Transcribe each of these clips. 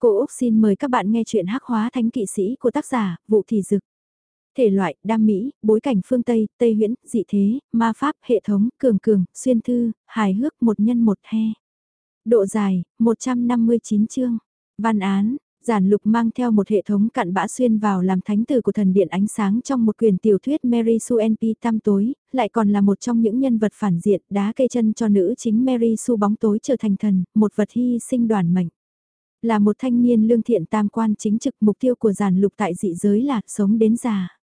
Cô Úc xin mời các bạn nghe chuyện hắc hóa thánh kỵ sĩ của tác giả Vụ Thị Dực. Thể loại, đam mỹ, bối cảnh phương Tây, Tây huyễn, dị thế, ma pháp, hệ thống, cường cường, xuyên thư, hài hước một nhân một he. Độ dài, 159 chương. Văn án, Giản lục mang theo một hệ thống cặn bã xuyên vào làm thánh tử của thần điện ánh sáng trong một quyển tiểu thuyết Mary Sue NP tăm Tam tối, lại còn là một trong những nhân vật phản diện đá cây chân cho nữ chính Mary Sue bóng tối trở thành thần, một vật hy sinh đoàn mệnh. Là một thanh niên lương thiện tam quan chính trực mục tiêu của giản lục tại dị giới là sống đến già.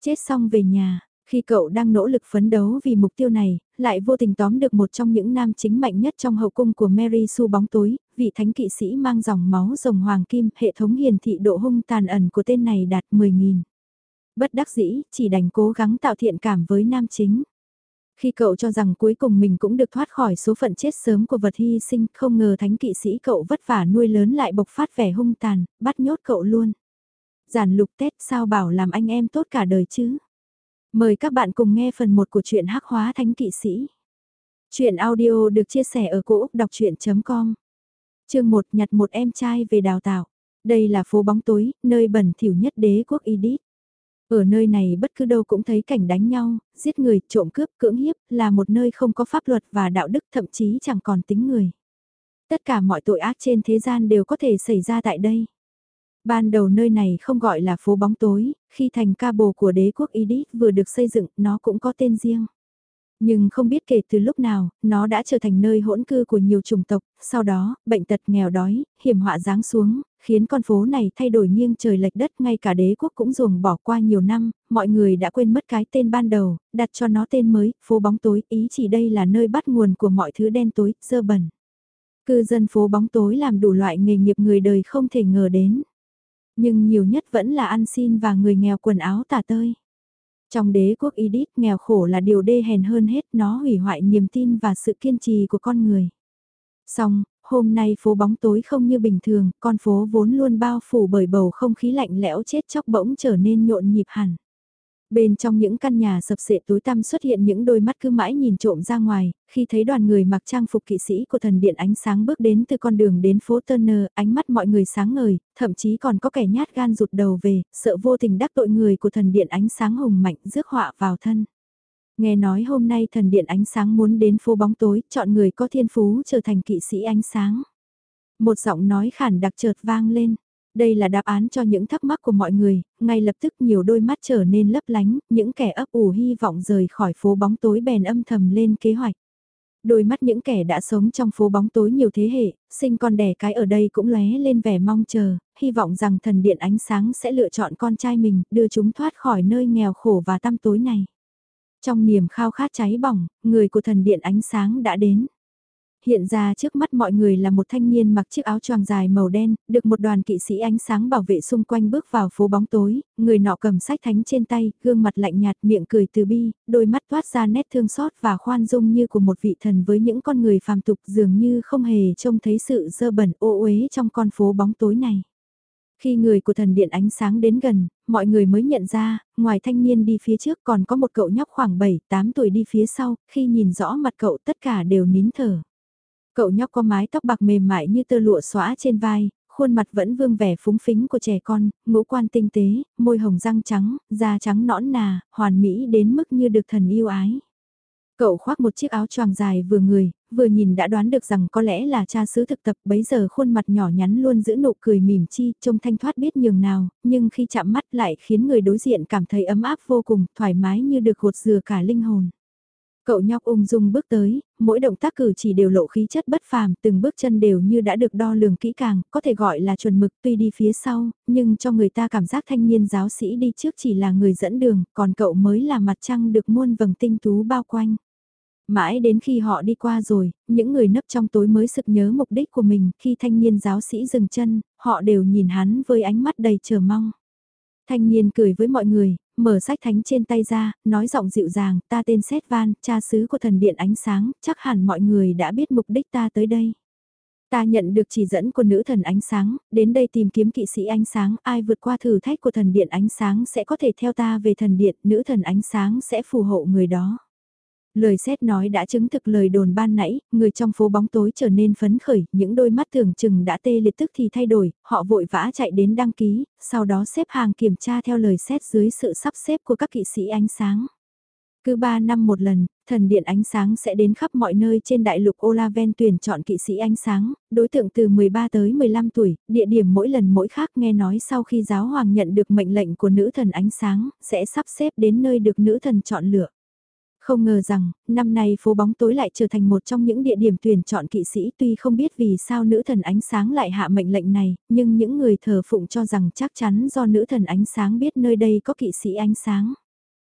Chết xong về nhà, khi cậu đang nỗ lực phấn đấu vì mục tiêu này, lại vô tình tóm được một trong những nam chính mạnh nhất trong hậu cung của Mary Sue bóng tối, vị thánh kỵ sĩ mang dòng máu rồng hoàng kim, hệ thống hiền thị độ hung tàn ẩn của tên này đạt 10.000. Bất đắc dĩ, chỉ đành cố gắng tạo thiện cảm với nam chính. Khi cậu cho rằng cuối cùng mình cũng được thoát khỏi số phận chết sớm của vật hy sinh, không ngờ thánh kỵ sĩ cậu vất vả nuôi lớn lại bộc phát vẻ hung tàn, bắt nhốt cậu luôn. Giản lục tết sao bảo làm anh em tốt cả đời chứ? Mời các bạn cùng nghe phần 1 của truyện hắc hóa thánh kỵ sĩ. Chuyện audio được chia sẻ ở cỗ đọc chuyện.com Chương 1 nhặt một em trai về đào tạo. Đây là phố bóng tối, nơi bẩn thỉu nhất đế quốc Idit. Ở nơi này bất cứ đâu cũng thấy cảnh đánh nhau, giết người, trộm cướp, cưỡng hiếp, là một nơi không có pháp luật và đạo đức thậm chí chẳng còn tính người. Tất cả mọi tội ác trên thế gian đều có thể xảy ra tại đây. Ban đầu nơi này không gọi là phố bóng tối, khi thành ca bồ của đế quốc Idit vừa được xây dựng, nó cũng có tên riêng. Nhưng không biết kể từ lúc nào, nó đã trở thành nơi hỗn cư của nhiều chủng tộc, sau đó, bệnh tật nghèo đói, hiểm họa giáng xuống, khiến con phố này thay đổi nghiêng trời lệch đất ngay cả đế quốc cũng ruồng bỏ qua nhiều năm, mọi người đã quên mất cái tên ban đầu, đặt cho nó tên mới, phố bóng tối, ý chỉ đây là nơi bắt nguồn của mọi thứ đen tối, dơ bẩn. Cư dân phố bóng tối làm đủ loại nghề nghiệp người đời không thể ngờ đến. Nhưng nhiều nhất vẫn là ăn xin và người nghèo quần áo tả tơi. Trong đế quốc Edith nghèo khổ là điều đê hèn hơn hết nó hủy hoại niềm tin và sự kiên trì của con người. Xong, hôm nay phố bóng tối không như bình thường, con phố vốn luôn bao phủ bởi bầu không khí lạnh lẽo chết chóc bỗng trở nên nhộn nhịp hẳn. Bên trong những căn nhà sập sệ tối tăm xuất hiện những đôi mắt cứ mãi nhìn trộm ra ngoài, khi thấy đoàn người mặc trang phục kỵ sĩ của thần điện ánh sáng bước đến từ con đường đến phố Turner, ánh mắt mọi người sáng ngời, thậm chí còn có kẻ nhát gan rụt đầu về, sợ vô tình đắc tội người của thần điện ánh sáng hùng mạnh rước họa vào thân. Nghe nói hôm nay thần điện ánh sáng muốn đến phố bóng tối, chọn người có thiên phú trở thành kỵ sĩ ánh sáng. Một giọng nói khản đặc chợt vang lên, đây là đáp án cho những thắc mắc của mọi người, ngay lập tức nhiều đôi mắt trở nên lấp lánh, những kẻ ấp ủ hy vọng rời khỏi phố bóng tối bèn âm thầm lên kế hoạch. Đôi mắt những kẻ đã sống trong phố bóng tối nhiều thế hệ, sinh con đẻ cái ở đây cũng lóe lên vẻ mong chờ, hy vọng rằng thần điện ánh sáng sẽ lựa chọn con trai mình, đưa chúng thoát khỏi nơi nghèo khổ và tăm tối này. Trong niềm khao khát cháy bỏng, người của thần điện ánh sáng đã đến hiện ra trước mắt mọi người là một thanh niên mặc chiếc áo choàng dài màu đen, được một đoàn kỵ sĩ ánh sáng bảo vệ xung quanh bước vào phố bóng tối, người nọ cầm sách thánh trên tay, gương mặt lạnh nhạt miệng cười từ bi, đôi mắt toát ra nét thương xót và khoan dung như của một vị thần với những con người phàm tục dường như không hề trông thấy sự dơ bẩn ô uế trong con phố bóng tối này. Khi người của thần điện ánh sáng đến gần, mọi người mới nhận ra, ngoài thanh niên đi phía trước còn có một cậu nhóc khoảng 7-8 tuổi đi phía sau, khi nhìn rõ mặt cậu tất cả đều nín thở. Cậu nhóc có mái tóc bạc mềm mại như tơ lụa xóa trên vai, khuôn mặt vẫn vương vẻ phúng phính của trẻ con, ngũ quan tinh tế, môi hồng răng trắng, da trắng nõn nà, hoàn mỹ đến mức như được thần yêu ái. Cậu khoác một chiếc áo choàng dài vừa người, vừa nhìn đã đoán được rằng có lẽ là cha sứ thực tập bấy giờ khuôn mặt nhỏ nhắn luôn giữ nụ cười mỉm chi, trông thanh thoát biết nhường nào, nhưng khi chạm mắt lại khiến người đối diện cảm thấy ấm áp vô cùng, thoải mái như được hột dừa cả linh hồn. Cậu nhóc ung dung bước tới, mỗi động tác cử chỉ đều lộ khí chất bất phàm, từng bước chân đều như đã được đo lường kỹ càng, có thể gọi là chuẩn mực tuy đi phía sau, nhưng cho người ta cảm giác thanh niên giáo sĩ đi trước chỉ là người dẫn đường, còn cậu mới là mặt trăng được muôn vầng tinh tú bao quanh. Mãi đến khi họ đi qua rồi, những người nấp trong tối mới sực nhớ mục đích của mình, khi thanh niên giáo sĩ dừng chân, họ đều nhìn hắn với ánh mắt đầy chờ mong. Thanh niên cười với mọi người, mở sách thánh trên tay ra, nói giọng dịu dàng, ta tên Sét Van, cha xứ của thần điện ánh sáng, chắc hẳn mọi người đã biết mục đích ta tới đây. Ta nhận được chỉ dẫn của nữ thần ánh sáng, đến đây tìm kiếm kỵ sĩ ánh sáng, ai vượt qua thử thách của thần điện ánh sáng sẽ có thể theo ta về thần điện, nữ thần ánh sáng sẽ phù hộ người đó. Lời xét nói đã chứng thực lời đồn ban nãy, người trong phố bóng tối trở nên phấn khởi, những đôi mắt tưởng chừng đã tê liệt tức thì thay đổi, họ vội vã chạy đến đăng ký, sau đó xếp hàng kiểm tra theo lời xét dưới sự sắp xếp của các kỵ sĩ ánh sáng. Cứ 3 năm một lần, thần điện ánh sáng sẽ đến khắp mọi nơi trên đại lục Olaven tuyển chọn kỵ sĩ ánh sáng, đối tượng từ 13 tới 15 tuổi, địa điểm mỗi lần mỗi khác nghe nói sau khi giáo hoàng nhận được mệnh lệnh của nữ thần ánh sáng, sẽ sắp xếp đến nơi được nữ thần chọn lựa. Không ngờ rằng, năm nay phố bóng tối lại trở thành một trong những địa điểm tuyển chọn kỵ sĩ tuy không biết vì sao nữ thần ánh sáng lại hạ mệnh lệnh này, nhưng những người thờ phụng cho rằng chắc chắn do nữ thần ánh sáng biết nơi đây có kỵ sĩ ánh sáng.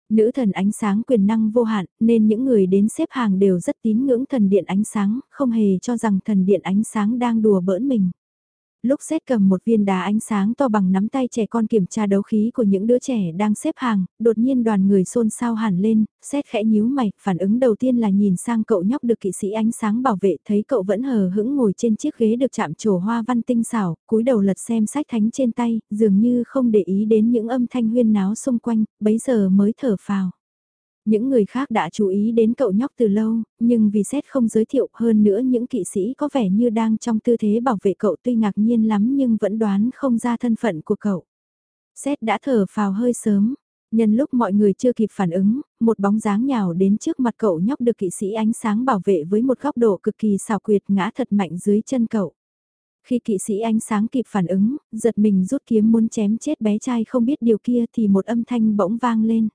Nữ thần ánh sáng quyền năng vô hạn, nên những người đến xếp hàng đều rất tín ngưỡng thần điện ánh sáng, không hề cho rằng thần điện ánh sáng đang đùa bỡn mình. Lúc xét cầm một viên đá ánh sáng to bằng nắm tay trẻ con kiểm tra đấu khí của những đứa trẻ đang xếp hàng, đột nhiên đoàn người xôn xao hẳn lên, xét khẽ nhíu mày, phản ứng đầu tiên là nhìn sang cậu nhóc được kỵ sĩ ánh sáng bảo vệ, thấy cậu vẫn hờ hững ngồi trên chiếc ghế được chạm trổ hoa văn tinh xảo, cúi đầu lật xem sách thánh trên tay, dường như không để ý đến những âm thanh huyên náo xung quanh, bấy giờ mới thở phào. Những người khác đã chú ý đến cậu nhóc từ lâu, nhưng vì xét không giới thiệu hơn nữa những kỵ sĩ có vẻ như đang trong tư thế bảo vệ cậu tuy ngạc nhiên lắm nhưng vẫn đoán không ra thân phận của cậu. Xét đã thở phào hơi sớm, nhân lúc mọi người chưa kịp phản ứng, một bóng dáng nhào đến trước mặt cậu nhóc được kỵ sĩ ánh sáng bảo vệ với một góc độ cực kỳ xảo quyệt ngã thật mạnh dưới chân cậu. Khi kỵ sĩ ánh sáng kịp phản ứng, giật mình rút kiếm muốn chém chết bé trai không biết điều kia thì một âm thanh bỗng vang lên.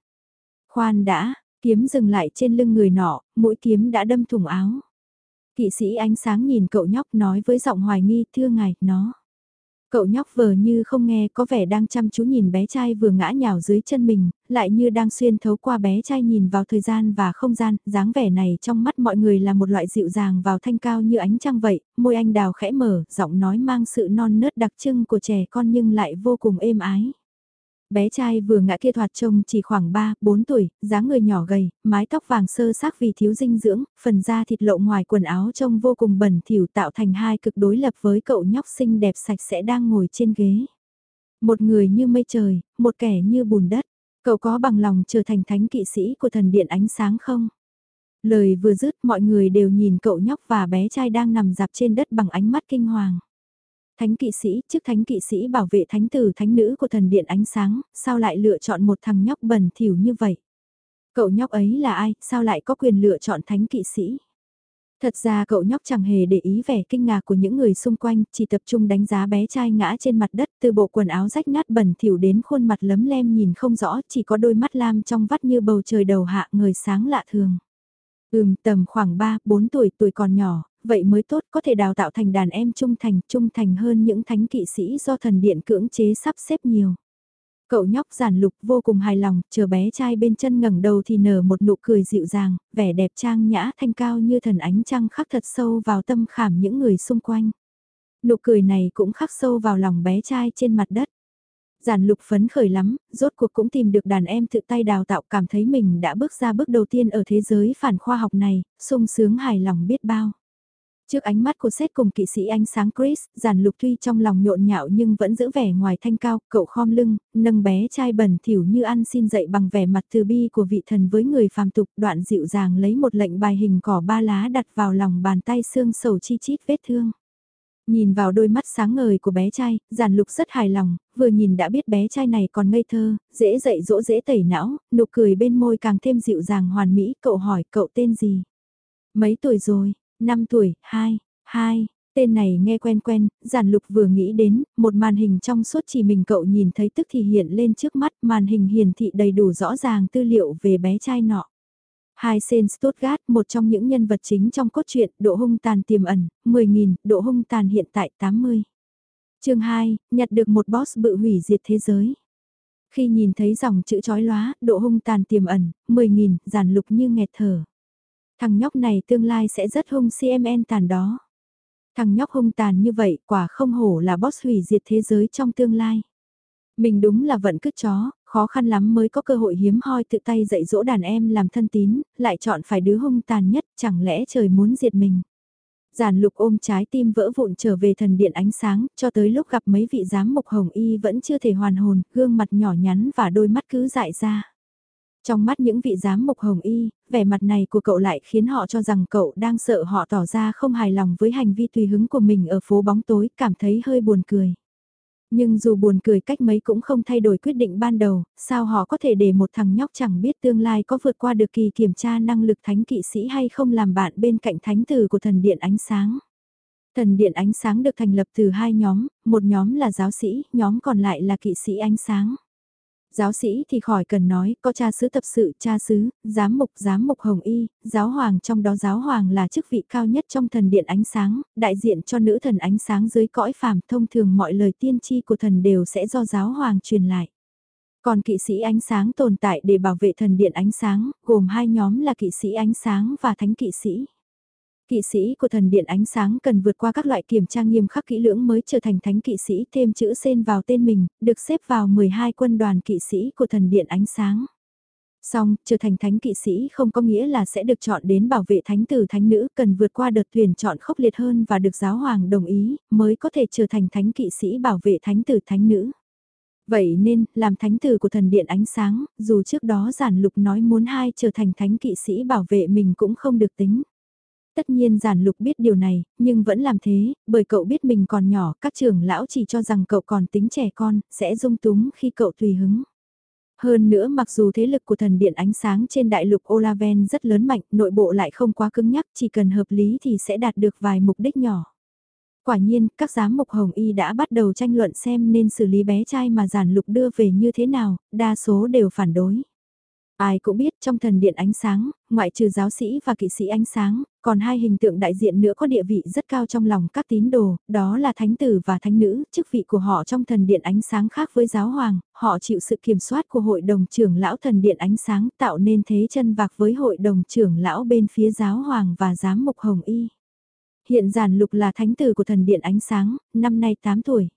Khoan đã, kiếm dừng lại trên lưng người nọ, mũi kiếm đã đâm thủng áo. Kỵ sĩ ánh sáng nhìn cậu nhóc nói với giọng hoài nghi, thưa ngài, nó. Cậu nhóc vờ như không nghe có vẻ đang chăm chú nhìn bé trai vừa ngã nhào dưới chân mình, lại như đang xuyên thấu qua bé trai nhìn vào thời gian và không gian, dáng vẻ này trong mắt mọi người là một loại dịu dàng vào thanh cao như ánh trăng vậy, môi anh đào khẽ mở, giọng nói mang sự non nớt đặc trưng của trẻ con nhưng lại vô cùng êm ái. Bé trai vừa ngã kia thoạt trông chỉ khoảng 3, 4 tuổi, dáng người nhỏ gầy, mái tóc vàng sơ xác vì thiếu dinh dưỡng, phần da thịt lộ ngoài quần áo trông vô cùng bẩn thỉu tạo thành hai cực đối lập với cậu nhóc xinh đẹp sạch sẽ đang ngồi trên ghế. Một người như mây trời, một kẻ như bùn đất, cậu có bằng lòng trở thành thánh kỵ sĩ của thần điện ánh sáng không? Lời vừa dứt mọi người đều nhìn cậu nhóc và bé trai đang nằm dạp trên đất bằng ánh mắt kinh hoàng. Thánh kỵ sĩ, chức thánh kỵ sĩ bảo vệ thánh tử thánh nữ của thần điện ánh sáng, sao lại lựa chọn một thằng nhóc bẩn thỉu như vậy? Cậu nhóc ấy là ai, sao lại có quyền lựa chọn thánh kỵ sĩ? Thật ra cậu nhóc chẳng hề để ý vẻ kinh ngạc của những người xung quanh, chỉ tập trung đánh giá bé trai ngã trên mặt đất từ bộ quần áo rách nát bẩn thỉu đến khuôn mặt lấm lem nhìn không rõ, chỉ có đôi mắt lam trong vắt như bầu trời đầu hạ người sáng lạ thường. Ừm, tầm khoảng 3, 4 tuổi, tuổi còn nhỏ, vậy mới tốt có thể đào tạo thành đàn em trung thành, trung thành hơn những thánh kỵ sĩ do thần điện cưỡng chế sắp xếp nhiều. Cậu nhóc giản lục vô cùng hài lòng, chờ bé trai bên chân ngẩng đầu thì nở một nụ cười dịu dàng, vẻ đẹp trang nhã thanh cao như thần ánh trăng khắc thật sâu vào tâm khảm những người xung quanh. Nụ cười này cũng khắc sâu vào lòng bé trai trên mặt đất. Giản lục phấn khởi lắm, rốt cuộc cũng tìm được đàn em tự tay đào tạo cảm thấy mình đã bước ra bước đầu tiên ở thế giới phản khoa học này, sung sướng hài lòng biết bao. Trước ánh mắt của Seth cùng kỵ sĩ ánh sáng Chris, giản lục tuy trong lòng nhộn nhạo nhưng vẫn giữ vẻ ngoài thanh cao, cậu khom lưng, nâng bé trai bẩn thỉu như ăn xin dậy bằng vẻ mặt từ bi của vị thần với người phàm tục đoạn dịu dàng lấy một lệnh bài hình cỏ ba lá đặt vào lòng bàn tay xương sầu chi chít vết thương. Nhìn vào đôi mắt sáng ngời của bé trai, giản lục rất hài lòng, vừa nhìn đã biết bé trai này còn ngây thơ, dễ dậy dỗ dễ tẩy não, nụ cười bên môi càng thêm dịu dàng hoàn mỹ, cậu hỏi cậu tên gì? Mấy tuổi rồi? 5 tuổi, 2, 2, tên này nghe quen quen, giản lục vừa nghĩ đến, một màn hình trong suốt chỉ mình cậu nhìn thấy tức thì hiện lên trước mắt, màn hình hiển thị đầy đủ rõ ràng tư liệu về bé trai nọ. Hai sen Stuttgart, một trong những nhân vật chính trong cốt truyện, độ hung tàn tiềm ẩn, 10.000, độ hung tàn hiện tại 80. chương 2, nhặt được một boss bự hủy diệt thế giới. Khi nhìn thấy dòng chữ chói lóa, độ hung tàn tiềm ẩn, 10.000, giản lục như nghẹt thở. Thằng nhóc này tương lai sẽ rất hung CMN tàn đó. Thằng nhóc hung tàn như vậy quả không hổ là boss hủy diệt thế giới trong tương lai. Mình đúng là vận cứ chó, khó khăn lắm mới có cơ hội hiếm hoi tự tay dạy dỗ đàn em làm thân tín, lại chọn phải đứa hung tàn nhất, chẳng lẽ trời muốn diệt mình. Giản lục ôm trái tim vỡ vụn trở về thần điện ánh sáng, cho tới lúc gặp mấy vị giám mục hồng y vẫn chưa thể hoàn hồn, gương mặt nhỏ nhắn và đôi mắt cứ dại ra. Trong mắt những vị giám mục hồng y, vẻ mặt này của cậu lại khiến họ cho rằng cậu đang sợ họ tỏ ra không hài lòng với hành vi tùy hứng của mình ở phố bóng tối, cảm thấy hơi buồn cười. Nhưng dù buồn cười cách mấy cũng không thay đổi quyết định ban đầu, sao họ có thể để một thằng nhóc chẳng biết tương lai có vượt qua được kỳ kiểm tra năng lực thánh kỵ sĩ hay không làm bạn bên cạnh thánh tử của thần điện ánh sáng. Thần điện ánh sáng được thành lập từ hai nhóm, một nhóm là giáo sĩ, nhóm còn lại là kỵ sĩ ánh sáng. Giáo sĩ thì khỏi cần nói, có cha sứ tập sự, cha sứ, giám mục, giám mục hồng y, giáo hoàng trong đó giáo hoàng là chức vị cao nhất trong thần điện ánh sáng, đại diện cho nữ thần ánh sáng dưới cõi phàm thông thường mọi lời tiên tri của thần đều sẽ do giáo hoàng truyền lại. Còn kỵ sĩ ánh sáng tồn tại để bảo vệ thần điện ánh sáng, gồm hai nhóm là kỵ sĩ ánh sáng và thánh kỵ sĩ. Kỵ sĩ của thần điện ánh sáng cần vượt qua các loại kiểm tra nghiêm khắc kỹ lưỡng mới trở thành thánh kỵ sĩ thêm chữ sen vào tên mình, được xếp vào 12 quân đoàn kỵ sĩ của thần điện ánh sáng. Xong, trở thành thánh kỵ sĩ không có nghĩa là sẽ được chọn đến bảo vệ thánh tử thánh nữ cần vượt qua đợt tuyển chọn khốc liệt hơn và được giáo hoàng đồng ý, mới có thể trở thành thánh kỵ sĩ bảo vệ thánh tử thánh nữ. Vậy nên, làm thánh tử của thần điện ánh sáng, dù trước đó giản lục nói muốn hai trở thành thánh kỵ sĩ bảo vệ mình cũng không được tính. Tất nhiên giản lục biết điều này, nhưng vẫn làm thế, bởi cậu biết mình còn nhỏ, các trưởng lão chỉ cho rằng cậu còn tính trẻ con, sẽ dung túng khi cậu tùy hứng. Hơn nữa mặc dù thế lực của thần điện ánh sáng trên đại lục Olaven rất lớn mạnh, nội bộ lại không quá cứng nhắc, chỉ cần hợp lý thì sẽ đạt được vài mục đích nhỏ. Quả nhiên, các giám mục Hồng Y đã bắt đầu tranh luận xem nên xử lý bé trai mà giản lục đưa về như thế nào, đa số đều phản đối. Ai cũng biết trong thần điện ánh sáng, ngoại trừ giáo sĩ và kỵ sĩ ánh sáng, còn hai hình tượng đại diện nữa có địa vị rất cao trong lòng các tín đồ, đó là thánh tử và thánh nữ, chức vị của họ trong thần điện ánh sáng khác với giáo hoàng, họ chịu sự kiểm soát của hội đồng trưởng lão thần điện ánh sáng tạo nên thế chân vạc với hội đồng trưởng lão bên phía giáo hoàng và giám mục hồng y. Hiện giản lục là thánh tử của thần điện ánh sáng, năm nay 8 tuổi.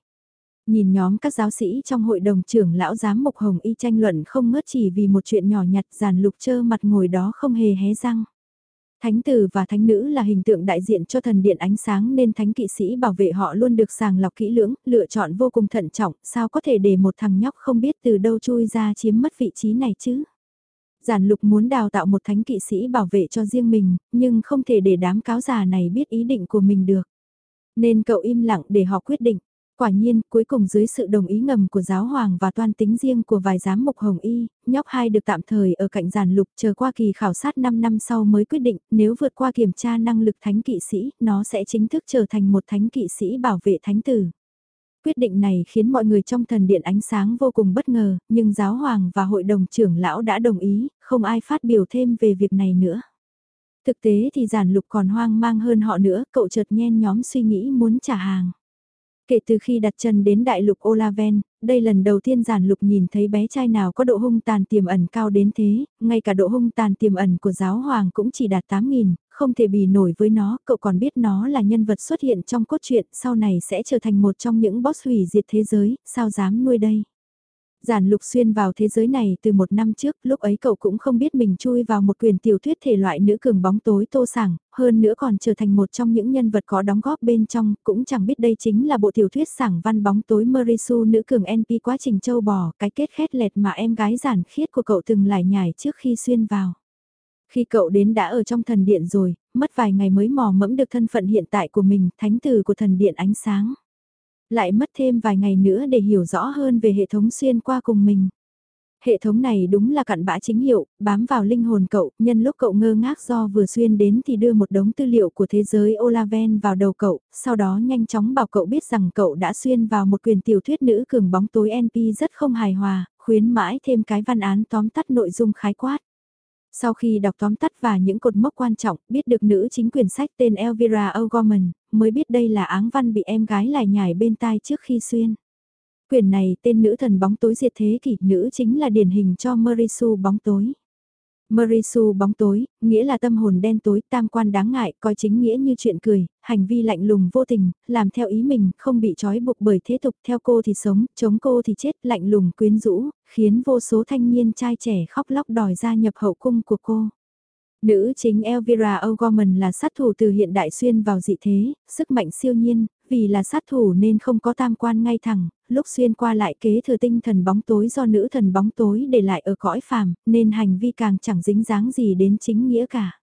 Nhìn nhóm các giáo sĩ trong hội đồng trưởng lão giám mục hồng y tranh luận không ngớt chỉ vì một chuyện nhỏ nhặt giàn lục trơ mặt ngồi đó không hề hé răng. Thánh tử và thánh nữ là hình tượng đại diện cho thần điện ánh sáng nên thánh kỵ sĩ bảo vệ họ luôn được sàng lọc kỹ lưỡng, lựa chọn vô cùng thận trọng, sao có thể để một thằng nhóc không biết từ đâu chui ra chiếm mất vị trí này chứ. Giản lục muốn đào tạo một thánh kỵ sĩ bảo vệ cho riêng mình, nhưng không thể để đám cáo già này biết ý định của mình được. Nên cậu im lặng để họ quyết định. Quả nhiên, cuối cùng dưới sự đồng ý ngầm của giáo hoàng và toan tính riêng của vài giám mục hồng y, nhóc hai được tạm thời ở cạnh giàn lục chờ qua kỳ khảo sát 5 năm sau mới quyết định nếu vượt qua kiểm tra năng lực thánh kỵ sĩ, nó sẽ chính thức trở thành một thánh kỵ sĩ bảo vệ thánh tử. Quyết định này khiến mọi người trong thần điện ánh sáng vô cùng bất ngờ, nhưng giáo hoàng và hội đồng trưởng lão đã đồng ý, không ai phát biểu thêm về việc này nữa. Thực tế thì giản lục còn hoang mang hơn họ nữa, cậu chợt nhen nhóm suy nghĩ muốn trả hàng. Kể từ khi đặt chân đến đại lục Olaven, đây lần đầu tiên giản lục nhìn thấy bé trai nào có độ hung tàn tiềm ẩn cao đến thế, ngay cả độ hung tàn tiềm ẩn của giáo hoàng cũng chỉ đạt 8.000, không thể bì nổi với nó, cậu còn biết nó là nhân vật xuất hiện trong cốt truyện, sau này sẽ trở thành một trong những boss hủy diệt thế giới, sao dám nuôi đây. Giản lục xuyên vào thế giới này từ một năm trước, lúc ấy cậu cũng không biết mình chui vào một quyền tiểu thuyết thể loại nữ cường bóng tối tô sảng, hơn nữa còn trở thành một trong những nhân vật có đóng góp bên trong, cũng chẳng biết đây chính là bộ tiểu thuyết sảng văn bóng tối Marisu nữ cường NP quá trình châu bò, cái kết khét lẹt mà em gái giản khiết của cậu từng lải nhải trước khi xuyên vào. Khi cậu đến đã ở trong thần điện rồi, mất vài ngày mới mò mẫm được thân phận hiện tại của mình, thánh tử của thần điện ánh sáng lại mất thêm vài ngày nữa để hiểu rõ hơn về hệ thống xuyên qua cùng mình. Hệ thống này đúng là cặn bã chính hiệu, bám vào linh hồn cậu, nhân lúc cậu ngơ ngác do vừa xuyên đến thì đưa một đống tư liệu của thế giới Olaven vào đầu cậu, sau đó nhanh chóng bảo cậu biết rằng cậu đã xuyên vào một quyền tiểu thuyết nữ cường bóng tối NP rất không hài hòa, khuyến mãi thêm cái văn án tóm tắt nội dung khái quát. Sau khi đọc tóm tắt và những cột mốc quan trọng, biết được nữ chính quyền sách tên Elvira O'Gorman, mới biết đây là áng văn bị em gái lại nhải bên tai trước khi xuyên. Quyển này tên nữ thần bóng tối diệt thế kỷ, nữ chính là điển hình cho Marisu bóng tối. Marisu bóng tối, nghĩa là tâm hồn đen tối, tam quan đáng ngại, coi chính nghĩa như chuyện cười, hành vi lạnh lùng vô tình, làm theo ý mình, không bị trói buộc bởi thế tục, theo cô thì sống, chống cô thì chết, lạnh lùng quyến rũ, khiến vô số thanh niên trai trẻ khóc lóc đòi ra nhập hậu cung của cô. Nữ chính Elvira O'Gorman là sát thủ từ hiện đại xuyên vào dị thế, sức mạnh siêu nhiên, vì là sát thủ nên không có tam quan ngay thẳng, lúc xuyên qua lại kế thừa tinh thần bóng tối do nữ thần bóng tối để lại ở cõi phàm, nên hành vi càng chẳng dính dáng gì đến chính nghĩa cả.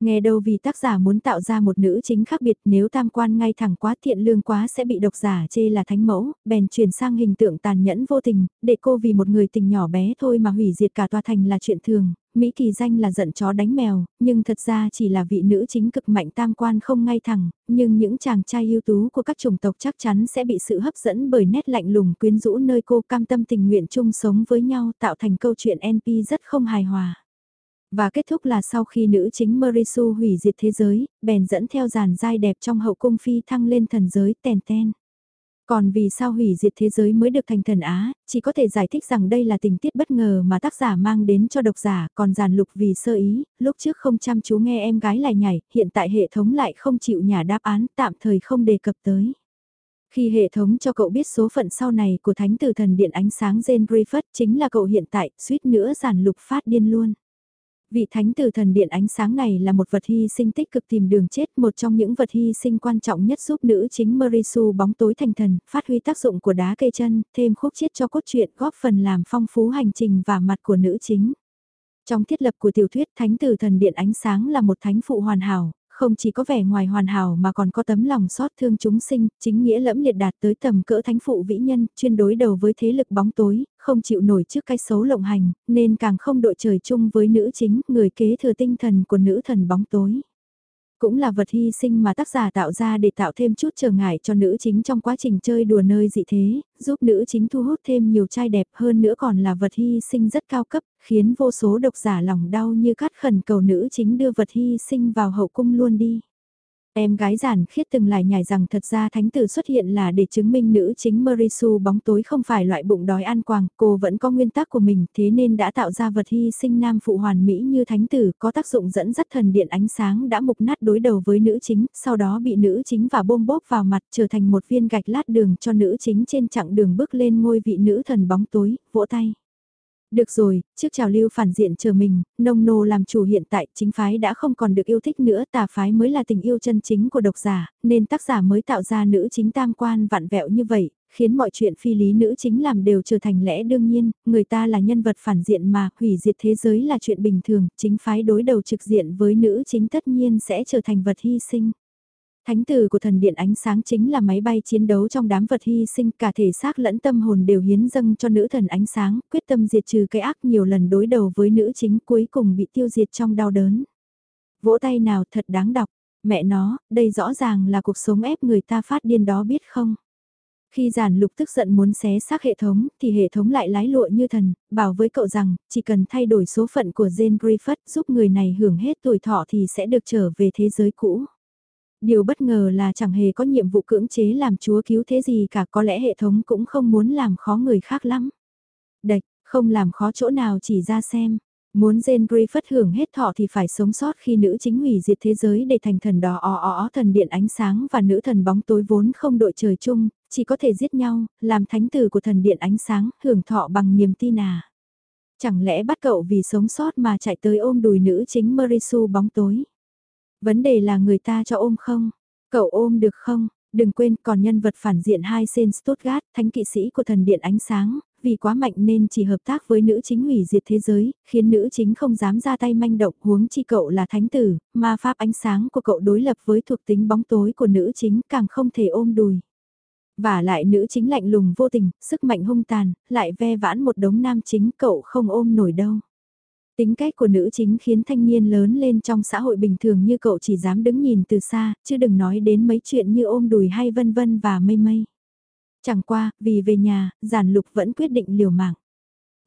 Nghe đâu vì tác giả muốn tạo ra một nữ chính khác biệt nếu tam quan ngay thẳng quá thiện lương quá sẽ bị độc giả chê là thánh mẫu, bèn chuyển sang hình tượng tàn nhẫn vô tình, để cô vì một người tình nhỏ bé thôi mà hủy diệt cả tòa thành là chuyện thường, Mỹ kỳ danh là giận chó đánh mèo, nhưng thật ra chỉ là vị nữ chính cực mạnh tam quan không ngay thẳng, nhưng những chàng trai ưu tú của các chủng tộc chắc chắn sẽ bị sự hấp dẫn bởi nét lạnh lùng quyến rũ nơi cô cam tâm tình nguyện chung sống với nhau tạo thành câu chuyện NP rất không hài hòa. Và kết thúc là sau khi nữ chính Marisu hủy diệt thế giới, bèn dẫn theo dàn dai đẹp trong hậu cung phi thăng lên thần giới tèn ten. Còn vì sao hủy diệt thế giới mới được thành thần Á, chỉ có thể giải thích rằng đây là tình tiết bất ngờ mà tác giả mang đến cho độc giả, còn giàn lục vì sơ ý, lúc trước không chăm chú nghe em gái lại nhảy, hiện tại hệ thống lại không chịu nhả đáp án, tạm thời không đề cập tới. Khi hệ thống cho cậu biết số phận sau này của thánh tử thần điện ánh sáng Jane Griffith chính là cậu hiện tại, suýt nữa giàn lục phát điên luôn. Vị thánh tử thần điện ánh sáng này là một vật hy sinh tích cực tìm đường chết, một trong những vật hy sinh quan trọng nhất giúp nữ chính Marisu bóng tối thành thần, phát huy tác dụng của đá cây chân, thêm khúc chiết cho cốt truyện góp phần làm phong phú hành trình và mặt của nữ chính. Trong thiết lập của tiểu thuyết Thánh tử thần điện ánh sáng là một thánh phụ hoàn hảo, không chỉ có vẻ ngoài hoàn hảo mà còn có tấm lòng xót thương chúng sinh, chính nghĩa lẫm liệt đạt tới tầm cỡ thánh phụ vĩ nhân, chuyên đối đầu với thế lực bóng tối, không chịu nổi trước cái xấu lộng hành, nên càng không đội trời chung với nữ chính, người kế thừa tinh thần của nữ thần bóng tối cũng là vật hy sinh mà tác giả tạo ra để tạo thêm chút trở ngại cho nữ chính trong quá trình chơi đùa nơi dị thế, giúp nữ chính thu hút thêm nhiều trai đẹp hơn nữa còn là vật hy sinh rất cao cấp, khiến vô số độc giả lòng đau như cắt khẩn cầu nữ chính đưa vật hy sinh vào hậu cung luôn đi. Em gái giản khiết từng lại nhảy rằng thật ra thánh tử xuất hiện là để chứng minh nữ chính Marisu bóng tối không phải loại bụng đói ăn quàng, cô vẫn có nguyên tắc của mình thế nên đã tạo ra vật hy sinh nam phụ hoàn mỹ như thánh tử có tác dụng dẫn dắt thần điện ánh sáng đã mục nát đối đầu với nữ chính, sau đó bị nữ chính và bôm bốp vào mặt trở thành một viên gạch lát đường cho nữ chính trên chặng đường bước lên ngôi vị nữ thần bóng tối, vỗ tay. Được rồi, trước trào lưu phản diện chờ mình, nông nô làm chủ hiện tại chính phái đã không còn được yêu thích nữa tà phái mới là tình yêu chân chính của độc giả, nên tác giả mới tạo ra nữ chính tam quan vạn vẹo như vậy, khiến mọi chuyện phi lý nữ chính làm đều trở thành lẽ đương nhiên, người ta là nhân vật phản diện mà, hủy diệt thế giới là chuyện bình thường, chính phái đối đầu trực diện với nữ chính tất nhiên sẽ trở thành vật hy sinh. Thánh tử của thần điện ánh sáng chính là máy bay chiến đấu trong đám vật hy sinh cả thể xác lẫn tâm hồn đều hiến dâng cho nữ thần ánh sáng, quyết tâm diệt trừ cái ác nhiều lần đối đầu với nữ chính cuối cùng bị tiêu diệt trong đau đớn. Vỗ tay nào thật đáng đọc, mẹ nó, đây rõ ràng là cuộc sống ép người ta phát điên đó biết không? Khi giản lục tức giận muốn xé xác hệ thống, thì hệ thống lại lái lụa như thần, bảo với cậu rằng, chỉ cần thay đổi số phận của Jane Griffith giúp người này hưởng hết tuổi thọ thì sẽ được trở về thế giới cũ. Điều bất ngờ là chẳng hề có nhiệm vụ cưỡng chế làm chúa cứu thế gì cả có lẽ hệ thống cũng không muốn làm khó người khác lắm. Đạch, không làm khó chỗ nào chỉ ra xem. Muốn Jane Griffith hưởng hết thọ thì phải sống sót khi nữ chính hủy diệt thế giới để thành thần đỏ ó ó thần điện ánh sáng và nữ thần bóng tối vốn không đội trời chung, chỉ có thể giết nhau, làm thánh tử của thần điện ánh sáng, hưởng thọ bằng niềm tin à. Chẳng lẽ bắt cậu vì sống sót mà chạy tới ôm đùi nữ chính Marisu bóng tối. Vấn đề là người ta cho ôm không? Cậu ôm được không? Đừng quên còn nhân vật phản diện hai sen Stuttgart, thánh kỵ sĩ của thần điện ánh sáng, vì quá mạnh nên chỉ hợp tác với nữ chính hủy diệt thế giới, khiến nữ chính không dám ra tay manh động huống chi cậu là thánh tử, ma pháp ánh sáng của cậu đối lập với thuộc tính bóng tối của nữ chính càng không thể ôm đùi. Và lại nữ chính lạnh lùng vô tình, sức mạnh hung tàn, lại ve vãn một đống nam chính cậu không ôm nổi đâu. Tính cách của nữ chính khiến thanh niên lớn lên trong xã hội bình thường như cậu chỉ dám đứng nhìn từ xa, chứ đừng nói đến mấy chuyện như ôm đùi hay vân vân và mây mây. Chẳng qua, vì về nhà, giản lục vẫn quyết định liều mạng.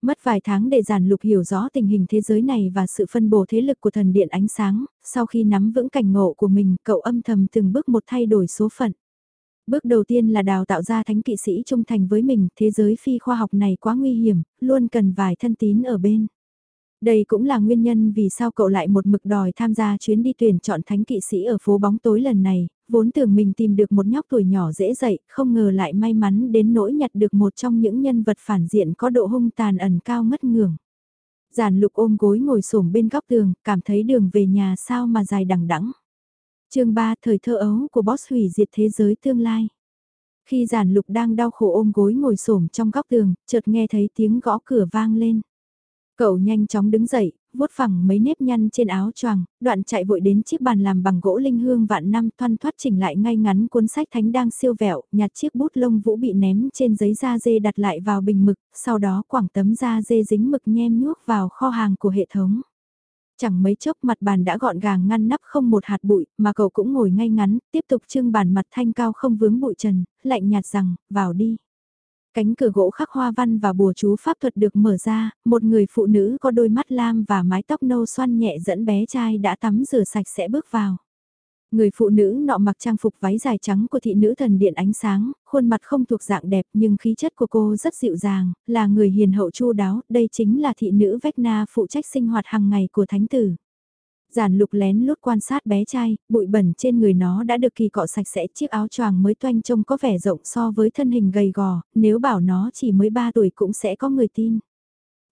Mất vài tháng để giản lục hiểu rõ tình hình thế giới này và sự phân bổ thế lực của thần điện ánh sáng, sau khi nắm vững cảnh ngộ của mình, cậu âm thầm từng bước một thay đổi số phận. Bước đầu tiên là đào tạo ra thánh kỵ sĩ trung thành với mình, thế giới phi khoa học này quá nguy hiểm, luôn cần vài thân tín ở bên. Đây cũng là nguyên nhân vì sao cậu lại một mực đòi tham gia chuyến đi tuyển chọn thánh kỵ sĩ ở phố bóng tối lần này, vốn tưởng mình tìm được một nhóc tuổi nhỏ dễ dậy, không ngờ lại may mắn đến nỗi nhặt được một trong những nhân vật phản diện có độ hung tàn ẩn cao mất ngường. Giản lục ôm gối ngồi xổm bên góc tường, cảm thấy đường về nhà sao mà dài đằng đẵng. chương 3 thời thơ ấu của boss hủy diệt thế giới tương lai. Khi giản lục đang đau khổ ôm gối ngồi xổm trong góc tường, chợt nghe thấy tiếng gõ cửa vang lên. Cậu nhanh chóng đứng dậy, vuốt phẳng mấy nếp nhăn trên áo choàng, đoạn chạy vội đến chiếc bàn làm bằng gỗ linh hương vạn năm thoăn thoát chỉnh lại ngay ngắn cuốn sách thánh đang siêu vẹo, nhặt chiếc bút lông vũ bị ném trên giấy da dê đặt lại vào bình mực, sau đó quảng tấm da dê dính mực nhem nhuốc vào kho hàng của hệ thống. Chẳng mấy chốc mặt bàn đã gọn gàng ngăn nắp không một hạt bụi, mà cậu cũng ngồi ngay ngắn, tiếp tục trưng bàn mặt thanh cao không vướng bụi trần, lạnh nhạt rằng, vào đi. Cánh cửa gỗ khắc hoa văn và bùa chú pháp thuật được mở ra, một người phụ nữ có đôi mắt lam và mái tóc nâu xoăn nhẹ dẫn bé trai đã tắm rửa sạch sẽ bước vào. Người phụ nữ nọ mặc trang phục váy dài trắng của thị nữ thần điện ánh sáng, khuôn mặt không thuộc dạng đẹp nhưng khí chất của cô rất dịu dàng, là người hiền hậu chu đáo, đây chính là thị nữ Vecna phụ trách sinh hoạt hàng ngày của thánh tử. Giản lục lén lút quan sát bé trai, bụi bẩn trên người nó đã được kỳ cọ sạch sẽ chiếc áo choàng mới toanh trông có vẻ rộng so với thân hình gầy gò, nếu bảo nó chỉ mới 3 tuổi cũng sẽ có người tin.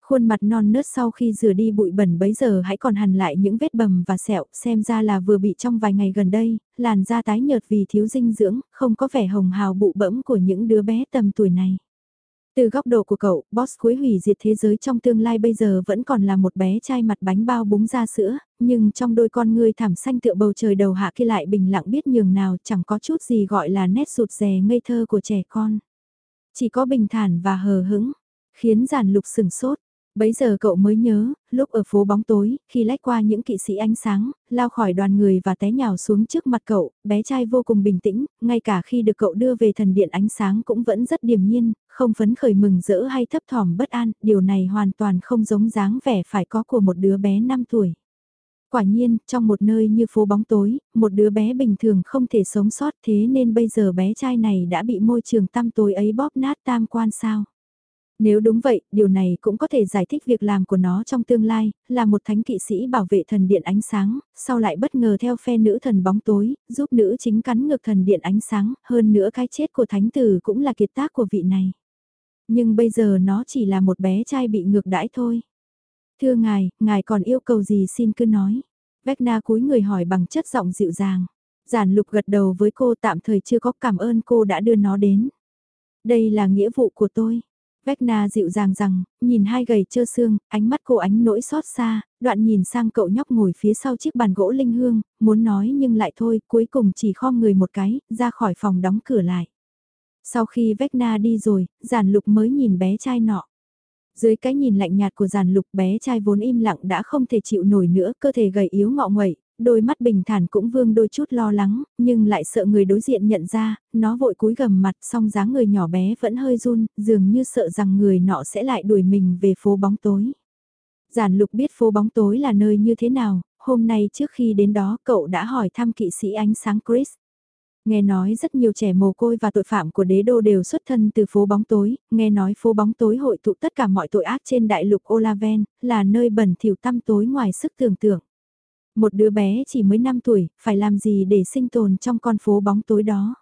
Khuôn mặt non nớt sau khi rửa đi bụi bẩn bấy giờ hãy còn hằn lại những vết bầm và sẹo, xem ra là vừa bị trong vài ngày gần đây, làn da tái nhợt vì thiếu dinh dưỡng, không có vẻ hồng hào bụ bẫm của những đứa bé tầm tuổi này. Từ góc độ của cậu, boss cuối hủy diệt thế giới trong tương lai bây giờ vẫn còn là một bé trai mặt bánh bao búng ra sữa, nhưng trong đôi con ngươi thảm xanh tựa bầu trời đầu hạ kia lại bình lặng biết nhường nào chẳng có chút gì gọi là nét sụt rè ngây thơ của trẻ con. Chỉ có bình thản và hờ hững, khiến giản lục sừng sốt. Bấy giờ cậu mới nhớ, lúc ở phố bóng tối, khi lách qua những kỵ sĩ ánh sáng, lao khỏi đoàn người và té nhào xuống trước mặt cậu, bé trai vô cùng bình tĩnh, ngay cả khi được cậu đưa về thần điện ánh sáng cũng vẫn rất điềm nhiên, không phấn khởi mừng rỡ hay thấp thỏm bất an, điều này hoàn toàn không giống dáng vẻ phải có của một đứa bé 5 tuổi. Quả nhiên, trong một nơi như phố bóng tối, một đứa bé bình thường không thể sống sót thế nên bây giờ bé trai này đã bị môi trường tăm tối ấy bóp nát tam quan sao. Nếu đúng vậy, điều này cũng có thể giải thích việc làm của nó trong tương lai, là một thánh kỵ sĩ bảo vệ thần điện ánh sáng, sau lại bất ngờ theo phe nữ thần bóng tối, giúp nữ chính cắn ngược thần điện ánh sáng, hơn nữa cái chết của thánh tử cũng là kiệt tác của vị này. Nhưng bây giờ nó chỉ là một bé trai bị ngược đãi thôi. Thưa ngài, ngài còn yêu cầu gì xin cứ nói. Vecna cúi người hỏi bằng chất giọng dịu dàng. Giản lục gật đầu với cô tạm thời chưa có cảm ơn cô đã đưa nó đến. Đây là nghĩa vụ của tôi. Vecna dịu dàng rằng, nhìn hai gầy trơ xương, ánh mắt cô ánh nỗi xót xa, đoạn nhìn sang cậu nhóc ngồi phía sau chiếc bàn gỗ linh hương, muốn nói nhưng lại thôi, cuối cùng chỉ khom người một cái, ra khỏi phòng đóng cửa lại. Sau khi Vecna đi rồi, giản lục mới nhìn bé trai nọ. Dưới cái nhìn lạnh nhạt của giản lục bé trai vốn im lặng đã không thể chịu nổi nữa, cơ thể gầy yếu ngọ nguậy, đôi mắt bình thản cũng vương đôi chút lo lắng, nhưng lại sợ người đối diện nhận ra, nó vội cúi gầm mặt song dáng người nhỏ bé vẫn hơi run, dường như sợ rằng người nọ sẽ lại đuổi mình về phố bóng tối. Giản lục biết phố bóng tối là nơi như thế nào, hôm nay trước khi đến đó cậu đã hỏi thăm kỵ sĩ ánh sáng Chris. Nghe nói rất nhiều trẻ mồ côi và tội phạm của đế đô đều xuất thân từ phố bóng tối, nghe nói phố bóng tối hội tụ tất cả mọi tội ác trên đại lục Olaven, là nơi bẩn thỉu tăm tối ngoài sức tưởng tượng. Một đứa bé chỉ mới 5 tuổi, phải làm gì để sinh tồn trong con phố bóng tối đó.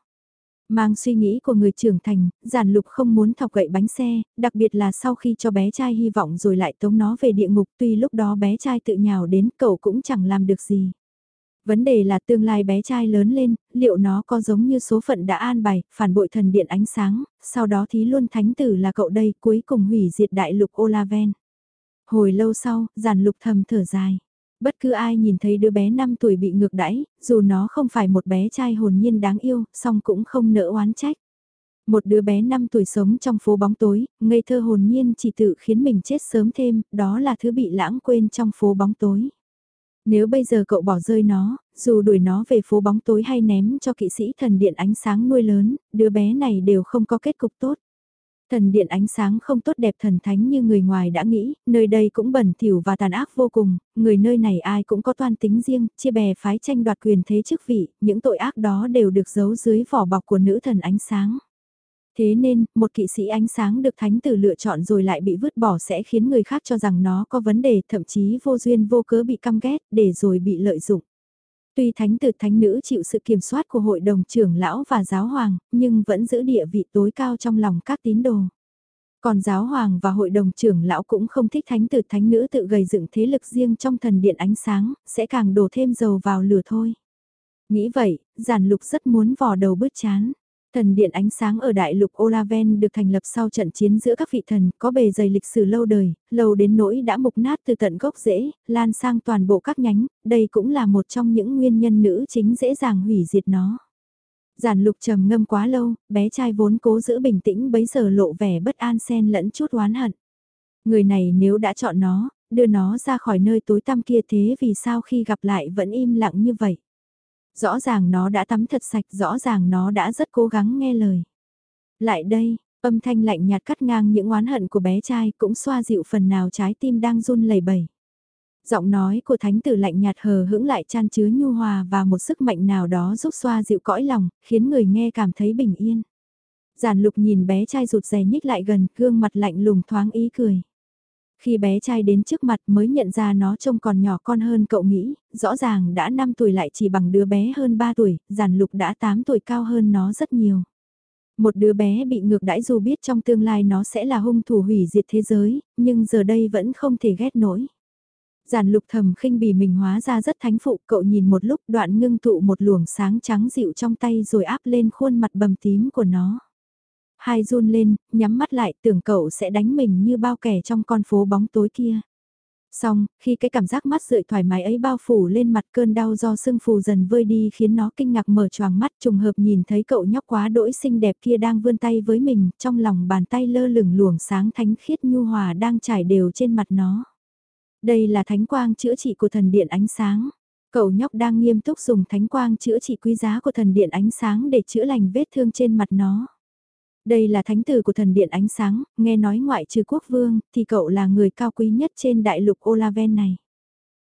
Mang suy nghĩ của người trưởng thành, giản lục không muốn thọc gậy bánh xe, đặc biệt là sau khi cho bé trai hy vọng rồi lại tống nó về địa ngục tuy lúc đó bé trai tự nhào đến cậu cũng chẳng làm được gì. Vấn đề là tương lai bé trai lớn lên, liệu nó có giống như số phận đã an bài, phản bội thần điện ánh sáng, sau đó thí luôn thánh tử là cậu đây cuối cùng hủy diệt đại lục Olaven. Hồi lâu sau, giản lục thầm thở dài. Bất cứ ai nhìn thấy đứa bé 5 tuổi bị ngược đãi, dù nó không phải một bé trai hồn nhiên đáng yêu, song cũng không nỡ oán trách. Một đứa bé 5 tuổi sống trong phố bóng tối, ngây thơ hồn nhiên chỉ tự khiến mình chết sớm thêm, đó là thứ bị lãng quên trong phố bóng tối. Nếu bây giờ cậu bỏ rơi nó, dù đuổi nó về phố bóng tối hay ném cho kỵ sĩ thần điện ánh sáng nuôi lớn, đứa bé này đều không có kết cục tốt. Thần điện ánh sáng không tốt đẹp thần thánh như người ngoài đã nghĩ, nơi đây cũng bẩn thỉu và tàn ác vô cùng, người nơi này ai cũng có toan tính riêng, chia bè phái tranh đoạt quyền thế chức vị, những tội ác đó đều được giấu dưới vỏ bọc của nữ thần ánh sáng. Thế nên, một kỵ sĩ ánh sáng được thánh tử lựa chọn rồi lại bị vứt bỏ sẽ khiến người khác cho rằng nó có vấn đề, thậm chí vô duyên vô cớ bị căm ghét, để rồi bị lợi dụng. Tuy thánh tử thánh nữ chịu sự kiểm soát của hội đồng trưởng lão và giáo hoàng, nhưng vẫn giữ địa vị tối cao trong lòng các tín đồ. Còn giáo hoàng và hội đồng trưởng lão cũng không thích thánh tử thánh nữ tự gầy dựng thế lực riêng trong thần điện ánh sáng, sẽ càng đổ thêm dầu vào lửa thôi. Nghĩ vậy, giản lục rất muốn vò đầu bứt chán. Thần điện ánh sáng ở đại lục Olaven được thành lập sau trận chiến giữa các vị thần, có bề dày lịch sử lâu đời, lâu đến nỗi đã mục nát từ tận gốc rễ, lan sang toàn bộ các nhánh, đây cũng là một trong những nguyên nhân nữ chính dễ dàng hủy diệt nó. Giản lục trầm ngâm quá lâu, bé trai vốn cố giữ bình tĩnh bấy giờ lộ vẻ bất an xen lẫn chút oán hận. Người này nếu đã chọn nó, đưa nó ra khỏi nơi tối tăm kia thế vì sao khi gặp lại vẫn im lặng như vậy. Rõ ràng nó đã tắm thật sạch, rõ ràng nó đã rất cố gắng nghe lời. Lại đây, âm thanh lạnh nhạt cắt ngang những oán hận của bé trai cũng xoa dịu phần nào trái tim đang run lẩy bẩy. Giọng nói của thánh tử lạnh nhạt hờ hững lại chan chứa nhu hòa và một sức mạnh nào đó giúp xoa dịu cõi lòng, khiến người nghe cảm thấy bình yên. Giản lục nhìn bé trai rụt rè nhích lại gần, gương mặt lạnh lùng thoáng ý cười. Khi bé trai đến trước mặt mới nhận ra nó trông còn nhỏ con hơn cậu nghĩ, rõ ràng đã 5 tuổi lại chỉ bằng đứa bé hơn 3 tuổi, giản lục đã 8 tuổi cao hơn nó rất nhiều. Một đứa bé bị ngược đãi dù biết trong tương lai nó sẽ là hung thủ hủy diệt thế giới, nhưng giờ đây vẫn không thể ghét nổi. Giản lục thầm khinh bỉ mình hóa ra rất thánh phụ, cậu nhìn một lúc đoạn ngưng tụ một luồng sáng trắng dịu trong tay rồi áp lên khuôn mặt bầm tím của nó. Hai run lên, nhắm mắt lại tưởng cậu sẽ đánh mình như bao kẻ trong con phố bóng tối kia. Xong, khi cái cảm giác mắt rượi thoải mái ấy bao phủ lên mặt cơn đau do sưng phù dần vơi đi khiến nó kinh ngạc mở choàng mắt trùng hợp nhìn thấy cậu nhóc quá đỗi xinh đẹp kia đang vươn tay với mình, trong lòng bàn tay lơ lửng luồng sáng thánh khiết nhu hòa đang trải đều trên mặt nó. Đây là thánh quang chữa trị của thần điện ánh sáng. Cậu nhóc đang nghiêm túc dùng thánh quang chữa trị quý giá của thần điện ánh sáng để chữa lành vết thương trên mặt nó. Đây là thánh tử của thần điện ánh sáng, nghe nói ngoại trừ quốc vương, thì cậu là người cao quý nhất trên đại lục Olaven này.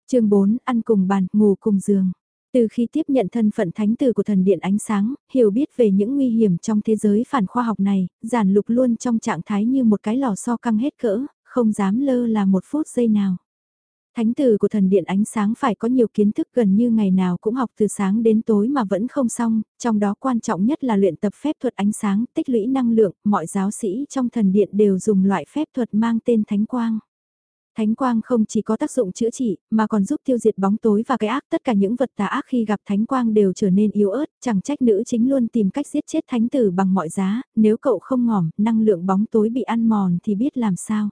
chương 4, ăn cùng bàn, ngủ cùng giường. Từ khi tiếp nhận thân phận thánh tử của thần điện ánh sáng, hiểu biết về những nguy hiểm trong thế giới phản khoa học này, giản lục luôn trong trạng thái như một cái lò xo căng hết cỡ, không dám lơ là một phút giây nào. Thánh tử của thần điện ánh sáng phải có nhiều kiến thức gần như ngày nào cũng học từ sáng đến tối mà vẫn không xong, trong đó quan trọng nhất là luyện tập phép thuật ánh sáng, tích lũy năng lượng, mọi giáo sĩ trong thần điện đều dùng loại phép thuật mang tên thánh quang. Thánh quang không chỉ có tác dụng chữa trị, mà còn giúp tiêu diệt bóng tối và cái ác tất cả những vật tà ác khi gặp thánh quang đều trở nên yếu ớt, chẳng trách nữ chính luôn tìm cách giết chết thánh tử bằng mọi giá, nếu cậu không ngỏm, năng lượng bóng tối bị ăn mòn thì biết làm sao.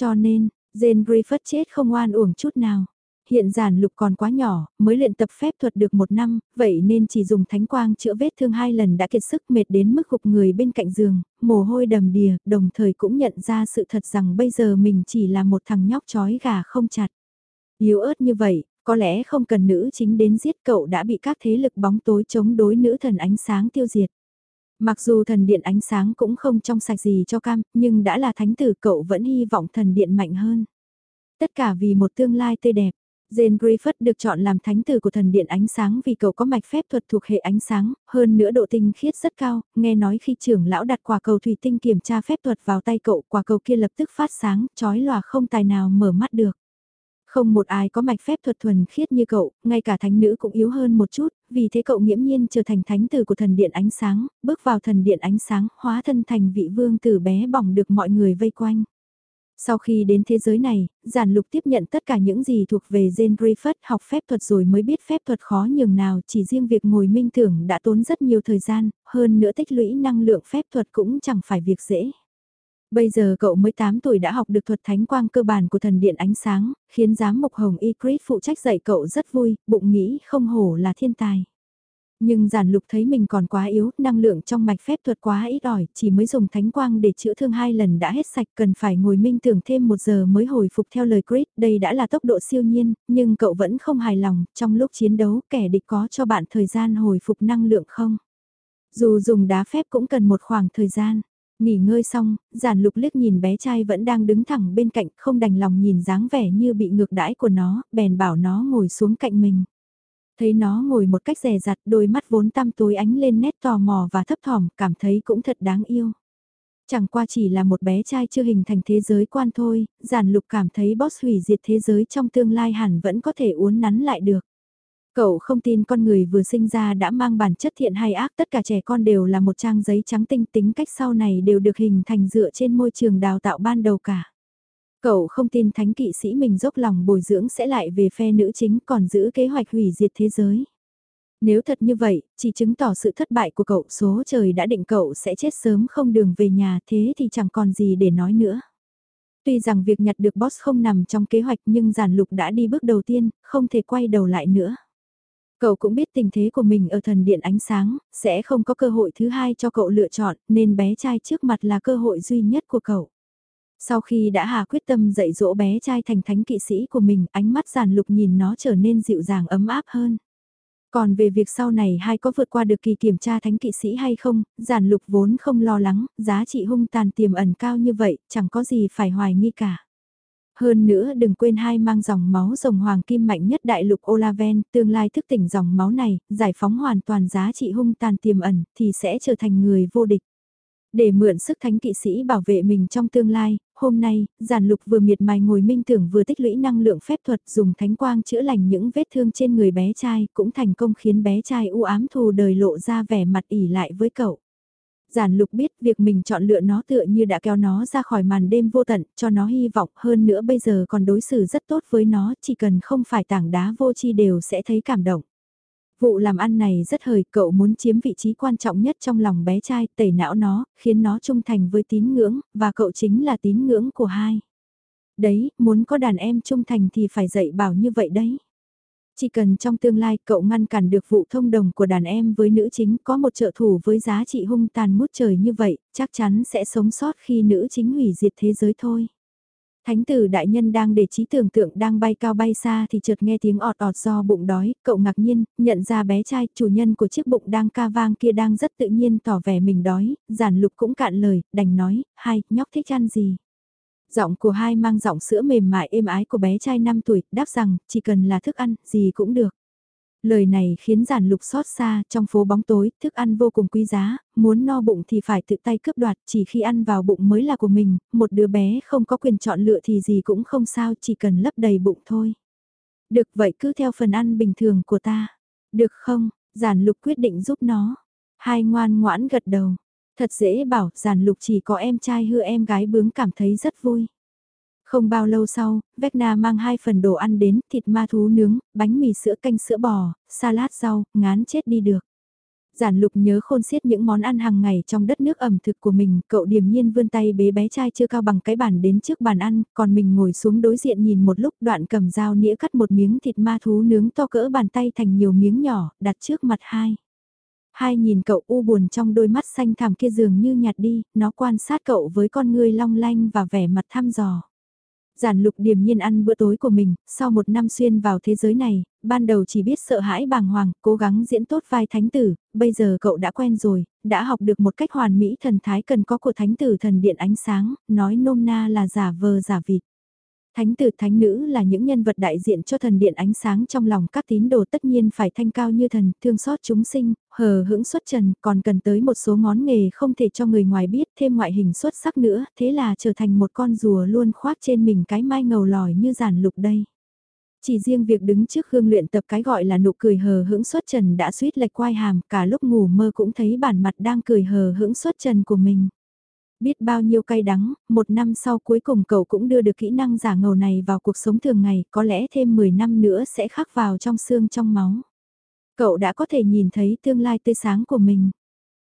Cho nên, Jane Griffith chết không oan uổng chút nào. Hiện giản lục còn quá nhỏ, mới luyện tập phép thuật được một năm, vậy nên chỉ dùng thánh quang chữa vết thương hai lần đã kiệt sức mệt đến mức gục người bên cạnh giường, mồ hôi đầm đìa, đồng thời cũng nhận ra sự thật rằng bây giờ mình chỉ là một thằng nhóc chói gà không chặt. Yếu ớt như vậy, có lẽ không cần nữ chính đến giết cậu đã bị các thế lực bóng tối chống đối nữ thần ánh sáng tiêu diệt. Mặc dù thần điện ánh sáng cũng không trong sạch gì cho cam, nhưng đã là thánh tử cậu vẫn hy vọng thần điện mạnh hơn. Tất cả vì một tương lai tươi đẹp. Jane Griffith được chọn làm thánh tử của thần điện ánh sáng vì cậu có mạch phép thuật thuộc hệ ánh sáng, hơn nữa độ tinh khiết rất cao, nghe nói khi trưởng lão đặt quả cầu thủy tinh kiểm tra phép thuật vào tay cậu, quả cầu kia lập tức phát sáng, chói lòa không tài nào mở mắt được. Không một ai có mạch phép thuật thuần khiết như cậu, ngay cả thánh nữ cũng yếu hơn một chút, vì thế cậu nghiễm nhiên trở thành thánh tử của thần điện ánh sáng, bước vào thần điện ánh sáng, hóa thân thành vị vương tử bé bỏng được mọi người vây quanh. Sau khi đến thế giới này, giản lục tiếp nhận tất cả những gì thuộc về Jane Griffith học phép thuật rồi mới biết phép thuật khó nhường nào chỉ riêng việc ngồi minh tưởng đã tốn rất nhiều thời gian, hơn nữa tích lũy năng lượng phép thuật cũng chẳng phải việc dễ. Bây giờ cậu mới 8 tuổi đã học được thuật thánh quang cơ bản của thần điện ánh sáng, khiến giám mục Hồng Ecrit phụ trách dạy cậu rất vui, bụng nghĩ không hổ là thiên tài. Nhưng giản lục thấy mình còn quá yếu, năng lượng trong mạch phép thuật quá ít ỏi, chỉ mới dùng thánh quang để chữa thương hai lần đã hết sạch cần phải ngồi minh tưởng thêm một giờ mới hồi phục theo lời Chris, đây đã là tốc độ siêu nhiên, nhưng cậu vẫn không hài lòng, trong lúc chiến đấu kẻ địch có cho bạn thời gian hồi phục năng lượng không? Dù dùng đá phép cũng cần một khoảng thời gian. Nghỉ ngơi xong, giản lục liếc nhìn bé trai vẫn đang đứng thẳng bên cạnh không đành lòng nhìn dáng vẻ như bị ngược đãi của nó, bèn bảo nó ngồi xuống cạnh mình. Thấy nó ngồi một cách rè rặt đôi mắt vốn tăm tối ánh lên nét tò mò và thấp thỏm, cảm thấy cũng thật đáng yêu. Chẳng qua chỉ là một bé trai chưa hình thành thế giới quan thôi, giản lục cảm thấy boss hủy diệt thế giới trong tương lai hẳn vẫn có thể uốn nắn lại được. Cậu không tin con người vừa sinh ra đã mang bản chất thiện hay ác tất cả trẻ con đều là một trang giấy trắng tinh tính cách sau này đều được hình thành dựa trên môi trường đào tạo ban đầu cả. Cậu không tin thánh kỵ sĩ mình dốc lòng bồi dưỡng sẽ lại về phe nữ chính còn giữ kế hoạch hủy diệt thế giới. Nếu thật như vậy, chỉ chứng tỏ sự thất bại của cậu số trời đã định cậu sẽ chết sớm không đường về nhà thế thì chẳng còn gì để nói nữa. Tuy rằng việc nhặt được boss không nằm trong kế hoạch nhưng giản lục đã đi bước đầu tiên, không thể quay đầu lại nữa. Cậu cũng biết tình thế của mình ở thần điện ánh sáng, sẽ không có cơ hội thứ hai cho cậu lựa chọn, nên bé trai trước mặt là cơ hội duy nhất của cậu. Sau khi đã hà quyết tâm dạy dỗ bé trai thành thánh kỵ sĩ của mình, ánh mắt giản lục nhìn nó trở nên dịu dàng ấm áp hơn. Còn về việc sau này hai có vượt qua được kỳ kiểm tra thánh kỵ sĩ hay không, giản lục vốn không lo lắng, giá trị hung tàn tiềm ẩn cao như vậy, chẳng có gì phải hoài nghi cả. Hơn nữa đừng quên hai mang dòng máu rồng hoàng kim mạnh nhất đại lục Olaven, tương lai thức tỉnh dòng máu này, giải phóng hoàn toàn giá trị hung tàn tiềm ẩn, thì sẽ trở thành người vô địch. Để mượn sức thánh kỵ sĩ bảo vệ mình trong tương lai, hôm nay, giản lục vừa miệt mài ngồi minh tưởng vừa tích lũy năng lượng phép thuật dùng thánh quang chữa lành những vết thương trên người bé trai, cũng thành công khiến bé trai u ám thù đời lộ ra vẻ mặt ỉ lại với cậu. Giản lục biết việc mình chọn lựa nó tựa như đã kéo nó ra khỏi màn đêm vô tận, cho nó hy vọng hơn nữa bây giờ còn đối xử rất tốt với nó, chỉ cần không phải tảng đá vô chi đều sẽ thấy cảm động. Vụ làm ăn này rất hời, cậu muốn chiếm vị trí quan trọng nhất trong lòng bé trai, tẩy não nó, khiến nó trung thành với tín ngưỡng, và cậu chính là tín ngưỡng của hai. Đấy, muốn có đàn em trung thành thì phải dạy bảo như vậy đấy. Chỉ cần trong tương lai cậu ngăn cản được vụ thông đồng của đàn em với nữ chính có một trợ thủ với giá trị hung tàn mút trời như vậy, chắc chắn sẽ sống sót khi nữ chính hủy diệt thế giới thôi. Thánh tử đại nhân đang để trí tưởng tượng đang bay cao bay xa thì chợt nghe tiếng ọt ọt do bụng đói, cậu ngạc nhiên, nhận ra bé trai, chủ nhân của chiếc bụng đang ca vang kia đang rất tự nhiên tỏ vẻ mình đói, giản lục cũng cạn lời, đành nói, hai, nhóc thích ăn gì. Giọng của hai mang giọng sữa mềm mại êm ái của bé trai 5 tuổi, đáp rằng, chỉ cần là thức ăn, gì cũng được. Lời này khiến giản lục xót xa, trong phố bóng tối, thức ăn vô cùng quý giá, muốn no bụng thì phải tự tay cướp đoạt, chỉ khi ăn vào bụng mới là của mình, một đứa bé không có quyền chọn lựa thì gì cũng không sao, chỉ cần lấp đầy bụng thôi. Được vậy cứ theo phần ăn bình thường của ta. Được không, giản lục quyết định giúp nó. Hai ngoan ngoãn gật đầu. Thật dễ bảo, giản lục chỉ có em trai hư em gái bướng cảm thấy rất vui. Không bao lâu sau, Vecna mang hai phần đồ ăn đến, thịt ma thú nướng, bánh mì sữa canh sữa bò, salad rau, ngán chết đi được. Giản lục nhớ khôn xiết những món ăn hàng ngày trong đất nước ẩm thực của mình, cậu điềm nhiên vươn tay bế bé trai chưa cao bằng cái bàn đến trước bàn ăn, còn mình ngồi xuống đối diện nhìn một lúc đoạn cầm dao nĩa cắt một miếng thịt ma thú nướng to cỡ bàn tay thành nhiều miếng nhỏ, đặt trước mặt hai. Hai nhìn cậu u buồn trong đôi mắt xanh thẳm kia dường như nhạt đi, nó quan sát cậu với con ngươi long lanh và vẻ mặt thăm dò. Giản lục điềm nhiên ăn bữa tối của mình, sau một năm xuyên vào thế giới này, ban đầu chỉ biết sợ hãi bàng hoàng, cố gắng diễn tốt vai thánh tử, bây giờ cậu đã quen rồi, đã học được một cách hoàn mỹ thần thái cần có của thánh tử thần điện ánh sáng, nói nôm na là giả vờ giả vịt. Thánh tử thánh nữ là những nhân vật đại diện cho thần điện ánh sáng trong lòng các tín đồ tất nhiên phải thanh cao như thần, thương xót chúng sinh, hờ hững xuất trần, còn cần tới một số ngón nghề không thể cho người ngoài biết thêm ngoại hình xuất sắc nữa, thế là trở thành một con rùa luôn khoác trên mình cái mai ngầu lòi như giản lục đây. Chỉ riêng việc đứng trước gương luyện tập cái gọi là nụ cười hờ hững xuất trần đã suýt lệch quai hàm, cả lúc ngủ mơ cũng thấy bản mặt đang cười hờ hững xuất trần của mình. Biết bao nhiêu cay đắng, một năm sau cuối cùng cậu cũng đưa được kỹ năng giả ngầu này vào cuộc sống thường ngày, có lẽ thêm 10 năm nữa sẽ khắc vào trong xương trong máu. Cậu đã có thể nhìn thấy tương lai tươi sáng của mình.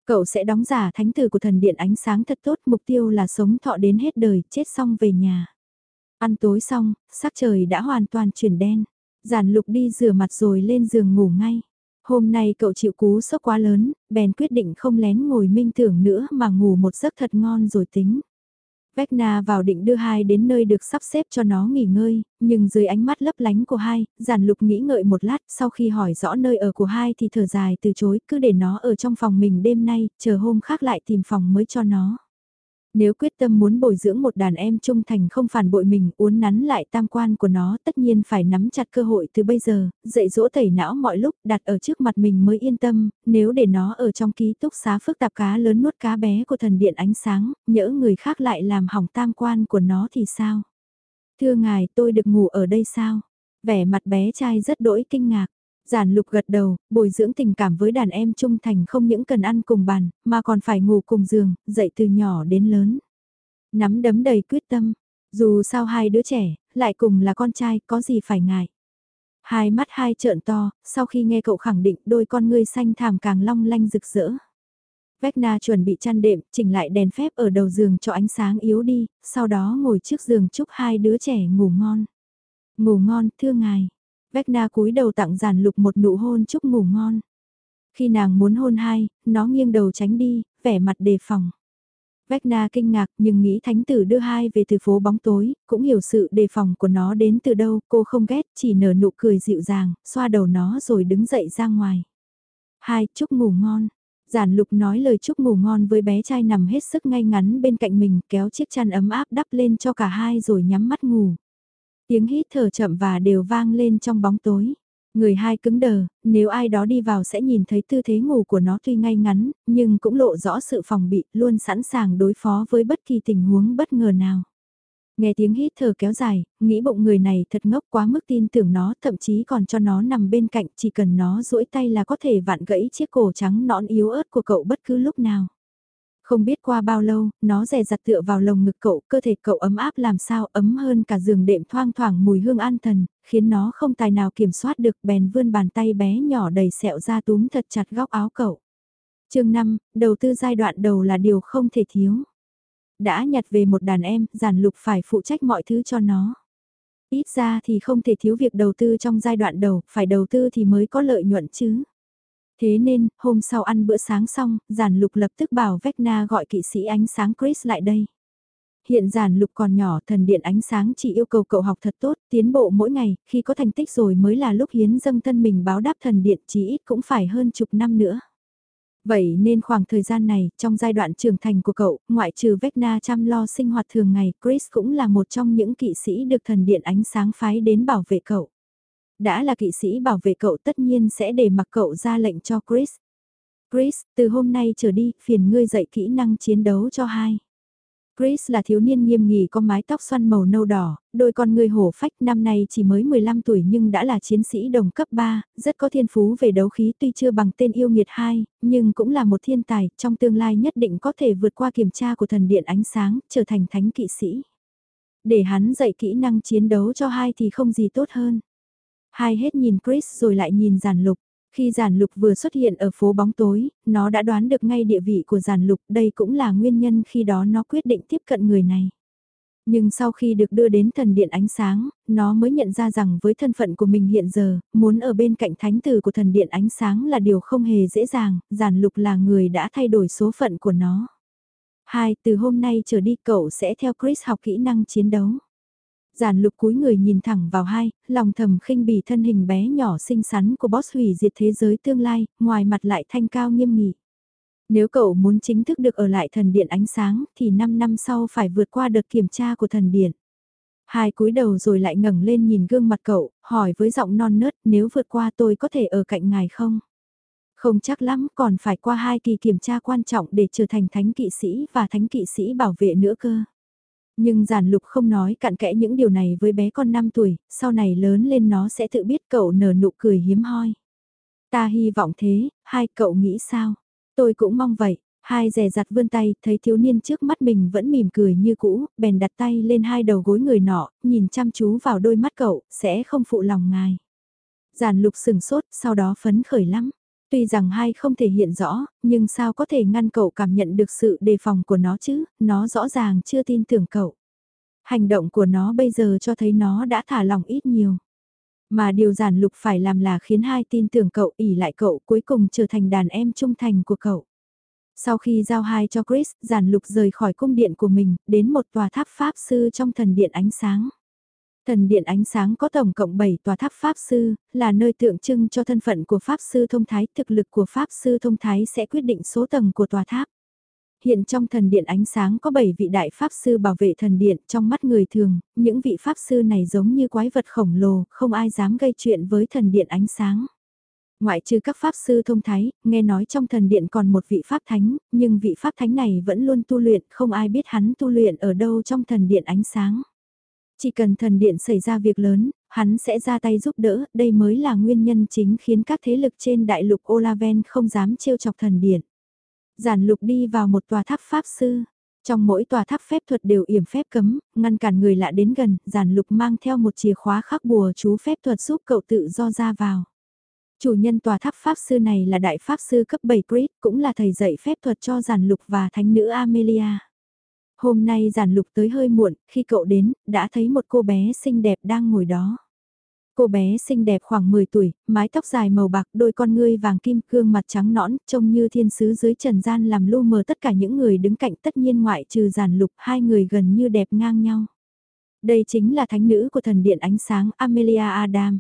Cậu sẽ đóng giả thánh tử của thần điện ánh sáng thật tốt, mục tiêu là sống thọ đến hết đời, chết xong về nhà. Ăn tối xong, sắc trời đã hoàn toàn chuyển đen. Giản lục đi rửa mặt rồi lên giường ngủ ngay. Hôm nay cậu chịu cú sốc quá lớn, bèn quyết định không lén ngồi minh tưởng nữa mà ngủ một giấc thật ngon rồi tính. Vecna vào định đưa hai đến nơi được sắp xếp cho nó nghỉ ngơi, nhưng dưới ánh mắt lấp lánh của hai, giản lục nghĩ ngợi một lát sau khi hỏi rõ nơi ở của hai thì thở dài từ chối cứ để nó ở trong phòng mình đêm nay, chờ hôm khác lại tìm phòng mới cho nó. Nếu quyết tâm muốn bồi dưỡng một đàn em trung thành không phản bội mình, uốn nắn lại tam quan của nó tất nhiên phải nắm chặt cơ hội từ bây giờ, dạy dỗ tẩy não mọi lúc đặt ở trước mặt mình mới yên tâm, nếu để nó ở trong ký túc xá phức tạp cá lớn nuốt cá bé của thần điện ánh sáng, nhỡ người khác lại làm hỏng tam quan của nó thì sao? Thưa ngài tôi được ngủ ở đây sao? Vẻ mặt bé trai rất đỗi kinh ngạc. Giản lục gật đầu, bồi dưỡng tình cảm với đàn em trung thành không những cần ăn cùng bàn, mà còn phải ngủ cùng giường, dậy từ nhỏ đến lớn. Nắm đấm đầy quyết tâm, dù sao hai đứa trẻ, lại cùng là con trai, có gì phải ngại. Hai mắt hai trợn to, sau khi nghe cậu khẳng định đôi con ngươi xanh thảm càng long lanh rực rỡ. Vecna chuẩn bị chăn đệm, chỉnh lại đèn phép ở đầu giường cho ánh sáng yếu đi, sau đó ngồi trước giường chúc hai đứa trẻ ngủ ngon. Ngủ ngon, thưa ngài. Vecna cúi đầu tặng giản lục một nụ hôn chúc ngủ ngon. Khi nàng muốn hôn hai, nó nghiêng đầu tránh đi, vẻ mặt đề phòng. Vecna kinh ngạc nhưng nghĩ thánh tử đưa hai về từ phố bóng tối, cũng hiểu sự đề phòng của nó đến từ đâu, cô không ghét, chỉ nở nụ cười dịu dàng, xoa đầu nó rồi đứng dậy ra ngoài. Hai, chúc ngủ ngon. Giản lục nói lời chúc ngủ ngon với bé trai nằm hết sức ngay ngắn bên cạnh mình kéo chiếc chăn ấm áp đắp lên cho cả hai rồi nhắm mắt ngủ. Tiếng hít thở chậm và đều vang lên trong bóng tối. Người hai cứng đờ, nếu ai đó đi vào sẽ nhìn thấy tư thế ngủ của nó tuy ngay ngắn, nhưng cũng lộ rõ sự phòng bị, luôn sẵn sàng đối phó với bất kỳ tình huống bất ngờ nào. Nghe tiếng hít thở kéo dài, nghĩ bụng người này thật ngốc quá mức tin tưởng nó, thậm chí còn cho nó nằm bên cạnh, chỉ cần nó duỗi tay là có thể vặn gãy chiếc cổ trắng nõn yếu ớt của cậu bất cứ lúc nào. Không biết qua bao lâu, nó rè rặt tựa vào lồng ngực cậu, cơ thể cậu ấm áp làm sao ấm hơn cả giường đệm thoang thoảng mùi hương an thần, khiến nó không tài nào kiểm soát được bèn vươn bàn tay bé nhỏ đầy sẹo ra túm thật chặt góc áo cậu. chương 5, đầu tư giai đoạn đầu là điều không thể thiếu. Đã nhặt về một đàn em, giản lục phải phụ trách mọi thứ cho nó. Ít ra thì không thể thiếu việc đầu tư trong giai đoạn đầu, phải đầu tư thì mới có lợi nhuận chứ. Thế nên, hôm sau ăn bữa sáng xong, giản lục lập tức bảo Vecna gọi kỵ sĩ ánh sáng Chris lại đây. Hiện giản lục còn nhỏ, thần điện ánh sáng chỉ yêu cầu cậu học thật tốt, tiến bộ mỗi ngày, khi có thành tích rồi mới là lúc hiến dâng thân mình báo đáp thần điện chí ít cũng phải hơn chục năm nữa. Vậy nên khoảng thời gian này, trong giai đoạn trưởng thành của cậu, ngoại trừ Vecna chăm lo sinh hoạt thường ngày, Chris cũng là một trong những kỵ sĩ được thần điện ánh sáng phái đến bảo vệ cậu đã là kỵ sĩ bảo vệ cậu tất nhiên sẽ để mặc cậu ra lệnh cho Chris. Chris, từ hôm nay trở đi, phiền ngươi dạy kỹ năng chiến đấu cho hai. Chris là thiếu niên nghiêm nghỉ có mái tóc xoăn màu nâu đỏ, đôi con người hổ phách năm nay chỉ mới 15 tuổi nhưng đã là chiến sĩ đồng cấp 3, rất có thiên phú về đấu khí tuy chưa bằng tên yêu nghiệt 2, nhưng cũng là một thiên tài, trong tương lai nhất định có thể vượt qua kiểm tra của thần điện ánh sáng, trở thành thánh kỵ sĩ. Để hắn dạy kỹ năng chiến đấu cho hai thì không gì tốt hơn. Hai hết nhìn Chris rồi lại nhìn giản lục. Khi giản lục vừa xuất hiện ở phố bóng tối, nó đã đoán được ngay địa vị của giản lục, đây cũng là nguyên nhân khi đó nó quyết định tiếp cận người này. Nhưng sau khi được đưa đến thần điện ánh sáng, nó mới nhận ra rằng với thân phận của mình hiện giờ, muốn ở bên cạnh thánh tử của thần điện ánh sáng là điều không hề dễ dàng, giản lục là người đã thay đổi số phận của nó. Hai, từ hôm nay trở đi cậu sẽ theo Chris học kỹ năng chiến đấu. Giản lục cúi người nhìn thẳng vào hai, lòng thầm khinh bỉ thân hình bé nhỏ xinh xắn của boss hủy diệt thế giới tương lai, ngoài mặt lại thanh cao nghiêm nghị. Nếu cậu muốn chính thức được ở lại thần điện ánh sáng thì 5 năm sau phải vượt qua đợt kiểm tra của thần điện. Hai cúi đầu rồi lại ngẩng lên nhìn gương mặt cậu, hỏi với giọng non nớt nếu vượt qua tôi có thể ở cạnh ngài không? Không chắc lắm còn phải qua hai kỳ kiểm tra quan trọng để trở thành thánh kỵ sĩ và thánh kỵ sĩ bảo vệ nữa cơ. Nhưng giản lục không nói cặn kẽ những điều này với bé con 5 tuổi, sau này lớn lên nó sẽ tự biết cậu nở nụ cười hiếm hoi. Ta hy vọng thế, hai cậu nghĩ sao? Tôi cũng mong vậy. Hai rè giặt vươn tay, thấy thiếu niên trước mắt mình vẫn mỉm cười như cũ, bèn đặt tay lên hai đầu gối người nọ, nhìn chăm chú vào đôi mắt cậu, sẽ không phụ lòng ngài. Giản lục sừng sốt, sau đó phấn khởi lắm. Tuy rằng hai không thể hiện rõ, nhưng sao có thể ngăn cậu cảm nhận được sự đề phòng của nó chứ, nó rõ ràng chưa tin tưởng cậu. Hành động của nó bây giờ cho thấy nó đã thả lòng ít nhiều. Mà điều giản lục phải làm là khiến hai tin tưởng cậu ỉ lại cậu cuối cùng trở thành đàn em trung thành của cậu. Sau khi giao hai cho Chris, giản lục rời khỏi cung điện của mình, đến một tòa tháp pháp sư trong thần điện ánh sáng. Thần điện ánh sáng có tổng cộng 7 tòa tháp Pháp Sư, là nơi tượng trưng cho thân phận của Pháp Sư Thông Thái. Thực lực của Pháp Sư Thông Thái sẽ quyết định số tầng của tòa tháp. Hiện trong thần điện ánh sáng có 7 vị đại Pháp Sư bảo vệ thần điện trong mắt người thường, những vị Pháp Sư này giống như quái vật khổng lồ, không ai dám gây chuyện với thần điện ánh sáng. Ngoại trừ các Pháp Sư thông thái, nghe nói trong thần điện còn một vị Pháp Thánh, nhưng vị Pháp Thánh này vẫn luôn tu luyện, không ai biết hắn tu luyện ở đâu trong thần điện ánh sáng. Chỉ cần thần điện xảy ra việc lớn, hắn sẽ ra tay giúp đỡ, đây mới là nguyên nhân chính khiến các thế lực trên đại lục Olaven không dám trêu chọc thần điện. Giản lục đi vào một tòa tháp pháp sư. Trong mỗi tòa tháp phép thuật đều yểm phép cấm, ngăn cản người lạ đến gần, giản lục mang theo một chìa khóa khắc bùa chú phép thuật giúp cậu tự do ra vào. Chủ nhân tòa tháp pháp sư này là đại pháp sư cấp 7 Chris, cũng là thầy dạy phép thuật cho giản lục và thánh nữ Amelia. Hôm nay giản lục tới hơi muộn, khi cậu đến, đã thấy một cô bé xinh đẹp đang ngồi đó. Cô bé xinh đẹp khoảng 10 tuổi, mái tóc dài màu bạc, đôi con ngươi vàng kim, gương mặt trắng nõn, trông như thiên sứ dưới trần gian làm lu mờ tất cả những người đứng cạnh tất nhiên ngoại trừ giản lục, hai người gần như đẹp ngang nhau. Đây chính là thánh nữ của thần điện ánh sáng Amelia Adam.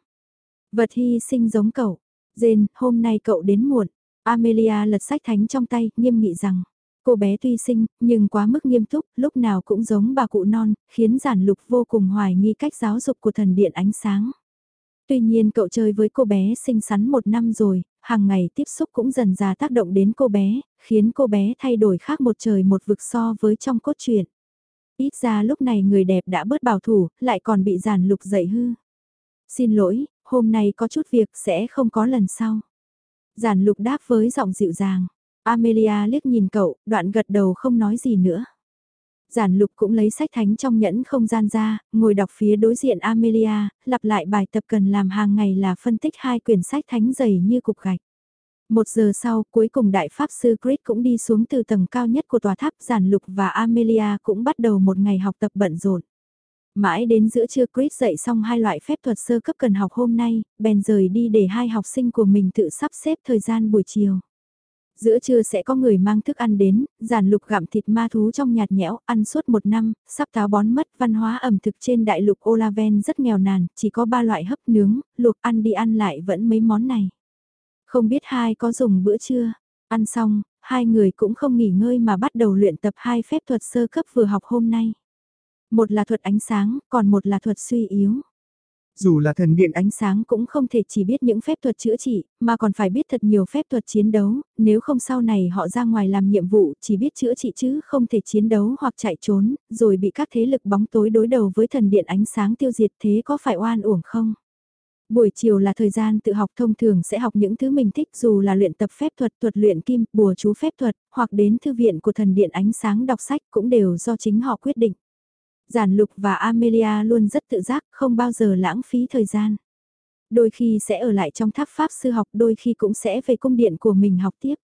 Vật hy sinh giống cậu. Jane, hôm nay cậu đến muộn. Amelia lật sách thánh trong tay, nghiêm nghị rằng. Cô bé tuy xinh, nhưng quá mức nghiêm túc, lúc nào cũng giống bà cụ non, khiến giản lục vô cùng hoài nghi cách giáo dục của thần điện ánh sáng. Tuy nhiên cậu chơi với cô bé xinh xắn một năm rồi, hàng ngày tiếp xúc cũng dần ra tác động đến cô bé, khiến cô bé thay đổi khác một trời một vực so với trong cốt truyện. Ít ra lúc này người đẹp đã bớt bảo thủ, lại còn bị giản lục dậy hư. Xin lỗi, hôm nay có chút việc sẽ không có lần sau. Giản lục đáp với giọng dịu dàng. Amelia liếc nhìn cậu, đoạn gật đầu không nói gì nữa. Giản lục cũng lấy sách thánh trong nhẫn không gian ra, ngồi đọc phía đối diện Amelia, lặp lại bài tập cần làm hàng ngày là phân tích hai quyển sách thánh dày như cục gạch. Một giờ sau, cuối cùng đại pháp sư Chris cũng đi xuống từ tầng cao nhất của tòa tháp giản lục và Amelia cũng bắt đầu một ngày học tập bận rộn. Mãi đến giữa trưa Chris dạy xong hai loại phép thuật sơ cấp cần học hôm nay, bèn rời đi để hai học sinh của mình tự sắp xếp thời gian buổi chiều. Giữa trưa sẽ có người mang thức ăn đến, giản lục gặm thịt ma thú trong nhạt nhẽo, ăn suốt một năm, sắp táo bón mất văn hóa ẩm thực trên đại lục Olaven rất nghèo nàn, chỉ có ba loại hấp nướng, luộc ăn đi ăn lại vẫn mấy món này. Không biết hai có dùng bữa trưa, ăn xong, hai người cũng không nghỉ ngơi mà bắt đầu luyện tập hai phép thuật sơ cấp vừa học hôm nay. Một là thuật ánh sáng, còn một là thuật suy yếu. Dù là thần điện ánh sáng cũng không thể chỉ biết những phép thuật chữa trị, mà còn phải biết thật nhiều phép thuật chiến đấu, nếu không sau này họ ra ngoài làm nhiệm vụ chỉ biết chữa trị chứ không thể chiến đấu hoặc chạy trốn, rồi bị các thế lực bóng tối đối đầu với thần điện ánh sáng tiêu diệt thế có phải oan uổng không? Buổi chiều là thời gian tự học thông thường sẽ học những thứ mình thích dù là luyện tập phép thuật, thuật luyện kim, bùa chú phép thuật, hoặc đến thư viện của thần điện ánh sáng đọc sách cũng đều do chính họ quyết định. Giản Lục và Amelia luôn rất tự giác, không bao giờ lãng phí thời gian. Đôi khi sẽ ở lại trong tháp pháp sư học, đôi khi cũng sẽ về cung điện của mình học tiếp.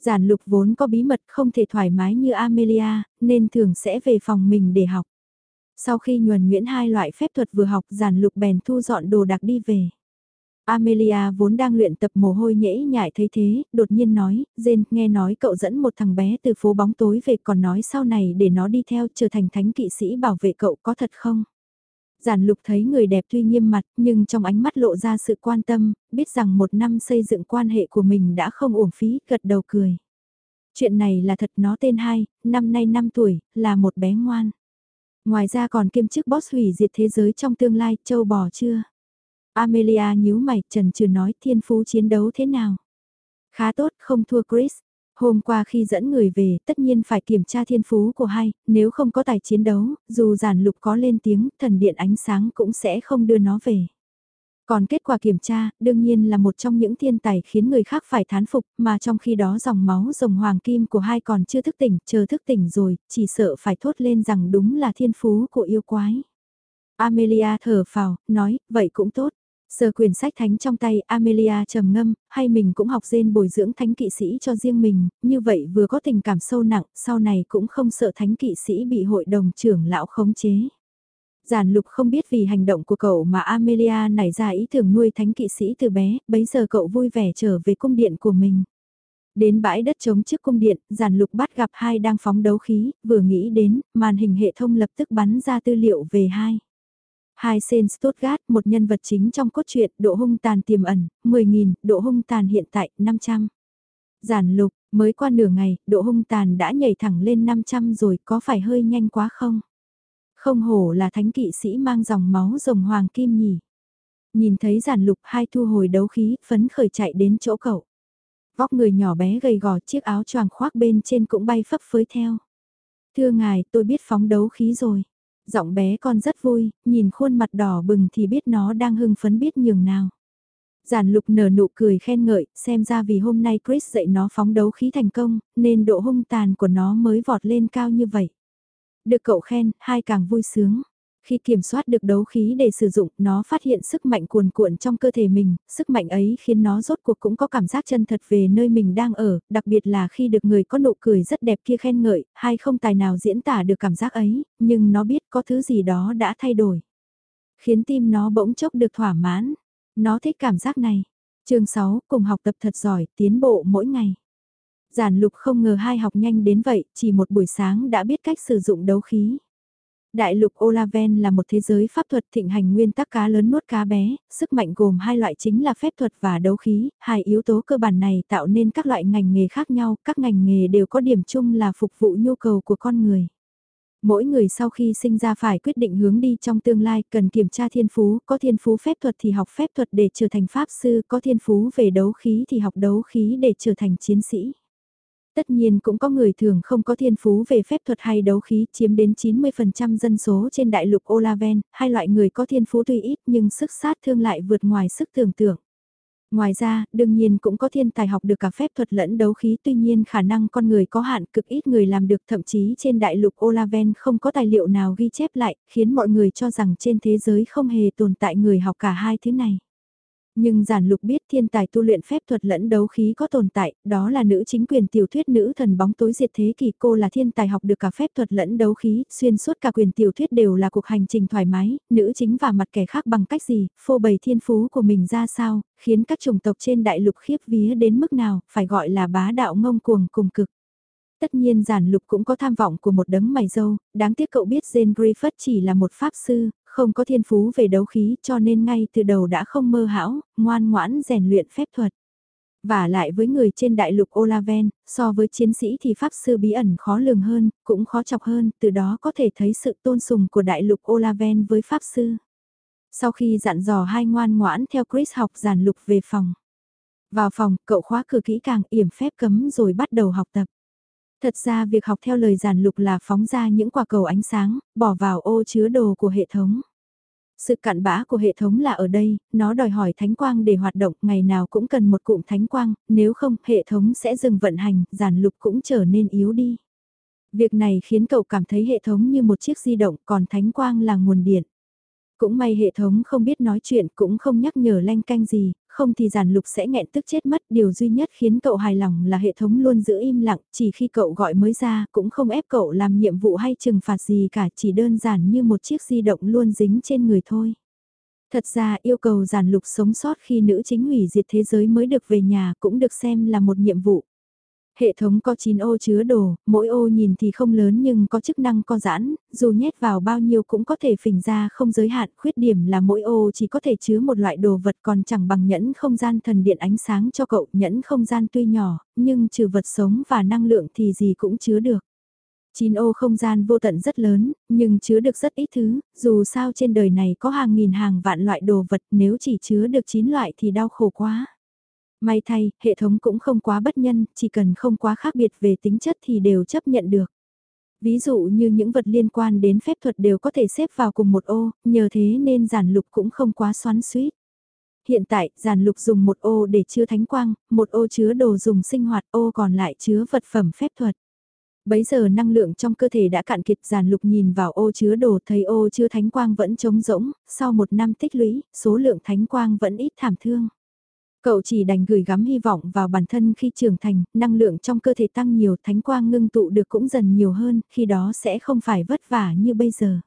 Giản Lục vốn có bí mật không thể thoải mái như Amelia, nên thường sẽ về phòng mình để học. Sau khi nhuần nhuyễn hai loại phép thuật vừa học, Giản Lục bèn thu dọn đồ đạc đi về. Amelia vốn đang luyện tập mồ hôi nhễ nhại thấy thế, đột nhiên nói, Jane, nghe nói cậu dẫn một thằng bé từ phố bóng tối về còn nói sau này để nó đi theo trở thành thánh kỵ sĩ bảo vệ cậu có thật không? Giản lục thấy người đẹp tuy nghiêm mặt nhưng trong ánh mắt lộ ra sự quan tâm, biết rằng một năm xây dựng quan hệ của mình đã không uổng phí, gật đầu cười. Chuyện này là thật nó tên hai, năm nay 5 tuổi, là một bé ngoan. Ngoài ra còn kiêm chức boss hủy diệt thế giới trong tương lai, châu bò chưa? Amelia nhíu mày, trần trừ nói thiên phú chiến đấu thế nào. Khá tốt, không thua Chris. Hôm qua khi dẫn người về, tất nhiên phải kiểm tra thiên phú của hai, nếu không có tài chiến đấu, dù giản lục có lên tiếng, thần điện ánh sáng cũng sẽ không đưa nó về. Còn kết quả kiểm tra, đương nhiên là một trong những thiên tài khiến người khác phải thán phục, mà trong khi đó dòng máu rồng hoàng kim của hai còn chưa thức tỉnh, chờ thức tỉnh rồi, chỉ sợ phải thốt lên rằng đúng là thiên phú của yêu quái. Amelia thở phào, nói, vậy cũng tốt. Sờ quyền sách thánh trong tay Amelia trầm ngâm, hay mình cũng học dên bồi dưỡng thánh kỵ sĩ cho riêng mình, như vậy vừa có tình cảm sâu nặng, sau này cũng không sợ thánh kỵ sĩ bị hội đồng trưởng lão khống chế. Giản lục không biết vì hành động của cậu mà Amelia nảy ra ý tưởng nuôi thánh kỵ sĩ từ bé, bấy giờ cậu vui vẻ trở về cung điện của mình. Đến bãi đất trống trước cung điện, giản lục bắt gặp hai đang phóng đấu khí, vừa nghĩ đến, màn hình hệ thông lập tức bắn ra tư liệu về hai. Hai sen Stuttgart, một nhân vật chính trong cốt truyện, độ hung tàn tiềm ẩn, 10.000, độ hung tàn hiện tại, 500. Giản lục, mới qua nửa ngày, độ hung tàn đã nhảy thẳng lên 500 rồi, có phải hơi nhanh quá không? Không hổ là thánh kỵ sĩ mang dòng máu rồng hoàng kim nhỉ. Nhìn thấy giản lục hai thu hồi đấu khí, phấn khởi chạy đến chỗ cậu. Vóc người nhỏ bé gầy gò chiếc áo choàng khoác bên trên cũng bay phấp phới theo. Thưa ngài, tôi biết phóng đấu khí rồi giọng bé con rất vui, nhìn khuôn mặt đỏ bừng thì biết nó đang hưng phấn biết nhường nào. Giản lục nở nụ cười khen ngợi, xem ra vì hôm nay Chris dạy nó phóng đấu khí thành công, nên độ hung tàn của nó mới vọt lên cao như vậy. Được cậu khen, hai càng vui sướng. Khi kiểm soát được đấu khí để sử dụng, nó phát hiện sức mạnh cuồn cuộn trong cơ thể mình, sức mạnh ấy khiến nó rốt cuộc cũng có cảm giác chân thật về nơi mình đang ở, đặc biệt là khi được người có nụ cười rất đẹp kia khen ngợi, hay không tài nào diễn tả được cảm giác ấy, nhưng nó biết có thứ gì đó đã thay đổi. Khiến tim nó bỗng chốc được thỏa mãn. Nó thích cảm giác này. chương 6, cùng học tập thật giỏi, tiến bộ mỗi ngày. Giản lục không ngờ hai học nhanh đến vậy, chỉ một buổi sáng đã biết cách sử dụng đấu khí. Đại lục Olaven là một thế giới pháp thuật thịnh hành nguyên tắc cá lớn nuốt cá bé, sức mạnh gồm hai loại chính là phép thuật và đấu khí, hai yếu tố cơ bản này tạo nên các loại ngành nghề khác nhau, các ngành nghề đều có điểm chung là phục vụ nhu cầu của con người. Mỗi người sau khi sinh ra phải quyết định hướng đi trong tương lai cần kiểm tra thiên phú, có thiên phú phép thuật thì học phép thuật để trở thành pháp sư, có thiên phú về đấu khí thì học đấu khí để trở thành chiến sĩ. Tất nhiên cũng có người thường không có thiên phú về phép thuật hay đấu khí chiếm đến 90% dân số trên đại lục Olaven, hai loại người có thiên phú tuy ít nhưng sức sát thương lại vượt ngoài sức tưởng tượng. Ngoài ra, đương nhiên cũng có thiên tài học được cả phép thuật lẫn đấu khí tuy nhiên khả năng con người có hạn cực ít người làm được thậm chí trên đại lục Olaven không có tài liệu nào ghi chép lại, khiến mọi người cho rằng trên thế giới không hề tồn tại người học cả hai thứ này. Nhưng giản lục biết thiên tài tu luyện phép thuật lẫn đấu khí có tồn tại, đó là nữ chính quyền tiểu thuyết nữ thần bóng tối diệt thế kỷ cô là thiên tài học được cả phép thuật lẫn đấu khí, xuyên suốt cả quyền tiểu thuyết đều là cuộc hành trình thoải mái, nữ chính và mặt kẻ khác bằng cách gì, phô bày thiên phú của mình ra sao, khiến các chủng tộc trên đại lục khiếp vía đến mức nào, phải gọi là bá đạo ngông cuồng cùng cực. Tất nhiên giản lục cũng có tham vọng của một đấng mày dâu, đáng tiếc cậu biết Jane Griffith chỉ là một pháp sư, không có thiên phú về đấu khí cho nên ngay từ đầu đã không mơ hão, ngoan ngoãn rèn luyện phép thuật. Và lại với người trên đại lục Olaven, so với chiến sĩ thì pháp sư bí ẩn khó lường hơn, cũng khó chọc hơn, từ đó có thể thấy sự tôn sùng của đại lục Olaven với pháp sư. Sau khi dặn dò hai ngoan ngoãn theo Chris học giản lục về phòng. Vào phòng, cậu khóa cửa kỹ càng yểm phép cấm rồi bắt đầu học tập. Thật ra việc học theo lời giản lục là phóng ra những quả cầu ánh sáng, bỏ vào ô chứa đồ của hệ thống. Sự cặn bã của hệ thống là ở đây, nó đòi hỏi thánh quang để hoạt động, ngày nào cũng cần một cụm thánh quang, nếu không hệ thống sẽ dừng vận hành, giản lục cũng trở nên yếu đi. Việc này khiến cậu cảm thấy hệ thống như một chiếc di động, còn thánh quang là nguồn điện. Cũng may hệ thống không biết nói chuyện cũng không nhắc nhở lanh canh gì, không thì giản lục sẽ nghẹn tức chết mất. Điều duy nhất khiến cậu hài lòng là hệ thống luôn giữ im lặng, chỉ khi cậu gọi mới ra cũng không ép cậu làm nhiệm vụ hay trừng phạt gì cả, chỉ đơn giản như một chiếc di động luôn dính trên người thôi. Thật ra yêu cầu giản lục sống sót khi nữ chính hủy diệt thế giới mới được về nhà cũng được xem là một nhiệm vụ. Hệ thống có 9 ô chứa đồ, mỗi ô nhìn thì không lớn nhưng có chức năng co giãn, dù nhét vào bao nhiêu cũng có thể phình ra không giới hạn, khuyết điểm là mỗi ô chỉ có thể chứa một loại đồ vật còn chẳng bằng nhẫn không gian thần điện ánh sáng cho cậu, nhẫn không gian tuy nhỏ, nhưng trừ vật sống và năng lượng thì gì cũng chứa được. 9 ô không gian vô tận rất lớn, nhưng chứa được rất ít thứ, dù sao trên đời này có hàng nghìn hàng vạn loại đồ vật nếu chỉ chứa được 9 loại thì đau khổ quá. May thay, hệ thống cũng không quá bất nhân, chỉ cần không quá khác biệt về tính chất thì đều chấp nhận được. Ví dụ như những vật liên quan đến phép thuật đều có thể xếp vào cùng một ô, nhờ thế nên giản lục cũng không quá xoắn suýt. Hiện tại, giản lục dùng một ô để chứa thánh quang, một ô chứa đồ dùng sinh hoạt, ô còn lại chứa vật phẩm phép thuật. Bấy giờ năng lượng trong cơ thể đã cạn kiệt giản lục nhìn vào ô chứa đồ thấy ô chứa thánh quang vẫn trống rỗng, sau một năm tích lũy, số lượng thánh quang vẫn ít thảm thương. Cậu chỉ đành gửi gắm hy vọng vào bản thân khi trưởng thành, năng lượng trong cơ thể tăng nhiều, thánh quang ngưng tụ được cũng dần nhiều hơn, khi đó sẽ không phải vất vả như bây giờ.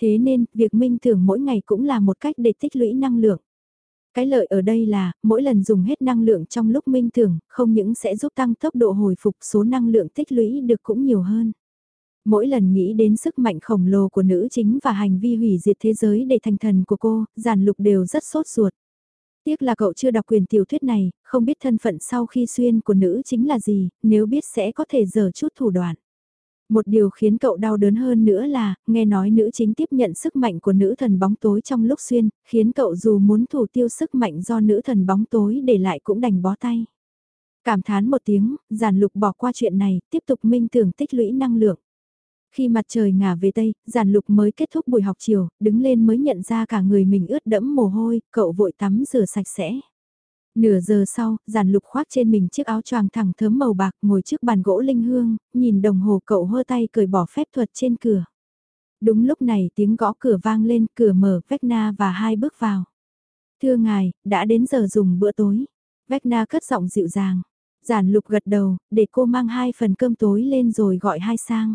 Thế nên, việc minh tưởng mỗi ngày cũng là một cách để tích lũy năng lượng. Cái lợi ở đây là, mỗi lần dùng hết năng lượng trong lúc minh tưởng, không những sẽ giúp tăng tốc độ hồi phục số năng lượng tích lũy được cũng nhiều hơn. Mỗi lần nghĩ đến sức mạnh khổng lồ của nữ chính và hành vi hủy diệt thế giới để thành thần của cô, giàn lục đều rất sốt ruột. Tiếc là cậu chưa đọc quyền tiểu thuyết này, không biết thân phận sau khi xuyên của nữ chính là gì, nếu biết sẽ có thể dở chút thủ đoạn. Một điều khiến cậu đau đớn hơn nữa là, nghe nói nữ chính tiếp nhận sức mạnh của nữ thần bóng tối trong lúc xuyên, khiến cậu dù muốn thủ tiêu sức mạnh do nữ thần bóng tối để lại cũng đành bó tay. Cảm thán một tiếng, giản lục bỏ qua chuyện này, tiếp tục minh tưởng tích lũy năng lượng. Khi mặt trời ngả về Tây, giản lục mới kết thúc buổi học chiều, đứng lên mới nhận ra cả người mình ướt đẫm mồ hôi, cậu vội tắm rửa sạch sẽ. Nửa giờ sau, giản lục khoác trên mình chiếc áo choàng thẳng thớm màu bạc ngồi trước bàn gỗ linh hương, nhìn đồng hồ cậu hơ tay cởi bỏ phép thuật trên cửa. Đúng lúc này tiếng gõ cửa vang lên, cửa mở, Vecna và hai bước vào. Thưa ngài, đã đến giờ dùng bữa tối. Vecna cất giọng dịu dàng. Giản lục gật đầu, để cô mang hai phần cơm tối lên rồi gọi hai sang.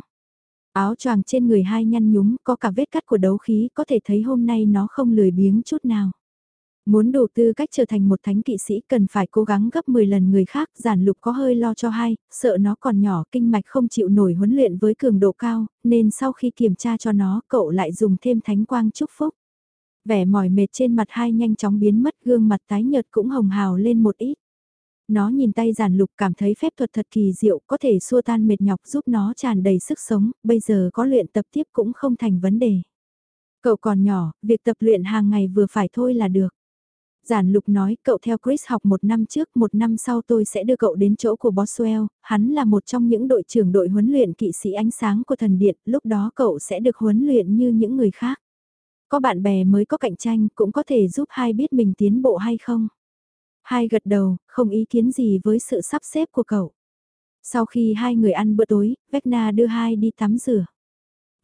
Áo choàng trên người hai nhăn nhúm, có cả vết cắt của đấu khí, có thể thấy hôm nay nó không lười biếng chút nào. Muốn đủ tư cách trở thành một thánh kỵ sĩ cần phải cố gắng gấp 10 lần người khác, giản lục có hơi lo cho hai, sợ nó còn nhỏ, kinh mạch không chịu nổi huấn luyện với cường độ cao, nên sau khi kiểm tra cho nó, cậu lại dùng thêm thánh quang chúc phúc. Vẻ mỏi mệt trên mặt hai nhanh chóng biến mất, gương mặt tái nhợt cũng hồng hào lên một ít. Nó nhìn tay giản lục cảm thấy phép thuật thật kỳ diệu, có thể xua tan mệt nhọc giúp nó tràn đầy sức sống, bây giờ có luyện tập tiếp cũng không thành vấn đề. Cậu còn nhỏ, việc tập luyện hàng ngày vừa phải thôi là được. Giản lục nói cậu theo Chris học một năm trước, một năm sau tôi sẽ đưa cậu đến chỗ của Boswell, hắn là một trong những đội trưởng đội huấn luyện kỵ sĩ ánh sáng của thần điện, lúc đó cậu sẽ được huấn luyện như những người khác. Có bạn bè mới có cạnh tranh cũng có thể giúp hai biết mình tiến bộ hay không. Hai gật đầu, không ý kiến gì với sự sắp xếp của cậu. Sau khi hai người ăn bữa tối, Vecna đưa hai đi tắm rửa.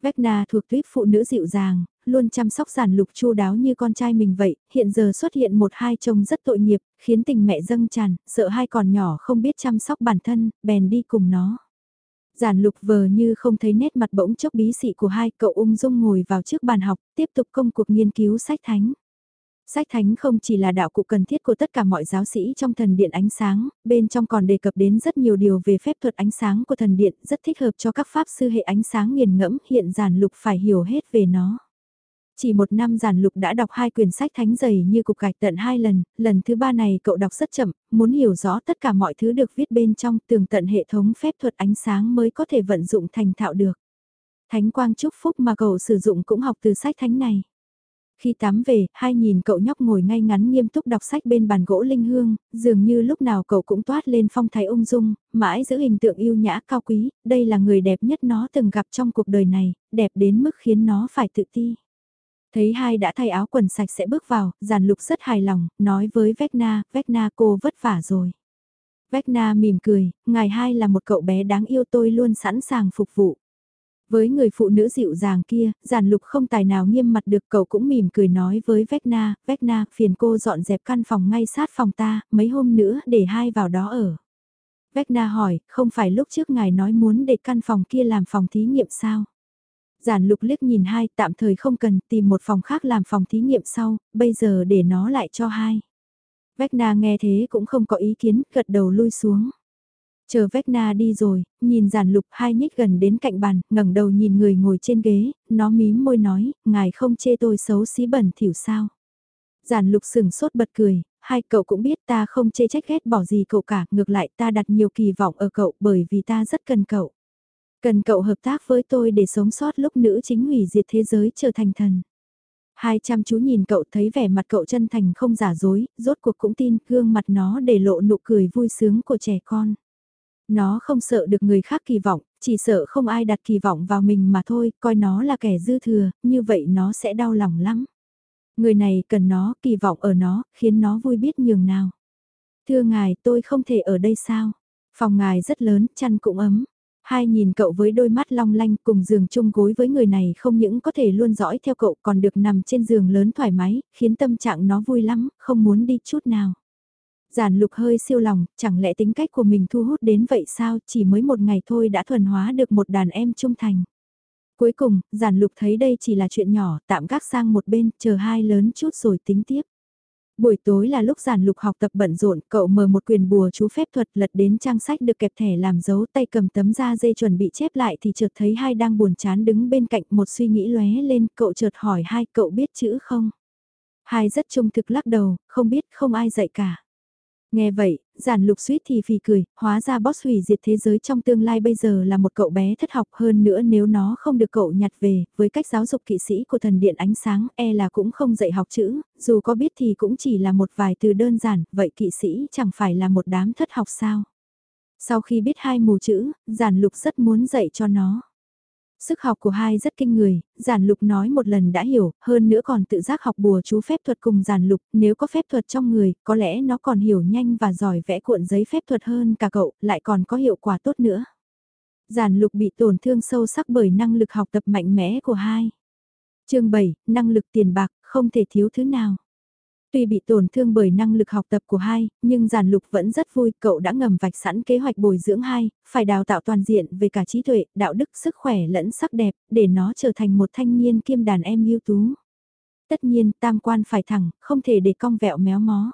Vecna thuộc tuyết phụ nữ dịu dàng, luôn chăm sóc giản lục chu đáo như con trai mình vậy, hiện giờ xuất hiện một hai chồng rất tội nghiệp, khiến tình mẹ dâng tràn, sợ hai còn nhỏ không biết chăm sóc bản thân, bèn đi cùng nó. Giản lục vờ như không thấy nét mặt bỗng chốc bí xị của hai cậu ung dung ngồi vào trước bàn học, tiếp tục công cuộc nghiên cứu sách thánh. Sách thánh không chỉ là đạo cụ cần thiết của tất cả mọi giáo sĩ trong thần điện ánh sáng, bên trong còn đề cập đến rất nhiều điều về phép thuật ánh sáng của thần điện, rất thích hợp cho các pháp sư hệ ánh sáng nghiền ngẫm hiện giản lục phải hiểu hết về nó. Chỉ một năm giản lục đã đọc hai quyển sách thánh dày như cục gạch tận hai lần, lần thứ ba này cậu đọc rất chậm, muốn hiểu rõ tất cả mọi thứ được viết bên trong tường tận hệ thống phép thuật ánh sáng mới có thể vận dụng thành thạo được. Thánh quang chúc phúc mà cậu sử dụng cũng học từ sách thánh này. Khi tắm về, hai nhìn cậu nhóc ngồi ngay ngắn nghiêm túc đọc sách bên bàn gỗ linh hương, dường như lúc nào cậu cũng toát lên phong thái ung dung, mãi giữ hình tượng yêu nhã cao quý, đây là người đẹp nhất nó từng gặp trong cuộc đời này, đẹp đến mức khiến nó phải tự ti. Thấy hai đã thay áo quần sạch sẽ bước vào, giàn lục rất hài lòng, nói với Vecna, Vecna cô vất vả rồi. Vecna mỉm cười, ngài hai là một cậu bé đáng yêu tôi luôn sẵn sàng phục vụ. Với người phụ nữ dịu dàng kia, giản lục không tài nào nghiêm mặt được cậu cũng mỉm cười nói với Vecna, Vecna phiền cô dọn dẹp căn phòng ngay sát phòng ta, mấy hôm nữa để hai vào đó ở. Vecna hỏi, không phải lúc trước ngài nói muốn để căn phòng kia làm phòng thí nghiệm sao? Giản lục liếc nhìn hai tạm thời không cần tìm một phòng khác làm phòng thí nghiệm sau, bây giờ để nó lại cho hai. Vecna nghe thế cũng không có ý kiến, gật đầu lui xuống. Chờ Vecna đi rồi, nhìn giản lục hai nhích gần đến cạnh bàn, ngẩng đầu nhìn người ngồi trên ghế, nó mím môi nói, ngài không chê tôi xấu xí bẩn thỉu sao. Giản lục sừng sốt bật cười, hai cậu cũng biết ta không chê trách ghét bỏ gì cậu cả, ngược lại ta đặt nhiều kỳ vọng ở cậu bởi vì ta rất cần cậu. Cần cậu hợp tác với tôi để sống sót lúc nữ chính hủy diệt thế giới trở thành thần. Hai chăm chú nhìn cậu thấy vẻ mặt cậu chân thành không giả dối, rốt cuộc cũng tin gương mặt nó để lộ nụ cười vui sướng của trẻ con. Nó không sợ được người khác kỳ vọng, chỉ sợ không ai đặt kỳ vọng vào mình mà thôi, coi nó là kẻ dư thừa, như vậy nó sẽ đau lòng lắm. Người này cần nó, kỳ vọng ở nó, khiến nó vui biết nhường nào. Thưa ngài, tôi không thể ở đây sao? Phòng ngài rất lớn, chăn cũng ấm. Hai nhìn cậu với đôi mắt long lanh cùng giường chung gối với người này không những có thể luôn dõi theo cậu còn được nằm trên giường lớn thoải mái, khiến tâm trạng nó vui lắm, không muốn đi chút nào. Giản lục hơi siêu lòng, chẳng lẽ tính cách của mình thu hút đến vậy sao, chỉ mới một ngày thôi đã thuần hóa được một đàn em trung thành. Cuối cùng, giản lục thấy đây chỉ là chuyện nhỏ, tạm gác sang một bên, chờ hai lớn chút rồi tính tiếp. Buổi tối là lúc giản lục học tập bận rộn, cậu mở một quyền bùa chú phép thuật lật đến trang sách được kẹp thẻ làm dấu tay cầm tấm da dây chuẩn bị chép lại thì chợt thấy hai đang buồn chán đứng bên cạnh một suy nghĩ lóe lên, cậu chợt hỏi hai cậu biết chữ không? Hai rất trung thực lắc đầu, không biết không ai dạy cả. Nghe vậy, giản lục suýt thì phì cười, hóa ra boss hủy diệt thế giới trong tương lai bây giờ là một cậu bé thất học hơn nữa nếu nó không được cậu nhặt về, với cách giáo dục kỵ sĩ của thần điện ánh sáng e là cũng không dạy học chữ, dù có biết thì cũng chỉ là một vài từ đơn giản, vậy kỵ sĩ chẳng phải là một đám thất học sao. Sau khi biết hai mù chữ, giản lục rất muốn dạy cho nó. Sức học của hai rất kinh người, giản lục nói một lần đã hiểu, hơn nữa còn tự giác học bùa chú phép thuật cùng giản lục, nếu có phép thuật trong người, có lẽ nó còn hiểu nhanh và giỏi vẽ cuộn giấy phép thuật hơn cả cậu, lại còn có hiệu quả tốt nữa. Giản lục bị tổn thương sâu sắc bởi năng lực học tập mạnh mẽ của hai. chương 7, năng lực tiền bạc, không thể thiếu thứ nào. Tuy bị tổn thương bởi năng lực học tập của hai, nhưng giản lục vẫn rất vui, cậu đã ngầm vạch sẵn kế hoạch bồi dưỡng hai, phải đào tạo toàn diện về cả trí tuệ, đạo đức, sức khỏe lẫn sắc đẹp, để nó trở thành một thanh niên kiêm đàn em ưu tú. Tất nhiên, tam quan phải thẳng, không thể để cong vẹo méo mó.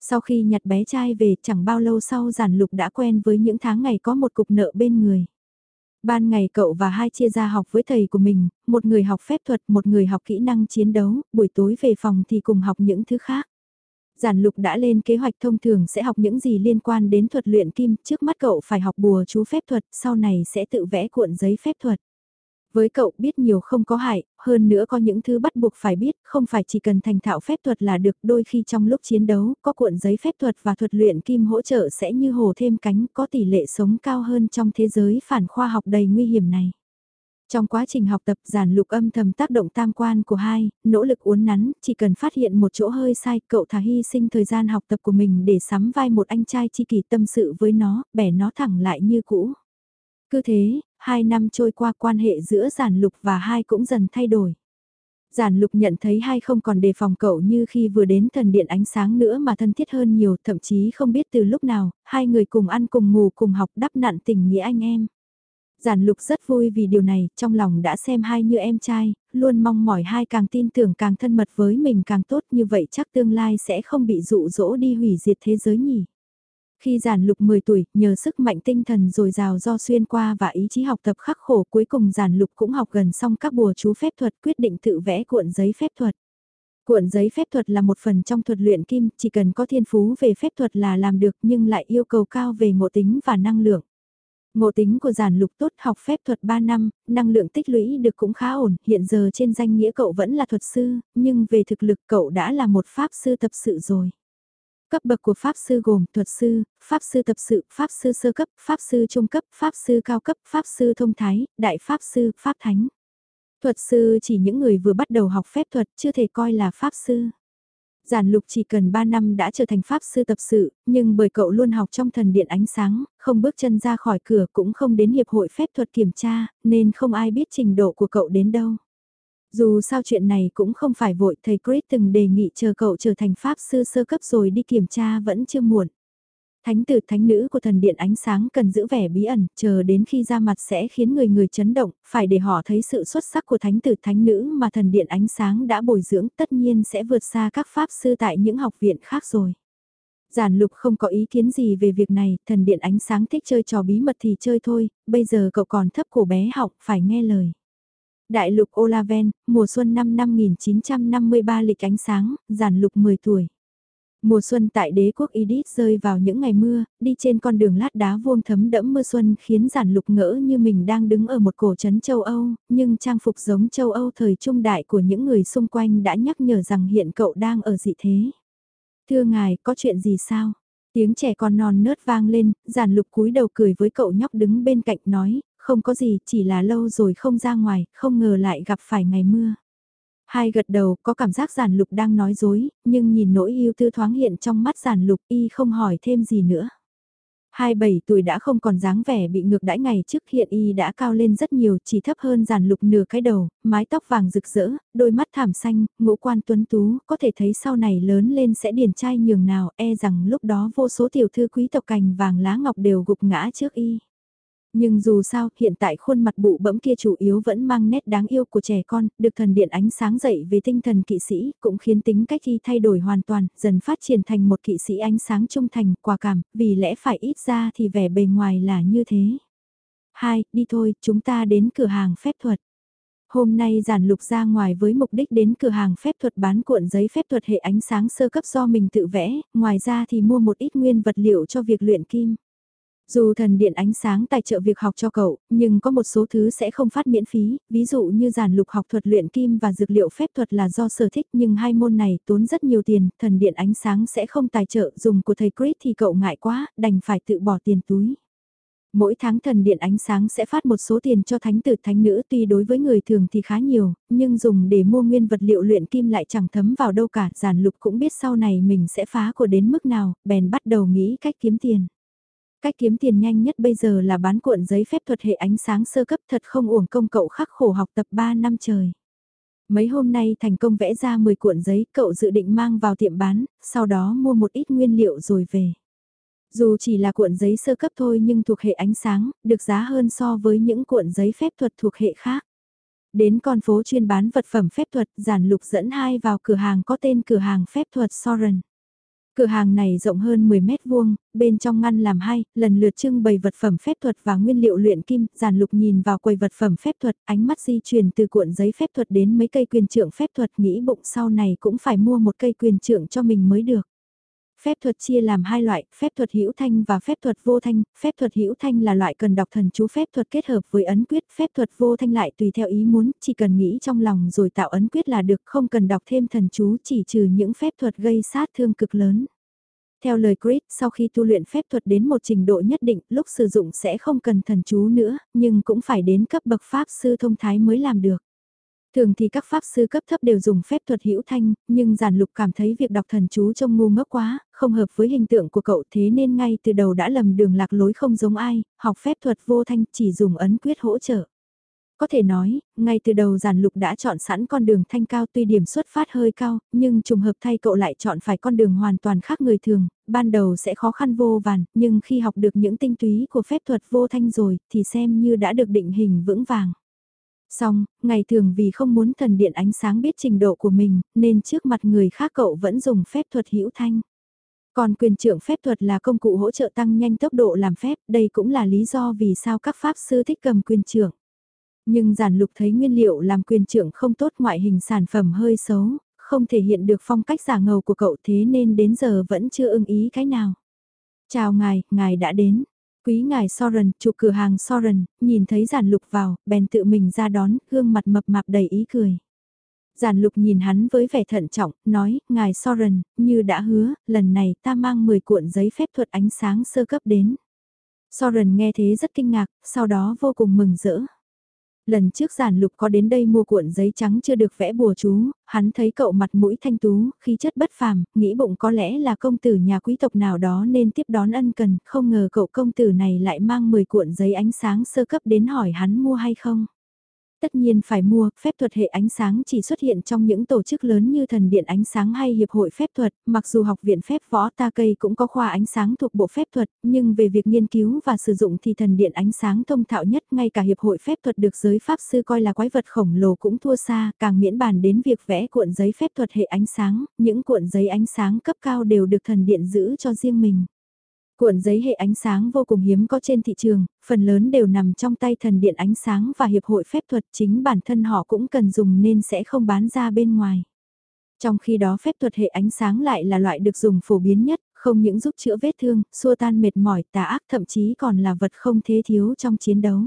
Sau khi nhặt bé trai về chẳng bao lâu sau giản lục đã quen với những tháng ngày có một cục nợ bên người. Ban ngày cậu và hai chia ra học với thầy của mình, một người học phép thuật, một người học kỹ năng chiến đấu, buổi tối về phòng thì cùng học những thứ khác. Giản lục đã lên kế hoạch thông thường sẽ học những gì liên quan đến thuật luyện kim, trước mắt cậu phải học bùa chú phép thuật, sau này sẽ tự vẽ cuộn giấy phép thuật. Với cậu biết nhiều không có hại, hơn nữa có những thứ bắt buộc phải biết, không phải chỉ cần thành thạo phép thuật là được, đôi khi trong lúc chiến đấu, có cuộn giấy phép thuật và thuật luyện kim hỗ trợ sẽ như hồ thêm cánh, có tỷ lệ sống cao hơn trong thế giới phản khoa học đầy nguy hiểm này. Trong quá trình học tập giản lục âm thầm tác động tam quan của hai, nỗ lực uốn nắn, chỉ cần phát hiện một chỗ hơi sai, cậu thà hy sinh thời gian học tập của mình để sắm vai một anh trai chi kỳ tâm sự với nó, bẻ nó thẳng lại như cũ. Cứ thế, hai năm trôi qua quan hệ giữa giản lục và hai cũng dần thay đổi. Giản lục nhận thấy hai không còn đề phòng cậu như khi vừa đến thần điện ánh sáng nữa mà thân thiết hơn nhiều, thậm chí không biết từ lúc nào, hai người cùng ăn cùng ngủ cùng học đắp nặn tình nghĩa anh em. Giản lục rất vui vì điều này, trong lòng đã xem hai như em trai, luôn mong mỏi hai càng tin tưởng càng thân mật với mình càng tốt như vậy chắc tương lai sẽ không bị dụ dỗ đi hủy diệt thế giới nhỉ. Khi giản lục 10 tuổi, nhờ sức mạnh tinh thần dồi dào do xuyên qua và ý chí học tập khắc khổ cuối cùng giản lục cũng học gần xong các bùa chú phép thuật quyết định tự vẽ cuộn giấy phép thuật. Cuộn giấy phép thuật là một phần trong thuật luyện kim, chỉ cần có thiên phú về phép thuật là làm được nhưng lại yêu cầu cao về ngộ tính và năng lượng. Ngộ tính của giản lục tốt học phép thuật 3 năm, năng lượng tích lũy được cũng khá ổn, hiện giờ trên danh nghĩa cậu vẫn là thuật sư, nhưng về thực lực cậu đã là một pháp sư tập sự rồi. Cấp bậc của Pháp sư gồm thuật sư, Pháp sư tập sự, Pháp sư sơ cấp, Pháp sư trung cấp, Pháp sư cao cấp, Pháp sư thông thái, Đại Pháp sư, Pháp thánh. Thuật sư chỉ những người vừa bắt đầu học phép thuật chưa thể coi là Pháp sư. Giản lục chỉ cần 3 năm đã trở thành Pháp sư tập sự, nhưng bởi cậu luôn học trong thần điện ánh sáng, không bước chân ra khỏi cửa cũng không đến hiệp hội phép thuật kiểm tra, nên không ai biết trình độ của cậu đến đâu. Dù sao chuyện này cũng không phải vội, thầy Chris từng đề nghị chờ cậu trở thành pháp sư sơ cấp rồi đi kiểm tra vẫn chưa muộn. Thánh tử thánh nữ của thần điện ánh sáng cần giữ vẻ bí ẩn, chờ đến khi ra mặt sẽ khiến người người chấn động, phải để họ thấy sự xuất sắc của thánh tử thánh nữ mà thần điện ánh sáng đã bồi dưỡng tất nhiên sẽ vượt xa các pháp sư tại những học viện khác rồi. Giản lục không có ý kiến gì về việc này, thần điện ánh sáng thích chơi trò bí mật thì chơi thôi, bây giờ cậu còn thấp cổ bé học, phải nghe lời. Đại lục Olaven, mùa xuân năm 5953 lịch ánh sáng, giản lục 10 tuổi. Mùa xuân tại đế quốc Edith rơi vào những ngày mưa, đi trên con đường lát đá vuông thấm đẫm mưa xuân khiến giản lục ngỡ như mình đang đứng ở một cổ trấn châu Âu, nhưng trang phục giống châu Âu thời trung đại của những người xung quanh đã nhắc nhở rằng hiện cậu đang ở dị thế. Thưa ngài, có chuyện gì sao? Tiếng trẻ con non nớt vang lên, giản lục cúi đầu cười với cậu nhóc đứng bên cạnh nói, không có gì, chỉ là lâu rồi không ra ngoài, không ngờ lại gặp phải ngày mưa. Hai gật đầu có cảm giác giản lục đang nói dối, nhưng nhìn nỗi yêu tư thoáng hiện trong mắt giản lục y không hỏi thêm gì nữa. Hai bảy tuổi đã không còn dáng vẻ bị ngược đãi ngày trước hiện y đã cao lên rất nhiều chỉ thấp hơn giản lục nửa cái đầu, mái tóc vàng rực rỡ, đôi mắt thảm xanh, ngũ quan tuấn tú, có thể thấy sau này lớn lên sẽ điển trai nhường nào e rằng lúc đó vô số tiểu thư quý tộc cành vàng lá ngọc đều gục ngã trước y. Nhưng dù sao, hiện tại khuôn mặt bụ bẫm kia chủ yếu vẫn mang nét đáng yêu của trẻ con, được thần điện ánh sáng dậy về tinh thần kỵ sĩ, cũng khiến tính cách y thay đổi hoàn toàn, dần phát triển thành một kỵ sĩ ánh sáng trung thành, quả cảm, vì lẽ phải ít ra thì vẻ bề ngoài là như thế. Hai, đi thôi, chúng ta đến cửa hàng phép thuật. Hôm nay giản lục ra ngoài với mục đích đến cửa hàng phép thuật bán cuộn giấy phép thuật hệ ánh sáng sơ cấp do mình tự vẽ, ngoài ra thì mua một ít nguyên vật liệu cho việc luyện kim. Dù thần điện ánh sáng tài trợ việc học cho cậu, nhưng có một số thứ sẽ không phát miễn phí, ví dụ như giản lục học thuật luyện kim và dược liệu phép thuật là do sở thích nhưng hai môn này tốn rất nhiều tiền, thần điện ánh sáng sẽ không tài trợ dùng của thầy Chris thì cậu ngại quá, đành phải tự bỏ tiền túi. Mỗi tháng thần điện ánh sáng sẽ phát một số tiền cho thánh tử thánh nữ tuy đối với người thường thì khá nhiều, nhưng dùng để mua nguyên vật liệu luyện kim lại chẳng thấm vào đâu cả, giản lục cũng biết sau này mình sẽ phá của đến mức nào, bèn bắt đầu nghĩ cách kiếm tiền. Cách kiếm tiền nhanh nhất bây giờ là bán cuộn giấy phép thuật hệ ánh sáng sơ cấp thật không uổng công cậu khắc khổ học tập 3 năm trời. Mấy hôm nay thành công vẽ ra 10 cuộn giấy cậu dự định mang vào tiệm bán, sau đó mua một ít nguyên liệu rồi về. Dù chỉ là cuộn giấy sơ cấp thôi nhưng thuộc hệ ánh sáng, được giá hơn so với những cuộn giấy phép thuật thuộc hệ khác. Đến con phố chuyên bán vật phẩm phép thuật, giản lục dẫn hai vào cửa hàng có tên cửa hàng phép thuật Soren. Cửa hàng này rộng hơn 10 mét vuông, bên trong ngăn làm hai, lần lượt trưng bày vật phẩm phép thuật và nguyên liệu luyện kim, giản lục nhìn vào quầy vật phẩm phép thuật, ánh mắt di chuyển từ cuộn giấy phép thuật đến mấy cây quyền trượng phép thuật nghĩ bụng sau này cũng phải mua một cây quyền trượng cho mình mới được. Phép thuật chia làm hai loại, phép thuật hữu thanh và phép thuật vô thanh, phép thuật hữu thanh là loại cần đọc thần chú phép thuật kết hợp với ấn quyết, phép thuật vô thanh lại tùy theo ý muốn, chỉ cần nghĩ trong lòng rồi tạo ấn quyết là được, không cần đọc thêm thần chú chỉ trừ những phép thuật gây sát thương cực lớn. Theo lời Chris, sau khi tu luyện phép thuật đến một trình độ nhất định, lúc sử dụng sẽ không cần thần chú nữa, nhưng cũng phải đến cấp bậc pháp sư thông thái mới làm được. Thường thì các pháp sư cấp thấp đều dùng phép thuật hữu thanh, nhưng giản lục cảm thấy việc đọc thần chú trông ngu ngốc quá, không hợp với hình tượng của cậu thế nên ngay từ đầu đã lầm đường lạc lối không giống ai, học phép thuật vô thanh chỉ dùng ấn quyết hỗ trợ. Có thể nói, ngay từ đầu giản lục đã chọn sẵn con đường thanh cao tuy điểm xuất phát hơi cao, nhưng trùng hợp thay cậu lại chọn phải con đường hoàn toàn khác người thường, ban đầu sẽ khó khăn vô vàn, nhưng khi học được những tinh túy của phép thuật vô thanh rồi, thì xem như đã được định hình vững vàng. Xong, ngày thường vì không muốn thần điện ánh sáng biết trình độ của mình, nên trước mặt người khác cậu vẫn dùng phép thuật hữu thanh. Còn quyền trưởng phép thuật là công cụ hỗ trợ tăng nhanh tốc độ làm phép, đây cũng là lý do vì sao các pháp sư thích cầm quyền trưởng. Nhưng giản lục thấy nguyên liệu làm quyền trưởng không tốt ngoại hình sản phẩm hơi xấu, không thể hiện được phong cách giả ngầu của cậu thế nên đến giờ vẫn chưa ưng ý cái nào. Chào ngài, ngài đã đến. Quý ngài Soren, chủ cửa hàng Soren, nhìn thấy giản lục vào, bèn tự mình ra đón, gương mặt mập mạp đầy ý cười. Giản lục nhìn hắn với vẻ thận trọng, nói, ngài Soren, như đã hứa, lần này ta mang 10 cuộn giấy phép thuật ánh sáng sơ cấp đến. Soren nghe thế rất kinh ngạc, sau đó vô cùng mừng rỡ. Lần trước giản lục có đến đây mua cuộn giấy trắng chưa được vẽ bùa chú, hắn thấy cậu mặt mũi thanh tú, khí chất bất phàm, nghĩ bụng có lẽ là công tử nhà quý tộc nào đó nên tiếp đón ân cần, không ngờ cậu công tử này lại mang 10 cuộn giấy ánh sáng sơ cấp đến hỏi hắn mua hay không. Tất nhiên phải mua, phép thuật hệ ánh sáng chỉ xuất hiện trong những tổ chức lớn như thần điện ánh sáng hay hiệp hội phép thuật, mặc dù học viện phép võ ta cây cũng có khoa ánh sáng thuộc bộ phép thuật, nhưng về việc nghiên cứu và sử dụng thì thần điện ánh sáng thông thạo nhất ngay cả hiệp hội phép thuật được giới pháp sư coi là quái vật khổng lồ cũng thua xa, càng miễn bàn đến việc vẽ cuộn giấy phép thuật hệ ánh sáng, những cuộn giấy ánh sáng cấp cao đều được thần điện giữ cho riêng mình. Cuộn giấy hệ ánh sáng vô cùng hiếm có trên thị trường, phần lớn đều nằm trong tay thần điện ánh sáng và hiệp hội phép thuật chính bản thân họ cũng cần dùng nên sẽ không bán ra bên ngoài. Trong khi đó phép thuật hệ ánh sáng lại là loại được dùng phổ biến nhất, không những giúp chữa vết thương, xua tan mệt mỏi, tà ác thậm chí còn là vật không thế thiếu trong chiến đấu.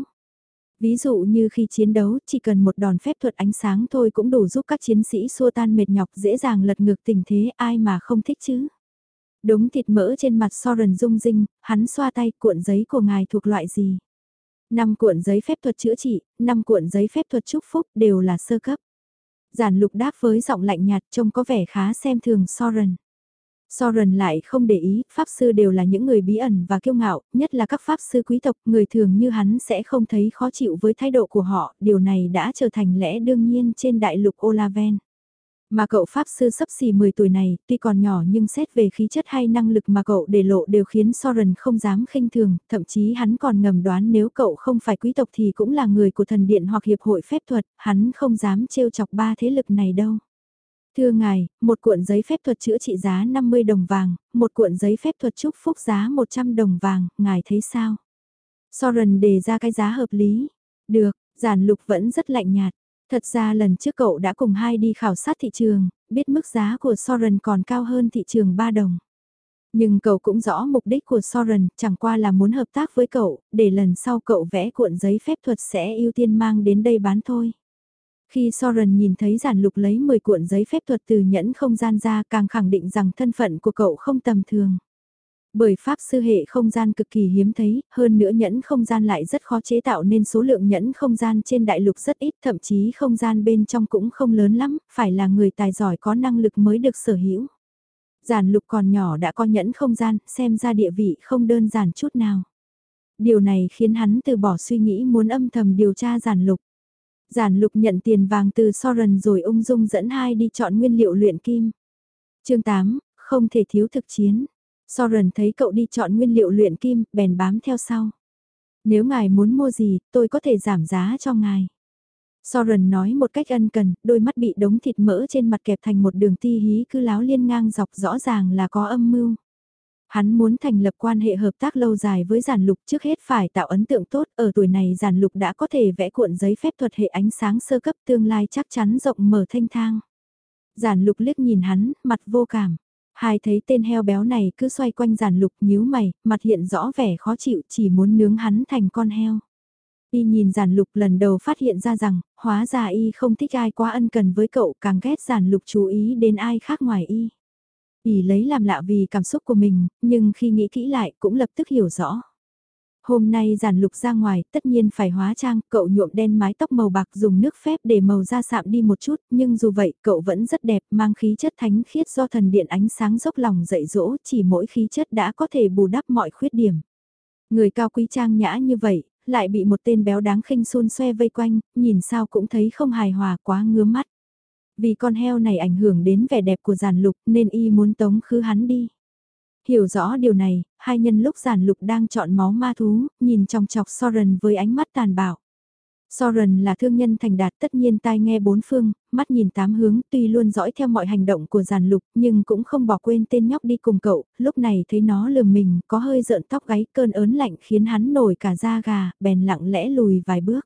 Ví dụ như khi chiến đấu, chỉ cần một đòn phép thuật ánh sáng thôi cũng đủ giúp các chiến sĩ xua tan mệt nhọc dễ dàng lật ngược tình thế ai mà không thích chứ. Đống thịt mỡ trên mặt Soren rung rinh, hắn xoa tay cuộn giấy của ngài thuộc loại gì. Năm cuộn giấy phép thuật chữa trị, năm cuộn giấy phép thuật chúc phúc đều là sơ cấp. Giản lục đáp với giọng lạnh nhạt trông có vẻ khá xem thường Soren. Soren lại không để ý, pháp sư đều là những người bí ẩn và kiêu ngạo, nhất là các pháp sư quý tộc, người thường như hắn sẽ không thấy khó chịu với thái độ của họ, điều này đã trở thành lẽ đương nhiên trên đại lục Olaven. Mà cậu Pháp sư sắp xì 10 tuổi này, tuy còn nhỏ nhưng xét về khí chất hay năng lực mà cậu để lộ đều khiến Soren không dám khinh thường, thậm chí hắn còn ngầm đoán nếu cậu không phải quý tộc thì cũng là người của thần điện hoặc hiệp hội phép thuật, hắn không dám trêu chọc ba thế lực này đâu. Thưa ngài, một cuộn giấy phép thuật chữa trị giá 50 đồng vàng, một cuộn giấy phép thuật chúc phúc giá 100 đồng vàng, ngài thấy sao? Soren đề ra cái giá hợp lý. Được, giản lục vẫn rất lạnh nhạt. Thật ra lần trước cậu đã cùng hai đi khảo sát thị trường, biết mức giá của Soren còn cao hơn thị trường 3 đồng. Nhưng cậu cũng rõ mục đích của Soren chẳng qua là muốn hợp tác với cậu, để lần sau cậu vẽ cuộn giấy phép thuật sẽ ưu tiên mang đến đây bán thôi. Khi Soren nhìn thấy giản lục lấy 10 cuộn giấy phép thuật từ nhẫn không gian ra càng khẳng định rằng thân phận của cậu không tầm thường. Bởi pháp sư hệ không gian cực kỳ hiếm thấy, hơn nữa nhẫn không gian lại rất khó chế tạo nên số lượng nhẫn không gian trên đại lục rất ít, thậm chí không gian bên trong cũng không lớn lắm, phải là người tài giỏi có năng lực mới được sở hữu. Giản lục còn nhỏ đã có nhẫn không gian, xem ra địa vị không đơn giản chút nào. Điều này khiến hắn từ bỏ suy nghĩ muốn âm thầm điều tra giản lục. Giản lục nhận tiền vàng từ Soren rồi ung dung dẫn hai đi chọn nguyên liệu luyện kim. chương 8, không thể thiếu thực chiến. Soren thấy cậu đi chọn nguyên liệu luyện kim, bèn bám theo sau. Nếu ngài muốn mua gì, tôi có thể giảm giá cho ngài. Soren nói một cách ân cần, đôi mắt bị đống thịt mỡ trên mặt kẹp thành một đường ti hí cứ láo liên ngang dọc rõ ràng là có âm mưu. Hắn muốn thành lập quan hệ hợp tác lâu dài với giản lục trước hết phải tạo ấn tượng tốt, ở tuổi này giản lục đã có thể vẽ cuộn giấy phép thuật hệ ánh sáng sơ cấp tương lai chắc chắn rộng mở thanh thang. Giản lục liếc nhìn hắn, mặt vô cảm. Hai thấy tên heo béo này cứ xoay quanh giản lục nhíu mày, mặt hiện rõ vẻ khó chịu chỉ muốn nướng hắn thành con heo. Y nhìn giản lục lần đầu phát hiện ra rằng, hóa ra y không thích ai quá ân cần với cậu càng ghét giản lục chú ý đến ai khác ngoài y. Y lấy làm lạ vì cảm xúc của mình, nhưng khi nghĩ kỹ lại cũng lập tức hiểu rõ. Hôm nay giản lục ra ngoài, tất nhiên phải hóa trang, cậu nhuộm đen mái tóc màu bạc dùng nước phép để màu da sạm đi một chút, nhưng dù vậy cậu vẫn rất đẹp, mang khí chất thánh khiết do thần điện ánh sáng dốc lòng dạy dỗ, chỉ mỗi khí chất đã có thể bù đắp mọi khuyết điểm. Người cao quý trang nhã như vậy, lại bị một tên béo đáng khinh xôn xoe vây quanh, nhìn sao cũng thấy không hài hòa quá ngứa mắt. Vì con heo này ảnh hưởng đến vẻ đẹp của giàn lục nên y muốn tống khứ hắn đi. Hiểu rõ điều này, hai nhân lúc giản lục đang chọn máu ma thú, nhìn trong chọc Soren với ánh mắt tàn bạo. Soren là thương nhân thành đạt tất nhiên tai nghe bốn phương, mắt nhìn tám hướng tuy luôn dõi theo mọi hành động của giàn lục nhưng cũng không bỏ quên tên nhóc đi cùng cậu, lúc này thấy nó lườm mình có hơi rợn tóc gáy cơn ớn lạnh khiến hắn nổi cả da gà, bèn lặng lẽ lùi vài bước.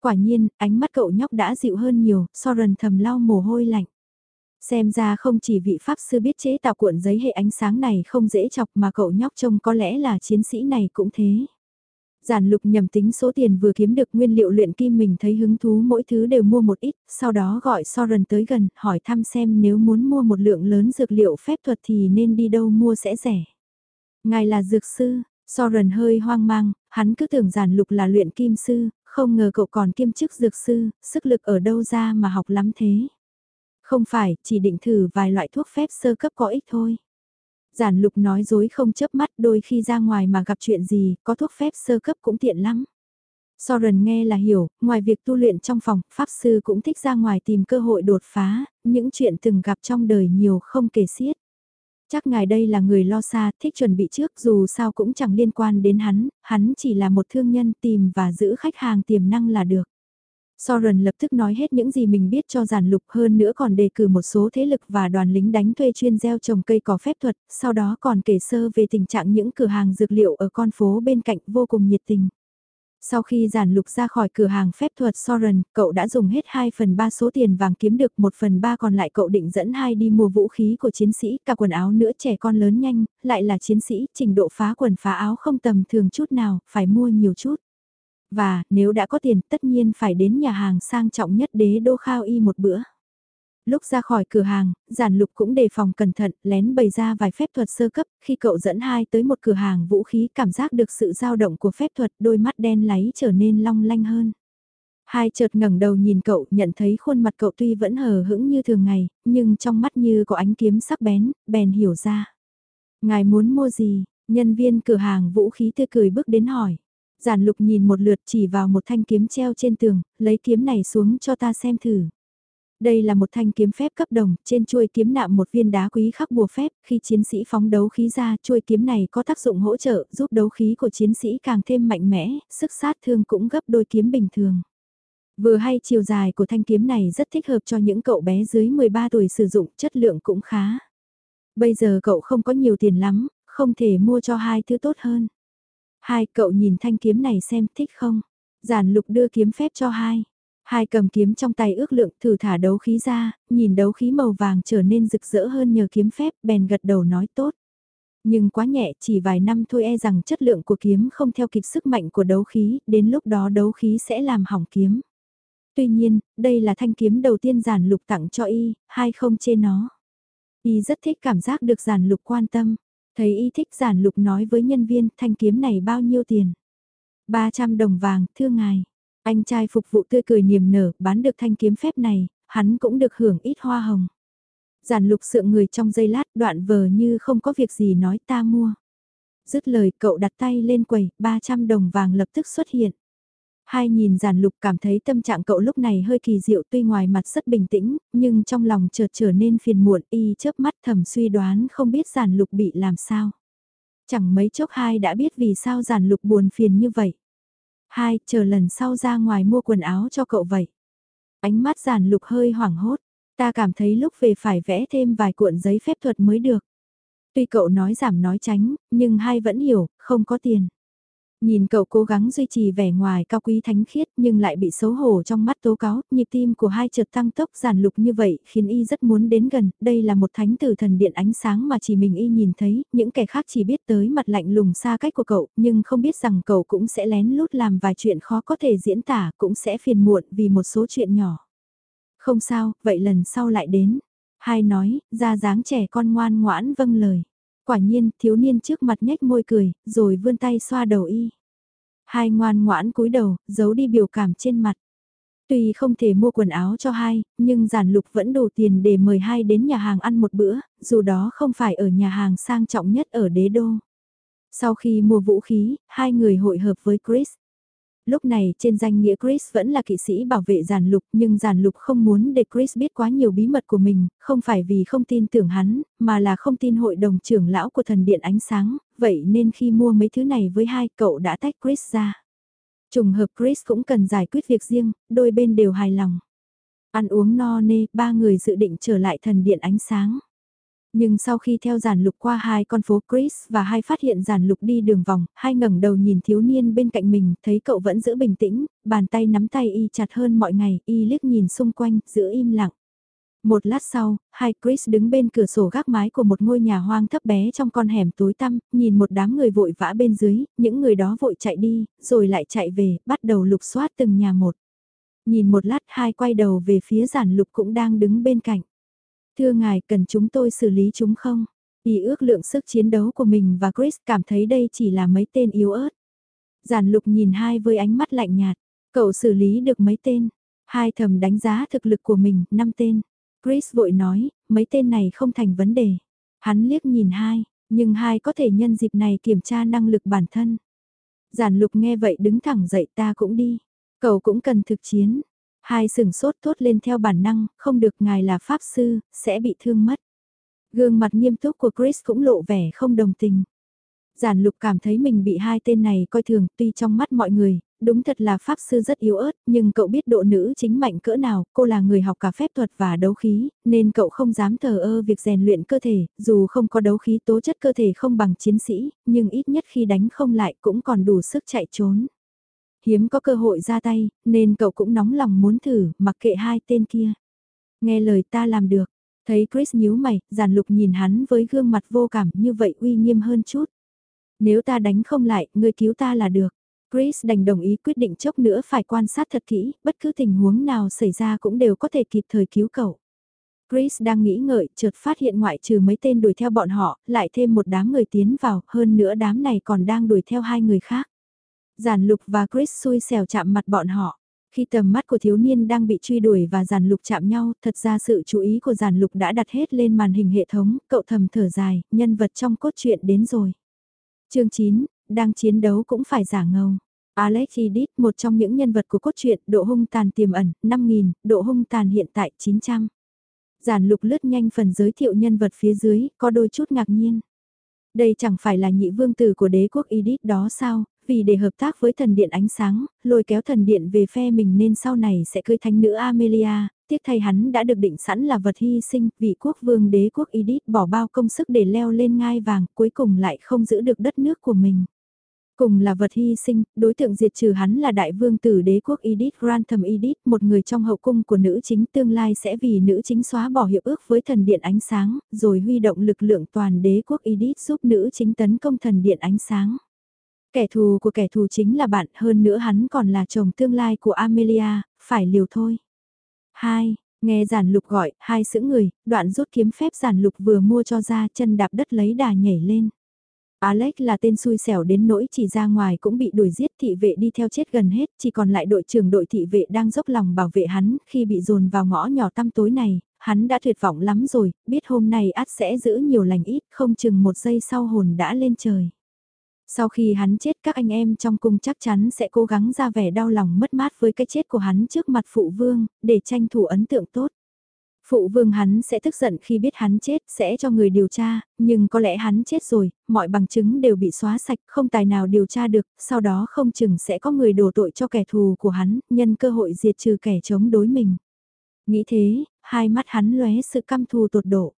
Quả nhiên, ánh mắt cậu nhóc đã dịu hơn nhiều, Soren thầm lau mồ hôi lạnh. Xem ra không chỉ vị pháp sư biết chế tạo cuộn giấy hệ ánh sáng này không dễ chọc mà cậu nhóc trông có lẽ là chiến sĩ này cũng thế. Giản lục nhầm tính số tiền vừa kiếm được nguyên liệu luyện kim mình thấy hứng thú mỗi thứ đều mua một ít, sau đó gọi Soren tới gần, hỏi thăm xem nếu muốn mua một lượng lớn dược liệu phép thuật thì nên đi đâu mua sẽ rẻ. Ngài là dược sư, Soren hơi hoang mang, hắn cứ tưởng giản lục là luyện kim sư, không ngờ cậu còn kiêm chức dược sư, sức lực ở đâu ra mà học lắm thế. Không phải, chỉ định thử vài loại thuốc phép sơ cấp có ích thôi. Giản lục nói dối không chớp mắt đôi khi ra ngoài mà gặp chuyện gì, có thuốc phép sơ cấp cũng tiện lắm. Soren nghe là hiểu, ngoài việc tu luyện trong phòng, Pháp Sư cũng thích ra ngoài tìm cơ hội đột phá, những chuyện từng gặp trong đời nhiều không kể xiết. Chắc ngài đây là người lo xa, thích chuẩn bị trước dù sao cũng chẳng liên quan đến hắn, hắn chỉ là một thương nhân tìm và giữ khách hàng tiềm năng là được. Soren lập tức nói hết những gì mình biết cho giản lục hơn nữa còn đề cử một số thế lực và đoàn lính đánh thuê chuyên gieo trồng cây cỏ phép thuật, sau đó còn kể sơ về tình trạng những cửa hàng dược liệu ở con phố bên cạnh vô cùng nhiệt tình. Sau khi giản lục ra khỏi cửa hàng phép thuật Soren, cậu đã dùng hết 2 phần 3 số tiền vàng kiếm được 1 phần 3 còn lại cậu định dẫn hai đi mua vũ khí của chiến sĩ, cả quần áo nữa trẻ con lớn nhanh, lại là chiến sĩ, trình độ phá quần phá áo không tầm thường chút nào, phải mua nhiều chút. Và, nếu đã có tiền tất nhiên phải đến nhà hàng sang trọng nhất đế đô khao y một bữa. Lúc ra khỏi cửa hàng, giản lục cũng đề phòng cẩn thận, lén bày ra vài phép thuật sơ cấp, khi cậu dẫn hai tới một cửa hàng vũ khí cảm giác được sự dao động của phép thuật, đôi mắt đen láy trở nên long lanh hơn. Hai chợt ngẩng đầu nhìn cậu, nhận thấy khuôn mặt cậu tuy vẫn hờ hững như thường ngày, nhưng trong mắt như có ánh kiếm sắc bén, bèn hiểu ra. Ngài muốn mua gì? Nhân viên cửa hàng vũ khí tươi cười bước đến hỏi. Giản lục nhìn một lượt chỉ vào một thanh kiếm treo trên tường, lấy kiếm này xuống cho ta xem thử. Đây là một thanh kiếm phép cấp đồng, trên chuôi kiếm nạm một viên đá quý khắc bùa phép, khi chiến sĩ phóng đấu khí ra, chuôi kiếm này có tác dụng hỗ trợ, giúp đấu khí của chiến sĩ càng thêm mạnh mẽ, sức sát thương cũng gấp đôi kiếm bình thường. Vừa hay chiều dài của thanh kiếm này rất thích hợp cho những cậu bé dưới 13 tuổi sử dụng, chất lượng cũng khá. Bây giờ cậu không có nhiều tiền lắm, không thể mua cho hai thứ tốt hơn. Hai cậu nhìn thanh kiếm này xem thích không? Giản lục đưa kiếm phép cho hai. Hai cầm kiếm trong tay ước lượng thử thả đấu khí ra, nhìn đấu khí màu vàng trở nên rực rỡ hơn nhờ kiếm phép bèn gật đầu nói tốt. Nhưng quá nhẹ chỉ vài năm thôi e rằng chất lượng của kiếm không theo kịp sức mạnh của đấu khí, đến lúc đó đấu khí sẽ làm hỏng kiếm. Tuy nhiên, đây là thanh kiếm đầu tiên giản lục tặng cho y, hai không chê nó. Y rất thích cảm giác được giản lục quan tâm, Thấy y thích giản lục nói với nhân viên thanh kiếm này bao nhiêu tiền. 300 đồng vàng, thưa ngài. Anh trai phục vụ tươi cười niềm nở, bán được thanh kiếm phép này, hắn cũng được hưởng ít hoa hồng. Giản lục sượng người trong giây lát đoạn vờ như không có việc gì nói ta mua. Dứt lời cậu đặt tay lên quầy, 300 đồng vàng lập tức xuất hiện. Hai nhìn giản lục cảm thấy tâm trạng cậu lúc này hơi kỳ diệu tuy ngoài mặt rất bình tĩnh, nhưng trong lòng chợt trở nên phiền muộn y chớp mắt thầm suy đoán không biết giản lục bị làm sao. Chẳng mấy chốc hai đã biết vì sao giản lục buồn phiền như vậy. Hai, chờ lần sau ra ngoài mua quần áo cho cậu vậy. Ánh mắt giản lục hơi hoảng hốt, ta cảm thấy lúc về phải vẽ thêm vài cuộn giấy phép thuật mới được. Tuy cậu nói giảm nói tránh, nhưng hai vẫn hiểu, không có tiền. Nhìn cậu cố gắng duy trì vẻ ngoài cao quý thánh khiết nhưng lại bị xấu hổ trong mắt tố cáo, nhịp tim của hai chợt tăng tốc giản lục như vậy khiến y rất muốn đến gần, đây là một thánh tử thần điện ánh sáng mà chỉ mình y nhìn thấy, những kẻ khác chỉ biết tới mặt lạnh lùng xa cách của cậu, nhưng không biết rằng cậu cũng sẽ lén lút làm vài chuyện khó có thể diễn tả, cũng sẽ phiền muộn vì một số chuyện nhỏ. Không sao, vậy lần sau lại đến. Hai nói, ra dáng trẻ con ngoan ngoãn vâng lời. Quả nhiên, thiếu niên trước mặt nhếch môi cười, rồi vươn tay xoa đầu y. Hai ngoan ngoãn cúi đầu, giấu đi biểu cảm trên mặt. Tuy không thể mua quần áo cho hai, nhưng giản lục vẫn đủ tiền để mời hai đến nhà hàng ăn một bữa, dù đó không phải ở nhà hàng sang trọng nhất ở đế đô. Sau khi mua vũ khí, hai người hội hợp với Chris. Lúc này trên danh nghĩa Chris vẫn là kỵ sĩ bảo vệ giản lục nhưng giản lục không muốn để Chris biết quá nhiều bí mật của mình, không phải vì không tin tưởng hắn, mà là không tin hội đồng trưởng lão của thần điện ánh sáng, vậy nên khi mua mấy thứ này với hai cậu đã tách Chris ra. Trùng hợp Chris cũng cần giải quyết việc riêng, đôi bên đều hài lòng. Ăn uống no nê, ba người dự định trở lại thần điện ánh sáng. Nhưng sau khi theo giản lục qua hai con phố Chris và hai phát hiện giản lục đi đường vòng, hai ngẩng đầu nhìn thiếu niên bên cạnh mình, thấy cậu vẫn giữ bình tĩnh, bàn tay nắm tay y chặt hơn mọi ngày, y liếc nhìn xung quanh, giữ im lặng. Một lát sau, hai Chris đứng bên cửa sổ gác mái của một ngôi nhà hoang thấp bé trong con hẻm tối tăm, nhìn một đám người vội vã bên dưới, những người đó vội chạy đi, rồi lại chạy về, bắt đầu lục soát từng nhà một. Nhìn một lát hai quay đầu về phía giản lục cũng đang đứng bên cạnh. Thưa ngài cần chúng tôi xử lý chúng không? Y ước lượng sức chiến đấu của mình và Chris cảm thấy đây chỉ là mấy tên yếu ớt. Giản lục nhìn hai với ánh mắt lạnh nhạt. Cậu xử lý được mấy tên? Hai thầm đánh giá thực lực của mình, năm tên. Chris vội nói, mấy tên này không thành vấn đề. Hắn liếc nhìn hai, nhưng hai có thể nhân dịp này kiểm tra năng lực bản thân. Giản lục nghe vậy đứng thẳng dậy ta cũng đi. Cậu cũng cần thực chiến. Hai sừng sốt thốt lên theo bản năng, không được ngài là pháp sư, sẽ bị thương mất. Gương mặt nghiêm túc của Chris cũng lộ vẻ không đồng tình. Giản lục cảm thấy mình bị hai tên này coi thường, tuy trong mắt mọi người, đúng thật là pháp sư rất yếu ớt, nhưng cậu biết độ nữ chính mạnh cỡ nào, cô là người học cả phép thuật và đấu khí, nên cậu không dám thờ ơ việc rèn luyện cơ thể, dù không có đấu khí tố chất cơ thể không bằng chiến sĩ, nhưng ít nhất khi đánh không lại cũng còn đủ sức chạy trốn. Hiếm có cơ hội ra tay, nên cậu cũng nóng lòng muốn thử, mặc kệ hai tên kia. Nghe lời ta làm được, thấy Chris nhíu mày, giản lục nhìn hắn với gương mặt vô cảm như vậy uy nghiêm hơn chút. Nếu ta đánh không lại, ngươi cứu ta là được. Chris đành đồng ý quyết định chốc nữa phải quan sát thật kỹ, bất cứ tình huống nào xảy ra cũng đều có thể kịp thời cứu cậu. Chris đang nghĩ ngợi, chợt phát hiện ngoại trừ mấy tên đuổi theo bọn họ, lại thêm một đám người tiến vào, hơn nữa đám này còn đang đuổi theo hai người khác. Giản lục và Chris xui xẻo chạm mặt bọn họ. Khi tầm mắt của thiếu niên đang bị truy đuổi và giản lục chạm nhau, thật ra sự chú ý của giản lục đã đặt hết lên màn hình hệ thống, cậu thầm thở dài, nhân vật trong cốt truyện đến rồi. chương 9, đang chiến đấu cũng phải giả ngầu. Alex Edith, một trong những nhân vật của cốt truyện, độ hung tàn tiềm ẩn, 5.000, độ hung tàn hiện tại 900. Giản lục lướt nhanh phần giới thiệu nhân vật phía dưới, có đôi chút ngạc nhiên. Đây chẳng phải là nhị vương tử của đế quốc Edith đó sao, vì để hợp tác với thần điện ánh sáng, lôi kéo thần điện về phe mình nên sau này sẽ cưới thánh nữ Amelia, tiếc thay hắn đã được định sẵn là vật hy sinh, vị quốc vương đế quốc Edith bỏ bao công sức để leo lên ngai vàng, cuối cùng lại không giữ được đất nước của mình. Cùng là vật hy sinh, đối tượng diệt trừ hắn là đại vương tử đế quốc Edith Grantham Edith, một người trong hậu cung của nữ chính tương lai sẽ vì nữ chính xóa bỏ hiệp ước với thần điện ánh sáng, rồi huy động lực lượng toàn đế quốc Edith giúp nữ chính tấn công thần điện ánh sáng. Kẻ thù của kẻ thù chính là bạn hơn nữa hắn còn là chồng tương lai của Amelia, phải liều thôi. 2. Nghe giản lục gọi, hai sững người, đoạn rút kiếm phép giản lục vừa mua cho ra chân đạp đất lấy đà nhảy lên. Alex là tên xui xẻo đến nỗi chỉ ra ngoài cũng bị đuổi giết thị vệ đi theo chết gần hết, chỉ còn lại đội trưởng đội thị vệ đang dốc lòng bảo vệ hắn khi bị dồn vào ngõ nhỏ tăm tối này, hắn đã tuyệt vọng lắm rồi, biết hôm nay át sẽ giữ nhiều lành ít, không chừng một giây sau hồn đã lên trời. Sau khi hắn chết các anh em trong cung chắc chắn sẽ cố gắng ra vẻ đau lòng mất mát với cái chết của hắn trước mặt phụ vương, để tranh thủ ấn tượng tốt. Phụ vương hắn sẽ tức giận khi biết hắn chết, sẽ cho người điều tra, nhưng có lẽ hắn chết rồi, mọi bằng chứng đều bị xóa sạch, không tài nào điều tra được, sau đó không chừng sẽ có người đổ tội cho kẻ thù của hắn, nhân cơ hội diệt trừ kẻ chống đối mình. Nghĩ thế, hai mắt hắn lóe sự căm thù tột độ.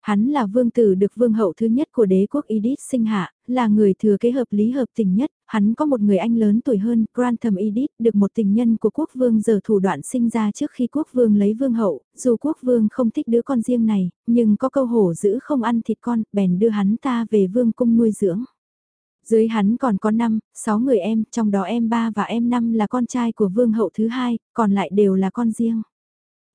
Hắn là vương tử được vương hậu thứ nhất của đế quốc Edith sinh hạ, là người thừa kế hợp lý hợp tình nhất, hắn có một người anh lớn tuổi hơn, Grantham Edith, được một tình nhân của quốc vương giờ thủ đoạn sinh ra trước khi quốc vương lấy vương hậu, dù quốc vương không thích đứa con riêng này, nhưng có câu hổ giữ không ăn thịt con, bèn đưa hắn ta về vương cung nuôi dưỡng. Dưới hắn còn có 5, 6 người em, trong đó em 3 và em 5 là con trai của vương hậu thứ hai, còn lại đều là con riêng.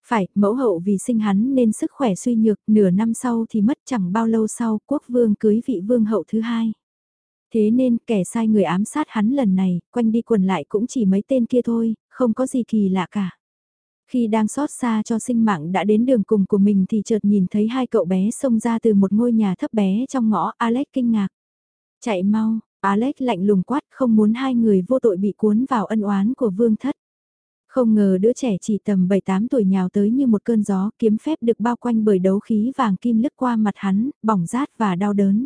Phải, mẫu hậu vì sinh hắn nên sức khỏe suy nhược, nửa năm sau thì mất chẳng bao lâu sau quốc vương cưới vị vương hậu thứ hai. Thế nên kẻ sai người ám sát hắn lần này, quanh đi quần lại cũng chỉ mấy tên kia thôi, không có gì kỳ lạ cả. Khi đang xót xa cho sinh mạng đã đến đường cùng của mình thì chợt nhìn thấy hai cậu bé xông ra từ một ngôi nhà thấp bé trong ngõ Alex kinh ngạc. Chạy mau, Alex lạnh lùng quát không muốn hai người vô tội bị cuốn vào ân oán của vương thất. Không ngờ đứa trẻ chỉ tầm 7-8 tuổi nhào tới như một cơn gió kiếm phép được bao quanh bởi đấu khí vàng kim lướt qua mặt hắn, bỏng rát và đau đớn.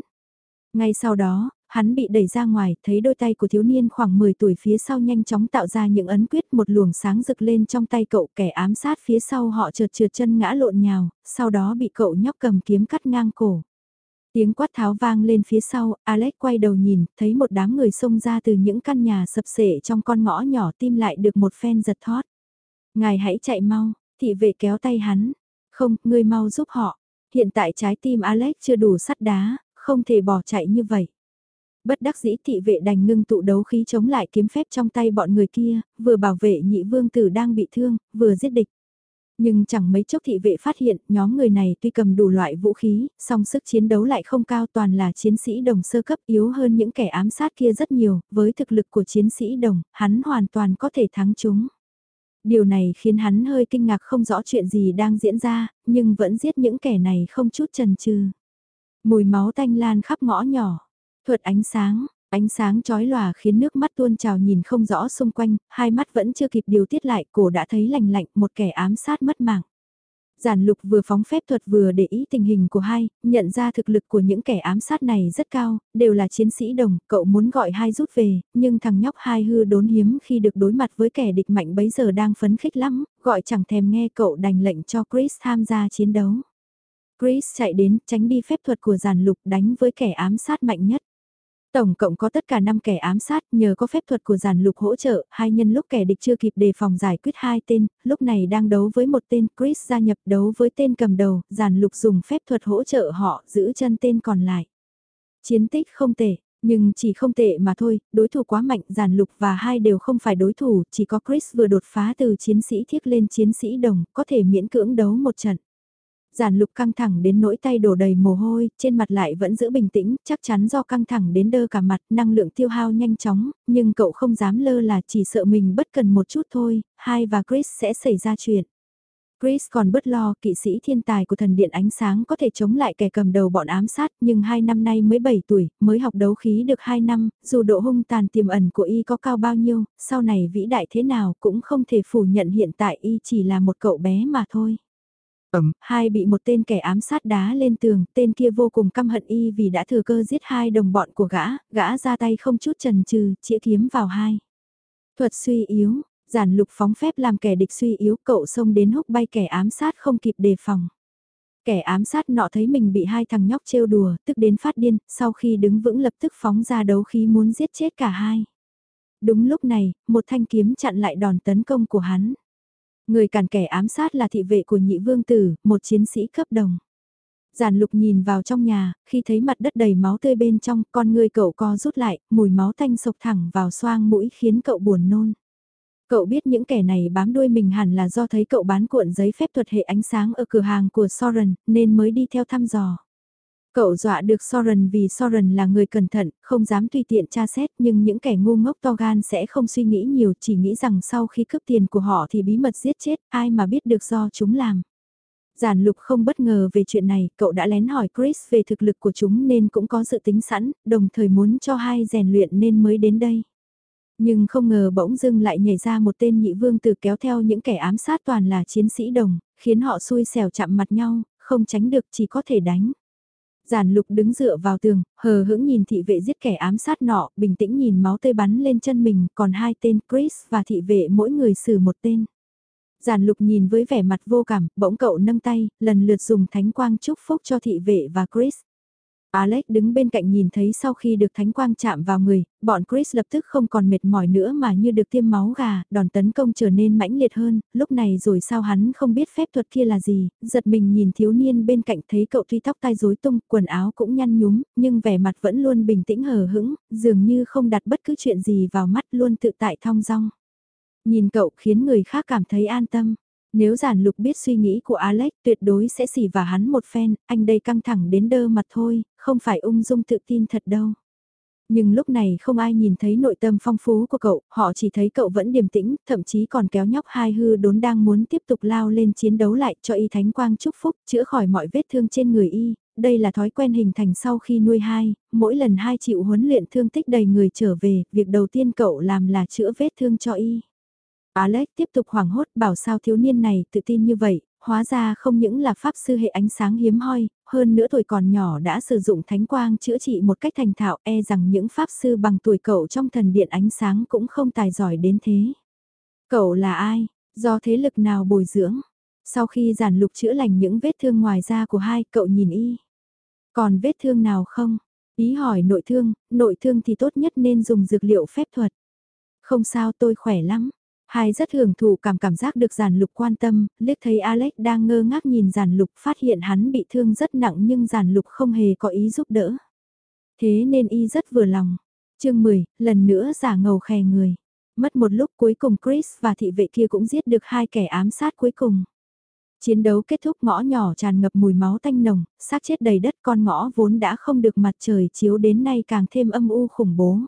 Ngay sau đó, hắn bị đẩy ra ngoài, thấy đôi tay của thiếu niên khoảng 10 tuổi phía sau nhanh chóng tạo ra những ấn quyết một luồng sáng rực lên trong tay cậu kẻ ám sát phía sau họ trượt trượt chân ngã lộn nhào, sau đó bị cậu nhóc cầm kiếm cắt ngang cổ. Tiếng quát tháo vang lên phía sau, Alex quay đầu nhìn, thấy một đám người xông ra từ những căn nhà sập sệ trong con ngõ nhỏ tim lại được một phen giật thót. Ngài hãy chạy mau, thị vệ kéo tay hắn. Không, ngươi mau giúp họ. Hiện tại trái tim Alex chưa đủ sắt đá, không thể bỏ chạy như vậy. Bất đắc dĩ thị vệ đành ngưng tụ đấu khí chống lại kiếm phép trong tay bọn người kia, vừa bảo vệ nhị vương tử đang bị thương, vừa giết địch. Nhưng chẳng mấy chốc thị vệ phát hiện nhóm người này tuy cầm đủ loại vũ khí, song sức chiến đấu lại không cao toàn là chiến sĩ đồng sơ cấp yếu hơn những kẻ ám sát kia rất nhiều, với thực lực của chiến sĩ đồng, hắn hoàn toàn có thể thắng chúng. Điều này khiến hắn hơi kinh ngạc không rõ chuyện gì đang diễn ra, nhưng vẫn giết những kẻ này không chút chần chừ. Mùi máu tanh lan khắp ngõ nhỏ, thuật ánh sáng, Ánh sáng chói lòa khiến nước mắt tuôn trào nhìn không rõ xung quanh, hai mắt vẫn chưa kịp điều tiết lại, cổ đã thấy lành lạnh, một kẻ ám sát mất mạng. Giản lục vừa phóng phép thuật vừa để ý tình hình của hai, nhận ra thực lực của những kẻ ám sát này rất cao, đều là chiến sĩ đồng, cậu muốn gọi hai rút về, nhưng thằng nhóc hai hư đốn hiếm khi được đối mặt với kẻ địch mạnh bấy giờ đang phấn khích lắm, gọi chẳng thèm nghe cậu đành lệnh cho Chris tham gia chiến đấu. Chris chạy đến, tránh đi phép thuật của giản lục đánh với kẻ ám sát mạnh nhất. Tổng cộng có tất cả 5 kẻ ám sát nhờ có phép thuật của giàn lục hỗ trợ, hai nhân lúc kẻ địch chưa kịp đề phòng giải quyết hai tên, lúc này đang đấu với một tên Chris gia nhập đấu với tên cầm đầu, giàn lục dùng phép thuật hỗ trợ họ giữ chân tên còn lại. Chiến tích không tệ, nhưng chỉ không tệ mà thôi, đối thủ quá mạnh, giàn lục và hai đều không phải đối thủ, chỉ có Chris vừa đột phá từ chiến sĩ thiết lên chiến sĩ đồng, có thể miễn cưỡng đấu một trận. Giản lục căng thẳng đến nỗi tay đổ đầy mồ hôi, trên mặt lại vẫn giữ bình tĩnh, chắc chắn do căng thẳng đến đơ cả mặt, năng lượng tiêu hao nhanh chóng, nhưng cậu không dám lơ là chỉ sợ mình bất cần một chút thôi, hai và Chris sẽ xảy ra chuyện. Chris còn bất lo kỵ sĩ thiên tài của thần điện ánh sáng có thể chống lại kẻ cầm đầu bọn ám sát nhưng hai năm nay mới 7 tuổi, mới học đấu khí được 2 năm, dù độ hung tàn tiềm ẩn của y có cao bao nhiêu, sau này vĩ đại thế nào cũng không thể phủ nhận hiện tại y chỉ là một cậu bé mà thôi. Ẩm, hai bị một tên kẻ ám sát đá lên tường, tên kia vô cùng căm hận y vì đã thừa cơ giết hai đồng bọn của gã, gã ra tay không chút chần chừ, chĩa kiếm vào hai. Thuật suy yếu, giản lục phóng phép làm kẻ địch suy yếu cậu xông đến húc bay kẻ ám sát không kịp đề phòng. Kẻ ám sát nọ thấy mình bị hai thằng nhóc trêu đùa, tức đến phát điên, sau khi đứng vững lập tức phóng ra đấu khí muốn giết chết cả hai. Đúng lúc này, một thanh kiếm chặn lại đòn tấn công của hắn. Người cản kẻ ám sát là thị vệ của nhị vương tử, một chiến sĩ cấp đồng. Giản lục nhìn vào trong nhà, khi thấy mặt đất đầy máu tươi bên trong, con người cậu co rút lại, mùi máu tanh sộc thẳng vào xoang mũi khiến cậu buồn nôn. Cậu biết những kẻ này bám đuôi mình hẳn là do thấy cậu bán cuộn giấy phép thuật hệ ánh sáng ở cửa hàng của Soren, nên mới đi theo thăm dò. Cậu dọa được Soren vì Soren là người cẩn thận, không dám tùy tiện tra xét nhưng những kẻ ngu ngốc to gan sẽ không suy nghĩ nhiều chỉ nghĩ rằng sau khi cướp tiền của họ thì bí mật giết chết ai mà biết được do chúng làm. Giản lục không bất ngờ về chuyện này, cậu đã lén hỏi Chris về thực lực của chúng nên cũng có dự tính sẵn, đồng thời muốn cho hai rèn luyện nên mới đến đây. Nhưng không ngờ bỗng dưng lại nhảy ra một tên nhị vương từ kéo theo những kẻ ám sát toàn là chiến sĩ đồng, khiến họ xui xẻo chạm mặt nhau, không tránh được chỉ có thể đánh. Giản lục đứng dựa vào tường, hờ hững nhìn thị vệ giết kẻ ám sát nọ, bình tĩnh nhìn máu tươi bắn lên chân mình, còn hai tên Chris và thị vệ mỗi người xử một tên. Giản lục nhìn với vẻ mặt vô cảm, bỗng cậu nâng tay, lần lượt dùng thánh quang chúc phúc cho thị vệ và Chris. Alex đứng bên cạnh nhìn thấy sau khi được thánh quang chạm vào người, bọn Chris lập tức không còn mệt mỏi nữa mà như được tiêm máu gà, đòn tấn công trở nên mãnh liệt hơn, lúc này rồi sao hắn không biết phép thuật kia là gì, giật mình nhìn thiếu niên bên cạnh thấy cậu tuy tóc tai rối tung, quần áo cũng nhăn nhúm, nhưng vẻ mặt vẫn luôn bình tĩnh hờ hững, dường như không đặt bất cứ chuyện gì vào mắt luôn tự tại thong dong. Nhìn cậu khiến người khác cảm thấy an tâm. Nếu giản lục biết suy nghĩ của Alex tuyệt đối sẽ xỉ vào hắn một phen, anh đây căng thẳng đến đơ mặt thôi, không phải ung dung tự tin thật đâu. Nhưng lúc này không ai nhìn thấy nội tâm phong phú của cậu, họ chỉ thấy cậu vẫn điềm tĩnh, thậm chí còn kéo nhóc hai hư đốn đang muốn tiếp tục lao lên chiến đấu lại cho y thánh quang chúc phúc, chữa khỏi mọi vết thương trên người y. Đây là thói quen hình thành sau khi nuôi hai, mỗi lần hai chịu huấn luyện thương tích đầy người trở về, việc đầu tiên cậu làm là chữa vết thương cho y. Alex tiếp tục hoảng hốt bảo sao thiếu niên này tự tin như vậy, hóa ra không những là pháp sư hệ ánh sáng hiếm hoi, hơn nữa tuổi còn nhỏ đã sử dụng thánh quang chữa trị một cách thành thạo e rằng những pháp sư bằng tuổi cậu trong thần điện ánh sáng cũng không tài giỏi đến thế. Cậu là ai? Do thế lực nào bồi dưỡng? Sau khi giản lục chữa lành những vết thương ngoài da của hai cậu nhìn y. Còn vết thương nào không? Ý hỏi nội thương, nội thương thì tốt nhất nên dùng dược liệu phép thuật. Không sao tôi khỏe lắm. Hai rất hưởng thụ cảm cảm giác được giản lục quan tâm, liếc thấy Alex đang ngơ ngác nhìn giản lục phát hiện hắn bị thương rất nặng nhưng giản lục không hề có ý giúp đỡ. Thế nên y rất vừa lòng. chương 10, lần nữa giả ngầu khè người. Mất một lúc cuối cùng Chris và thị vệ kia cũng giết được hai kẻ ám sát cuối cùng. Chiến đấu kết thúc ngõ nhỏ tràn ngập mùi máu tanh nồng, xác chết đầy đất con ngõ vốn đã không được mặt trời chiếu đến nay càng thêm âm u khủng bố.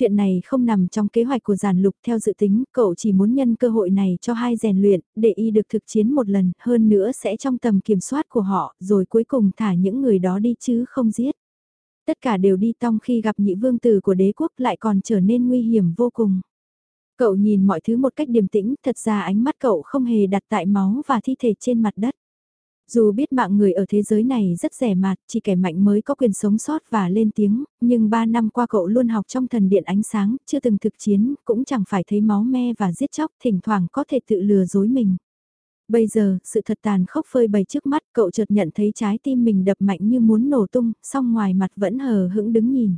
Chuyện này không nằm trong kế hoạch của giản lục theo dự tính, cậu chỉ muốn nhân cơ hội này cho hai rèn luyện, để y được thực chiến một lần, hơn nữa sẽ trong tầm kiểm soát của họ, rồi cuối cùng thả những người đó đi chứ không giết. Tất cả đều đi tong khi gặp nhị vương tử của đế quốc lại còn trở nên nguy hiểm vô cùng. Cậu nhìn mọi thứ một cách điềm tĩnh, thật ra ánh mắt cậu không hề đặt tại máu và thi thể trên mặt đất. Dù biết mạng người ở thế giới này rất rẻ mạt, chỉ kẻ mạnh mới có quyền sống sót và lên tiếng, nhưng 3 năm qua cậu luôn học trong thần điện ánh sáng, chưa từng thực chiến, cũng chẳng phải thấy máu me và giết chóc, thỉnh thoảng có thể tự lừa dối mình. Bây giờ, sự thật tàn khốc phơi bày trước mắt, cậu chợt nhận thấy trái tim mình đập mạnh như muốn nổ tung, song ngoài mặt vẫn hờ hững đứng nhìn.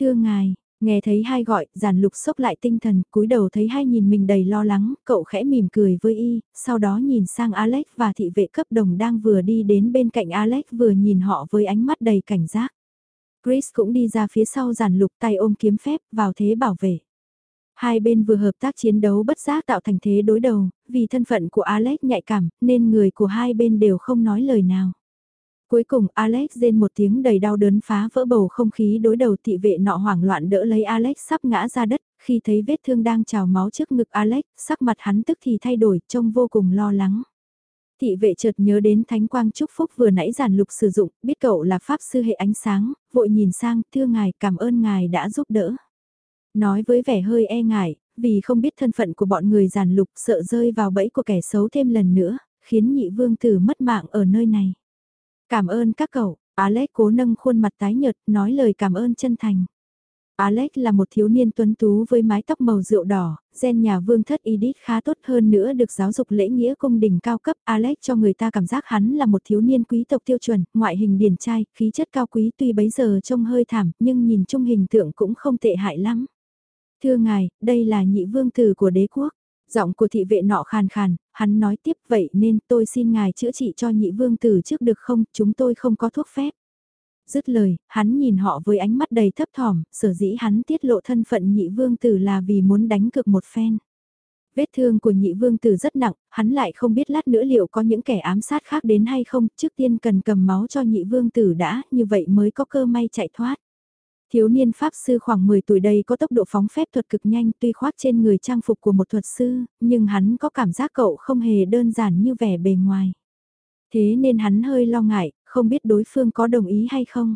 Thưa ngài, Nghe thấy hai gọi, giản lục sốc lại tinh thần, cúi đầu thấy hai nhìn mình đầy lo lắng, cậu khẽ mỉm cười với y, sau đó nhìn sang Alex và thị vệ cấp đồng đang vừa đi đến bên cạnh Alex vừa nhìn họ với ánh mắt đầy cảnh giác. Chris cũng đi ra phía sau giản lục tay ôm kiếm phép vào thế bảo vệ. Hai bên vừa hợp tác chiến đấu bất giác tạo thành thế đối đầu, vì thân phận của Alex nhạy cảm, nên người của hai bên đều không nói lời nào. Cuối cùng Alex rên một tiếng đầy đau đớn phá vỡ bầu không khí đối đầu thị vệ nọ hoảng loạn đỡ lấy Alex sắp ngã ra đất, khi thấy vết thương đang trào máu trước ngực Alex, sắc mặt hắn tức thì thay đổi, trông vô cùng lo lắng. Thị vệ chợt nhớ đến thánh quang chúc phúc vừa nãy giản lục sử dụng, biết cậu là pháp sư hệ ánh sáng, vội nhìn sang, thưa ngài, cảm ơn ngài đã giúp đỡ. Nói với vẻ hơi e ngại, vì không biết thân phận của bọn người giản lục sợ rơi vào bẫy của kẻ xấu thêm lần nữa, khiến nhị vương tử mất mạng ở nơi này. Cảm ơn các cậu, Alex cố nâng khuôn mặt tái nhợt, nói lời cảm ơn chân thành. Alex là một thiếu niên tuấn tú với mái tóc màu rượu đỏ, gen nhà vương thất Edith khá tốt hơn nữa được giáo dục lễ nghĩa cung đình cao cấp. Alex cho người ta cảm giác hắn là một thiếu niên quý tộc tiêu chuẩn, ngoại hình điển trai, khí chất cao quý tuy bấy giờ trông hơi thảm, nhưng nhìn chung hình tượng cũng không tệ hại lắm. Thưa ngài, đây là nhị vương tử của đế quốc. Giọng của thị vệ nọ khàn khàn, hắn nói tiếp vậy nên tôi xin ngài chữa trị cho nhị vương tử trước được không, chúng tôi không có thuốc phép. Dứt lời, hắn nhìn họ với ánh mắt đầy thấp thỏm, sở dĩ hắn tiết lộ thân phận nhị vương tử là vì muốn đánh cực một phen. Vết thương của nhị vương tử rất nặng, hắn lại không biết lát nữa liệu có những kẻ ám sát khác đến hay không, trước tiên cần cầm máu cho nhị vương tử đã, như vậy mới có cơ may chạy thoát. Thiếu niên Pháp sư khoảng 10 tuổi đây có tốc độ phóng phép thuật cực nhanh tuy khoác trên người trang phục của một thuật sư, nhưng hắn có cảm giác cậu không hề đơn giản như vẻ bề ngoài. Thế nên hắn hơi lo ngại, không biết đối phương có đồng ý hay không.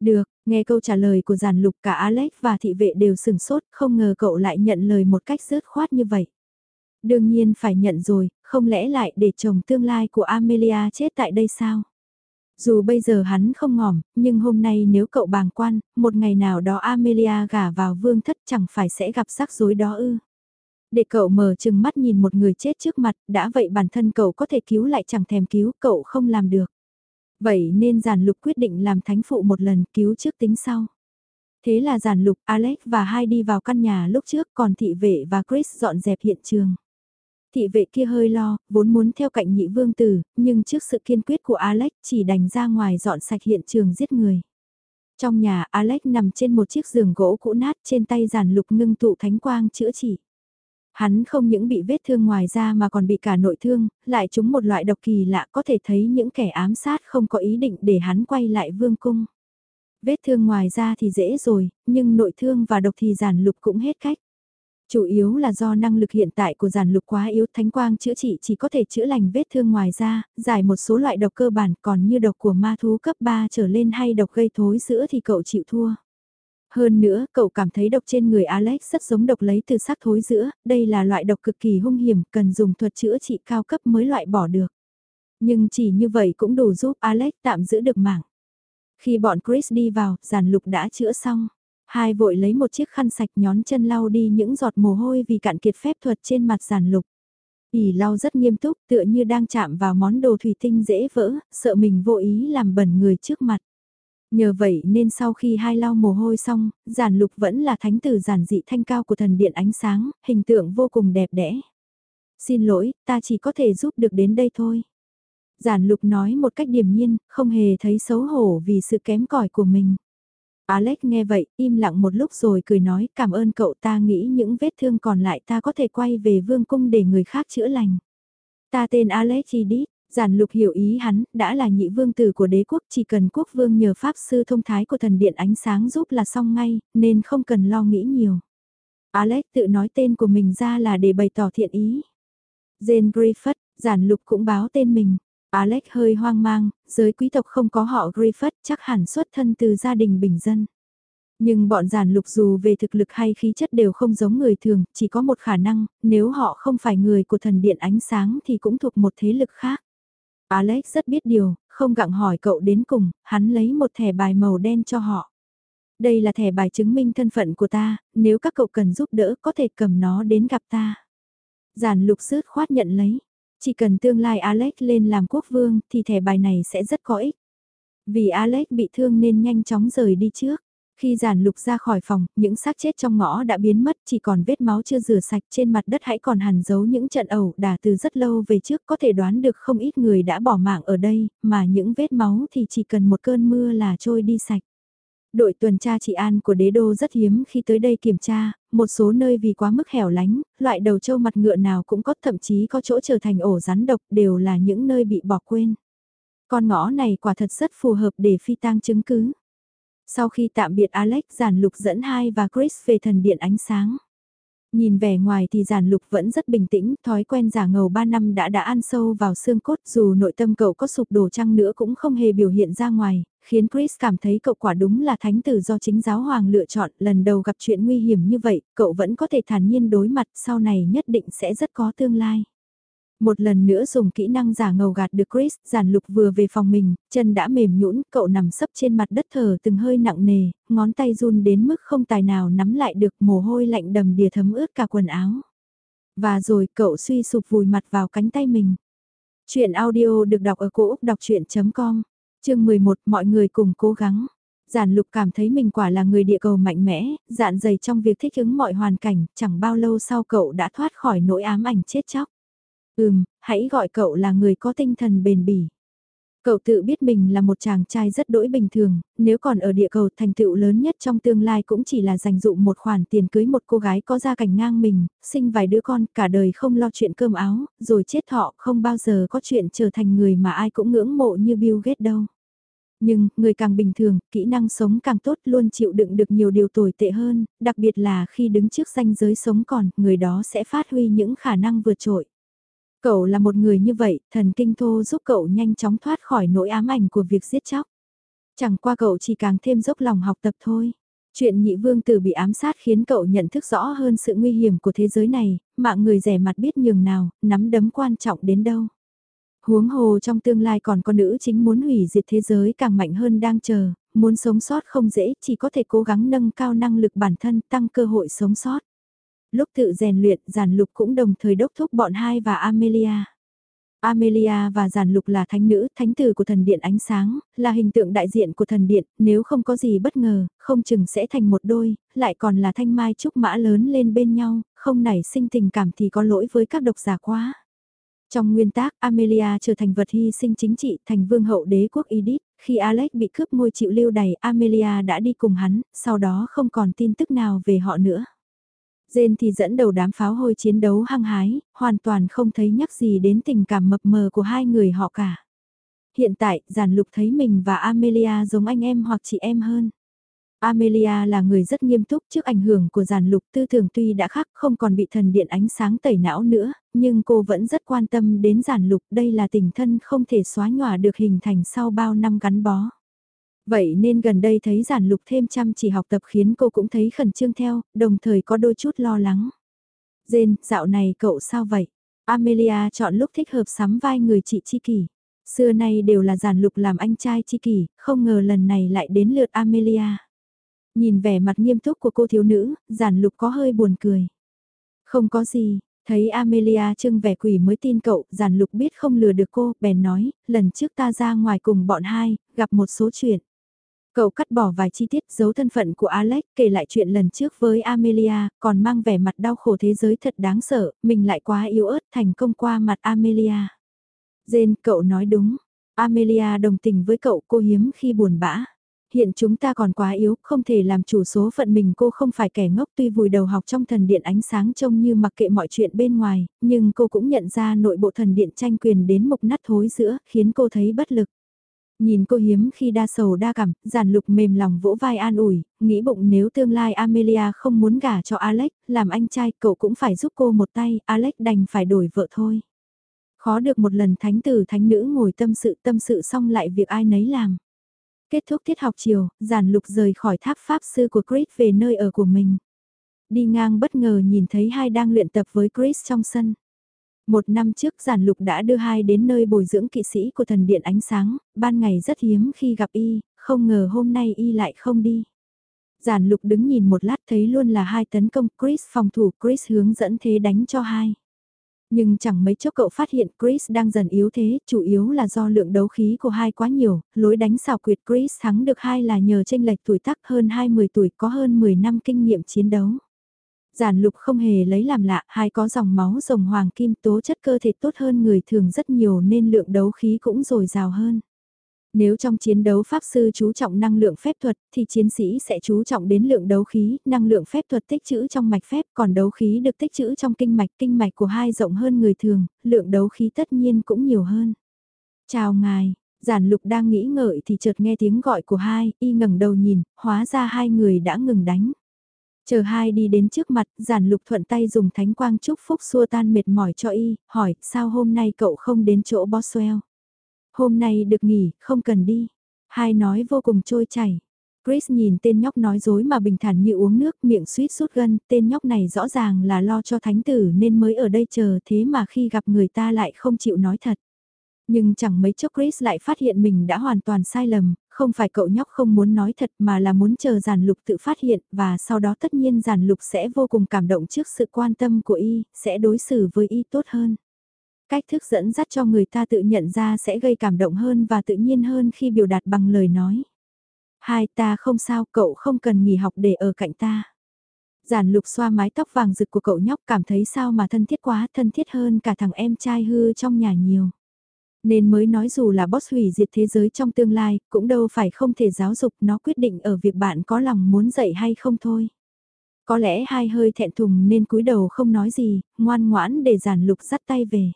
Được, nghe câu trả lời của giàn lục cả Alex và thị vệ đều sừng sốt, không ngờ cậu lại nhận lời một cách rớt khoát như vậy. Đương nhiên phải nhận rồi, không lẽ lại để chồng tương lai của Amelia chết tại đây sao? Dù bây giờ hắn không ngỏm, nhưng hôm nay nếu cậu bàng quan, một ngày nào đó Amelia gả vào vương thất chẳng phải sẽ gặp rắc rối đó ư. Để cậu mở chừng mắt nhìn một người chết trước mặt, đã vậy bản thân cậu có thể cứu lại chẳng thèm cứu, cậu không làm được. Vậy nên giản lục quyết định làm thánh phụ một lần cứu trước tính sau. Thế là giản lục, Alex và hai đi vào căn nhà lúc trước còn thị vệ và Chris dọn dẹp hiện trường. Thị vệ kia hơi lo, vốn muốn theo cạnh nhị vương tử, nhưng trước sự kiên quyết của Alex chỉ đành ra ngoài dọn sạch hiện trường giết người. Trong nhà, Alex nằm trên một chiếc giường gỗ cũ nát trên tay giản lục ngưng tụ thánh quang chữa trị. Hắn không những bị vết thương ngoài da mà còn bị cả nội thương, lại trúng một loại độc kỳ lạ có thể thấy những kẻ ám sát không có ý định để hắn quay lại vương cung. Vết thương ngoài da thì dễ rồi, nhưng nội thương và độc thì giản lục cũng hết cách. Chủ yếu là do năng lực hiện tại của giản lục quá yếu thánh quang chữa trị chỉ có thể chữa lành vết thương ngoài da, giải một số loại độc cơ bản còn như độc của ma thú cấp 3 trở lên hay độc gây thối giữa thì cậu chịu thua. Hơn nữa, cậu cảm thấy độc trên người Alex rất giống độc lấy từ xác thối giữa, đây là loại độc cực kỳ hung hiểm, cần dùng thuật chữa trị cao cấp mới loại bỏ được. Nhưng chỉ như vậy cũng đủ giúp Alex tạm giữ được mạng. Khi bọn Chris đi vào, giàn lục đã chữa xong. Hai vội lấy một chiếc khăn sạch nhón chân lau đi những giọt mồ hôi vì cạn kiệt phép thuật trên mặt giản lục. ỉ lau rất nghiêm túc tựa như đang chạm vào món đồ thủy tinh dễ vỡ, sợ mình vô ý làm bẩn người trước mặt. Nhờ vậy nên sau khi hai lau mồ hôi xong, giản lục vẫn là thánh tử giản dị thanh cao của thần điện ánh sáng, hình tượng vô cùng đẹp đẽ. Xin lỗi, ta chỉ có thể giúp được đến đây thôi. Giản lục nói một cách điềm nhiên, không hề thấy xấu hổ vì sự kém cỏi của mình. Alex nghe vậy, im lặng một lúc rồi cười nói cảm ơn cậu ta nghĩ những vết thương còn lại ta có thể quay về vương cung để người khác chữa lành. Ta tên Alex Edith, giản lục hiểu ý hắn, đã là nhị vương tử của đế quốc chỉ cần quốc vương nhờ pháp sư thông thái của thần điện ánh sáng giúp là xong ngay, nên không cần lo nghĩ nhiều. Alex tự nói tên của mình ra là để bày tỏ thiện ý. Jane Griffith, giản lục cũng báo tên mình. Alex hơi hoang mang, giới quý tộc không có họ Griffith chắc hẳn xuất thân từ gia đình bình dân. Nhưng bọn giản lục dù về thực lực hay khí chất đều không giống người thường, chỉ có một khả năng, nếu họ không phải người của thần điện ánh sáng thì cũng thuộc một thế lực khác. Alex rất biết điều, không gặng hỏi cậu đến cùng, hắn lấy một thẻ bài màu đen cho họ. Đây là thẻ bài chứng minh thân phận của ta, nếu các cậu cần giúp đỡ có thể cầm nó đến gặp ta. Giản lục sứt khoát nhận lấy, chỉ cần tương lai Alex lên làm quốc vương thì thẻ bài này sẽ rất có ích. Vì Alex bị thương nên nhanh chóng rời đi trước. Khi giản lục ra khỏi phòng, những xác chết trong ngõ đã biến mất chỉ còn vết máu chưa rửa sạch trên mặt đất hãy còn hằn giấu những trận ẩu đả từ rất lâu về trước có thể đoán được không ít người đã bỏ mạng ở đây, mà những vết máu thì chỉ cần một cơn mưa là trôi đi sạch. Đội tuần tra trị an của đế đô rất hiếm khi tới đây kiểm tra, một số nơi vì quá mức hẻo lánh, loại đầu trâu mặt ngựa nào cũng có thậm chí có chỗ trở thành ổ rắn độc đều là những nơi bị bỏ quên. Con ngõ này quả thật rất phù hợp để phi tang chứng cứ. Sau khi tạm biệt Alex giản lục dẫn hai và Chris về thần điện ánh sáng. Nhìn vẻ ngoài thì giản lục vẫn rất bình tĩnh, thói quen giả ngầu 3 năm đã đã ăn sâu vào xương cốt dù nội tâm cậu có sụp đổ chăng nữa cũng không hề biểu hiện ra ngoài, khiến Chris cảm thấy cậu quả đúng là thánh tử do chính giáo hoàng lựa chọn lần đầu gặp chuyện nguy hiểm như vậy, cậu vẫn có thể thản nhiên đối mặt sau này nhất định sẽ rất có tương lai. Một lần nữa dùng kỹ năng giả ngầu gạt được Chris, giản lục vừa về phòng mình, chân đã mềm nhũn, cậu nằm sấp trên mặt đất thở từng hơi nặng nề, ngón tay run đến mức không tài nào nắm lại được mồ hôi lạnh đầm đìa thấm ướt cả quần áo. Và rồi cậu suy sụp vùi mặt vào cánh tay mình. Chuyện audio được đọc ở cổ Úc đọc chuyện.com, chương 11 mọi người cùng cố gắng. Giản lục cảm thấy mình quả là người địa cầu mạnh mẽ, dạn dày trong việc thích ứng mọi hoàn cảnh, chẳng bao lâu sau cậu đã thoát khỏi nỗi ám ảnh chết chóc. Ừm, hãy gọi cậu là người có tinh thần bền bỉ. Cậu tự biết mình là một chàng trai rất đỗi bình thường, nếu còn ở địa cầu thành tựu lớn nhất trong tương lai cũng chỉ là dành dụ một khoản tiền cưới một cô gái có gia cảnh ngang mình, sinh vài đứa con, cả đời không lo chuyện cơm áo, rồi chết thọ không bao giờ có chuyện trở thành người mà ai cũng ngưỡng mộ như Bill Gates đâu. Nhưng, người càng bình thường, kỹ năng sống càng tốt luôn chịu đựng được nhiều điều tồi tệ hơn, đặc biệt là khi đứng trước ranh giới sống còn, người đó sẽ phát huy những khả năng vượt trội. Cậu là một người như vậy, thần kinh thô giúp cậu nhanh chóng thoát khỏi nỗi ám ảnh của việc giết chóc. Chẳng qua cậu chỉ càng thêm dốc lòng học tập thôi. Chuyện nhị vương tử bị ám sát khiến cậu nhận thức rõ hơn sự nguy hiểm của thế giới này, mạng người rẻ mặt biết nhường nào, nắm đấm quan trọng đến đâu. Huống hồ trong tương lai còn có nữ chính muốn hủy diệt thế giới càng mạnh hơn đang chờ, muốn sống sót không dễ, chỉ có thể cố gắng nâng cao năng lực bản thân tăng cơ hội sống sót. Lúc tự rèn luyện, giản lục cũng đồng thời đốc thúc bọn hai và Amelia. Amelia và Giản Lục là thánh nữ, thánh tử của thần điện ánh sáng, là hình tượng đại diện của thần điện, nếu không có gì bất ngờ, không chừng sẽ thành một đôi, lại còn là thanh mai trúc mã lớn lên bên nhau, không nảy sinh tình cảm thì có lỗi với các độc giả quá. Trong nguyên tác, Amelia trở thành vật hy sinh chính trị, thành vương hậu đế quốc Edith, khi Alex bị cướp ngôi chịu lưu đày, Amelia đã đi cùng hắn, sau đó không còn tin tức nào về họ nữa. Jane thì dẫn đầu đám pháo hôi chiến đấu hăng hái, hoàn toàn không thấy nhắc gì đến tình cảm mập mờ của hai người họ cả. Hiện tại, giản lục thấy mình và Amelia giống anh em hoặc chị em hơn. Amelia là người rất nghiêm túc trước ảnh hưởng của giàn lục tư tưởng tuy đã khác không còn bị thần điện ánh sáng tẩy não nữa, nhưng cô vẫn rất quan tâm đến giàn lục đây là tình thân không thể xóa nhòa được hình thành sau bao năm gắn bó. Vậy nên gần đây thấy giản lục thêm chăm chỉ học tập khiến cô cũng thấy khẩn trương theo, đồng thời có đôi chút lo lắng. Jane, dạo này cậu sao vậy? Amelia chọn lúc thích hợp sắm vai người chị Chi Kỳ. Xưa nay đều là giản lục làm anh trai Chi Kỳ, không ngờ lần này lại đến lượt Amelia. Nhìn vẻ mặt nghiêm túc của cô thiếu nữ, giản lục có hơi buồn cười. Không có gì, thấy Amelia trưng vẻ quỷ mới tin cậu, giản lục biết không lừa được cô, bèn nói, lần trước ta ra ngoài cùng bọn hai, gặp một số chuyện. Cậu cắt bỏ vài chi tiết giấu thân phận của Alex kể lại chuyện lần trước với Amelia, còn mang vẻ mặt đau khổ thế giới thật đáng sợ, mình lại quá yếu ớt thành công qua mặt Amelia. Jane, cậu nói đúng. Amelia đồng tình với cậu cô hiếm khi buồn bã. Hiện chúng ta còn quá yếu, không thể làm chủ số phận mình cô không phải kẻ ngốc tuy vùi đầu học trong thần điện ánh sáng trông như mặc kệ mọi chuyện bên ngoài, nhưng cô cũng nhận ra nội bộ thần điện tranh quyền đến mục nát thối giữa, khiến cô thấy bất lực. Nhìn cô hiếm khi đa sầu đa cảm, giản lục mềm lòng vỗ vai an ủi, nghĩ bụng nếu tương lai Amelia không muốn gả cho Alex, làm anh trai cậu cũng phải giúp cô một tay, Alex đành phải đổi vợ thôi. Khó được một lần thánh tử thánh nữ ngồi tâm sự tâm sự xong lại việc ai nấy làm. Kết thúc tiết học chiều, giản lục rời khỏi tháp pháp sư của Chris về nơi ở của mình. Đi ngang bất ngờ nhìn thấy hai đang luyện tập với Chris trong sân. Một năm trước giản lục đã đưa hai đến nơi bồi dưỡng kỵ sĩ của thần điện ánh sáng, ban ngày rất hiếm khi gặp y, không ngờ hôm nay y lại không đi. Giản lục đứng nhìn một lát thấy luôn là hai tấn công Chris phòng thủ Chris hướng dẫn thế đánh cho hai. Nhưng chẳng mấy chốc cậu phát hiện Chris đang dần yếu thế, chủ yếu là do lượng đấu khí của hai quá nhiều, lối đánh xào quyệt Chris thắng được hai là nhờ tranh lệch tuổi tác hơn 20 tuổi có hơn 10 năm kinh nghiệm chiến đấu. Giản lục không hề lấy làm lạ, hai có dòng máu rồng hoàng kim tố chất cơ thể tốt hơn người thường rất nhiều nên lượng đấu khí cũng dồi dào hơn. Nếu trong chiến đấu pháp sư chú trọng năng lượng phép thuật thì chiến sĩ sẽ chú trọng đến lượng đấu khí, năng lượng phép thuật tích trữ trong mạch phép còn đấu khí được tích trữ trong kinh mạch, kinh mạch của hai rộng hơn người thường, lượng đấu khí tất nhiên cũng nhiều hơn. Chào ngài, giản lục đang nghĩ ngợi thì chợt nghe tiếng gọi của hai, y ngẩng đầu nhìn, hóa ra hai người đã ngừng đánh. Chờ hai đi đến trước mặt, giản lục thuận tay dùng thánh quang chúc phúc xua tan mệt mỏi cho y, hỏi, sao hôm nay cậu không đến chỗ Boswell? Hôm nay được nghỉ, không cần đi. Hai nói vô cùng trôi chảy. Chris nhìn tên nhóc nói dối mà bình thản như uống nước, miệng suýt sút gân, tên nhóc này rõ ràng là lo cho thánh tử nên mới ở đây chờ thế mà khi gặp người ta lại không chịu nói thật. Nhưng chẳng mấy chốc Chris lại phát hiện mình đã hoàn toàn sai lầm, không phải cậu nhóc không muốn nói thật mà là muốn chờ giản lục tự phát hiện và sau đó tất nhiên giản lục sẽ vô cùng cảm động trước sự quan tâm của y, sẽ đối xử với y tốt hơn. Cách thức dẫn dắt cho người ta tự nhận ra sẽ gây cảm động hơn và tự nhiên hơn khi biểu đạt bằng lời nói. Hai ta không sao, cậu không cần nghỉ học để ở cạnh ta. Giản lục xoa mái tóc vàng rực của cậu nhóc cảm thấy sao mà thân thiết quá, thân thiết hơn cả thằng em trai hư trong nhà nhiều. Nên mới nói dù là boss hủy diệt thế giới trong tương lai, cũng đâu phải không thể giáo dục nó quyết định ở việc bạn có lòng muốn dạy hay không thôi. Có lẽ hai hơi thẹn thùng nên cúi đầu không nói gì, ngoan ngoãn để giản lục dắt tay về.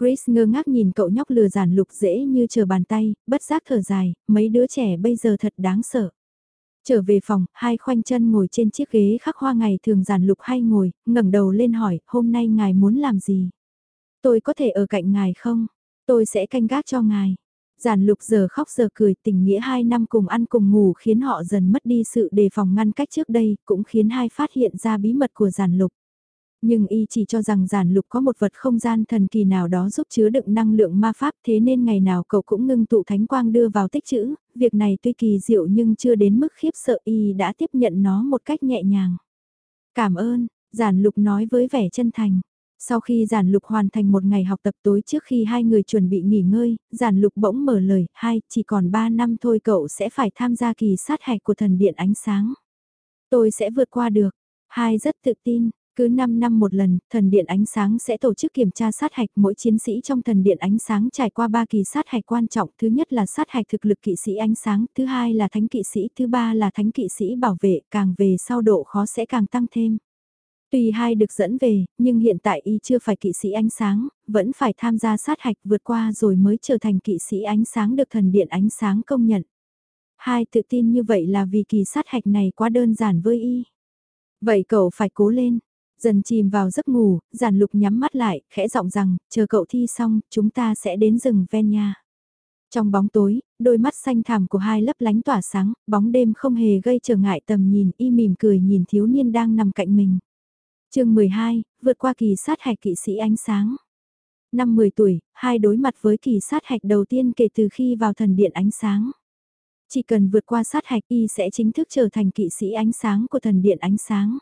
Chris ngơ ngác nhìn cậu nhóc lừa giản lục dễ như chờ bàn tay, bất giác thở dài, mấy đứa trẻ bây giờ thật đáng sợ. Trở về phòng, hai khoanh chân ngồi trên chiếc ghế khắc hoa ngày thường giản lục hay ngồi, ngẩng đầu lên hỏi, hôm nay ngài muốn làm gì? Tôi có thể ở cạnh ngài không? Tôi sẽ canh gác cho ngài. Giản lục giờ khóc giờ cười tình nghĩa hai năm cùng ăn cùng ngủ khiến họ dần mất đi sự đề phòng ngăn cách trước đây, cũng khiến hai phát hiện ra bí mật của giản lục. Nhưng y chỉ cho rằng giản lục có một vật không gian thần kỳ nào đó giúp chứa đựng năng lượng ma pháp thế nên ngày nào cậu cũng ngưng tụ thánh quang đưa vào tích chữ, việc này tuy kỳ diệu nhưng chưa đến mức khiếp sợ y đã tiếp nhận nó một cách nhẹ nhàng. Cảm ơn, giản lục nói với vẻ chân thành. Sau khi giản lục hoàn thành một ngày học tập tối trước khi hai người chuẩn bị nghỉ ngơi, giản lục bỗng mở lời, hai, chỉ còn ba năm thôi cậu sẽ phải tham gia kỳ sát hạch của thần điện ánh sáng. Tôi sẽ vượt qua được. Hai rất tự tin, cứ 5 năm một lần, thần điện ánh sáng sẽ tổ chức kiểm tra sát hạch mỗi chiến sĩ trong thần điện ánh sáng trải qua ba kỳ sát hạch quan trọng. Thứ nhất là sát hạch thực lực kỵ sĩ ánh sáng, thứ hai là thánh kỵ sĩ, thứ ba là thánh kỵ sĩ bảo vệ, càng về sau độ khó sẽ càng tăng thêm. Tuy hai được dẫn về, nhưng hiện tại y chưa phải kỵ sĩ ánh sáng, vẫn phải tham gia sát hạch vượt qua rồi mới trở thành kỵ sĩ ánh sáng được thần điện ánh sáng công nhận. Hai tự tin như vậy là vì kỳ sát hạch này quá đơn giản với y. Vậy cậu phải cố lên. Dần chìm vào giấc ngủ, giản lục nhắm mắt lại, khẽ giọng rằng, chờ cậu thi xong, chúng ta sẽ đến rừng ven nha. Trong bóng tối, đôi mắt xanh thẳm của hai lấp lánh tỏa sáng, bóng đêm không hề gây trở ngại tầm nhìn, y mỉm cười nhìn thiếu niên đang nằm cạnh mình chương 12, vượt qua kỳ sát hạch kỵ sĩ ánh sáng. Năm 10 tuổi, hai đối mặt với kỳ sát hạch đầu tiên kể từ khi vào thần điện ánh sáng. Chỉ cần vượt qua sát hạch y sẽ chính thức trở thành kỵ sĩ ánh sáng của thần điện ánh sáng.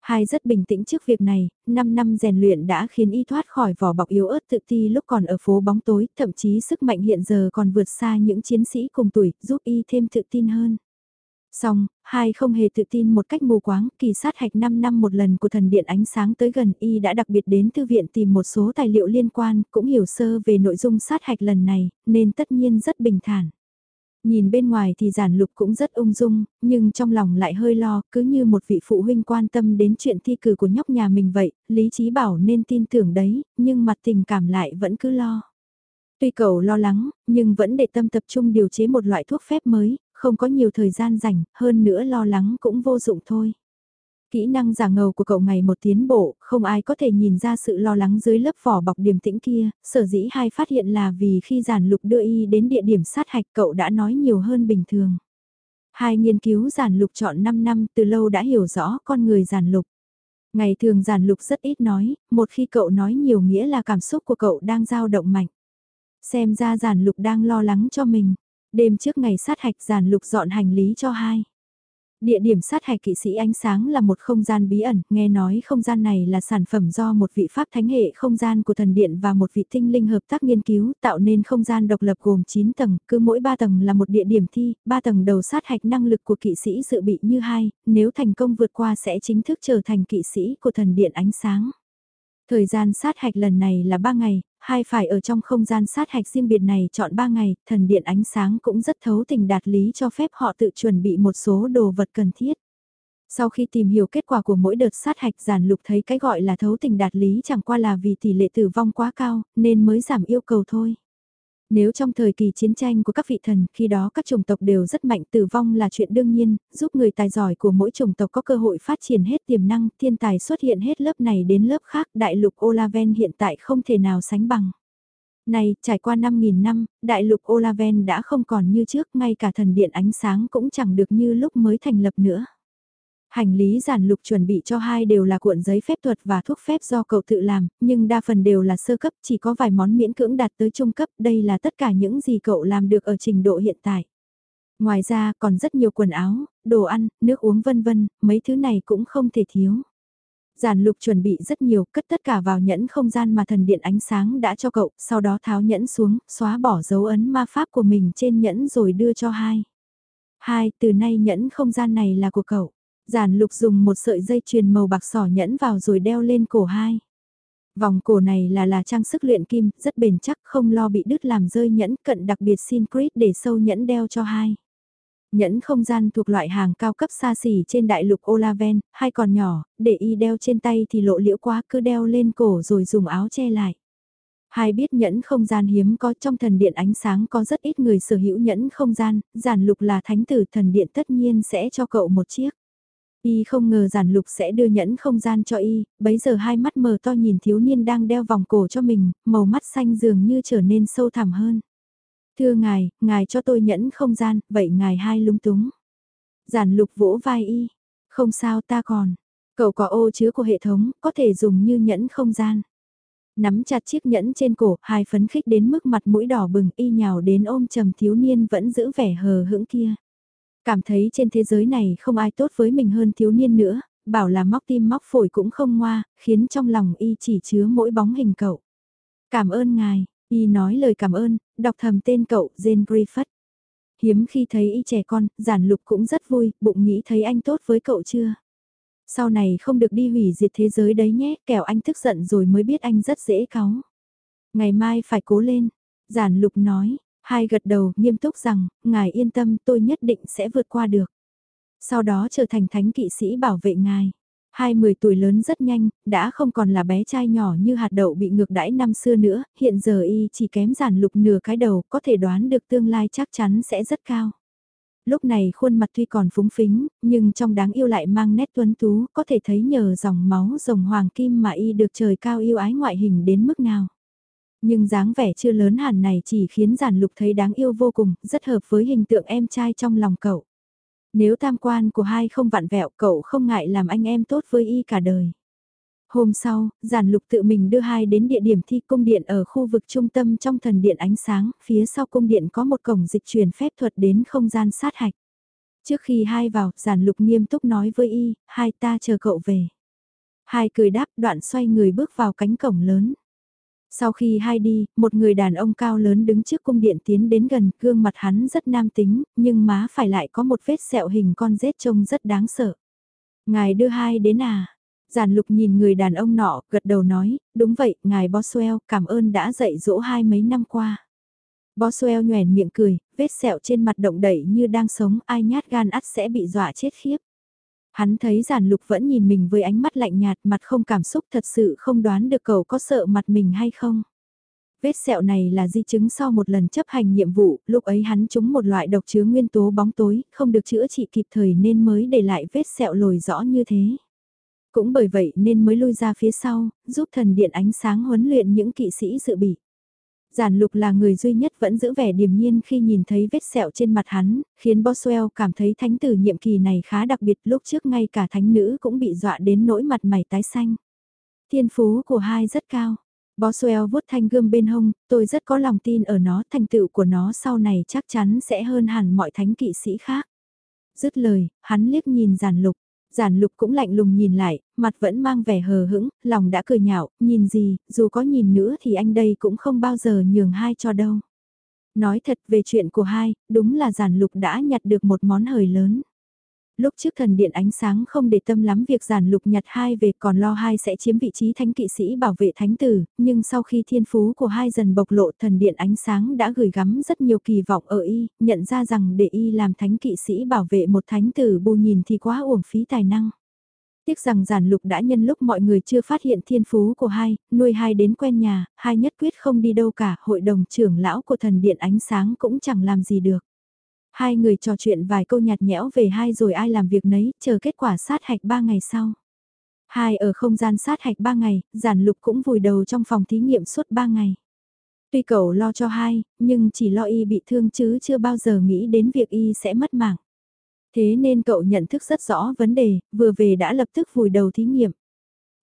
Hai rất bình tĩnh trước việc này, 5 năm rèn luyện đã khiến y thoát khỏi vỏ bọc yếu ớt tự ti lúc còn ở phố bóng tối, thậm chí sức mạnh hiện giờ còn vượt xa những chiến sĩ cùng tuổi, giúp y thêm tự tin hơn. Xong, hai không hề tự tin một cách mù quáng, kỳ sát hạch 5 năm một lần của thần điện ánh sáng tới gần y đã đặc biệt đến thư viện tìm một số tài liệu liên quan, cũng hiểu sơ về nội dung sát hạch lần này, nên tất nhiên rất bình thản. Nhìn bên ngoài thì giản lục cũng rất ung dung, nhưng trong lòng lại hơi lo, cứ như một vị phụ huynh quan tâm đến chuyện thi cử của nhóc nhà mình vậy, lý trí bảo nên tin tưởng đấy, nhưng mặt tình cảm lại vẫn cứ lo. Tuy cậu lo lắng, nhưng vẫn để tâm tập trung điều chế một loại thuốc phép mới, không có nhiều thời gian rảnh, hơn nữa lo lắng cũng vô dụng thôi. Kỹ năng giả ngầu của cậu ngày một tiến bộ, không ai có thể nhìn ra sự lo lắng dưới lớp vỏ bọc điềm tĩnh kia, sở dĩ hai phát hiện là vì khi giản lục đưa y đến địa điểm sát hạch cậu đã nói nhiều hơn bình thường. Hai nghiên cứu giản lục chọn 5 năm từ lâu đã hiểu rõ con người giản lục. Ngày thường giản lục rất ít nói, một khi cậu nói nhiều nghĩa là cảm xúc của cậu đang dao động mạnh. Xem ra giản lục đang lo lắng cho mình, Đêm trước ngày sát hạch giàn lục dọn hành lý cho hai. Địa điểm sát hạch kỵ sĩ ánh sáng là một không gian bí ẩn, nghe nói không gian này là sản phẩm do một vị pháp thánh hệ không gian của thần điện và một vị tinh linh hợp tác nghiên cứu, tạo nên không gian độc lập gồm 9 tầng, cứ mỗi 3 tầng là một địa điểm thi, 3 tầng đầu sát hạch năng lực của kỵ sĩ dự bị như hai, nếu thành công vượt qua sẽ chính thức trở thành kỵ sĩ của thần điện ánh sáng. Thời gian sát hạch lần này là 3 ngày, hai phải ở trong không gian sát hạch riêng biệt này chọn 3 ngày, thần điện ánh sáng cũng rất thấu tình đạt lý cho phép họ tự chuẩn bị một số đồ vật cần thiết. Sau khi tìm hiểu kết quả của mỗi đợt sát hạch giản lục thấy cái gọi là thấu tình đạt lý chẳng qua là vì tỷ lệ tử vong quá cao, nên mới giảm yêu cầu thôi. Nếu trong thời kỳ chiến tranh của các vị thần, khi đó các chủng tộc đều rất mạnh tử vong là chuyện đương nhiên, giúp người tài giỏi của mỗi chủng tộc có cơ hội phát triển hết tiềm năng, thiên tài xuất hiện hết lớp này đến lớp khác, đại lục Olaven hiện tại không thể nào sánh bằng. Này, trải qua 5.000 năm, đại lục Olaven đã không còn như trước, ngay cả thần điện ánh sáng cũng chẳng được như lúc mới thành lập nữa. Hành lý giản lục chuẩn bị cho hai đều là cuộn giấy phép thuật và thuốc phép do cậu tự làm, nhưng đa phần đều là sơ cấp, chỉ có vài món miễn cưỡng đạt tới trung cấp, đây là tất cả những gì cậu làm được ở trình độ hiện tại. Ngoài ra còn rất nhiều quần áo, đồ ăn, nước uống vân vân, mấy thứ này cũng không thể thiếu. Giản lục chuẩn bị rất nhiều, cất tất cả vào nhẫn không gian mà thần điện ánh sáng đã cho cậu, sau đó tháo nhẫn xuống, xóa bỏ dấu ấn ma pháp của mình trên nhẫn rồi đưa cho hai. Hai, từ nay nhẫn không gian này là của cậu. Giản lục dùng một sợi dây chuyền màu bạc sỏ nhẫn vào rồi đeo lên cổ hai. Vòng cổ này là là trang sức luyện kim, rất bền chắc, không lo bị đứt làm rơi nhẫn cận đặc biệt xin Chris để sâu nhẫn đeo cho hai. Nhẫn không gian thuộc loại hàng cao cấp xa xỉ trên đại lục Olaven, hai còn nhỏ, để y đeo trên tay thì lộ liễu quá cứ đeo lên cổ rồi dùng áo che lại. Hai biết nhẫn không gian hiếm có trong thần điện ánh sáng có rất ít người sở hữu nhẫn không gian, giản lục là thánh tử thần điện tất nhiên sẽ cho cậu một chiếc. Y không ngờ giản lục sẽ đưa nhẫn không gian cho Y, bấy giờ hai mắt mờ to nhìn thiếu niên đang đeo vòng cổ cho mình, màu mắt xanh dường như trở nên sâu thẳm hơn. Thưa ngài, ngài cho tôi nhẫn không gian, vậy ngài hai lúng túng. Giản lục vỗ vai Y, không sao ta còn, cậu có ô chứa của hệ thống, có thể dùng như nhẫn không gian. Nắm chặt chiếc nhẫn trên cổ, hai phấn khích đến mức mặt mũi đỏ bừng y nhào đến ôm trầm thiếu niên vẫn giữ vẻ hờ hững kia. Cảm thấy trên thế giới này không ai tốt với mình hơn thiếu niên nữa, bảo là móc tim móc phổi cũng không ngoa, khiến trong lòng y chỉ chứa mỗi bóng hình cậu. Cảm ơn ngài, y nói lời cảm ơn, đọc thầm tên cậu, Jane Griffith. Hiếm khi thấy y trẻ con, giản lục cũng rất vui, bụng nghĩ thấy anh tốt với cậu chưa? Sau này không được đi hủy diệt thế giới đấy nhé, kẻo anh tức giận rồi mới biết anh rất dễ cáu. Ngày mai phải cố lên, giản lục nói, hai gật đầu nghiêm túc rằng, ngài yên tâm tôi nhất định sẽ vượt qua được. Sau đó trở thành thánh kỵ sĩ bảo vệ ngài. Hai mười tuổi lớn rất nhanh, đã không còn là bé trai nhỏ như hạt đậu bị ngược đãi năm xưa nữa, hiện giờ y chỉ kém giản lục nửa cái đầu, có thể đoán được tương lai chắc chắn sẽ rất cao. Lúc này khuôn mặt tuy còn phúng phính, nhưng trong đáng yêu lại mang nét tuấn tú, có thể thấy nhờ dòng máu rồng hoàng kim mà y được trời cao yêu ái ngoại hình đến mức nào. Nhưng dáng vẻ chưa lớn hẳn này chỉ khiến giản lục thấy đáng yêu vô cùng, rất hợp với hình tượng em trai trong lòng cậu. Nếu tam quan của hai không vặn vẹo cậu không ngại làm anh em tốt với y cả đời. Hôm sau, giản lục tự mình đưa hai đến địa điểm thi cung điện ở khu vực trung tâm trong thần điện ánh sáng, phía sau cung điện có một cổng dịch chuyển phép thuật đến không gian sát hạch. Trước khi hai vào, giản lục nghiêm túc nói với y, hai ta chờ cậu về. Hai cười đáp đoạn xoay người bước vào cánh cổng lớn. Sau khi hai đi, một người đàn ông cao lớn đứng trước cung điện tiến đến gần, gương mặt hắn rất nam tính, nhưng má phải lại có một vết sẹo hình con rết trông rất đáng sợ. Ngài đưa hai đến à? Giản lục nhìn người đàn ông nọ, gật đầu nói, đúng vậy, ngài Boswell, cảm ơn đã dạy dỗ hai mấy năm qua. Boswell nhoèn miệng cười, vết sẹo trên mặt động đẩy như đang sống, ai nhát gan ắt sẽ bị dọa chết khiếp. Hắn thấy giản lục vẫn nhìn mình với ánh mắt lạnh nhạt mặt không cảm xúc thật sự không đoán được cậu có sợ mặt mình hay không. Vết sẹo này là di chứng sau một lần chấp hành nhiệm vụ, lúc ấy hắn trúng một loại độc chứa nguyên tố bóng tối, không được chữa trị kịp thời nên mới để lại vết sẹo lồi rõ như thế. Cũng bởi vậy nên mới lui ra phía sau, giúp thần điện ánh sáng huấn luyện những kỵ sĩ dự bị. Giản lục là người duy nhất vẫn giữ vẻ điềm nhiên khi nhìn thấy vết sẹo trên mặt hắn, khiến Boswell cảm thấy thánh tử nhiệm kỳ này khá đặc biệt lúc trước ngay cả thánh nữ cũng bị dọa đến nỗi mặt mày tái xanh. Thiên phú của hai rất cao. Boswell vuốt thanh gươm bên hông, tôi rất có lòng tin ở nó, thành tựu của nó sau này chắc chắn sẽ hơn hẳn mọi thánh kỵ sĩ khác. Dứt lời, hắn liếc nhìn giản lục, Giản lục cũng lạnh lùng nhìn lại, mặt vẫn mang vẻ hờ hững, lòng đã cười nhạo, nhìn gì, dù có nhìn nữa thì anh đây cũng không bao giờ nhường hai cho đâu. Nói thật về chuyện của hai, đúng là giản lục đã nhặt được một món hời lớn. Lúc trước thần điện ánh sáng không để tâm lắm việc giản lục nhặt hai về còn lo hai sẽ chiếm vị trí thánh kỵ sĩ bảo vệ thánh tử, nhưng sau khi thiên phú của hai dần bộc lộ thần điện ánh sáng đã gửi gắm rất nhiều kỳ vọng ở y, nhận ra rằng để y làm thánh kỵ sĩ bảo vệ một thánh tử bù nhìn thì quá uổng phí tài năng. Tiếc rằng giản lục đã nhân lúc mọi người chưa phát hiện thiên phú của hai, nuôi hai đến quen nhà, hai nhất quyết không đi đâu cả, hội đồng trưởng lão của thần điện ánh sáng cũng chẳng làm gì được. Hai người trò chuyện vài câu nhạt nhẽo về hai rồi ai làm việc nấy, chờ kết quả sát hạch ba ngày sau. Hai ở không gian sát hạch ba ngày, giản lục cũng vùi đầu trong phòng thí nghiệm suốt ba ngày. Tuy cậu lo cho hai, nhưng chỉ lo y bị thương chứ chưa bao giờ nghĩ đến việc y sẽ mất mạng. Thế nên cậu nhận thức rất rõ vấn đề, vừa về đã lập tức vùi đầu thí nghiệm.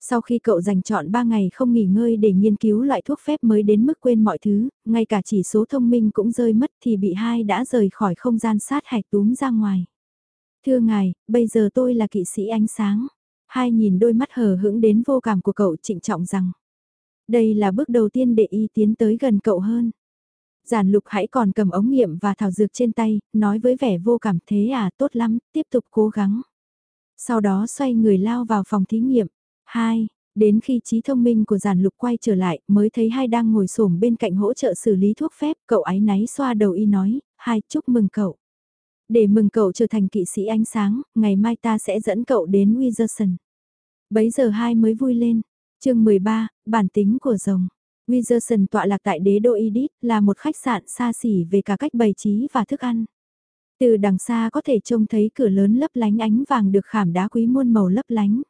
Sau khi cậu dành chọn 3 ngày không nghỉ ngơi để nghiên cứu loại thuốc phép mới đến mức quên mọi thứ, ngay cả chỉ số thông minh cũng rơi mất thì bị hai đã rời khỏi không gian sát hạch túm ra ngoài. Thưa ngài, bây giờ tôi là kỵ sĩ ánh sáng. Hai nhìn đôi mắt hờ hững đến vô cảm của cậu trịnh trọng rằng. Đây là bước đầu tiên để y tiến tới gần cậu hơn. Giản lục hãy còn cầm ống nghiệm và thảo dược trên tay, nói với vẻ vô cảm thế à tốt lắm, tiếp tục cố gắng. Sau đó xoay người lao vào phòng thí nghiệm. 2. Đến khi trí thông minh của giản lục quay trở lại, mới thấy hai đang ngồi xổm bên cạnh hỗ trợ xử lý thuốc phép, cậu ái náy xoa đầu y nói, hai chúc mừng cậu. Để mừng cậu trở thành kỵ sĩ ánh sáng, ngày mai ta sẽ dẫn cậu đến Wizardson. Bấy giờ hai mới vui lên. chương 13, bản tính của rồng. Wizardson tọa lạc tại đế đô Edith, là một khách sạn xa xỉ về cả cách bày trí và thức ăn. Từ đằng xa có thể trông thấy cửa lớn lấp lánh ánh vàng được khảm đá quý muôn màu lấp lánh.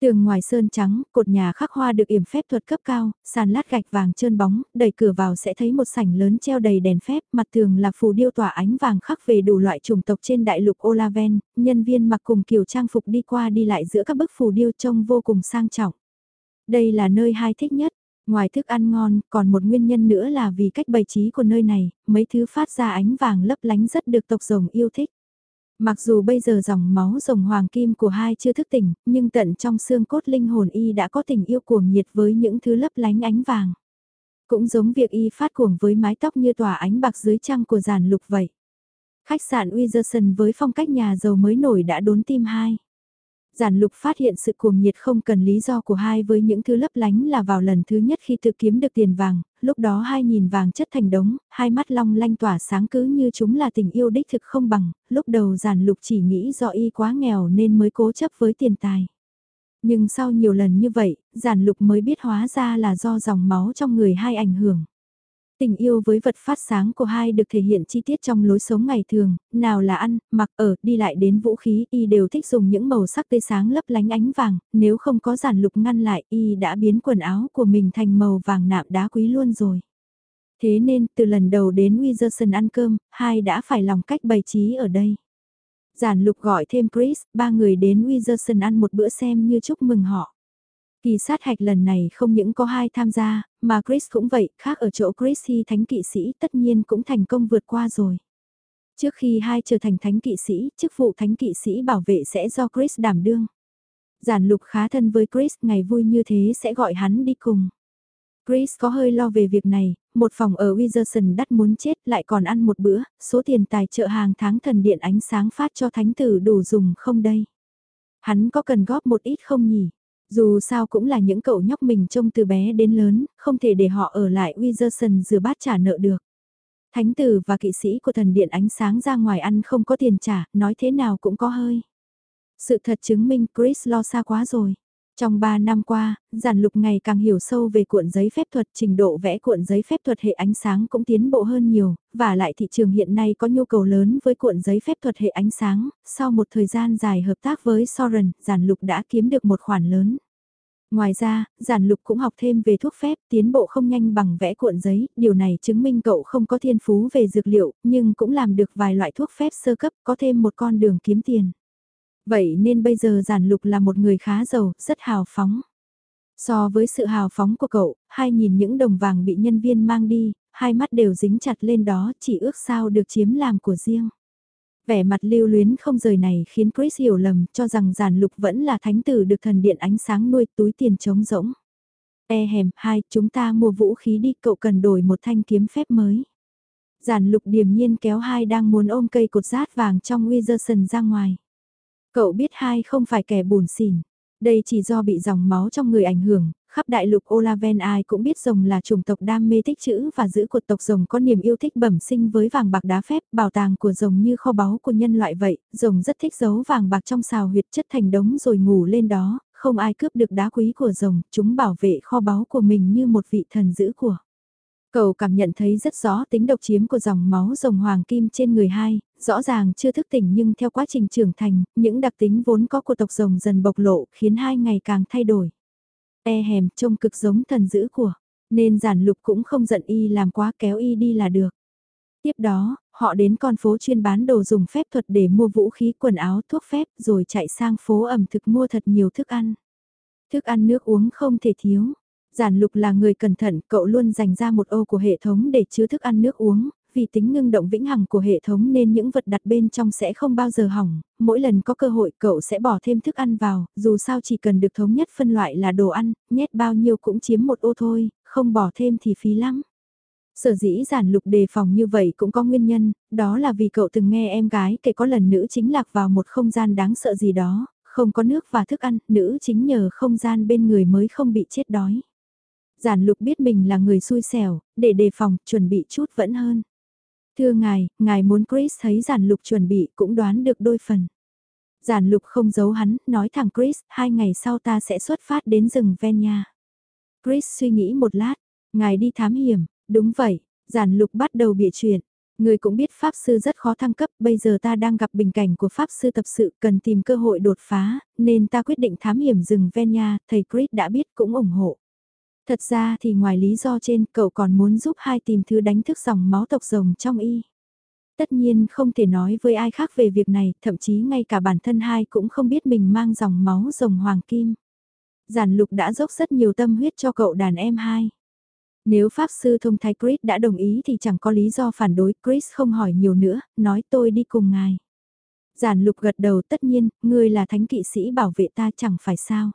Tường ngoài sơn trắng, cột nhà khắc hoa được yểm phép thuật cấp cao, sàn lát gạch vàng trơn bóng, đẩy cửa vào sẽ thấy một sảnh lớn treo đầy đèn phép, mặt tường là phù điêu tỏa ánh vàng khắc về đủ loại chủng tộc trên đại lục Olaven, nhân viên mặc cùng kiểu trang phục đi qua đi lại giữa các bức phù điêu trông vô cùng sang trọng. Đây là nơi hai thích nhất, ngoài thức ăn ngon, còn một nguyên nhân nữa là vì cách bày trí của nơi này, mấy thứ phát ra ánh vàng lấp lánh rất được tộc rồng yêu thích. Mặc dù bây giờ dòng máu rồng hoàng kim của hai chưa thức tỉnh, nhưng tận trong xương cốt linh hồn y đã có tình yêu cuồng nhiệt với những thứ lấp lánh ánh vàng. Cũng giống việc y phát cuồng với mái tóc như tỏa ánh bạc dưới trăng của giàn lục vậy. Khách sạn Wizardson với phong cách nhà giàu mới nổi đã đốn tim hai. Giản lục phát hiện sự cuồng nhiệt không cần lý do của hai với những thứ lấp lánh là vào lần thứ nhất khi tự kiếm được tiền vàng, lúc đó hai nhìn vàng chất thành đống, hai mắt long lanh tỏa sáng cứ như chúng là tình yêu đích thực không bằng, lúc đầu giản lục chỉ nghĩ do y quá nghèo nên mới cố chấp với tiền tài. Nhưng sau nhiều lần như vậy, giản lục mới biết hóa ra là do dòng máu trong người hai ảnh hưởng. Tình yêu với vật phát sáng của hai được thể hiện chi tiết trong lối sống ngày thường, nào là ăn, mặc ở, đi lại đến vũ khí, y đều thích dùng những màu sắc tươi sáng lấp lánh ánh vàng, nếu không có giản lục ngăn lại, y đã biến quần áo của mình thành màu vàng nạm đá quý luôn rồi. Thế nên, từ lần đầu đến Wizardson ăn cơm, hai đã phải lòng cách bày trí ở đây. Giản lục gọi thêm Chris, ba người đến Wizardson ăn một bữa xem như chúc mừng họ. Kỳ sát hạch lần này không những có hai tham gia, mà Chris cũng vậy, khác ở chỗ Chris khi thánh kỵ sĩ tất nhiên cũng thành công vượt qua rồi. Trước khi hai trở thành thánh kỵ sĩ, chức vụ thánh kỵ sĩ bảo vệ sẽ do Chris đảm đương. Giản lục khá thân với Chris, ngày vui như thế sẽ gọi hắn đi cùng. Chris có hơi lo về việc này, một phòng ở Wizardson đắt muốn chết lại còn ăn một bữa, số tiền tài trợ hàng tháng thần điện ánh sáng phát cho thánh tử đủ dùng không đây? Hắn có cần góp một ít không nhỉ? Dù sao cũng là những cậu nhóc mình trông từ bé đến lớn, không thể để họ ở lại Wizardson rửa bát trả nợ được. Thánh tử và kỵ sĩ của thần điện ánh sáng ra ngoài ăn không có tiền trả, nói thế nào cũng có hơi. Sự thật chứng minh Chris lo xa quá rồi. Trong 3 năm qua, giản lục ngày càng hiểu sâu về cuộn giấy phép thuật, trình độ vẽ cuộn giấy phép thuật hệ ánh sáng cũng tiến bộ hơn nhiều, và lại thị trường hiện nay có nhu cầu lớn với cuộn giấy phép thuật hệ ánh sáng, sau một thời gian dài hợp tác với Soren, giản lục đã kiếm được một khoản lớn. Ngoài ra, giản lục cũng học thêm về thuốc phép, tiến bộ không nhanh bằng vẽ cuộn giấy, điều này chứng minh cậu không có thiên phú về dược liệu, nhưng cũng làm được vài loại thuốc phép sơ cấp, có thêm một con đường kiếm tiền. Vậy nên bây giờ giản lục là một người khá giàu, rất hào phóng. So với sự hào phóng của cậu, hai nhìn những đồng vàng bị nhân viên mang đi, hai mắt đều dính chặt lên đó chỉ ước sao được chiếm làm của riêng. Vẻ mặt lưu luyến không rời này khiến Chris hiểu lầm cho rằng giản lục vẫn là thánh tử được thần điện ánh sáng nuôi túi tiền trống rỗng. E hèm, hai, chúng ta mua vũ khí đi, cậu cần đổi một thanh kiếm phép mới. Giản lục điềm nhiên kéo hai đang muốn ôm cây cột rát vàng trong Wizardson ra ngoài. Cậu biết hai không phải kẻ buồn xỉn. Đây chỉ do bị dòng máu trong người ảnh hưởng, khắp đại lục Olaven ai cũng biết rồng là chủng tộc đam mê tích chữ và giữ của tộc rồng có niềm yêu thích bẩm sinh với vàng bạc đá phép, bảo tàng của rồng như kho báu của nhân loại vậy, rồng rất thích giấu vàng bạc trong xào huyệt chất thành đống rồi ngủ lên đó, không ai cướp được đá quý của rồng, chúng bảo vệ kho báu của mình như một vị thần giữ của. Cậu cảm nhận thấy rất rõ tính độc chiếm của dòng máu rồng hoàng kim trên người hai, rõ ràng chưa thức tỉnh nhưng theo quá trình trưởng thành, những đặc tính vốn có của tộc rồng dần bộc lộ khiến hai ngày càng thay đổi. E hèm trông cực giống thần dữ của, nên giản lục cũng không giận y làm quá kéo y đi là được. Tiếp đó, họ đến con phố chuyên bán đồ dùng phép thuật để mua vũ khí quần áo thuốc phép rồi chạy sang phố ẩm thực mua thật nhiều thức ăn. Thức ăn nước uống không thể thiếu. Giản lục là người cẩn thận, cậu luôn dành ra một ô của hệ thống để chứa thức ăn nước uống, vì tính ngưng động vĩnh hằng của hệ thống nên những vật đặt bên trong sẽ không bao giờ hỏng, mỗi lần có cơ hội cậu sẽ bỏ thêm thức ăn vào, dù sao chỉ cần được thống nhất phân loại là đồ ăn, nhét bao nhiêu cũng chiếm một ô thôi, không bỏ thêm thì phí lắm. Sở dĩ giản lục đề phòng như vậy cũng có nguyên nhân, đó là vì cậu từng nghe em gái kể có lần nữ chính lạc vào một không gian đáng sợ gì đó, không có nước và thức ăn, nữ chính nhờ không gian bên người mới không bị chết đói. Giản lục biết mình là người xui xẻo, để đề phòng, chuẩn bị chút vẫn hơn. Thưa ngài, ngài muốn Chris thấy giản lục chuẩn bị cũng đoán được đôi phần. Giản lục không giấu hắn, nói thẳng Chris, hai ngày sau ta sẽ xuất phát đến rừng Venya. Chris suy nghĩ một lát, ngài đi thám hiểm, đúng vậy, giản lục bắt đầu bịa chuyện. Người cũng biết Pháp Sư rất khó thăng cấp, bây giờ ta đang gặp bình cảnh của Pháp Sư tập sự cần tìm cơ hội đột phá, nên ta quyết định thám hiểm rừng Venya, thầy Chris đã biết cũng ủng hộ. Thật ra thì ngoài lý do trên cậu còn muốn giúp hai tìm thứ đánh thức dòng máu tộc rồng trong y. Tất nhiên không thể nói với ai khác về việc này, thậm chí ngay cả bản thân hai cũng không biết mình mang dòng máu rồng hoàng kim. Giản lục đã dốc rất nhiều tâm huyết cho cậu đàn em hai. Nếu Pháp Sư Thông Thái Chris đã đồng ý thì chẳng có lý do phản đối, Chris không hỏi nhiều nữa, nói tôi đi cùng ngài. Giản lục gật đầu tất nhiên, ngươi là thánh kỵ sĩ bảo vệ ta chẳng phải sao.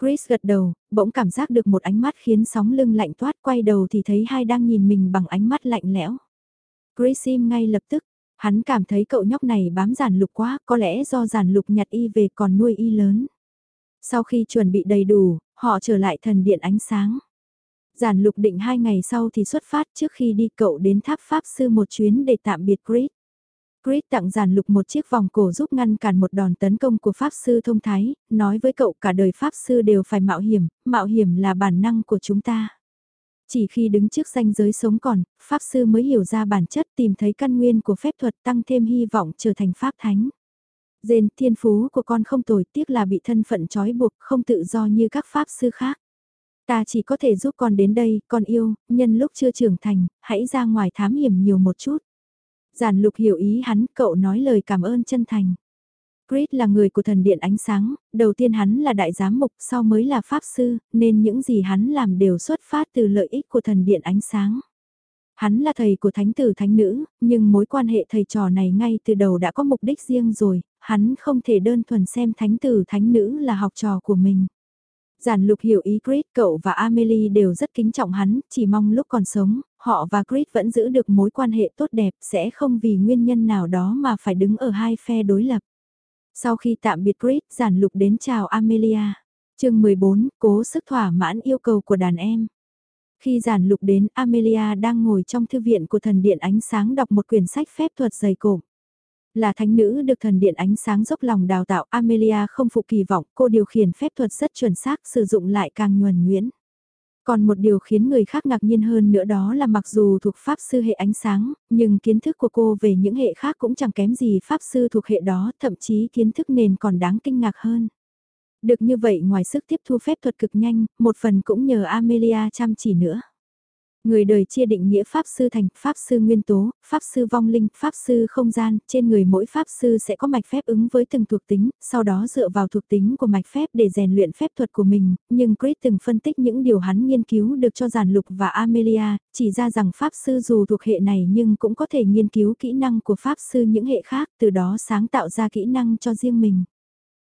Chris gật đầu, bỗng cảm giác được một ánh mắt khiến sóng lưng lạnh toát quay đầu thì thấy hai đang nhìn mình bằng ánh mắt lạnh lẽo. Chris im ngay lập tức, hắn cảm thấy cậu nhóc này bám giản lục quá, có lẽ do giản lục nhặt y về còn nuôi y lớn. Sau khi chuẩn bị đầy đủ, họ trở lại thần điện ánh sáng. Giản lục định hai ngày sau thì xuất phát trước khi đi cậu đến tháp Pháp Sư một chuyến để tạm biệt Chris. Chris tặng giản lục một chiếc vòng cổ giúp ngăn cản một đòn tấn công của Pháp Sư thông thái, nói với cậu cả đời Pháp Sư đều phải mạo hiểm, mạo hiểm là bản năng của chúng ta. Chỉ khi đứng trước ranh giới sống còn, Pháp Sư mới hiểu ra bản chất tìm thấy căn nguyên của phép thuật tăng thêm hy vọng trở thành Pháp Thánh. Dền thiên phú của con không tồi tiếc là bị thân phận trói buộc không tự do như các Pháp Sư khác. Ta chỉ có thể giúp con đến đây, con yêu, nhân lúc chưa trưởng thành, hãy ra ngoài thám hiểm nhiều một chút. Giản lục hiểu ý hắn, cậu nói lời cảm ơn chân thành. Chris là người của thần điện ánh sáng, đầu tiên hắn là đại giám mục, sau mới là pháp sư, nên những gì hắn làm đều xuất phát từ lợi ích của thần điện ánh sáng. Hắn là thầy của thánh tử thánh nữ, nhưng mối quan hệ thầy trò này ngay từ đầu đã có mục đích riêng rồi, hắn không thể đơn thuần xem thánh tử thánh nữ là học trò của mình. Giản lục hiểu ý Chris, cậu và Amelie đều rất kính trọng hắn, chỉ mong lúc còn sống, họ và Chris vẫn giữ được mối quan hệ tốt đẹp, sẽ không vì nguyên nhân nào đó mà phải đứng ở hai phe đối lập. Sau khi tạm biệt Chris, giản lục đến chào Amelia. chương 14, cố sức thỏa mãn yêu cầu của đàn em. Khi giản lục đến, Amelia đang ngồi trong thư viện của thần điện ánh sáng đọc một quyển sách phép thuật dày cộm. Là thánh nữ được thần điện ánh sáng dốc lòng đào tạo, Amelia không phụ kỳ vọng, cô điều khiển phép thuật rất chuẩn xác, sử dụng lại càng nhuần nhuyễn. Còn một điều khiến người khác ngạc nhiên hơn nữa đó là mặc dù thuộc Pháp sư hệ ánh sáng, nhưng kiến thức của cô về những hệ khác cũng chẳng kém gì Pháp sư thuộc hệ đó, thậm chí kiến thức nền còn đáng kinh ngạc hơn. Được như vậy ngoài sức tiếp thu phép thuật cực nhanh, một phần cũng nhờ Amelia chăm chỉ nữa. Người đời chia định nghĩa Pháp Sư thành Pháp Sư Nguyên Tố, Pháp Sư Vong Linh, Pháp Sư Không Gian, trên người mỗi Pháp Sư sẽ có mạch phép ứng với từng thuộc tính, sau đó dựa vào thuộc tính của mạch phép để rèn luyện phép thuật của mình, nhưng Chris từng phân tích những điều hắn nghiên cứu được cho Giản Lục và Amelia, chỉ ra rằng Pháp Sư dù thuộc hệ này nhưng cũng có thể nghiên cứu kỹ năng của Pháp Sư những hệ khác, từ đó sáng tạo ra kỹ năng cho riêng mình.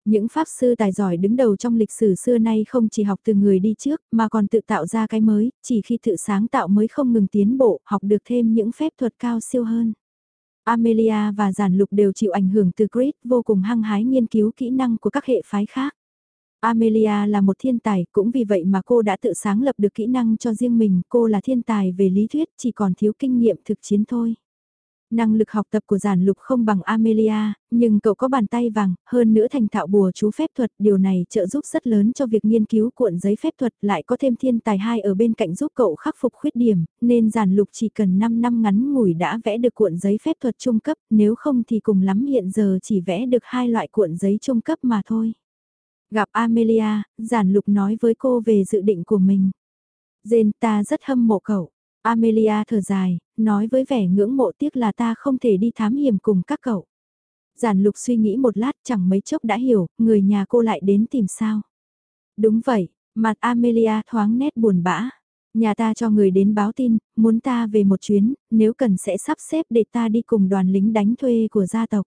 Những pháp sư tài giỏi đứng đầu trong lịch sử xưa nay không chỉ học từ người đi trước mà còn tự tạo ra cái mới, chỉ khi tự sáng tạo mới không ngừng tiến bộ, học được thêm những phép thuật cao siêu hơn. Amelia và Giản Lục đều chịu ảnh hưởng từ Chris vô cùng hăng hái nghiên cứu kỹ năng của các hệ phái khác. Amelia là một thiên tài, cũng vì vậy mà cô đã tự sáng lập được kỹ năng cho riêng mình, cô là thiên tài về lý thuyết, chỉ còn thiếu kinh nghiệm thực chiến thôi. Năng lực học tập của giản lục không bằng Amelia, nhưng cậu có bàn tay vàng, hơn nữa thành thạo bùa chú phép thuật, điều này trợ giúp rất lớn cho việc nghiên cứu cuộn giấy phép thuật, lại có thêm thiên tài hai ở bên cạnh giúp cậu khắc phục khuyết điểm, nên giản lục chỉ cần 5 năm ngắn ngủi đã vẽ được cuộn giấy phép thuật trung cấp, nếu không thì cùng lắm hiện giờ chỉ vẽ được hai loại cuộn giấy trung cấp mà thôi. Gặp Amelia, giản lục nói với cô về dự định của mình. Jane ta rất hâm mộ cậu. Amelia thở dài, nói với vẻ ngưỡng mộ tiếc là ta không thể đi thám hiểm cùng các cậu. Giản lục suy nghĩ một lát chẳng mấy chốc đã hiểu, người nhà cô lại đến tìm sao. Đúng vậy, mặt Amelia thoáng nét buồn bã. Nhà ta cho người đến báo tin, muốn ta về một chuyến, nếu cần sẽ sắp xếp để ta đi cùng đoàn lính đánh thuê của gia tộc.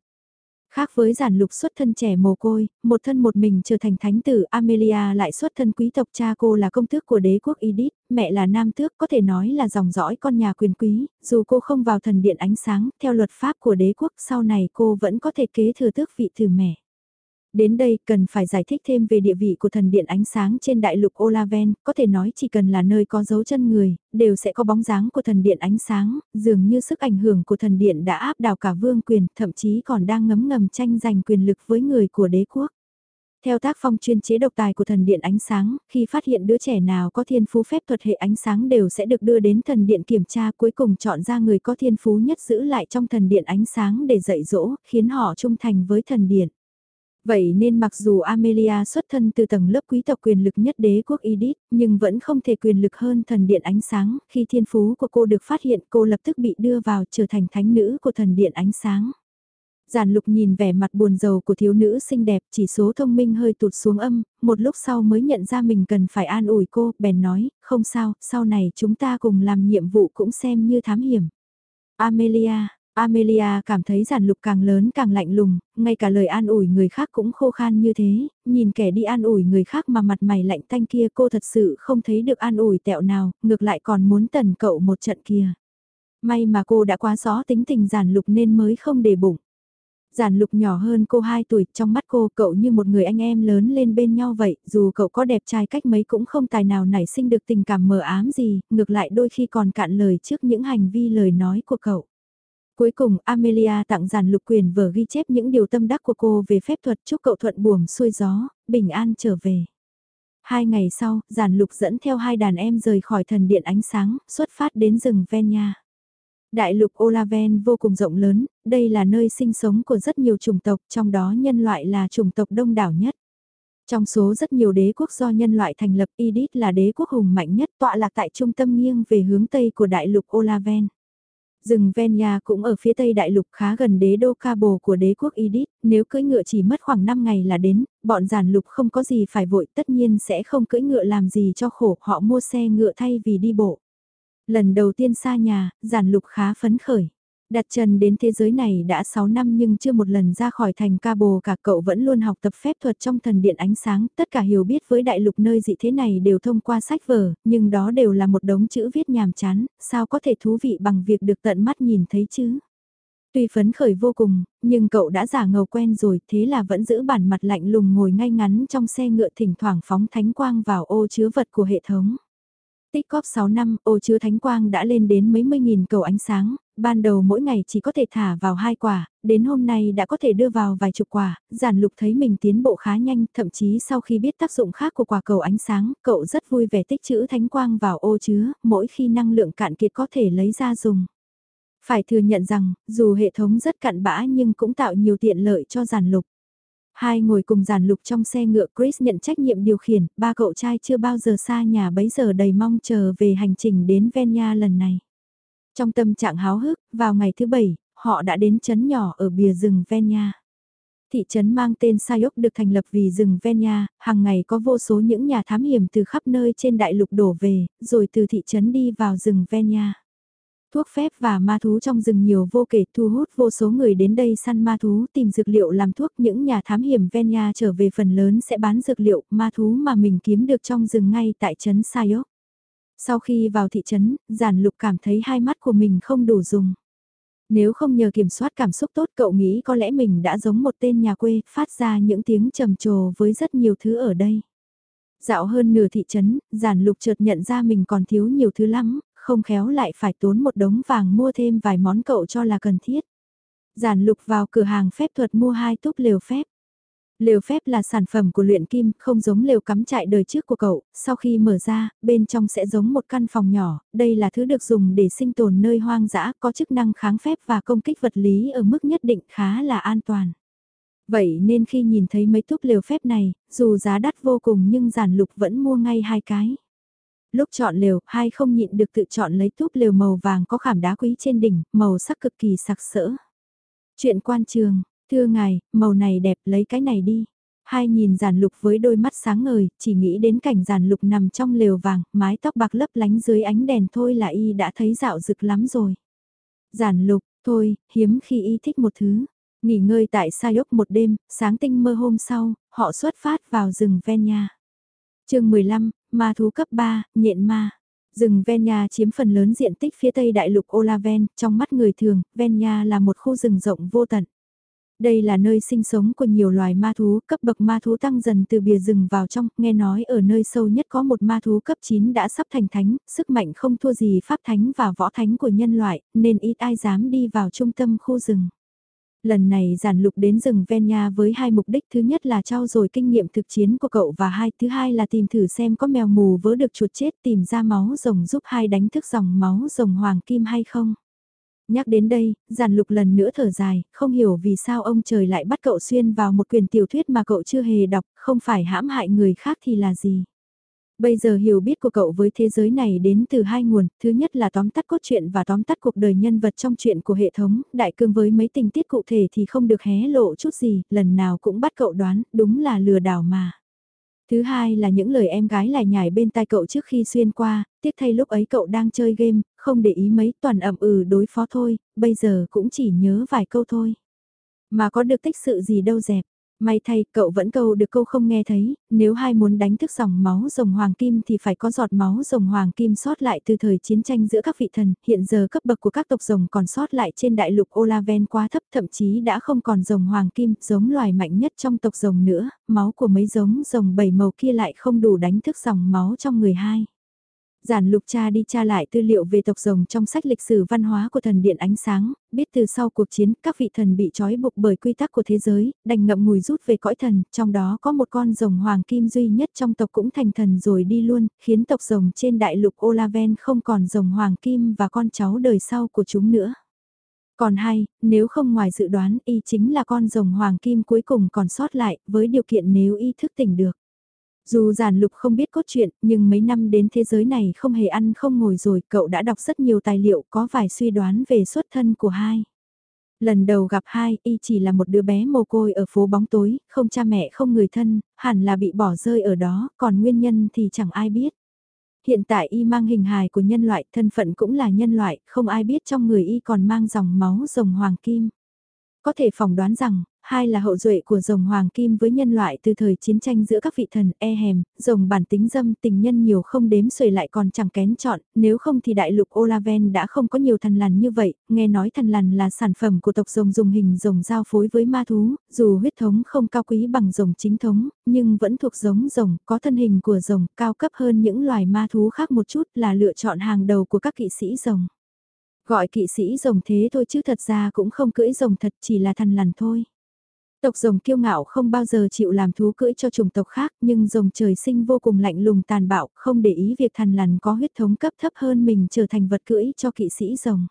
Khác với giản lục xuất thân trẻ mồ côi, một thân một mình trở thành thánh tử Amelia lại xuất thân quý tộc cha cô là công tước của đế quốc Edith, mẹ là nam tước có thể nói là dòng dõi con nhà quyền quý, dù cô không vào thần điện ánh sáng, theo luật pháp của đế quốc sau này cô vẫn có thể kế thừa tước vị từ mẹ. Đến đây cần phải giải thích thêm về địa vị của thần điện ánh sáng trên đại lục Olaven, có thể nói chỉ cần là nơi có dấu chân người, đều sẽ có bóng dáng của thần điện ánh sáng, dường như sức ảnh hưởng của thần điện đã áp đảo cả vương quyền, thậm chí còn đang ngấm ngầm tranh giành quyền lực với người của đế quốc. Theo tác phong chuyên chế độc tài của thần điện ánh sáng, khi phát hiện đứa trẻ nào có thiên phú phép thuật hệ ánh sáng đều sẽ được đưa đến thần điện kiểm tra cuối cùng chọn ra người có thiên phú nhất giữ lại trong thần điện ánh sáng để dạy dỗ, khiến họ trung thành với thần điện. Vậy nên mặc dù Amelia xuất thân từ tầng lớp quý tộc quyền lực nhất đế quốc Edith, nhưng vẫn không thể quyền lực hơn thần điện ánh sáng, khi thiên phú của cô được phát hiện cô lập tức bị đưa vào trở thành thánh nữ của thần điện ánh sáng. Giản lục nhìn vẻ mặt buồn rầu của thiếu nữ xinh đẹp, chỉ số thông minh hơi tụt xuống âm, một lúc sau mới nhận ra mình cần phải an ủi cô, bèn nói, không sao, sau này chúng ta cùng làm nhiệm vụ cũng xem như thám hiểm. Amelia, Amelia cảm thấy giản lục càng lớn càng lạnh lùng, ngay cả lời an ủi người khác cũng khô khan như thế, nhìn kẻ đi an ủi người khác mà mặt mày lạnh tanh kia cô thật sự không thấy được an ủi tẹo nào, ngược lại còn muốn tần cậu một trận kia. May mà cô đã quá rõ tính tình giản lục nên mới không để bụng. Giản lục nhỏ hơn cô 2 tuổi, trong mắt cô cậu như một người anh em lớn lên bên nhau vậy, dù cậu có đẹp trai cách mấy cũng không tài nào nảy sinh được tình cảm mờ ám gì, ngược lại đôi khi còn cạn lời trước những hành vi lời nói của cậu. Cuối cùng Amelia tặng giàn lục quyền vở ghi chép những điều tâm đắc của cô về phép thuật chúc cậu thuận buồm xuôi gió, bình an trở về. Hai ngày sau, giàn lục dẫn theo hai đàn em rời khỏi thần điện ánh sáng, xuất phát đến rừng Venya. Đại lục Olaven vô cùng rộng lớn, đây là nơi sinh sống của rất nhiều chủng tộc, trong đó nhân loại là chủng tộc đông đảo nhất. Trong số rất nhiều đế quốc do nhân loại thành lập, Edith là đế quốc hùng mạnh nhất tọa lạc tại trung tâm nghiêng về hướng tây của đại lục Olaven. Rừng Venya cũng ở phía tây đại lục khá gần đế đô Cabo của đế quốc Idit, nếu cưỡi ngựa chỉ mất khoảng 5 ngày là đến, bọn giản lục không có gì phải vội tất nhiên sẽ không cưỡi ngựa làm gì cho khổ, họ mua xe ngựa thay vì đi bộ. Lần đầu tiên xa nhà, giản lục khá phấn khởi. Đặt chân đến thế giới này đã 6 năm nhưng chưa một lần ra khỏi thành ca bồ cả cậu vẫn luôn học tập phép thuật trong thần điện ánh sáng, tất cả hiểu biết với đại lục nơi dị thế này đều thông qua sách vở, nhưng đó đều là một đống chữ viết nhàm chán, sao có thể thú vị bằng việc được tận mắt nhìn thấy chứ. Tuy phấn khởi vô cùng, nhưng cậu đã giả ngầu quen rồi thế là vẫn giữ bản mặt lạnh lùng ngồi ngay ngắn trong xe ngựa thỉnh thoảng phóng thánh quang vào ô chứa vật của hệ thống. Tích cóp 6 năm, ô chứa thánh quang đã lên đến mấy mươi nghìn cầu ánh sáng, ban đầu mỗi ngày chỉ có thể thả vào hai quả, đến hôm nay đã có thể đưa vào vài chục quả, giản lục thấy mình tiến bộ khá nhanh, thậm chí sau khi biết tác dụng khác của quả cầu ánh sáng, cậu rất vui vẻ tích chữ thánh quang vào ô chứa, mỗi khi năng lượng cạn kiệt có thể lấy ra dùng. Phải thừa nhận rằng, dù hệ thống rất cạn bã nhưng cũng tạo nhiều tiện lợi cho giản lục. Hai ngồi cùng giàn lục trong xe ngựa Chris nhận trách nhiệm điều khiển, ba cậu trai chưa bao giờ xa nhà bấy giờ đầy mong chờ về hành trình đến Venya lần này. Trong tâm trạng háo hức, vào ngày thứ bảy, họ đã đến chấn nhỏ ở bìa rừng Venya. Thị trấn mang tên Sayok được thành lập vì rừng Venya, hàng ngày có vô số những nhà thám hiểm từ khắp nơi trên đại lục đổ về, rồi từ thị trấn đi vào rừng Venya. Thuốc phép và ma thú trong rừng nhiều vô kể thu hút vô số người đến đây săn ma thú tìm dược liệu làm thuốc những nhà thám hiểm Venya trở về phần lớn sẽ bán dược liệu ma thú mà mình kiếm được trong rừng ngay tại trấn Sayok. Sau khi vào thị trấn, giản lục cảm thấy hai mắt của mình không đủ dùng. Nếu không nhờ kiểm soát cảm xúc tốt cậu nghĩ có lẽ mình đã giống một tên nhà quê, phát ra những tiếng trầm trồ với rất nhiều thứ ở đây. Dạo hơn nửa thị trấn, giản lục chợt nhận ra mình còn thiếu nhiều thứ lắm, không khéo lại phải tốn một đống vàng mua thêm vài món cậu cho là cần thiết. Giản lục vào cửa hàng phép thuật mua hai túp lều phép. Lều phép là sản phẩm của luyện kim, không giống lều cắm trại đời trước của cậu, sau khi mở ra, bên trong sẽ giống một căn phòng nhỏ, đây là thứ được dùng để sinh tồn nơi hoang dã, có chức năng kháng phép và công kích vật lý ở mức nhất định khá là an toàn. Vậy nên khi nhìn thấy mấy túp lều phép này, dù giá đắt vô cùng nhưng giản lục vẫn mua ngay hai cái. Lúc chọn lều, hai không nhịn được tự chọn lấy túp lều màu vàng có khảm đá quý trên đỉnh, màu sắc cực kỳ sặc sỡ. Chuyện quan trường, thưa ngài, màu này đẹp lấy cái này đi. Hai nhìn giàn lục với đôi mắt sáng ngời, chỉ nghĩ đến cảnh giàn lục nằm trong lều vàng, mái tóc bạc lấp lánh dưới ánh đèn thôi là y đã thấy dạo rực lắm rồi. Giàn lục, thôi, hiếm khi y thích một thứ. Nghỉ ngơi tại Sayok một đêm, sáng tinh mơ hôm sau, họ xuất phát vào rừng Venya. chương 15, ma thú cấp 3, nhện ma. Rừng Venya chiếm phần lớn diện tích phía tây đại lục Olaven, trong mắt người thường, Venya là một khu rừng rộng vô tận. Đây là nơi sinh sống của nhiều loài ma thú, cấp bậc ma thú tăng dần từ bìa rừng vào trong, nghe nói ở nơi sâu nhất có một ma thú cấp 9 đã sắp thành thánh, sức mạnh không thua gì pháp thánh và võ thánh của nhân loại, nên ít ai dám đi vào trung tâm khu rừng. Lần này giản lục đến rừng Venya với hai mục đích thứ nhất là trao dồi kinh nghiệm thực chiến của cậu và hai thứ hai là tìm thử xem có mèo mù vớ được chuột chết tìm ra máu rồng giúp hai đánh thức dòng máu rồng hoàng kim hay không. Nhắc đến đây, giản lục lần nữa thở dài, không hiểu vì sao ông trời lại bắt cậu xuyên vào một quyền tiểu thuyết mà cậu chưa hề đọc, không phải hãm hại người khác thì là gì. Bây giờ hiểu biết của cậu với thế giới này đến từ hai nguồn, thứ nhất là tóm tắt cốt truyện và tóm tắt cuộc đời nhân vật trong truyện của hệ thống, đại cương với mấy tình tiết cụ thể thì không được hé lộ chút gì, lần nào cũng bắt cậu đoán, đúng là lừa đảo mà. Thứ hai là những lời em gái lại nhảy bên tai cậu trước khi xuyên qua, tiếc thay lúc ấy cậu đang chơi game, không để ý mấy toàn ẩm ừ đối phó thôi, bây giờ cũng chỉ nhớ vài câu thôi. Mà có được tích sự gì đâu dẹp. May thay, cậu vẫn câu được câu không nghe thấy, nếu hai muốn đánh thức dòng máu rồng hoàng kim thì phải có giọt máu rồng hoàng kim sót lại từ thời chiến tranh giữa các vị thần, hiện giờ cấp bậc của các tộc rồng còn sót lại trên đại lục Olaven quá thấp thậm chí đã không còn rồng hoàng kim, giống loài mạnh nhất trong tộc rồng nữa, máu của mấy giống rồng bảy màu kia lại không đủ đánh thức dòng máu trong người hai. Giản lục cha đi tra lại tư liệu về tộc rồng trong sách lịch sử văn hóa của thần điện ánh sáng, biết từ sau cuộc chiến các vị thần bị trói buộc bởi quy tắc của thế giới, đành ngậm ngùi rút về cõi thần, trong đó có một con rồng hoàng kim duy nhất trong tộc cũng thành thần rồi đi luôn, khiến tộc rồng trên đại lục Olaven không còn rồng hoàng kim và con cháu đời sau của chúng nữa. Còn hay, nếu không ngoài dự đoán y chính là con rồng hoàng kim cuối cùng còn sót lại, với điều kiện nếu y thức tỉnh được. Dù giản lục không biết cốt truyện, nhưng mấy năm đến thế giới này không hề ăn không ngồi rồi, cậu đã đọc rất nhiều tài liệu có vài suy đoán về xuất thân của hai. Lần đầu gặp hai, y chỉ là một đứa bé mồ côi ở phố bóng tối, không cha mẹ không người thân, hẳn là bị bỏ rơi ở đó, còn nguyên nhân thì chẳng ai biết. Hiện tại y mang hình hài của nhân loại, thân phận cũng là nhân loại, không ai biết trong người y còn mang dòng máu rồng hoàng kim. Có thể phỏng đoán rằng, hai là hậu duệ của rồng hoàng kim với nhân loại từ thời chiến tranh giữa các vị thần e hèm, rồng bản tính dâm tình nhân nhiều không đếm xuể lại còn chẳng kén chọn, nếu không thì đại lục Olaven đã không có nhiều thần lằn như vậy, nghe nói thần lằn là sản phẩm của tộc rồng dùng hình rồng giao phối với ma thú, dù huyết thống không cao quý bằng rồng chính thống, nhưng vẫn thuộc giống rồng, có thân hình của rồng cao cấp hơn những loài ma thú khác một chút là lựa chọn hàng đầu của các kỵ sĩ rồng. Gọi kỵ sĩ rồng thế thôi chứ thật ra cũng không cưỡi rồng thật chỉ là thần lằn thôi. Tộc rồng kiêu ngạo không bao giờ chịu làm thú cưỡi cho chủng tộc khác nhưng rồng trời sinh vô cùng lạnh lùng tàn bạo, không để ý việc thần lằn có huyết thống cấp thấp hơn mình trở thành vật cưỡi cho kỵ sĩ rồng.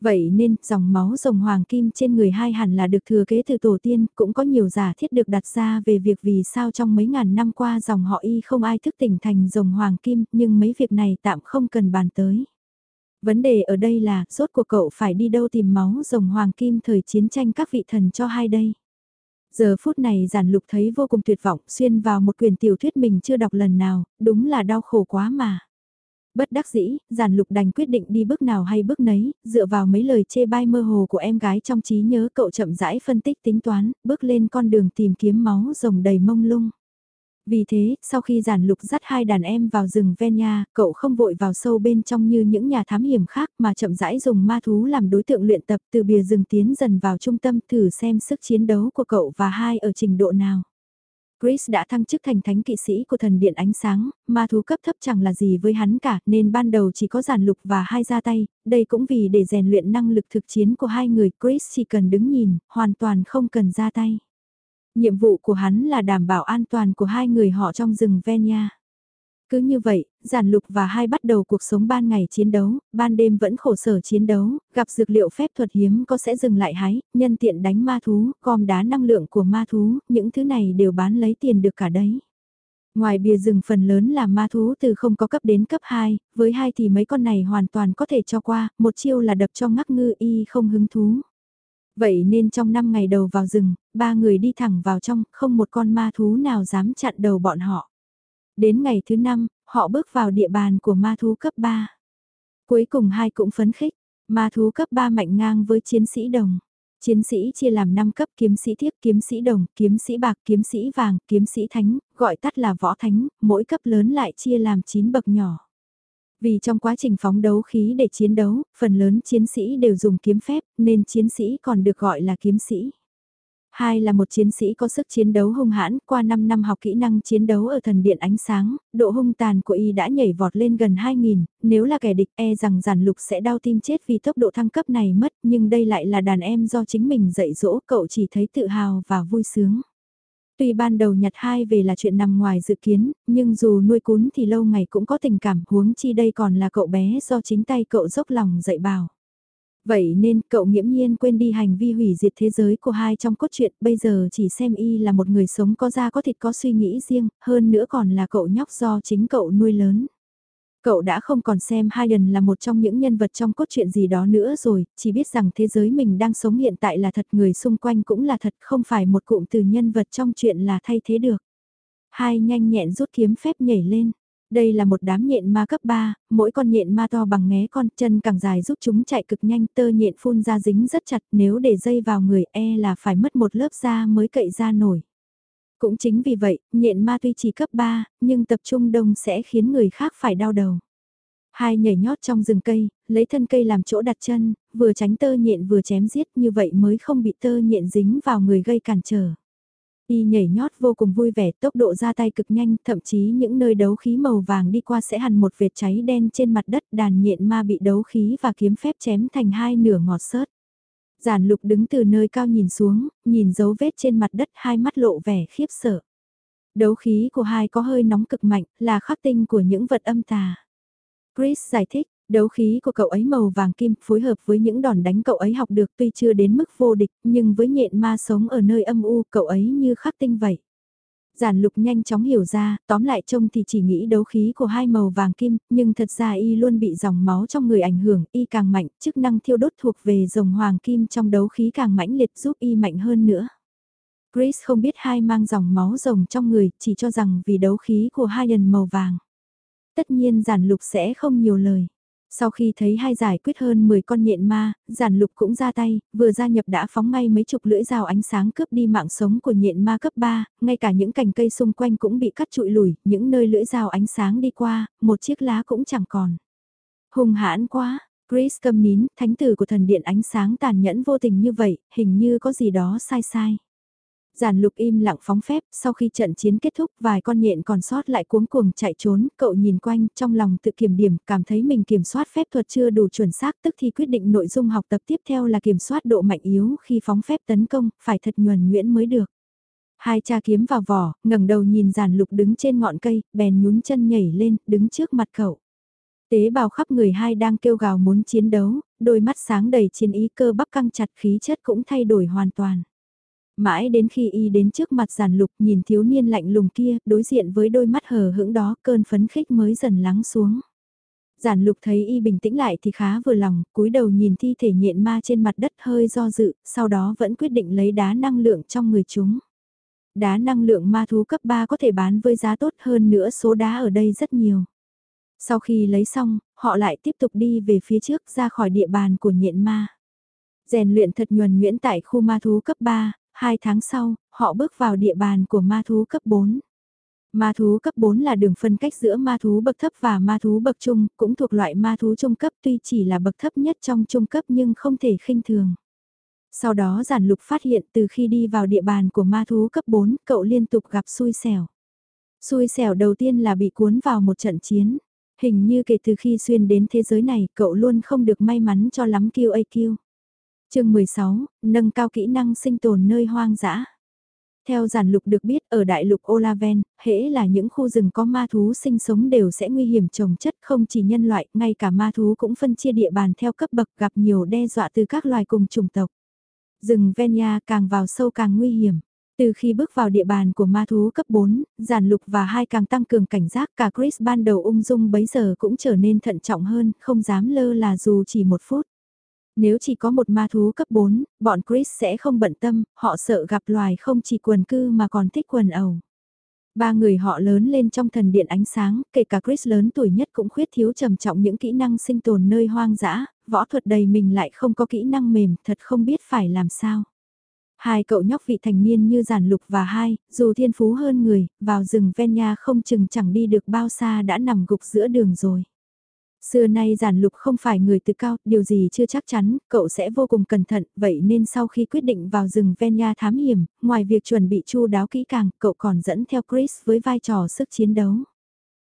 Vậy nên, dòng máu rồng hoàng kim trên người hai hẳn là được thừa kế từ tổ tiên, cũng có nhiều giả thiết được đặt ra về việc vì sao trong mấy ngàn năm qua dòng họ y không ai thức tỉnh thành rồng hoàng kim, nhưng mấy việc này tạm không cần bàn tới. Vấn đề ở đây là, rốt cuộc cậu phải đi đâu tìm máu rồng hoàng kim thời chiến tranh các vị thần cho hai đây. Giờ phút này giản lục thấy vô cùng tuyệt vọng xuyên vào một quyển tiểu thuyết mình chưa đọc lần nào, đúng là đau khổ quá mà. Bất đắc dĩ, giản lục đành quyết định đi bước nào hay bước nấy, dựa vào mấy lời chê bai mơ hồ của em gái trong trí nhớ cậu chậm rãi phân tích tính toán, bước lên con đường tìm kiếm máu rồng đầy mông lung. Vì thế, sau khi giản lục dắt hai đàn em vào rừng Venya, cậu không vội vào sâu bên trong như những nhà thám hiểm khác mà chậm rãi dùng ma thú làm đối tượng luyện tập từ bìa rừng tiến dần vào trung tâm thử xem sức chiến đấu của cậu và hai ở trình độ nào. Chris đã thăng chức thành thánh kỵ sĩ của thần điện ánh sáng, ma thú cấp thấp chẳng là gì với hắn cả nên ban đầu chỉ có giản lục và hai ra tay, đây cũng vì để rèn luyện năng lực thực chiến của hai người Chris chỉ cần đứng nhìn, hoàn toàn không cần ra tay. Nhiệm vụ của hắn là đảm bảo an toàn của hai người họ trong rừng Venya. Cứ như vậy, giản lục và hai bắt đầu cuộc sống ban ngày chiến đấu, ban đêm vẫn khổ sở chiến đấu, gặp dược liệu phép thuật hiếm có sẽ dừng lại hái, nhân tiện đánh ma thú, gom đá năng lượng của ma thú, những thứ này đều bán lấy tiền được cả đấy. Ngoài bìa rừng phần lớn là ma thú từ không có cấp đến cấp 2, với hai thì mấy con này hoàn toàn có thể cho qua, một chiêu là đập cho ngắc ngư y không hứng thú. Vậy nên trong 5 ngày đầu vào rừng, ba người đi thẳng vào trong, không một con ma thú nào dám chặn đầu bọn họ. Đến ngày thứ 5, họ bước vào địa bàn của ma thú cấp 3. Cuối cùng hai cũng phấn khích, ma thú cấp 3 mạnh ngang với chiến sĩ đồng. Chiến sĩ chia làm 5 cấp kiếm sĩ thiếp, kiếm sĩ đồng, kiếm sĩ bạc, kiếm sĩ vàng, kiếm sĩ thánh, gọi tắt là võ thánh, mỗi cấp lớn lại chia làm 9 bậc nhỏ. Vì trong quá trình phóng đấu khí để chiến đấu, phần lớn chiến sĩ đều dùng kiếm phép, nên chiến sĩ còn được gọi là kiếm sĩ. Hai là một chiến sĩ có sức chiến đấu hung hãn, qua 5 năm học kỹ năng chiến đấu ở thần điện ánh sáng, độ hung tàn của y đã nhảy vọt lên gần 2.000, nếu là kẻ địch e rằng giản lục sẽ đau tim chết vì tốc độ thăng cấp này mất, nhưng đây lại là đàn em do chính mình dạy dỗ cậu chỉ thấy tự hào và vui sướng. Tuy ban đầu nhặt hai về là chuyện nằm ngoài dự kiến, nhưng dù nuôi cún thì lâu ngày cũng có tình cảm huống chi đây còn là cậu bé do chính tay cậu dốc lòng dạy bảo. Vậy nên cậu nghiễm nhiên quên đi hành vi hủy diệt thế giới của hai trong cốt truyện, bây giờ chỉ xem y là một người sống có da có thịt có suy nghĩ riêng, hơn nữa còn là cậu nhóc do chính cậu nuôi lớn. Cậu đã không còn xem Hayden là một trong những nhân vật trong cốt truyện gì đó nữa rồi, chỉ biết rằng thế giới mình đang sống hiện tại là thật người xung quanh cũng là thật không phải một cụm từ nhân vật trong truyện là thay thế được. Hai nhanh nhẹn rút kiếm phép nhảy lên. Đây là một đám nhện ma cấp 3, mỗi con nhện ma to bằng ngé con chân càng dài giúp chúng chạy cực nhanh tơ nhện phun ra dính rất chặt nếu để dây vào người e là phải mất một lớp da mới cậy ra nổi. Cũng chính vì vậy, nhện ma tuy chỉ cấp 3, nhưng tập trung đông sẽ khiến người khác phải đau đầu. Hai nhảy nhót trong rừng cây, lấy thân cây làm chỗ đặt chân, vừa tránh tơ nhện vừa chém giết như vậy mới không bị tơ nhện dính vào người gây cản trở. Y nhảy nhót vô cùng vui vẻ, tốc độ ra tay cực nhanh, thậm chí những nơi đấu khí màu vàng đi qua sẽ hằn một vệt cháy đen trên mặt đất, đàn nhện ma bị đấu khí và kiếm phép chém thành hai nửa ngọt sớt. Giản lục đứng từ nơi cao nhìn xuống, nhìn dấu vết trên mặt đất hai mắt lộ vẻ khiếp sợ. Đấu khí của hai có hơi nóng cực mạnh, là khắc tinh của những vật âm tà. Chris giải thích, Đấu khí của cậu ấy màu vàng kim phối hợp với những đòn đánh cậu ấy học được tuy chưa đến mức vô địch, nhưng với nhện ma sống ở nơi âm u cậu ấy như khắc tinh vậy. Giản lục nhanh chóng hiểu ra, tóm lại trông thì chỉ nghĩ đấu khí của hai màu vàng kim, nhưng thật ra y luôn bị dòng máu trong người ảnh hưởng, y càng mạnh, chức năng thiêu đốt thuộc về dòng hoàng kim trong đấu khí càng mãnh liệt giúp y mạnh hơn nữa. Chris không biết hai mang dòng máu rồng trong người, chỉ cho rằng vì đấu khí của hai lần màu vàng. Tất nhiên giản lục sẽ không nhiều lời. Sau khi thấy hai giải quyết hơn 10 con nhện ma, giản lục cũng ra tay, vừa gia nhập đã phóng ngay mấy chục lưỡi dao ánh sáng cướp đi mạng sống của nhện ma cấp 3, ngay cả những cành cây xung quanh cũng bị cắt trụi lùi, những nơi lưỡi dao ánh sáng đi qua, một chiếc lá cũng chẳng còn. Hùng hãn quá, Chris cầm nín, thánh tử của thần điện ánh sáng tàn nhẫn vô tình như vậy, hình như có gì đó sai sai. Giản lục im lặng phóng phép, sau khi trận chiến kết thúc vài con nhện còn sót lại cuống cuồng chạy trốn, cậu nhìn quanh trong lòng tự kiểm điểm, cảm thấy mình kiểm soát phép thuật chưa đủ chuẩn xác tức thì quyết định nội dung học tập tiếp theo là kiểm soát độ mạnh yếu khi phóng phép tấn công, phải thật nhuần nhuyễn mới được. Hai cha kiếm vào vỏ, ngẩng đầu nhìn giản lục đứng trên ngọn cây, bèn nhún chân nhảy lên, đứng trước mặt cậu. Tế bào khắp người hai đang kêu gào muốn chiến đấu, đôi mắt sáng đầy chiến ý cơ bắp căng chặt khí chất cũng thay đổi hoàn toàn. Mãi đến khi y đến trước mặt giản lục nhìn thiếu niên lạnh lùng kia, đối diện với đôi mắt hờ hững đó, cơn phấn khích mới dần lắng xuống. Giản lục thấy y bình tĩnh lại thì khá vừa lòng, cúi đầu nhìn thi thể nhện ma trên mặt đất hơi do dự, sau đó vẫn quyết định lấy đá năng lượng trong người chúng. Đá năng lượng ma thú cấp 3 có thể bán với giá tốt hơn nữa số đá ở đây rất nhiều. Sau khi lấy xong, họ lại tiếp tục đi về phía trước ra khỏi địa bàn của nhện ma. Rèn luyện thật nhuần nhuyễn tại khu ma thú cấp 3, Hai tháng sau, họ bước vào địa bàn của ma thú cấp 4. Ma thú cấp 4 là đường phân cách giữa ma thú bậc thấp và ma thú bậc trung, cũng thuộc loại ma thú trung cấp tuy chỉ là bậc thấp nhất trong trung cấp nhưng không thể khinh thường. Sau đó giản lục phát hiện từ khi đi vào địa bàn của ma thú cấp 4, cậu liên tục gặp xui xẻo. Xui xẻo đầu tiên là bị cuốn vào một trận chiến. Hình như kể từ khi xuyên đến thế giới này, cậu luôn không được may mắn cho lắm QAQ chương 16, nâng cao kỹ năng sinh tồn nơi hoang dã. Theo giản lục được biết ở đại lục Olaven, hễ là những khu rừng có ma thú sinh sống đều sẽ nguy hiểm trồng chất không chỉ nhân loại, ngay cả ma thú cũng phân chia địa bàn theo cấp bậc gặp nhiều đe dọa từ các loài cùng chủng tộc. Rừng Venya càng vào sâu càng nguy hiểm. Từ khi bước vào địa bàn của ma thú cấp 4, giản lục và hai càng tăng cường cảnh giác cả Chris ban đầu ung dung bấy giờ cũng trở nên thận trọng hơn, không dám lơ là dù chỉ một phút. Nếu chỉ có một ma thú cấp 4, bọn Chris sẽ không bận tâm, họ sợ gặp loài không chỉ quần cư mà còn thích quần ẩu. Ba người họ lớn lên trong thần điện ánh sáng, kể cả Chris lớn tuổi nhất cũng khuyết thiếu trầm trọng những kỹ năng sinh tồn nơi hoang dã, võ thuật đầy mình lại không có kỹ năng mềm, thật không biết phải làm sao. Hai cậu nhóc vị thành niên như giản lục và hai, dù thiên phú hơn người, vào rừng Venya không chừng chẳng đi được bao xa đã nằm gục giữa đường rồi. Xưa nay giản lục không phải người tự cao, điều gì chưa chắc chắn, cậu sẽ vô cùng cẩn thận, vậy nên sau khi quyết định vào rừng Venya thám hiểm, ngoài việc chuẩn bị chu đáo kỹ càng, cậu còn dẫn theo Chris với vai trò sức chiến đấu.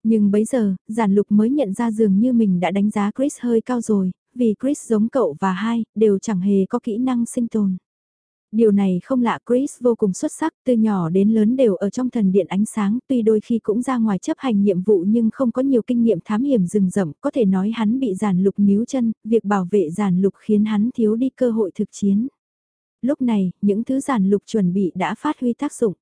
Nhưng bấy giờ, giản lục mới nhận ra dường như mình đã đánh giá Chris hơi cao rồi, vì Chris giống cậu và hai, đều chẳng hề có kỹ năng sinh tồn. Điều này không lạ Chris vô cùng xuất sắc, từ nhỏ đến lớn đều ở trong thần điện ánh sáng, tuy đôi khi cũng ra ngoài chấp hành nhiệm vụ nhưng không có nhiều kinh nghiệm thám hiểm rừng rậm, có thể nói hắn bị giàn lục níu chân, việc bảo vệ giàn lục khiến hắn thiếu đi cơ hội thực chiến. Lúc này, những thứ giàn lục chuẩn bị đã phát huy tác dụng.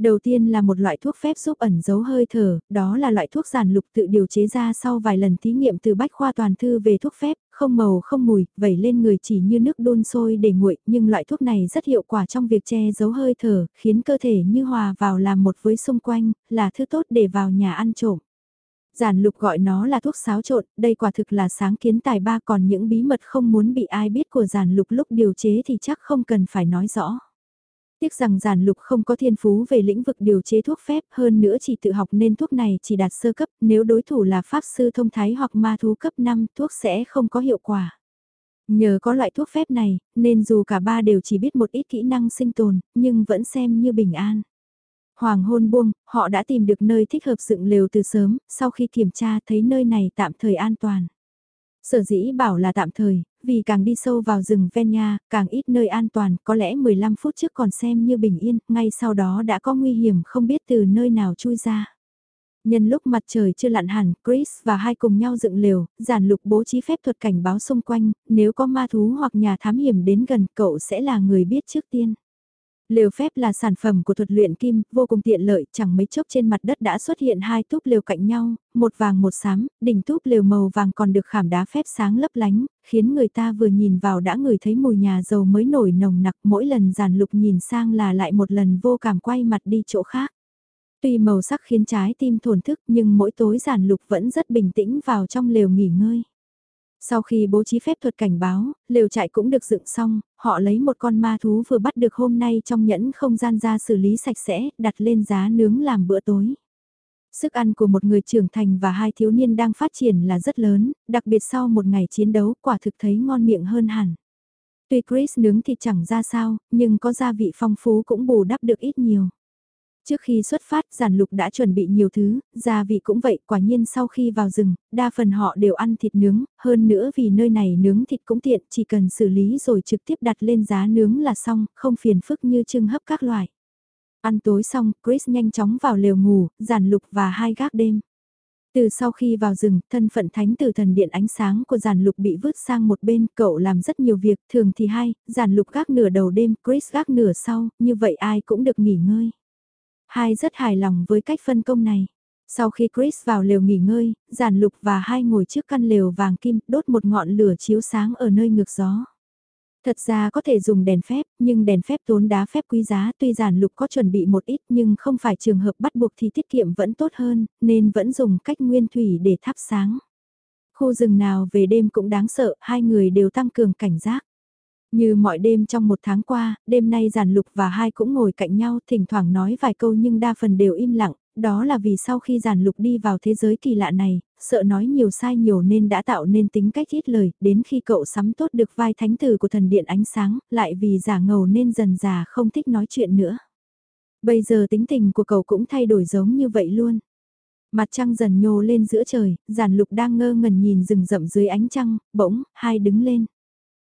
Đầu tiên là một loại thuốc phép giúp ẩn giấu hơi thở, đó là loại thuốc giản lục tự điều chế ra sau vài lần thí nghiệm từ bách khoa toàn thư về thuốc phép, không màu không mùi, vẩy lên người chỉ như nước đun sôi để nguội, nhưng loại thuốc này rất hiệu quả trong việc che giấu hơi thở, khiến cơ thể như hòa vào làm một với xung quanh, là thứ tốt để vào nhà ăn trộm. Giản lục gọi nó là thuốc xáo trộn, đây quả thực là sáng kiến tài ba còn những bí mật không muốn bị ai biết của giản lục lúc điều chế thì chắc không cần phải nói rõ. Tiếc rằng giản lục không có thiên phú về lĩnh vực điều chế thuốc phép hơn nữa chỉ tự học nên thuốc này chỉ đạt sơ cấp, nếu đối thủ là pháp sư thông thái hoặc ma thú cấp 5 thuốc sẽ không có hiệu quả. Nhờ có loại thuốc phép này, nên dù cả ba đều chỉ biết một ít kỹ năng sinh tồn, nhưng vẫn xem như bình an. Hoàng hôn buông, họ đã tìm được nơi thích hợp dựng lều từ sớm, sau khi kiểm tra thấy nơi này tạm thời an toàn. Sở dĩ bảo là tạm thời, vì càng đi sâu vào rừng ven nha càng ít nơi an toàn, có lẽ 15 phút trước còn xem như bình yên, ngay sau đó đã có nguy hiểm không biết từ nơi nào chui ra. Nhân lúc mặt trời chưa lặn hẳn, Chris và hai cùng nhau dựng lều, giản lục bố trí phép thuật cảnh báo xung quanh, nếu có ma thú hoặc nhà thám hiểm đến gần cậu sẽ là người biết trước tiên. Lều phép là sản phẩm của thuật luyện kim, vô cùng tiện lợi, chẳng mấy chốc trên mặt đất đã xuất hiện hai túp lều cạnh nhau, một vàng một xám, đỉnh túp lều màu vàng còn được khảm đá phép sáng lấp lánh, khiến người ta vừa nhìn vào đã ngửi thấy mùi nhà dầu mới nổi nồng nặc, mỗi lần giàn lục nhìn sang là lại một lần vô cảm quay mặt đi chỗ khác. Tuy màu sắc khiến trái tim thổn thức nhưng mỗi tối giản lục vẫn rất bình tĩnh vào trong lều nghỉ ngơi. Sau khi bố trí phép thuật cảnh báo, lều trại cũng được dựng xong, họ lấy một con ma thú vừa bắt được hôm nay trong nhẫn không gian ra xử lý sạch sẽ, đặt lên giá nướng làm bữa tối. Sức ăn của một người trưởng thành và hai thiếu niên đang phát triển là rất lớn, đặc biệt sau một ngày chiến đấu quả thực thấy ngon miệng hơn hẳn. Tuy Chris nướng thịt chẳng ra sao, nhưng có gia vị phong phú cũng bù đắp được ít nhiều. Trước khi xuất phát, giản lục đã chuẩn bị nhiều thứ, gia vị cũng vậy, quả nhiên sau khi vào rừng, đa phần họ đều ăn thịt nướng, hơn nữa vì nơi này nướng thịt cũng tiện, chỉ cần xử lý rồi trực tiếp đặt lên giá nướng là xong, không phiền phức như trưng hấp các loại. Ăn tối xong, Chris nhanh chóng vào lều ngủ, giản lục và hai gác đêm. Từ sau khi vào rừng, thân phận thánh tử thần điện ánh sáng của giản lục bị vứt sang một bên, cậu làm rất nhiều việc, thường thì hai, giản lục gác nửa đầu đêm, Chris gác nửa sau, như vậy ai cũng được nghỉ ngơi. Hai rất hài lòng với cách phân công này. Sau khi Chris vào lều nghỉ ngơi, giản lục và hai ngồi trước căn lều vàng kim đốt một ngọn lửa chiếu sáng ở nơi ngược gió. Thật ra có thể dùng đèn phép, nhưng đèn phép tốn đá phép quý giá tuy giản lục có chuẩn bị một ít nhưng không phải trường hợp bắt buộc thì tiết kiệm vẫn tốt hơn, nên vẫn dùng cách nguyên thủy để thắp sáng. Khu rừng nào về đêm cũng đáng sợ, hai người đều tăng cường cảnh giác. Như mọi đêm trong một tháng qua, đêm nay giản lục và hai cũng ngồi cạnh nhau thỉnh thoảng nói vài câu nhưng đa phần đều im lặng, đó là vì sau khi giản lục đi vào thế giới kỳ lạ này, sợ nói nhiều sai nhiều nên đã tạo nên tính cách ít lời, đến khi cậu sắm tốt được vai thánh tử của thần điện ánh sáng, lại vì giả ngầu nên dần già không thích nói chuyện nữa. Bây giờ tính tình của cậu cũng thay đổi giống như vậy luôn. Mặt trăng dần nhô lên giữa trời, giản lục đang ngơ ngẩn nhìn rừng rậm dưới ánh trăng, bỗng, hai đứng lên.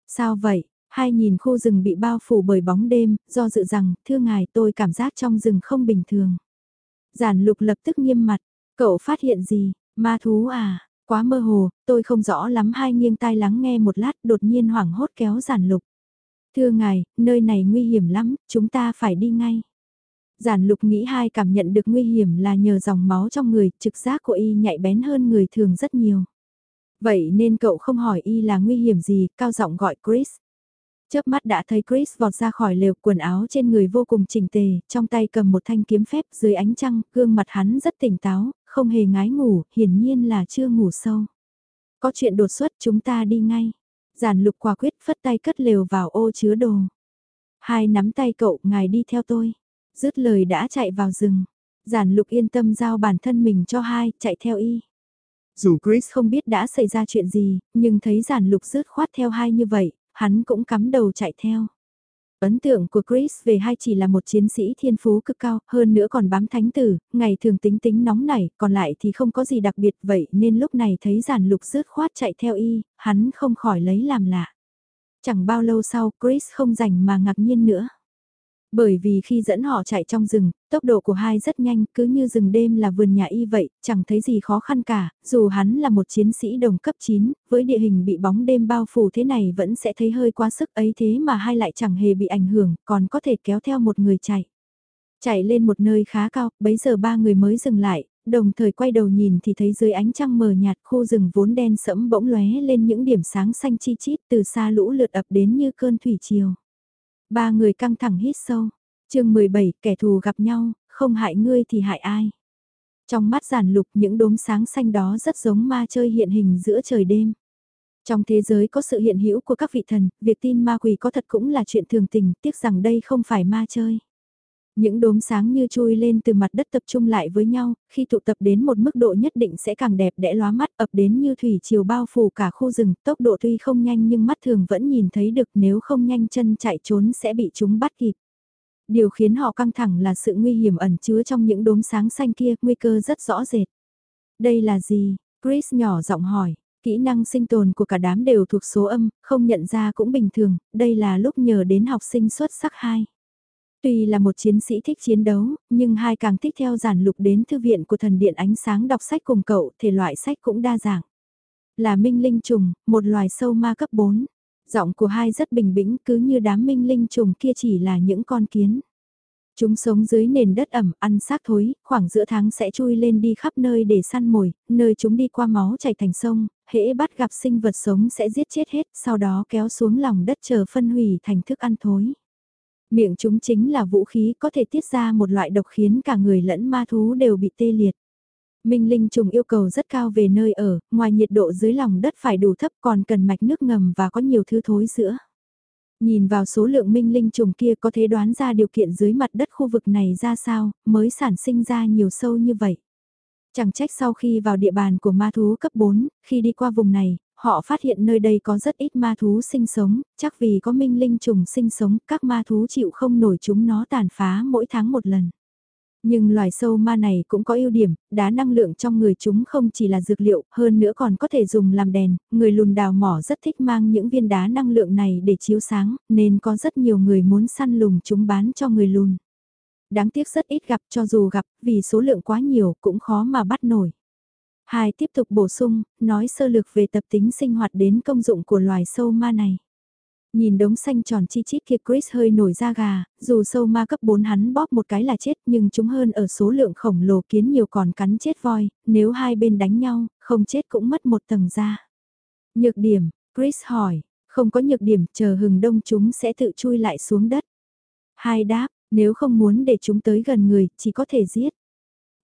Sao vậy? Hai nhìn khu rừng bị bao phủ bởi bóng đêm, do dự rằng, thưa ngài tôi cảm giác trong rừng không bình thường. Giản lục lập tức nghiêm mặt, cậu phát hiện gì, ma thú à, quá mơ hồ, tôi không rõ lắm hai nghiêng tai lắng nghe một lát đột nhiên hoảng hốt kéo giản lục. Thưa ngài, nơi này nguy hiểm lắm, chúng ta phải đi ngay. Giản lục nghĩ hai cảm nhận được nguy hiểm là nhờ dòng máu trong người, trực giác của y nhạy bén hơn người thường rất nhiều. Vậy nên cậu không hỏi y là nguy hiểm gì, cao giọng gọi Chris. Chớp mắt đã thấy Chris vọt ra khỏi lều quần áo trên người vô cùng chỉnh tề, trong tay cầm một thanh kiếm phép dưới ánh trăng, gương mặt hắn rất tỉnh táo, không hề ngái ngủ, hiển nhiên là chưa ngủ sâu. Có chuyện đột xuất chúng ta đi ngay. Giản lục quả quyết phất tay cất lều vào ô chứa đồ. Hai nắm tay cậu, ngài đi theo tôi. Dứt lời đã chạy vào rừng. Giản lục yên tâm giao bản thân mình cho hai, chạy theo y. Dù Chris không biết đã xảy ra chuyện gì, nhưng thấy giản lục rớt khoát theo hai như vậy, hắn cũng cắm đầu chạy theo. Ấn tượng của Chris về hai chỉ là một chiến sĩ thiên phú cực cao, hơn nữa còn bám thánh tử, ngày thường tính tính nóng nảy, còn lại thì không có gì đặc biệt vậy nên lúc này thấy giản lục rớt khoát chạy theo y, hắn không khỏi lấy làm lạ. Chẳng bao lâu sau Chris không rảnh mà ngạc nhiên nữa. Bởi vì khi dẫn họ chạy trong rừng, tốc độ của hai rất nhanh, cứ như rừng đêm là vườn nhà y vậy, chẳng thấy gì khó khăn cả, dù hắn là một chiến sĩ đồng cấp 9, với địa hình bị bóng đêm bao phủ thế này vẫn sẽ thấy hơi quá sức ấy thế mà hai lại chẳng hề bị ảnh hưởng, còn có thể kéo theo một người chạy. Chạy lên một nơi khá cao, bấy giờ ba người mới dừng lại, đồng thời quay đầu nhìn thì thấy dưới ánh trăng mờ nhạt khu rừng vốn đen sẫm bỗng lóe lên những điểm sáng xanh chi chít từ xa lũ lượt ập đến như cơn thủy triều. Ba người căng thẳng hít sâu. chương 17, kẻ thù gặp nhau, không hại ngươi thì hại ai. Trong mắt giản lục những đốm sáng xanh đó rất giống ma chơi hiện hình giữa trời đêm. Trong thế giới có sự hiện hữu của các vị thần, việc tin ma quỷ có thật cũng là chuyện thường tình, tiếc rằng đây không phải ma chơi. Những đốm sáng như chui lên từ mặt đất tập trung lại với nhau, khi tụ tập đến một mức độ nhất định sẽ càng đẹp đẽ lóa mắt ập đến như thủy chiều bao phủ cả khu rừng, tốc độ tuy không nhanh nhưng mắt thường vẫn nhìn thấy được nếu không nhanh chân chạy trốn sẽ bị chúng bắt kịp. Điều khiến họ căng thẳng là sự nguy hiểm ẩn chứa trong những đốm sáng xanh kia, nguy cơ rất rõ rệt. Đây là gì? Chris nhỏ giọng hỏi. Kỹ năng sinh tồn của cả đám đều thuộc số âm, không nhận ra cũng bình thường, đây là lúc nhờ đến học sinh xuất sắc 2. Tuy là một chiến sĩ thích chiến đấu, nhưng hai càng thích theo giản lục đến thư viện của thần điện ánh sáng đọc sách cùng cậu, thể loại sách cũng đa dạng. Là minh linh trùng, một loài sâu ma cấp 4. Giọng của hai rất bình bĩnh cứ như đám minh linh trùng kia chỉ là những con kiến. Chúng sống dưới nền đất ẩm, ăn xác thối, khoảng giữa tháng sẽ chui lên đi khắp nơi để săn mồi, nơi chúng đi qua máu chảy thành sông, hễ bắt gặp sinh vật sống sẽ giết chết hết, sau đó kéo xuống lòng đất chờ phân hủy thành thức ăn thối. Miệng chúng chính là vũ khí có thể tiết ra một loại độc khiến cả người lẫn ma thú đều bị tê liệt. Minh Linh trùng yêu cầu rất cao về nơi ở, ngoài nhiệt độ dưới lòng đất phải đủ thấp còn cần mạch nước ngầm và có nhiều thứ thối giữa. Nhìn vào số lượng minh linh trùng kia có thể đoán ra điều kiện dưới mặt đất khu vực này ra sao, mới sản sinh ra nhiều sâu như vậy. Chẳng trách sau khi vào địa bàn của ma thú cấp 4, khi đi qua vùng này, Họ phát hiện nơi đây có rất ít ma thú sinh sống, chắc vì có minh linh trùng sinh sống, các ma thú chịu không nổi chúng nó tàn phá mỗi tháng một lần. Nhưng loài sâu ma này cũng có ưu điểm, đá năng lượng trong người chúng không chỉ là dược liệu, hơn nữa còn có thể dùng làm đèn, người lùn đào mỏ rất thích mang những viên đá năng lượng này để chiếu sáng, nên có rất nhiều người muốn săn lùng chúng bán cho người lùn. Đáng tiếc rất ít gặp cho dù gặp, vì số lượng quá nhiều cũng khó mà bắt nổi. Hai tiếp tục bổ sung, nói sơ lược về tập tính sinh hoạt đến công dụng của loài sâu ma này. Nhìn đống xanh tròn chi chít kia Chris hơi nổi da gà, dù sâu ma cấp 4 hắn bóp một cái là chết nhưng chúng hơn ở số lượng khổng lồ kiến nhiều còn cắn chết voi, nếu hai bên đánh nhau, không chết cũng mất một tầng da. Nhược điểm, Chris hỏi, không có nhược điểm chờ hừng đông chúng sẽ tự chui lại xuống đất. Hai đáp, nếu không muốn để chúng tới gần người, chỉ có thể giết.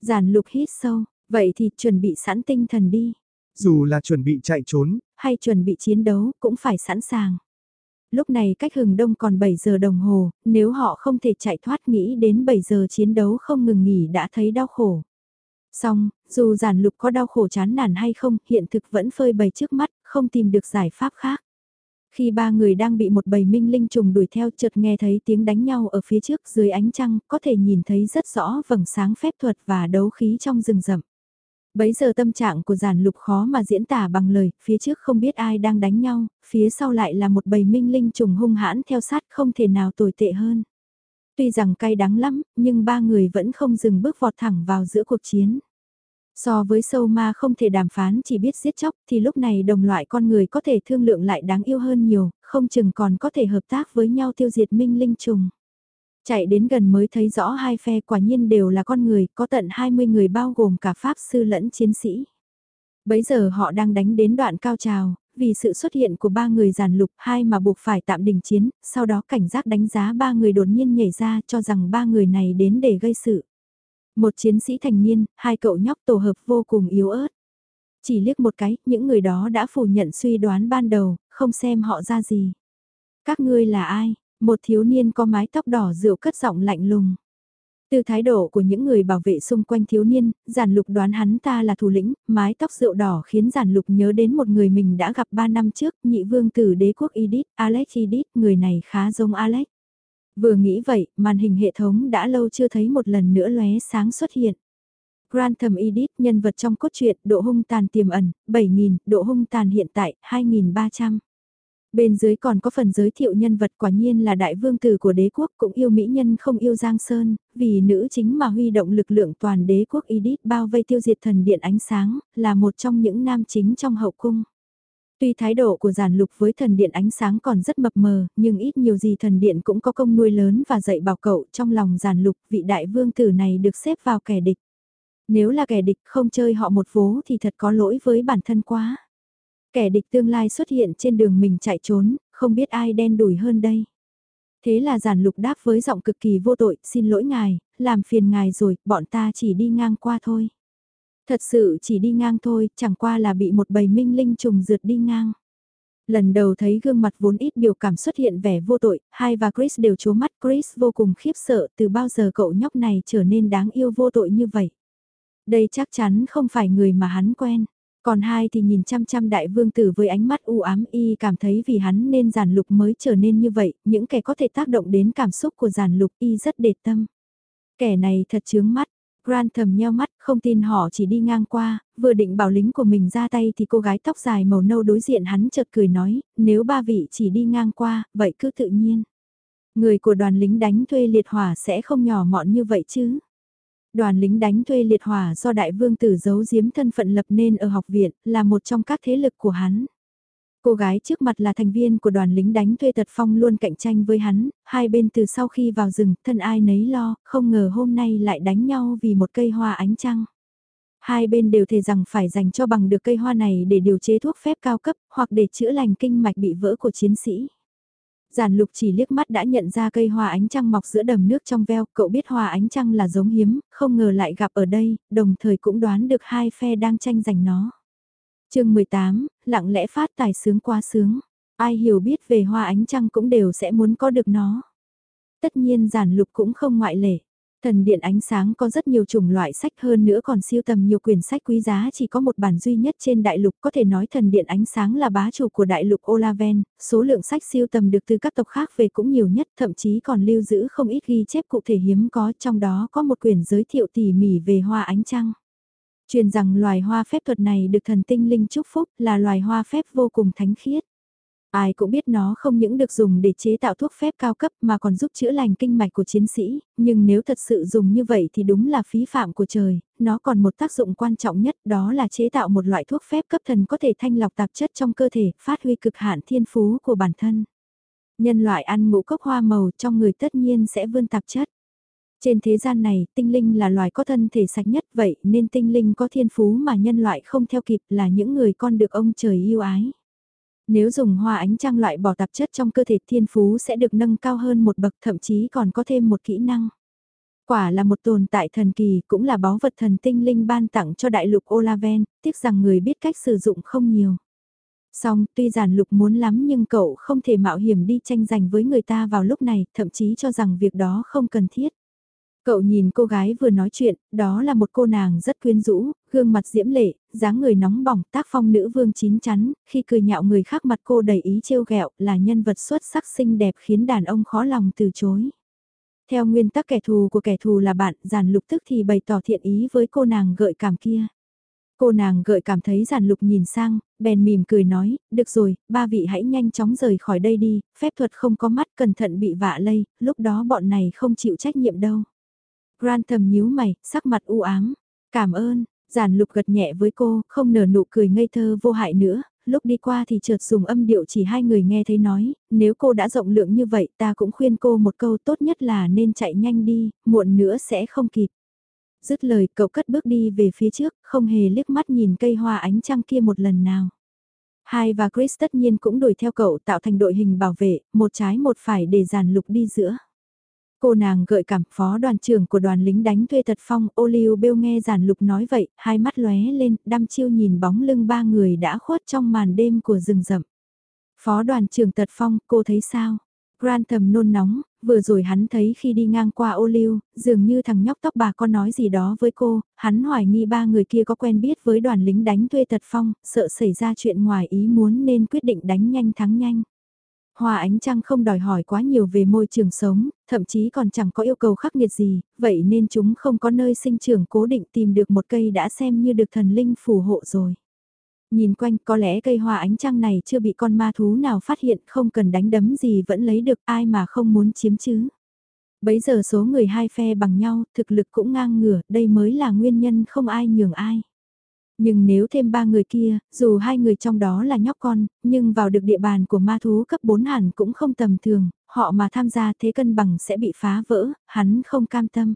Giản lục hít sâu, Vậy thì chuẩn bị sẵn tinh thần đi. Dù là chuẩn bị chạy trốn, hay chuẩn bị chiến đấu, cũng phải sẵn sàng. Lúc này cách hừng đông còn 7 giờ đồng hồ, nếu họ không thể chạy thoát nghĩ đến 7 giờ chiến đấu không ngừng nghỉ đã thấy đau khổ. Xong, dù giản lục có đau khổ chán nản hay không, hiện thực vẫn phơi bày trước mắt, không tìm được giải pháp khác. Khi ba người đang bị một bầy minh linh trùng đuổi theo chợt nghe thấy tiếng đánh nhau ở phía trước dưới ánh trăng, có thể nhìn thấy rất rõ vầng sáng phép thuật và đấu khí trong rừng rậm. Bấy giờ tâm trạng của giản lục khó mà diễn tả bằng lời, phía trước không biết ai đang đánh nhau, phía sau lại là một bầy minh linh trùng hung hãn theo sát không thể nào tồi tệ hơn. Tuy rằng cay đắng lắm, nhưng ba người vẫn không dừng bước vọt thẳng vào giữa cuộc chiến. So với sâu ma không thể đàm phán chỉ biết giết chóc thì lúc này đồng loại con người có thể thương lượng lại đáng yêu hơn nhiều, không chừng còn có thể hợp tác với nhau tiêu diệt minh linh trùng. Chạy đến gần mới thấy rõ hai phe quả nhiên đều là con người, có tận 20 người bao gồm cả pháp sư lẫn chiến sĩ. Bấy giờ họ đang đánh đến đoạn cao trào, vì sự xuất hiện của ba người giàn lục hai mà buộc phải tạm đình chiến, sau đó cảnh giác đánh giá ba người đột nhiên nhảy ra cho rằng ba người này đến để gây sự. Một chiến sĩ thành niên, hai cậu nhóc tổ hợp vô cùng yếu ớt. Chỉ liếc một cái, những người đó đã phủ nhận suy đoán ban đầu, không xem họ ra gì. Các ngươi là ai? Một thiếu niên có mái tóc đỏ rượu cất giọng lạnh lùng. Từ thái độ của những người bảo vệ xung quanh thiếu niên, giản lục đoán hắn ta là thủ lĩnh, mái tóc rượu đỏ khiến giản lục nhớ đến một người mình đã gặp 3 năm trước, nhị vương tử đế quốc Edith, Alex Edith, người này khá giống Alex. Vừa nghĩ vậy, màn hình hệ thống đã lâu chưa thấy một lần nữa lóe sáng xuất hiện. Grantham Edith, nhân vật trong cốt truyện, độ hung tàn tiềm ẩn, 7.000, độ hung tàn hiện tại, 2.300. Bên dưới còn có phần giới thiệu nhân vật quả nhiên là đại vương tử của đế quốc cũng yêu mỹ nhân không yêu Giang Sơn, vì nữ chính mà huy động lực lượng toàn đế quốc Edith bao vây tiêu diệt thần điện ánh sáng, là một trong những nam chính trong hậu cung. Tuy thái độ của giản lục với thần điện ánh sáng còn rất mập mờ, nhưng ít nhiều gì thần điện cũng có công nuôi lớn và dạy bảo cậu trong lòng giản lục vị đại vương tử này được xếp vào kẻ địch. Nếu là kẻ địch không chơi họ một vố thì thật có lỗi với bản thân quá. Kẻ địch tương lai xuất hiện trên đường mình chạy trốn, không biết ai đen đủi hơn đây. Thế là giản lục đáp với giọng cực kỳ vô tội, xin lỗi ngài, làm phiền ngài rồi, bọn ta chỉ đi ngang qua thôi. Thật sự chỉ đi ngang thôi, chẳng qua là bị một bầy minh linh trùng rượt đi ngang. Lần đầu thấy gương mặt vốn ít biểu cảm xuất hiện vẻ vô tội, hai và Chris đều chố mắt Chris vô cùng khiếp sợ từ bao giờ cậu nhóc này trở nên đáng yêu vô tội như vậy. Đây chắc chắn không phải người mà hắn quen. Còn hai thì nhìn chăm chăm đại vương tử với ánh mắt u ám y cảm thấy vì hắn nên giản lục mới trở nên như vậy, những kẻ có thể tác động đến cảm xúc của giản lục y rất đề tâm. Kẻ này thật chướng mắt, Grant thầm nheo mắt, không tin họ chỉ đi ngang qua, vừa định bảo lính của mình ra tay thì cô gái tóc dài màu nâu đối diện hắn chợt cười nói, nếu ba vị chỉ đi ngang qua, vậy cứ tự nhiên. Người của đoàn lính đánh thuê liệt hỏa sẽ không nhỏ mọn như vậy chứ. Đoàn lính đánh thuê liệt hỏa do đại vương tử giấu giếm thân phận lập nên ở học viện, là một trong các thế lực của hắn. Cô gái trước mặt là thành viên của đoàn lính đánh thuê tật phong luôn cạnh tranh với hắn, hai bên từ sau khi vào rừng, thân ai nấy lo, không ngờ hôm nay lại đánh nhau vì một cây hoa ánh trăng. Hai bên đều thề rằng phải dành cho bằng được cây hoa này để điều chế thuốc phép cao cấp, hoặc để chữa lành kinh mạch bị vỡ của chiến sĩ. Giản lục chỉ liếc mắt đã nhận ra cây hoa ánh trăng mọc giữa đầm nước trong veo, cậu biết hoa ánh trăng là giống hiếm, không ngờ lại gặp ở đây, đồng thời cũng đoán được hai phe đang tranh giành nó. chương 18, lặng lẽ phát tài sướng quá sướng, ai hiểu biết về hoa ánh trăng cũng đều sẽ muốn có được nó. Tất nhiên giản lục cũng không ngoại lệ. Thần điện ánh sáng có rất nhiều chủng loại sách hơn nữa còn siêu tầm nhiều quyển sách quý giá chỉ có một bản duy nhất trên đại lục có thể nói thần điện ánh sáng là bá chủ của đại lục Olaven, số lượng sách siêu tầm được từ các tộc khác về cũng nhiều nhất thậm chí còn lưu giữ không ít ghi chép cụ thể hiếm có trong đó có một quyển giới thiệu tỉ mỉ về hoa ánh trăng. Truyền rằng loài hoa phép thuật này được thần tinh linh chúc phúc là loài hoa phép vô cùng thánh khiết. Ai cũng biết nó không những được dùng để chế tạo thuốc phép cao cấp mà còn giúp chữa lành kinh mạch của chiến sĩ, nhưng nếu thật sự dùng như vậy thì đúng là phí phạm của trời, nó còn một tác dụng quan trọng nhất đó là chế tạo một loại thuốc phép cấp thần có thể thanh lọc tạp chất trong cơ thể, phát huy cực hạn thiên phú của bản thân. Nhân loại ăn ngũ cốc hoa màu trong người tất nhiên sẽ vươn tạp chất. Trên thế gian này, tinh linh là loài có thân thể sạch nhất vậy nên tinh linh có thiên phú mà nhân loại không theo kịp là những người con được ông trời yêu ái. Nếu dùng hoa ánh trăng loại bỏ tạp chất trong cơ thể thiên phú sẽ được nâng cao hơn một bậc thậm chí còn có thêm một kỹ năng. Quả là một tồn tại thần kỳ cũng là báu vật thần tinh linh ban tặng cho đại lục Olaven, tiếc rằng người biết cách sử dụng không nhiều. Song, tuy giản lục muốn lắm nhưng cậu không thể mạo hiểm đi tranh giành với người ta vào lúc này, thậm chí cho rằng việc đó không cần thiết. Cậu nhìn cô gái vừa nói chuyện, đó là một cô nàng rất quyến rũ, gương mặt diễm lệ, dáng người nóng bỏng, tác phong nữ vương chín chắn, khi cười nhạo người khác mặt cô đầy ý trêu ghẹo, là nhân vật xuất sắc xinh đẹp khiến đàn ông khó lòng từ chối. Theo nguyên tắc kẻ thù của kẻ thù là bạn, giản lục tức thì bày tỏ thiện ý với cô nàng gợi cảm kia. Cô nàng gợi cảm thấy giản lục nhìn sang, bèn mỉm cười nói, được rồi, ba vị hãy nhanh chóng rời khỏi đây đi, phép thuật không có mắt cẩn thận bị vạ lây, lúc đó bọn này không chịu trách nhiệm đâu. Grant thầm nhíu mày, sắc mặt u ám. Cảm ơn, giản lục gật nhẹ với cô, không nở nụ cười ngây thơ vô hại nữa. Lúc đi qua thì chợt dùng âm điệu chỉ hai người nghe thấy nói, nếu cô đã rộng lượng như vậy ta cũng khuyên cô một câu tốt nhất là nên chạy nhanh đi, muộn nữa sẽ không kịp. Dứt lời cậu cất bước đi về phía trước, không hề liếc mắt nhìn cây hoa ánh trăng kia một lần nào. Hai và Chris tất nhiên cũng đuổi theo cậu tạo thành đội hình bảo vệ, một trái một phải để giàn lục đi giữa. Cô nàng gợi cảm phó đoàn trưởng của đoàn lính đánh thuê tật phong, ô liu bêu nghe giản lục nói vậy, hai mắt lóe lên, đăm chiêu nhìn bóng lưng ba người đã khuất trong màn đêm của rừng rậm. Phó đoàn trưởng tật phong, cô thấy sao? Grantham nôn nóng, vừa rồi hắn thấy khi đi ngang qua ô liu, dường như thằng nhóc tóc bà con nói gì đó với cô, hắn hoài nghi ba người kia có quen biết với đoàn lính đánh thuê tật phong, sợ xảy ra chuyện ngoài ý muốn nên quyết định đánh nhanh thắng nhanh. Hoa ánh trăng không đòi hỏi quá nhiều về môi trường sống, thậm chí còn chẳng có yêu cầu khắc nghiệt gì, vậy nên chúng không có nơi sinh trưởng cố định tìm được một cây đã xem như được thần linh phù hộ rồi. Nhìn quanh có lẽ cây hoa ánh trăng này chưa bị con ma thú nào phát hiện không cần đánh đấm gì vẫn lấy được ai mà không muốn chiếm chứ. Bấy giờ số người hai phe bằng nhau, thực lực cũng ngang ngửa, đây mới là nguyên nhân không ai nhường ai. Nhưng nếu thêm ba người kia, dù hai người trong đó là nhóc con, nhưng vào được địa bàn của ma thú cấp 4 hẳn cũng không tầm thường, họ mà tham gia thế cân bằng sẽ bị phá vỡ, hắn không cam tâm.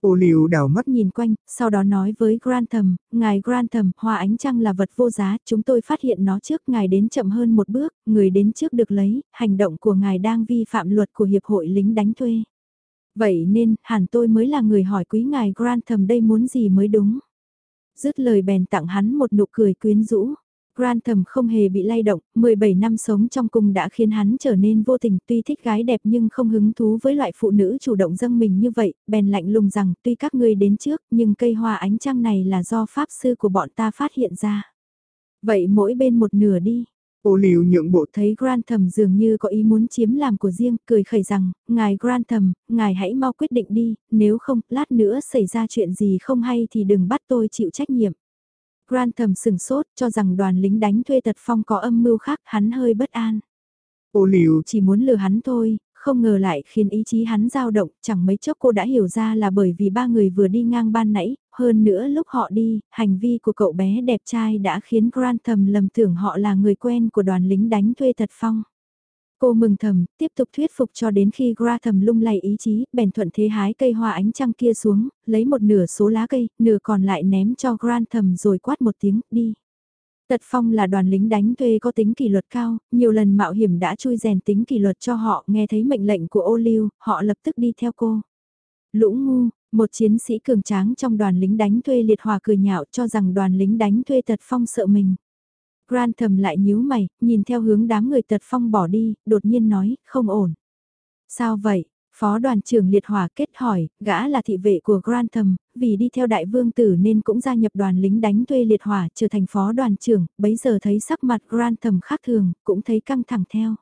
Ô liu đào mắt nhìn quanh, sau đó nói với Grantham, ngài Grantham, hoa ánh trăng là vật vô giá, chúng tôi phát hiện nó trước ngài đến chậm hơn một bước, người đến trước được lấy, hành động của ngài đang vi phạm luật của Hiệp hội lính đánh thuê. Vậy nên, hẳn tôi mới là người hỏi quý ngài Grantham đây muốn gì mới đúng. Dứt lời bèn tặng hắn một nụ cười quyến rũ. Grantham không hề bị lay động, 17 năm sống trong cung đã khiến hắn trở nên vô tình tuy thích gái đẹp nhưng không hứng thú với loại phụ nữ chủ động dâng mình như vậy, bèn lạnh lùng rằng tuy các ngươi đến trước nhưng cây hoa ánh trăng này là do pháp sư của bọn ta phát hiện ra. Vậy mỗi bên một nửa đi. Ô liu nhượng bộ thấy Grantham dường như có ý muốn chiếm làm của riêng, cười khẩy rằng, ngài Grantham, ngài hãy mau quyết định đi, nếu không, lát nữa xảy ra chuyện gì không hay thì đừng bắt tôi chịu trách nhiệm. Grantham sừng sốt cho rằng đoàn lính đánh thuê tật phong có âm mưu khác hắn hơi bất an. Ô liu chỉ muốn lừa hắn thôi, không ngờ lại khiến ý chí hắn dao động, chẳng mấy chốc cô đã hiểu ra là bởi vì ba người vừa đi ngang ban nãy, hơn nữa lúc họ đi, hành vi của cậu bé đẹp trai đã khiến Grantham lầm tưởng họ là người quen của đoàn lính đánh thuê thật phong. Cô mừng thầm, tiếp tục thuyết phục cho đến khi Grantham lung lay ý chí, bèn thuận thế hái cây hoa ánh trăng kia xuống, lấy một nửa số lá cây, nửa còn lại ném cho Grantham rồi quát một tiếng, đi. Tật Phong là đoàn lính đánh thuê có tính kỷ luật cao, nhiều lần mạo hiểm đã chui rèn tính kỷ luật cho họ, nghe thấy mệnh lệnh của ô lưu, họ lập tức đi theo cô. Lũ ngu, một chiến sĩ cường tráng trong đoàn lính đánh thuê liệt hòa cười nhạo cho rằng đoàn lính đánh thuê Tật Phong sợ mình. Grantham lại nhíu mày, nhìn theo hướng đám người Tật Phong bỏ đi, đột nhiên nói, không ổn. Sao vậy? Phó đoàn trưởng liệt hỏa kết hỏi, gã là thị vệ của Grantham, vì đi theo đại vương tử nên cũng gia nhập đoàn lính đánh thuê liệt hỏa trở thành phó đoàn trưởng, bấy giờ thấy sắc mặt Grantham khác thường, cũng thấy căng thẳng theo.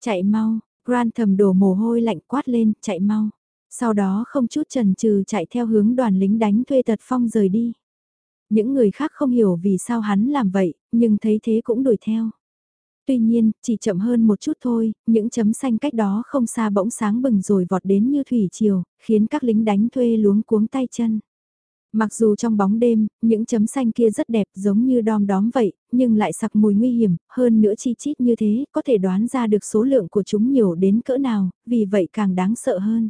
Chạy mau, Grantham đổ mồ hôi lạnh quát lên, chạy mau. Sau đó không chút chần chừ chạy theo hướng đoàn lính đánh thuê tật phong rời đi. Những người khác không hiểu vì sao hắn làm vậy, nhưng thấy thế cũng đuổi theo. Tuy nhiên, chỉ chậm hơn một chút thôi, những chấm xanh cách đó không xa bỗng sáng bừng rồi vọt đến như thủy triều, khiến các lính đánh thuê luống cuống tay chân. Mặc dù trong bóng đêm, những chấm xanh kia rất đẹp giống như đom đóm vậy, nhưng lại sặc mùi nguy hiểm, hơn nữa chi chít như thế, có thể đoán ra được số lượng của chúng nhiều đến cỡ nào, vì vậy càng đáng sợ hơn.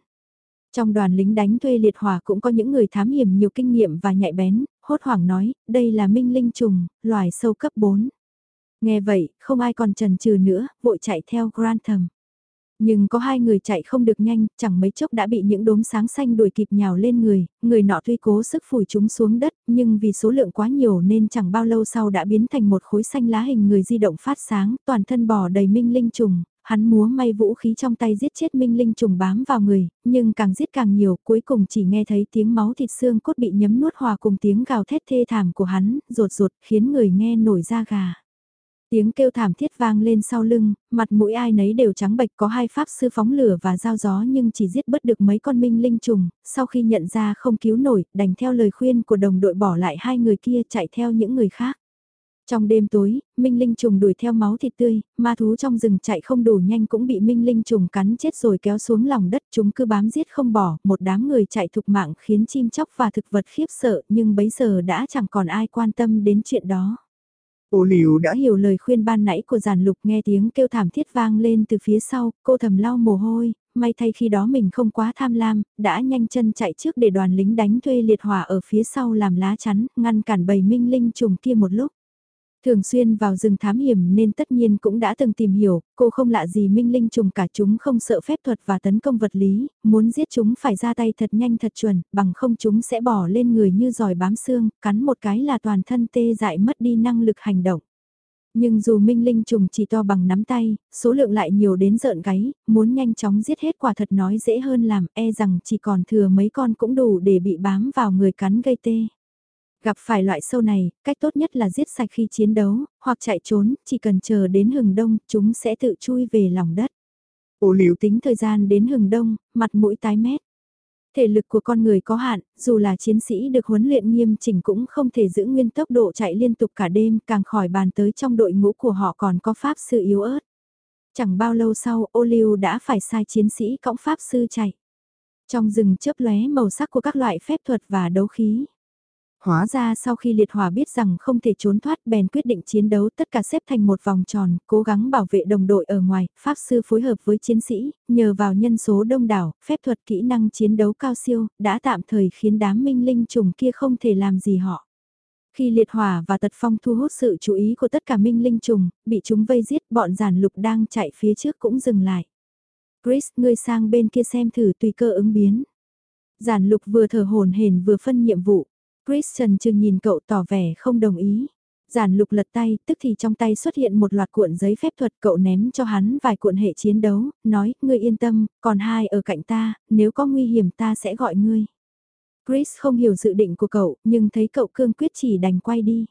Trong đoàn lính đánh thuê liệt hỏa cũng có những người thám hiểm nhiều kinh nghiệm và nhạy bén, hốt hoảng nói, đây là minh linh trùng, loài sâu cấp 4. Nghe vậy, không ai còn chần chừ nữa, vội chạy theo Grantham. Nhưng có hai người chạy không được nhanh, chẳng mấy chốc đã bị những đốm sáng xanh đuổi kịp nhào lên người, người nọ tuy cố sức phủi chúng xuống đất, nhưng vì số lượng quá nhiều nên chẳng bao lâu sau đã biến thành một khối xanh lá hình người di động phát sáng, toàn thân bò đầy minh linh trùng, hắn múa may vũ khí trong tay giết chết minh linh trùng bám vào người, nhưng càng giết càng nhiều, cuối cùng chỉ nghe thấy tiếng máu thịt xương cốt bị nhấm nuốt hòa cùng tiếng gào thét thê thảm của hắn, rột rột, khiến người nghe nổi da gà. Tiếng kêu thảm thiết vang lên sau lưng, mặt mũi ai nấy đều trắng bệch có hai pháp sư phóng lửa và dao gió nhưng chỉ giết bất được mấy con minh linh trùng, sau khi nhận ra không cứu nổi, đành theo lời khuyên của đồng đội bỏ lại hai người kia chạy theo những người khác. Trong đêm tối, Minh Linh trùng đuổi theo máu thịt tươi, ma thú trong rừng chạy không đủ nhanh cũng bị Minh Linh trùng cắn chết rồi kéo xuống lòng đất chúng cứ bám giết không bỏ, một đám người chạy thục mạng khiến chim chóc và thực vật khiếp sợ nhưng bấy giờ đã chẳng còn ai quan tâm đến chuyện đó. Ô liu đã hiểu lời khuyên ban nãy của giàn lục nghe tiếng kêu thảm thiết vang lên từ phía sau, cô thầm lau mồ hôi, may thay khi đó mình không quá tham lam, đã nhanh chân chạy trước để đoàn lính đánh thuê liệt hỏa ở phía sau làm lá chắn, ngăn cản bầy minh linh trùng kia một lúc. Thường xuyên vào rừng thám hiểm nên tất nhiên cũng đã từng tìm hiểu, cô không lạ gì minh linh trùng cả chúng không sợ phép thuật và tấn công vật lý, muốn giết chúng phải ra tay thật nhanh thật chuẩn, bằng không chúng sẽ bỏ lên người như giỏi bám xương, cắn một cái là toàn thân tê dại mất đi năng lực hành động. Nhưng dù minh linh trùng chỉ to bằng nắm tay, số lượng lại nhiều đến rợn gáy, muốn nhanh chóng giết hết quả thật nói dễ hơn làm e rằng chỉ còn thừa mấy con cũng đủ để bị bám vào người cắn gây tê. Gặp phải loại sâu này, cách tốt nhất là giết sạch khi chiến đấu, hoặc chạy trốn, chỉ cần chờ đến hừng đông, chúng sẽ tự chui về lòng đất. Ô liu tính thời gian đến hừng đông, mặt mũi tái mét. Thể lực của con người có hạn, dù là chiến sĩ được huấn luyện nghiêm chỉnh cũng không thể giữ nguyên tốc độ chạy liên tục cả đêm, càng khỏi bàn tới trong đội ngũ của họ còn có pháp sư yếu ớt. Chẳng bao lâu sau, ô liu đã phải sai chiến sĩ cõng pháp sư chạy. Trong rừng chớp lóe màu sắc của các loại phép thuật và đấu khí. Hóa ra sau khi liệt hỏa biết rằng không thể trốn thoát bèn quyết định chiến đấu tất cả xếp thành một vòng tròn, cố gắng bảo vệ đồng đội ở ngoài, pháp sư phối hợp với chiến sĩ, nhờ vào nhân số đông đảo, phép thuật kỹ năng chiến đấu cao siêu, đã tạm thời khiến đám minh linh trùng kia không thể làm gì họ. Khi liệt hỏa và tật phong thu hút sự chú ý của tất cả minh linh trùng, bị chúng vây giết bọn giản lục đang chạy phía trước cũng dừng lại. Chris, ngươi sang bên kia xem thử tùy cơ ứng biến. Giản lục vừa thở hồn hển vừa phân nhiệm vụ, Christian chừng nhìn cậu tỏ vẻ không đồng ý. Giản lục lật tay, tức thì trong tay xuất hiện một loạt cuộn giấy phép thuật cậu ném cho hắn vài cuộn hệ chiến đấu, nói, ngươi yên tâm, còn hai ở cạnh ta, nếu có nguy hiểm ta sẽ gọi ngươi. Chris không hiểu dự định của cậu, nhưng thấy cậu cương quyết chỉ đành quay đi.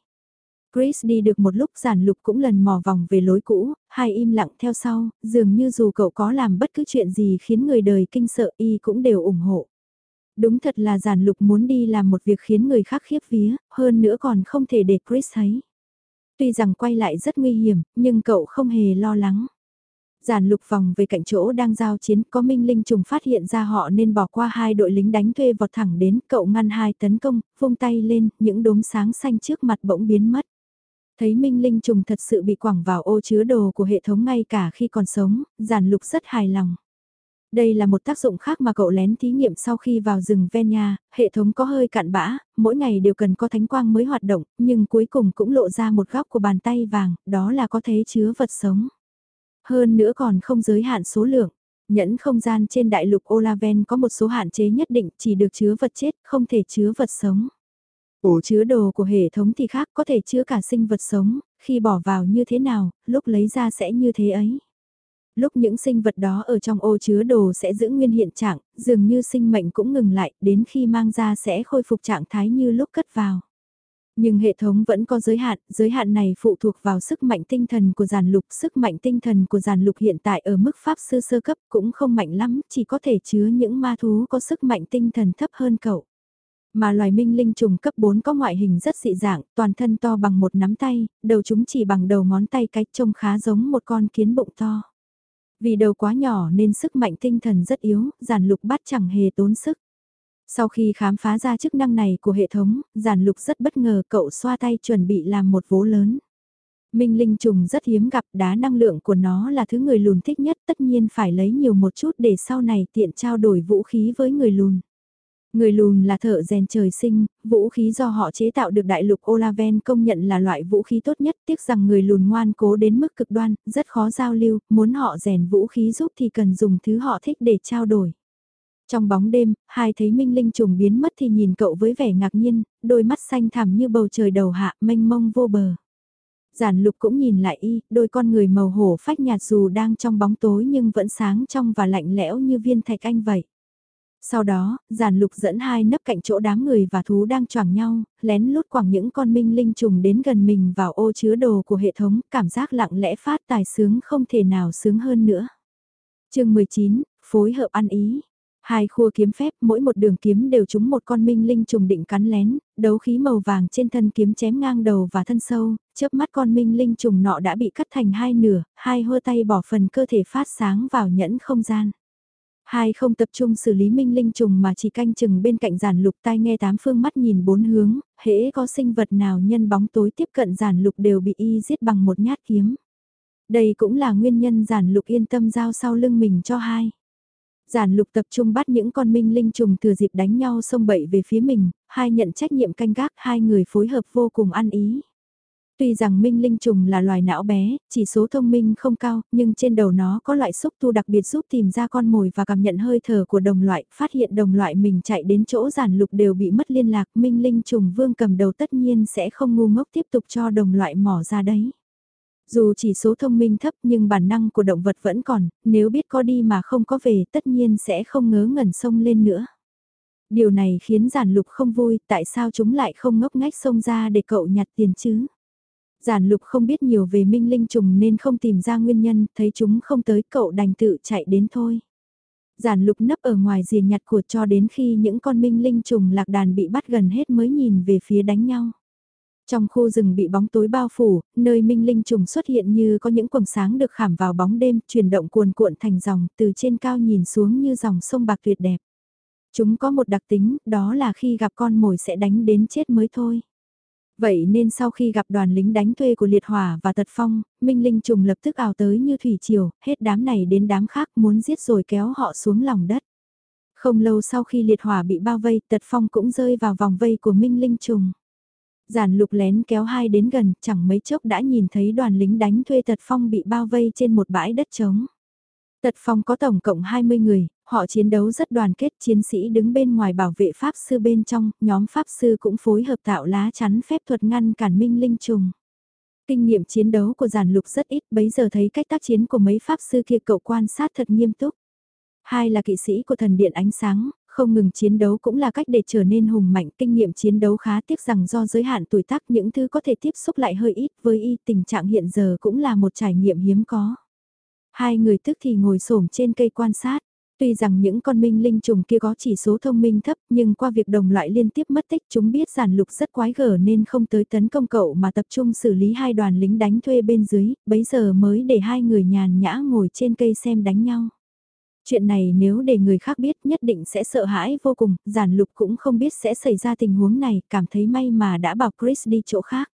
Chris đi được một lúc giản lục cũng lần mò vòng về lối cũ, hai im lặng theo sau, dường như dù cậu có làm bất cứ chuyện gì khiến người đời kinh sợ y cũng đều ủng hộ. Đúng thật là giản lục muốn đi làm một việc khiến người khác khiếp vía, hơn nữa còn không thể để Chris thấy. Tuy rằng quay lại rất nguy hiểm, nhưng cậu không hề lo lắng. Giản lục vòng về cạnh chỗ đang giao chiến có minh linh trùng phát hiện ra họ nên bỏ qua hai đội lính đánh thuê vọt thẳng đến cậu ngăn hai tấn công, vung tay lên, những đốm sáng xanh trước mặt bỗng biến mất. Thấy minh linh trùng thật sự bị quẳng vào ô chứa đồ của hệ thống ngay cả khi còn sống, giản lục rất hài lòng. Đây là một tác dụng khác mà cậu lén thí nghiệm sau khi vào rừng Venya, hệ thống có hơi cạn bã, mỗi ngày đều cần có thánh quang mới hoạt động, nhưng cuối cùng cũng lộ ra một góc của bàn tay vàng, đó là có thể chứa vật sống. Hơn nữa còn không giới hạn số lượng. Nhẫn không gian trên đại lục Olaven có một số hạn chế nhất định chỉ được chứa vật chết, không thể chứa vật sống. Ổ chứa đồ của hệ thống thì khác có thể chứa cả sinh vật sống, khi bỏ vào như thế nào, lúc lấy ra sẽ như thế ấy lúc những sinh vật đó ở trong ô chứa đồ sẽ giữ nguyên hiện trạng, dường như sinh mệnh cũng ngừng lại, đến khi mang ra sẽ khôi phục trạng thái như lúc cất vào. Nhưng hệ thống vẫn có giới hạn, giới hạn này phụ thuộc vào sức mạnh tinh thần của giàn lục. Sức mạnh tinh thần của giàn lục hiện tại ở mức pháp sư sơ cấp cũng không mạnh lắm, chỉ có thể chứa những ma thú có sức mạnh tinh thần thấp hơn cậu. Mà loài minh linh trùng cấp 4 có ngoại hình rất dị dạng, toàn thân to bằng một nắm tay, đầu chúng chỉ bằng đầu ngón tay cách trông khá giống một con kiến bụng to. Vì đầu quá nhỏ nên sức mạnh tinh thần rất yếu, giản lục bắt chẳng hề tốn sức. Sau khi khám phá ra chức năng này của hệ thống, giản lục rất bất ngờ cậu xoa tay chuẩn bị làm một vố lớn. Minh linh trùng rất hiếm gặp đá năng lượng của nó là thứ người lùn thích nhất tất nhiên phải lấy nhiều một chút để sau này tiện trao đổi vũ khí với người lùn. Người lùn là thợ rèn trời sinh, vũ khí do họ chế tạo được đại lục Olaven công nhận là loại vũ khí tốt nhất, tiếc rằng người lùn ngoan cố đến mức cực đoan, rất khó giao lưu, muốn họ rèn vũ khí giúp thì cần dùng thứ họ thích để trao đổi. Trong bóng đêm, hai thấy Minh Linh trùng biến mất thì nhìn cậu với vẻ ngạc nhiên, đôi mắt xanh thẳm như bầu trời đầu hạ, mênh mông vô bờ. Giản lục cũng nhìn lại y, đôi con người màu hổ phách nhạt dù đang trong bóng tối nhưng vẫn sáng trong và lạnh lẽo như viên thạch anh vậy. Sau đó, giàn lục dẫn hai nấp cạnh chỗ đám người và thú đang choảng nhau, lén lút quẳng những con minh linh trùng đến gần mình vào ô chứa đồ của hệ thống, cảm giác lặng lẽ phát tài sướng không thể nào sướng hơn nữa. chương 19, phối hợp ăn ý. Hai khua kiếm phép, mỗi một đường kiếm đều trúng một con minh linh trùng định cắn lén, đấu khí màu vàng trên thân kiếm chém ngang đầu và thân sâu, chớp mắt con minh linh trùng nọ đã bị cắt thành hai nửa, hai hơ tay bỏ phần cơ thể phát sáng vào nhẫn không gian. Hai không tập trung xử lý minh linh trùng mà chỉ canh chừng bên cạnh giản lục tai nghe tám phương mắt nhìn bốn hướng, hễ có sinh vật nào nhân bóng tối tiếp cận giản lục đều bị y giết bằng một nhát kiếm. Đây cũng là nguyên nhân giản lục yên tâm giao sau lưng mình cho hai. Giản lục tập trung bắt những con minh linh trùng thừa dịp đánh nhau xông bậy về phía mình, hai nhận trách nhiệm canh gác hai người phối hợp vô cùng ăn ý. Tuy rằng minh linh trùng là loài não bé, chỉ số thông minh không cao, nhưng trên đầu nó có loại xúc tu đặc biệt giúp tìm ra con mồi và cảm nhận hơi thở của đồng loại, phát hiện đồng loại mình chạy đến chỗ giản lục đều bị mất liên lạc, minh linh trùng vương cầm đầu tất nhiên sẽ không ngu ngốc tiếp tục cho đồng loại mỏ ra đấy. Dù chỉ số thông minh thấp nhưng bản năng của động vật vẫn còn, nếu biết có đi mà không có về tất nhiên sẽ không ngớ ngẩn sông lên nữa. Điều này khiến giản lục không vui, tại sao chúng lại không ngốc ngách sông ra để cậu nhặt tiền chứ? Giản lục không biết nhiều về minh linh trùng nên không tìm ra nguyên nhân, thấy chúng không tới cậu đành tự chạy đến thôi. Giản lục nấp ở ngoài rìa nhặt của cho đến khi những con minh linh trùng lạc đàn bị bắt gần hết mới nhìn về phía đánh nhau. Trong khu rừng bị bóng tối bao phủ, nơi minh linh trùng xuất hiện như có những quầng sáng được khảm vào bóng đêm, chuyển động cuồn cuộn thành dòng, từ trên cao nhìn xuống như dòng sông bạc tuyệt đẹp. Chúng có một đặc tính, đó là khi gặp con mồi sẽ đánh đến chết mới thôi. Vậy nên sau khi gặp đoàn lính đánh thuê của Liệt Hỏa và Tật Phong, Minh Linh trùng lập tức ào tới như thủy triều, hết đám này đến đám khác muốn giết rồi kéo họ xuống lòng đất. Không lâu sau khi Liệt Hỏa bị bao vây, Tật Phong cũng rơi vào vòng vây của Minh Linh trùng. Giản lục lén kéo hai đến gần, chẳng mấy chốc đã nhìn thấy đoàn lính đánh thuê Tật Phong bị bao vây trên một bãi đất trống. Tật Phong có tổng cộng 20 người, họ chiến đấu rất đoàn kết, chiến sĩ đứng bên ngoài bảo vệ Pháp Sư bên trong, nhóm Pháp Sư cũng phối hợp tạo lá chắn phép thuật ngăn cản minh linh trùng. Kinh nghiệm chiến đấu của giản lục rất ít, bấy giờ thấy cách tác chiến của mấy Pháp Sư kia cậu quan sát thật nghiêm túc. Hai là kỵ sĩ của thần điện ánh sáng, không ngừng chiến đấu cũng là cách để trở nên hùng mạnh, kinh nghiệm chiến đấu khá tiếc rằng do giới hạn tuổi tác những thứ có thể tiếp xúc lại hơi ít với y tình trạng hiện giờ cũng là một trải nghiệm hiếm có. Hai người tức thì ngồi xổm trên cây quan sát. Tuy rằng những con minh linh trùng kia có chỉ số thông minh thấp nhưng qua việc đồng loại liên tiếp mất tích chúng biết giản lục rất quái gở nên không tới tấn công cậu mà tập trung xử lý hai đoàn lính đánh thuê bên dưới, bấy giờ mới để hai người nhàn nhã ngồi trên cây xem đánh nhau. Chuyện này nếu để người khác biết nhất định sẽ sợ hãi vô cùng, giản lục cũng không biết sẽ xảy ra tình huống này, cảm thấy may mà đã bảo Chris đi chỗ khác.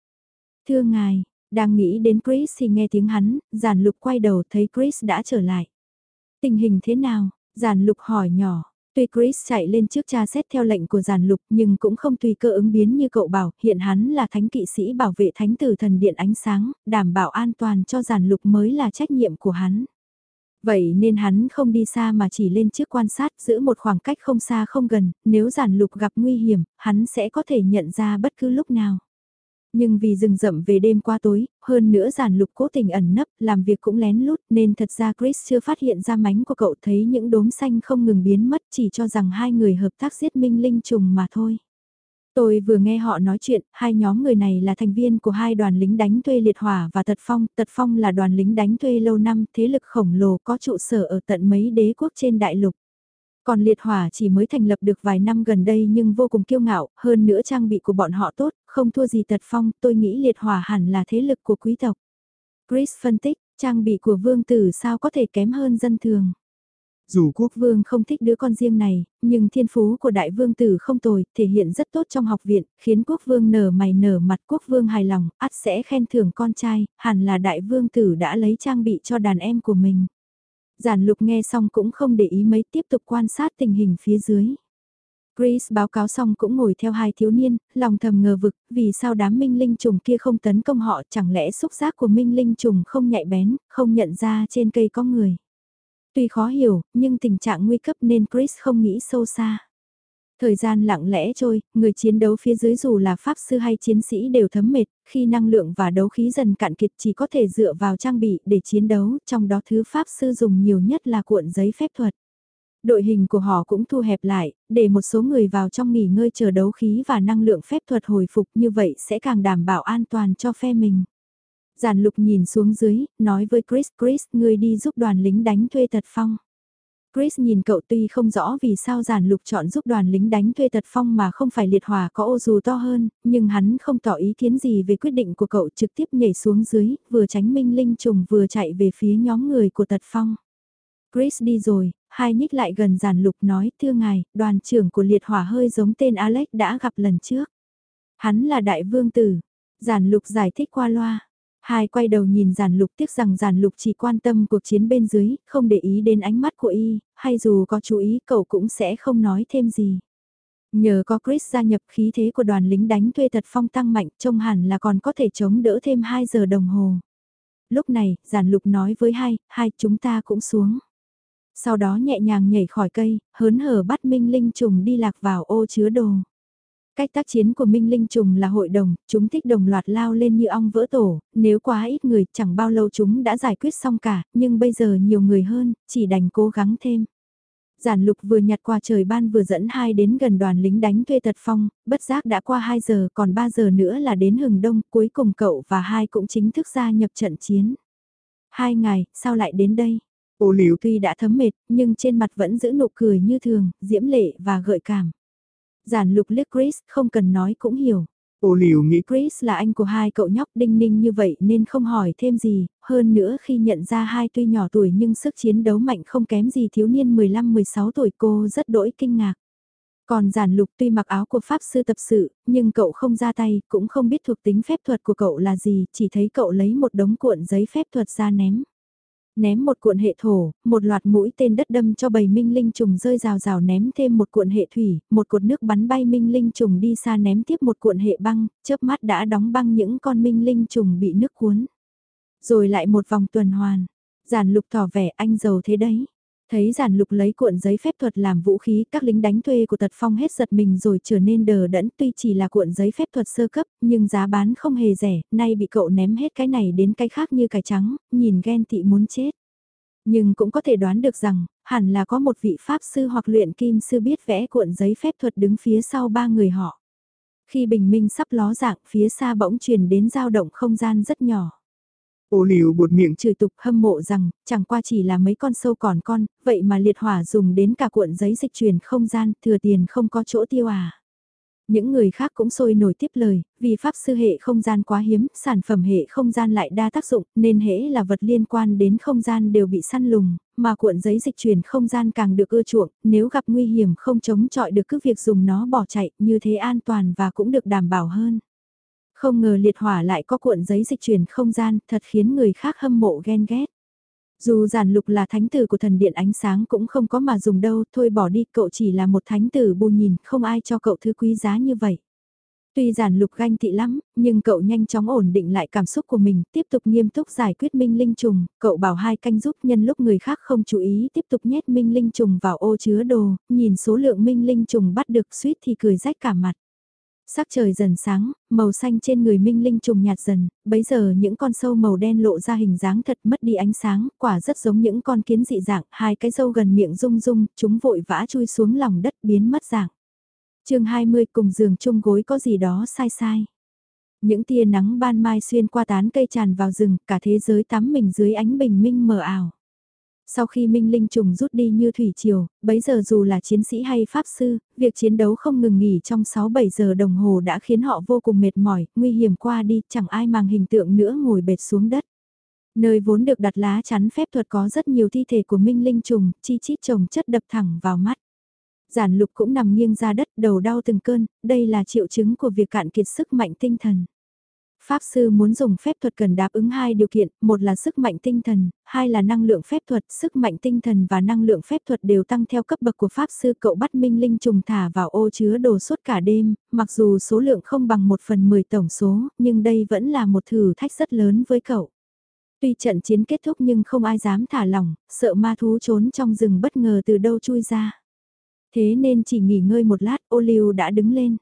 Thưa ngài, đang nghĩ đến Chris thì nghe tiếng hắn, giản lục quay đầu thấy Chris đã trở lại. Tình hình thế nào? Giản lục hỏi nhỏ. Tuy Chris chạy lên trước cha xét theo lệnh của giản lục nhưng cũng không tùy cơ ứng biến như cậu bảo, hiện hắn là thánh kỵ sĩ bảo vệ thánh tử thần điện ánh sáng, đảm bảo an toàn cho giản lục mới là trách nhiệm của hắn. Vậy nên hắn không đi xa mà chỉ lên trước quan sát giữ một khoảng cách không xa không gần, nếu giản lục gặp nguy hiểm, hắn sẽ có thể nhận ra bất cứ lúc nào. Nhưng vì rừng rậm về đêm qua tối, hơn nữa giản lục cố tình ẩn nấp, làm việc cũng lén lút nên thật ra Chris chưa phát hiện ra mánh của cậu thấy những đốm xanh không ngừng biến mất chỉ cho rằng hai người hợp tác giết minh linh trùng mà thôi. Tôi vừa nghe họ nói chuyện, hai nhóm người này là thành viên của hai đoàn lính đánh thuê liệt hỏa và Tật Phong. Tật Phong là đoàn lính đánh thuê lâu năm, thế lực khổng lồ có trụ sở ở tận mấy đế quốc trên đại lục. Còn liệt hỏa chỉ mới thành lập được vài năm gần đây nhưng vô cùng kiêu ngạo, hơn nữa trang bị của bọn họ tốt, không thua gì tật phong, tôi nghĩ liệt hỏa hẳn là thế lực của quý tộc. Chris phân tích, trang bị của vương tử sao có thể kém hơn dân thường. Dù quốc vương không thích đứa con riêng này, nhưng thiên phú của đại vương tử không tồi, thể hiện rất tốt trong học viện, khiến quốc vương nở mày nở mặt quốc vương hài lòng, ắt sẽ khen thưởng con trai, hẳn là đại vương tử đã lấy trang bị cho đàn em của mình. Giản lục nghe xong cũng không để ý mấy tiếp tục quan sát tình hình phía dưới. Chris báo cáo xong cũng ngồi theo hai thiếu niên, lòng thầm ngờ vực, vì sao đám minh linh trùng kia không tấn công họ chẳng lẽ xúc giác của minh linh trùng không nhạy bén, không nhận ra trên cây có người. Tuy khó hiểu, nhưng tình trạng nguy cấp nên Chris không nghĩ sâu xa. Thời gian lặng lẽ trôi, người chiến đấu phía dưới dù là pháp sư hay chiến sĩ đều thấm mệt, khi năng lượng và đấu khí dần cạn kiệt chỉ có thể dựa vào trang bị để chiến đấu, trong đó thứ pháp sư dùng nhiều nhất là cuộn giấy phép thuật. Đội hình của họ cũng thu hẹp lại, để một số người vào trong nghỉ ngơi chờ đấu khí và năng lượng phép thuật hồi phục như vậy sẽ càng đảm bảo an toàn cho phe mình. Giản lục nhìn xuống dưới, nói với Chris, Chris, ngươi đi giúp đoàn lính đánh thuê tật phong. Chris nhìn cậu tuy không rõ vì sao giản lục chọn giúp đoàn lính đánh thuê tật phong mà không phải liệt hòa có ô dù to hơn, nhưng hắn không tỏ ý kiến gì về quyết định của cậu trực tiếp nhảy xuống dưới, vừa tránh minh linh trùng vừa chạy về phía nhóm người của tật phong. Chris đi rồi, hai nhích lại gần giản lục nói thưa ngài, đoàn trưởng của liệt hỏa hơi giống tên Alex đã gặp lần trước. Hắn là đại vương tử, giản lục giải thích qua loa. Hai quay đầu nhìn giản lục tiếc rằng giản lục chỉ quan tâm cuộc chiến bên dưới, không để ý đến ánh mắt của y, hay dù có chú ý cậu cũng sẽ không nói thêm gì. Nhờ có Chris gia nhập khí thế của đoàn lính đánh thuê thật phong tăng mạnh trông hẳn là còn có thể chống đỡ thêm 2 giờ đồng hồ. Lúc này, giản lục nói với hai, hai chúng ta cũng xuống. Sau đó nhẹ nhàng nhảy khỏi cây, hớn hở bắt Minh Linh trùng đi lạc vào ô chứa đồ. Cách tác chiến của Minh Linh trùng là hội đồng, chúng thích đồng loạt lao lên như ong vỡ tổ, nếu quá ít người chẳng bao lâu chúng đã giải quyết xong cả, nhưng bây giờ nhiều người hơn, chỉ đành cố gắng thêm. Giản lục vừa nhặt qua trời ban vừa dẫn hai đến gần đoàn lính đánh thuê tật phong, bất giác đã qua 2 giờ còn 3 giờ nữa là đến hừng đông, cuối cùng cậu và hai cũng chính thức gia nhập trận chiến. Hai ngày, sao lại đến đây? Ô liu tuy đã thấm mệt, nhưng trên mặt vẫn giữ nụ cười như thường, diễm lệ và gợi cảm. Giản lục liếc Chris, không cần nói cũng hiểu. Ô liu nghĩ Chris là anh của hai cậu nhóc đinh ninh như vậy nên không hỏi thêm gì, hơn nữa khi nhận ra hai tuy nhỏ tuổi nhưng sức chiến đấu mạnh không kém gì thiếu niên 15-16 tuổi cô rất đỗi kinh ngạc. Còn giản lục tuy mặc áo của Pháp sư tập sự, nhưng cậu không ra tay, cũng không biết thuộc tính phép thuật của cậu là gì, chỉ thấy cậu lấy một đống cuộn giấy phép thuật ra ném. Ném một cuộn hệ thổ, một loạt mũi tên đất đâm cho bầy minh linh trùng rơi rào rào ném thêm một cuộn hệ thủy, một cột nước bắn bay minh linh trùng đi xa ném tiếp một cuộn hệ băng, chớp mắt đã đóng băng những con minh linh trùng bị nước cuốn. Rồi lại một vòng tuần hoàn. Giản lục tỏ vẻ anh giàu thế đấy. Thấy giản lục lấy cuộn giấy phép thuật làm vũ khí, các lính đánh thuê của tật phong hết giật mình rồi trở nên đờ đẫn tuy chỉ là cuộn giấy phép thuật sơ cấp, nhưng giá bán không hề rẻ, nay bị cậu ném hết cái này đến cái khác như cải trắng, nhìn ghen tị muốn chết. Nhưng cũng có thể đoán được rằng, hẳn là có một vị pháp sư hoặc luyện kim sư biết vẽ cuộn giấy phép thuật đứng phía sau ba người họ. Khi bình minh sắp ló dạng, phía xa bỗng truyền đến dao động không gian rất nhỏ. Ô liu buột miệng chửi tục hâm mộ rằng, chẳng qua chỉ là mấy con sâu còn con, vậy mà liệt hỏa dùng đến cả cuộn giấy dịch truyền không gian, thừa tiền không có chỗ tiêu à. Những người khác cũng sôi nổi tiếp lời, vì pháp sư hệ không gian quá hiếm, sản phẩm hệ không gian lại đa tác dụng, nên hễ là vật liên quan đến không gian đều bị săn lùng, mà cuộn giấy dịch truyền không gian càng được ưa chuộng, nếu gặp nguy hiểm không chống chọi được cứ việc dùng nó bỏ chạy, như thế an toàn và cũng được đảm bảo hơn. Không ngờ liệt hỏa lại có cuộn giấy dịch chuyển không gian, thật khiến người khác hâm mộ ghen ghét. Dù giản lục là thánh tử của thần điện ánh sáng cũng không có mà dùng đâu, thôi bỏ đi, cậu chỉ là một thánh tử bù nhìn, không ai cho cậu thứ quý giá như vậy. Tuy giản lục ganh tị lắm, nhưng cậu nhanh chóng ổn định lại cảm xúc của mình, tiếp tục nghiêm túc giải quyết minh linh trùng, cậu bảo hai canh giúp nhân lúc người khác không chú ý tiếp tục nhét minh linh trùng vào ô chứa đồ, nhìn số lượng minh linh trùng bắt được suýt thì cười rách cả mặt. Sắc trời dần sáng, màu xanh trên người minh linh trùng nhạt dần, bấy giờ những con sâu màu đen lộ ra hình dáng thật mất đi ánh sáng, quả rất giống những con kiến dị dạng, hai cái sâu gần miệng rung rung, chúng vội vã chui xuống lòng đất biến mất dạng. chương 20 cùng giường chung gối có gì đó sai sai. Những tia nắng ban mai xuyên qua tán cây tràn vào rừng, cả thế giới tắm mình dưới ánh bình minh mờ ảo. Sau khi Minh Linh trùng rút đi như thủy triều, bấy giờ dù là chiến sĩ hay pháp sư, việc chiến đấu không ngừng nghỉ trong 6-7 giờ đồng hồ đã khiến họ vô cùng mệt mỏi, nguy hiểm qua đi, chẳng ai mang hình tượng nữa ngồi bệt xuống đất. Nơi vốn được đặt lá chắn phép thuật có rất nhiều thi thể của Minh Linh trùng, chi chít trồng chất đập thẳng vào mắt. Giản lục cũng nằm nghiêng ra đất đầu đau từng cơn, đây là triệu chứng của việc cạn kiệt sức mạnh tinh thần. Pháp sư muốn dùng phép thuật cần đáp ứng hai điều kiện, một là sức mạnh tinh thần, hai là năng lượng phép thuật, sức mạnh tinh thần và năng lượng phép thuật đều tăng theo cấp bậc của Pháp sư cậu bắt Minh Linh trùng thả vào ô chứa đồ suốt cả đêm, mặc dù số lượng không bằng một phần mười tổng số, nhưng đây vẫn là một thử thách rất lớn với cậu. Tuy trận chiến kết thúc nhưng không ai dám thả lỏng, sợ ma thú trốn trong rừng bất ngờ từ đâu chui ra. Thế nên chỉ nghỉ ngơi một lát, ô liu đã đứng lên.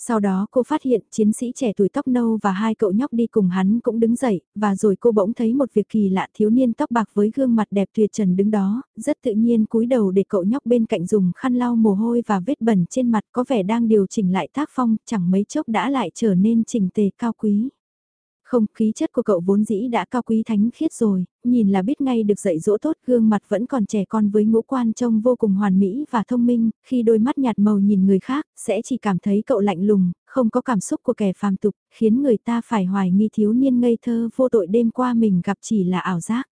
Sau đó cô phát hiện chiến sĩ trẻ tuổi tóc nâu và hai cậu nhóc đi cùng hắn cũng đứng dậy, và rồi cô bỗng thấy một việc kỳ lạ thiếu niên tóc bạc với gương mặt đẹp tuyệt trần đứng đó, rất tự nhiên cúi đầu để cậu nhóc bên cạnh dùng khăn lau mồ hôi và vết bẩn trên mặt có vẻ đang điều chỉnh lại tác phong, chẳng mấy chốc đã lại trở nên chỉnh tề cao quý. Không, khí chất của cậu vốn dĩ đã cao quý thánh khiết rồi, nhìn là biết ngay được dạy dỗ tốt, gương mặt vẫn còn trẻ con với ngũ quan trông vô cùng hoàn mỹ và thông minh, khi đôi mắt nhạt màu nhìn người khác, sẽ chỉ cảm thấy cậu lạnh lùng, không có cảm xúc của kẻ phàm tục, khiến người ta phải hoài nghi thiếu niên ngây thơ vô tội đêm qua mình gặp chỉ là ảo giác.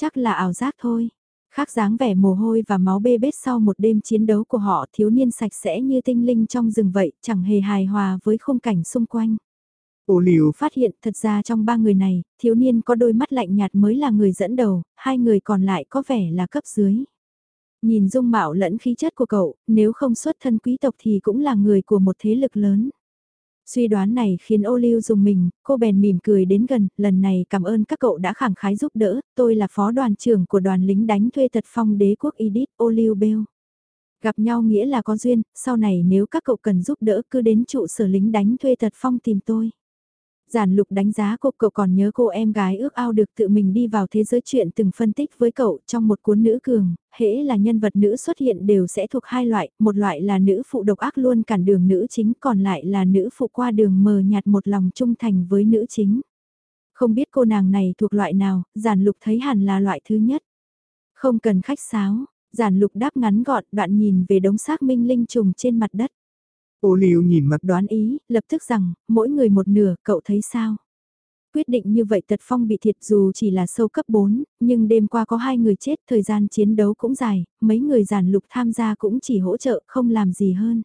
Chắc là ảo giác thôi. Khác dáng vẻ mồ hôi và máu bê bết sau một đêm chiến đấu của họ thiếu niên sạch sẽ như tinh linh trong rừng vậy, chẳng hề hài hòa với khung cảnh xung quanh. Ô liều phát hiện thật ra trong ba người này, thiếu niên có đôi mắt lạnh nhạt mới là người dẫn đầu, hai người còn lại có vẻ là cấp dưới. Nhìn dung mạo lẫn khí chất của cậu, nếu không xuất thân quý tộc thì cũng là người của một thế lực lớn. Suy đoán này khiến ô liu dùng mình, cô bèn mỉm cười đến gần, lần này cảm ơn các cậu đã khẳng khái giúp đỡ, tôi là phó đoàn trưởng của đoàn lính đánh thuê tật phong đế quốc Edith, ô liu bêu. Gặp nhau nghĩa là có duyên, sau này nếu các cậu cần giúp đỡ cứ đến trụ sở lính đánh thuê tật phong tìm tôi. Giản lục đánh giá cô, cậu còn nhớ cô em gái ước ao được tự mình đi vào thế giới chuyện từng phân tích với cậu trong một cuốn nữ cường, hễ là nhân vật nữ xuất hiện đều sẽ thuộc hai loại, một loại là nữ phụ độc ác luôn cản đường nữ chính, còn lại là nữ phụ qua đường mờ nhạt một lòng trung thành với nữ chính. Không biết cô nàng này thuộc loại nào, giản lục thấy hẳn là loại thứ nhất. Không cần khách sáo, giản lục đáp ngắn gọn đoạn nhìn về đống xác minh linh trùng trên mặt đất. Ô liu nhìn mặt đoán ý, lập tức rằng, mỗi người một nửa, cậu thấy sao? Quyết định như vậy tật phong bị thiệt dù chỉ là sâu cấp 4, nhưng đêm qua có hai người chết, thời gian chiến đấu cũng dài, mấy người giản lục tham gia cũng chỉ hỗ trợ, không làm gì hơn.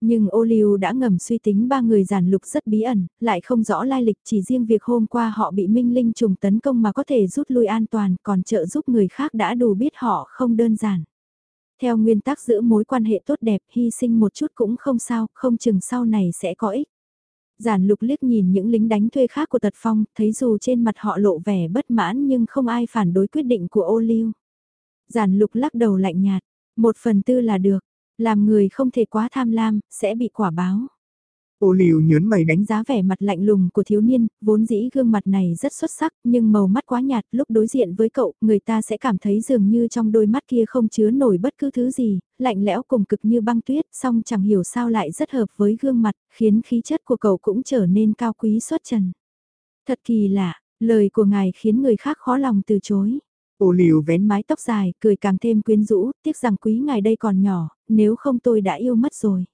Nhưng ô liu đã ngầm suy tính ba người giản lục rất bí ẩn, lại không rõ lai lịch chỉ riêng việc hôm qua họ bị minh linh trùng tấn công mà có thể rút lui an toàn còn trợ giúp người khác đã đủ biết họ không đơn giản. Theo nguyên tắc giữ mối quan hệ tốt đẹp hy sinh một chút cũng không sao, không chừng sau này sẽ có ích. Giản lục liếc nhìn những lính đánh thuê khác của tật phong, thấy dù trên mặt họ lộ vẻ bất mãn nhưng không ai phản đối quyết định của ô lưu. Giản lục lắc đầu lạnh nhạt, một phần tư là được, làm người không thể quá tham lam, sẽ bị quả báo. Ô liều nhớn mày đánh giá vẻ mặt lạnh lùng của thiếu niên, vốn dĩ gương mặt này rất xuất sắc, nhưng màu mắt quá nhạt, lúc đối diện với cậu, người ta sẽ cảm thấy dường như trong đôi mắt kia không chứa nổi bất cứ thứ gì, lạnh lẽo cùng cực như băng tuyết, song chẳng hiểu sao lại rất hợp với gương mặt, khiến khí chất của cậu cũng trở nên cao quý xuất trần. Thật kỳ lạ, lời của ngài khiến người khác khó lòng từ chối. Ô liều vén mái tóc dài, cười càng thêm quyến rũ, tiếc rằng quý ngài đây còn nhỏ, nếu không tôi đã yêu mất rồi.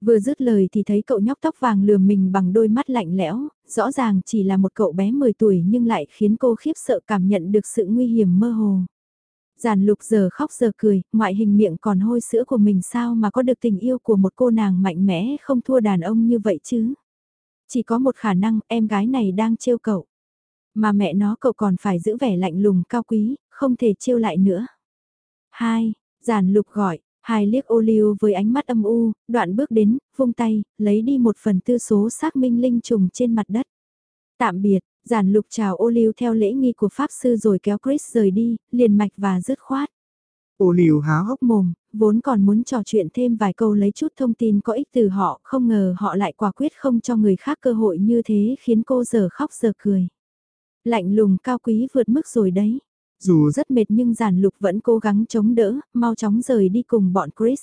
Vừa dứt lời thì thấy cậu nhóc tóc vàng lừa mình bằng đôi mắt lạnh lẽo, rõ ràng chỉ là một cậu bé 10 tuổi nhưng lại khiến cô khiếp sợ cảm nhận được sự nguy hiểm mơ hồ. Giản lục giờ khóc giờ cười, ngoại hình miệng còn hôi sữa của mình sao mà có được tình yêu của một cô nàng mạnh mẽ không thua đàn ông như vậy chứ. Chỉ có một khả năng em gái này đang trêu cậu. Mà mẹ nó cậu còn phải giữ vẻ lạnh lùng cao quý, không thể trêu lại nữa. Hai, giản lục gọi, hai liếc ô liu với ánh mắt âm u, đoạn bước đến, vung tay, lấy đi một phần tư số xác minh linh trùng trên mặt đất. Tạm biệt, giản lục chào ô liu theo lễ nghi của Pháp Sư rồi kéo Chris rời đi, liền mạch và dứt khoát. Ô liu há hốc mồm, vốn còn muốn trò chuyện thêm vài câu lấy chút thông tin có ích từ họ, không ngờ họ lại quả quyết không cho người khác cơ hội như thế khiến cô giờ khóc giờ cười. Lạnh lùng cao quý vượt mức rồi đấy. Dù rất mệt nhưng giản lục vẫn cố gắng chống đỡ, mau chóng rời đi cùng bọn Chris.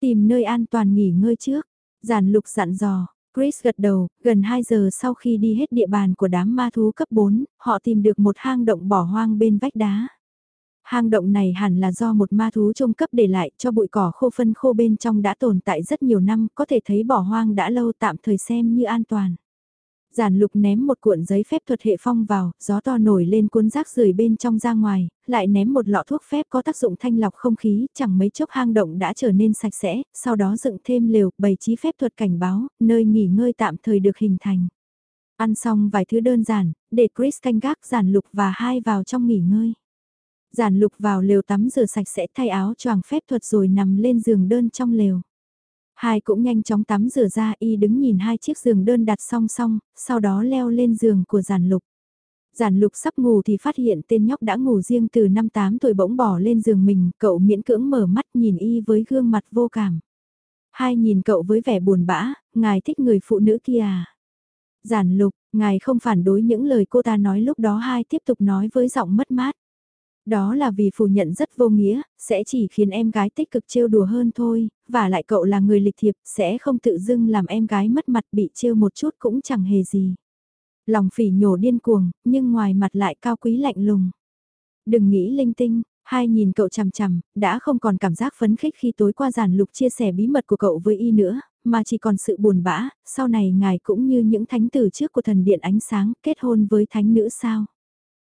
Tìm nơi an toàn nghỉ ngơi trước. Giản lục dặn dò, Chris gật đầu, gần 2 giờ sau khi đi hết địa bàn của đám ma thú cấp 4, họ tìm được một hang động bỏ hoang bên vách đá. Hang động này hẳn là do một ma thú trung cấp để lại cho bụi cỏ khô phân khô bên trong đã tồn tại rất nhiều năm, có thể thấy bỏ hoang đã lâu tạm thời xem như an toàn. Giản lục ném một cuộn giấy phép thuật hệ phong vào, gió to nổi lên cuốn rác rưởi bên trong ra ngoài, lại ném một lọ thuốc phép có tác dụng thanh lọc không khí, chẳng mấy chốc hang động đã trở nên sạch sẽ, sau đó dựng thêm lều, bày trí phép thuật cảnh báo, nơi nghỉ ngơi tạm thời được hình thành. Ăn xong vài thứ đơn giản, để Chris canh gác giản lục và hai vào trong nghỉ ngơi. Giản lục vào lều tắm rửa sạch sẽ thay áo choàng phép thuật rồi nằm lên giường đơn trong lều. Hai cũng nhanh chóng tắm rửa ra y đứng nhìn hai chiếc giường đơn đặt song song, sau đó leo lên giường của giản lục. Giản lục sắp ngủ thì phát hiện tên nhóc đã ngủ riêng từ năm 8 tuổi bỗng bỏ lên giường mình, cậu miễn cưỡng mở mắt nhìn y với gương mặt vô cảm. Hai nhìn cậu với vẻ buồn bã, ngài thích người phụ nữ kia à? Giản lục, ngài không phản đối những lời cô ta nói lúc đó hai tiếp tục nói với giọng mất mát. Đó là vì phủ nhận rất vô nghĩa, sẽ chỉ khiến em gái tích cực trêu đùa hơn thôi, và lại cậu là người lịch thiệp, sẽ không tự dưng làm em gái mất mặt bị trêu một chút cũng chẳng hề gì. Lòng phỉ nhổ điên cuồng, nhưng ngoài mặt lại cao quý lạnh lùng. Đừng nghĩ linh tinh, hai nhìn cậu chằm chằm, đã không còn cảm giác phấn khích khi tối qua giản lục chia sẻ bí mật của cậu với y nữa, mà chỉ còn sự buồn bã, sau này ngài cũng như những thánh tử trước của thần điện ánh sáng kết hôn với thánh nữ sao.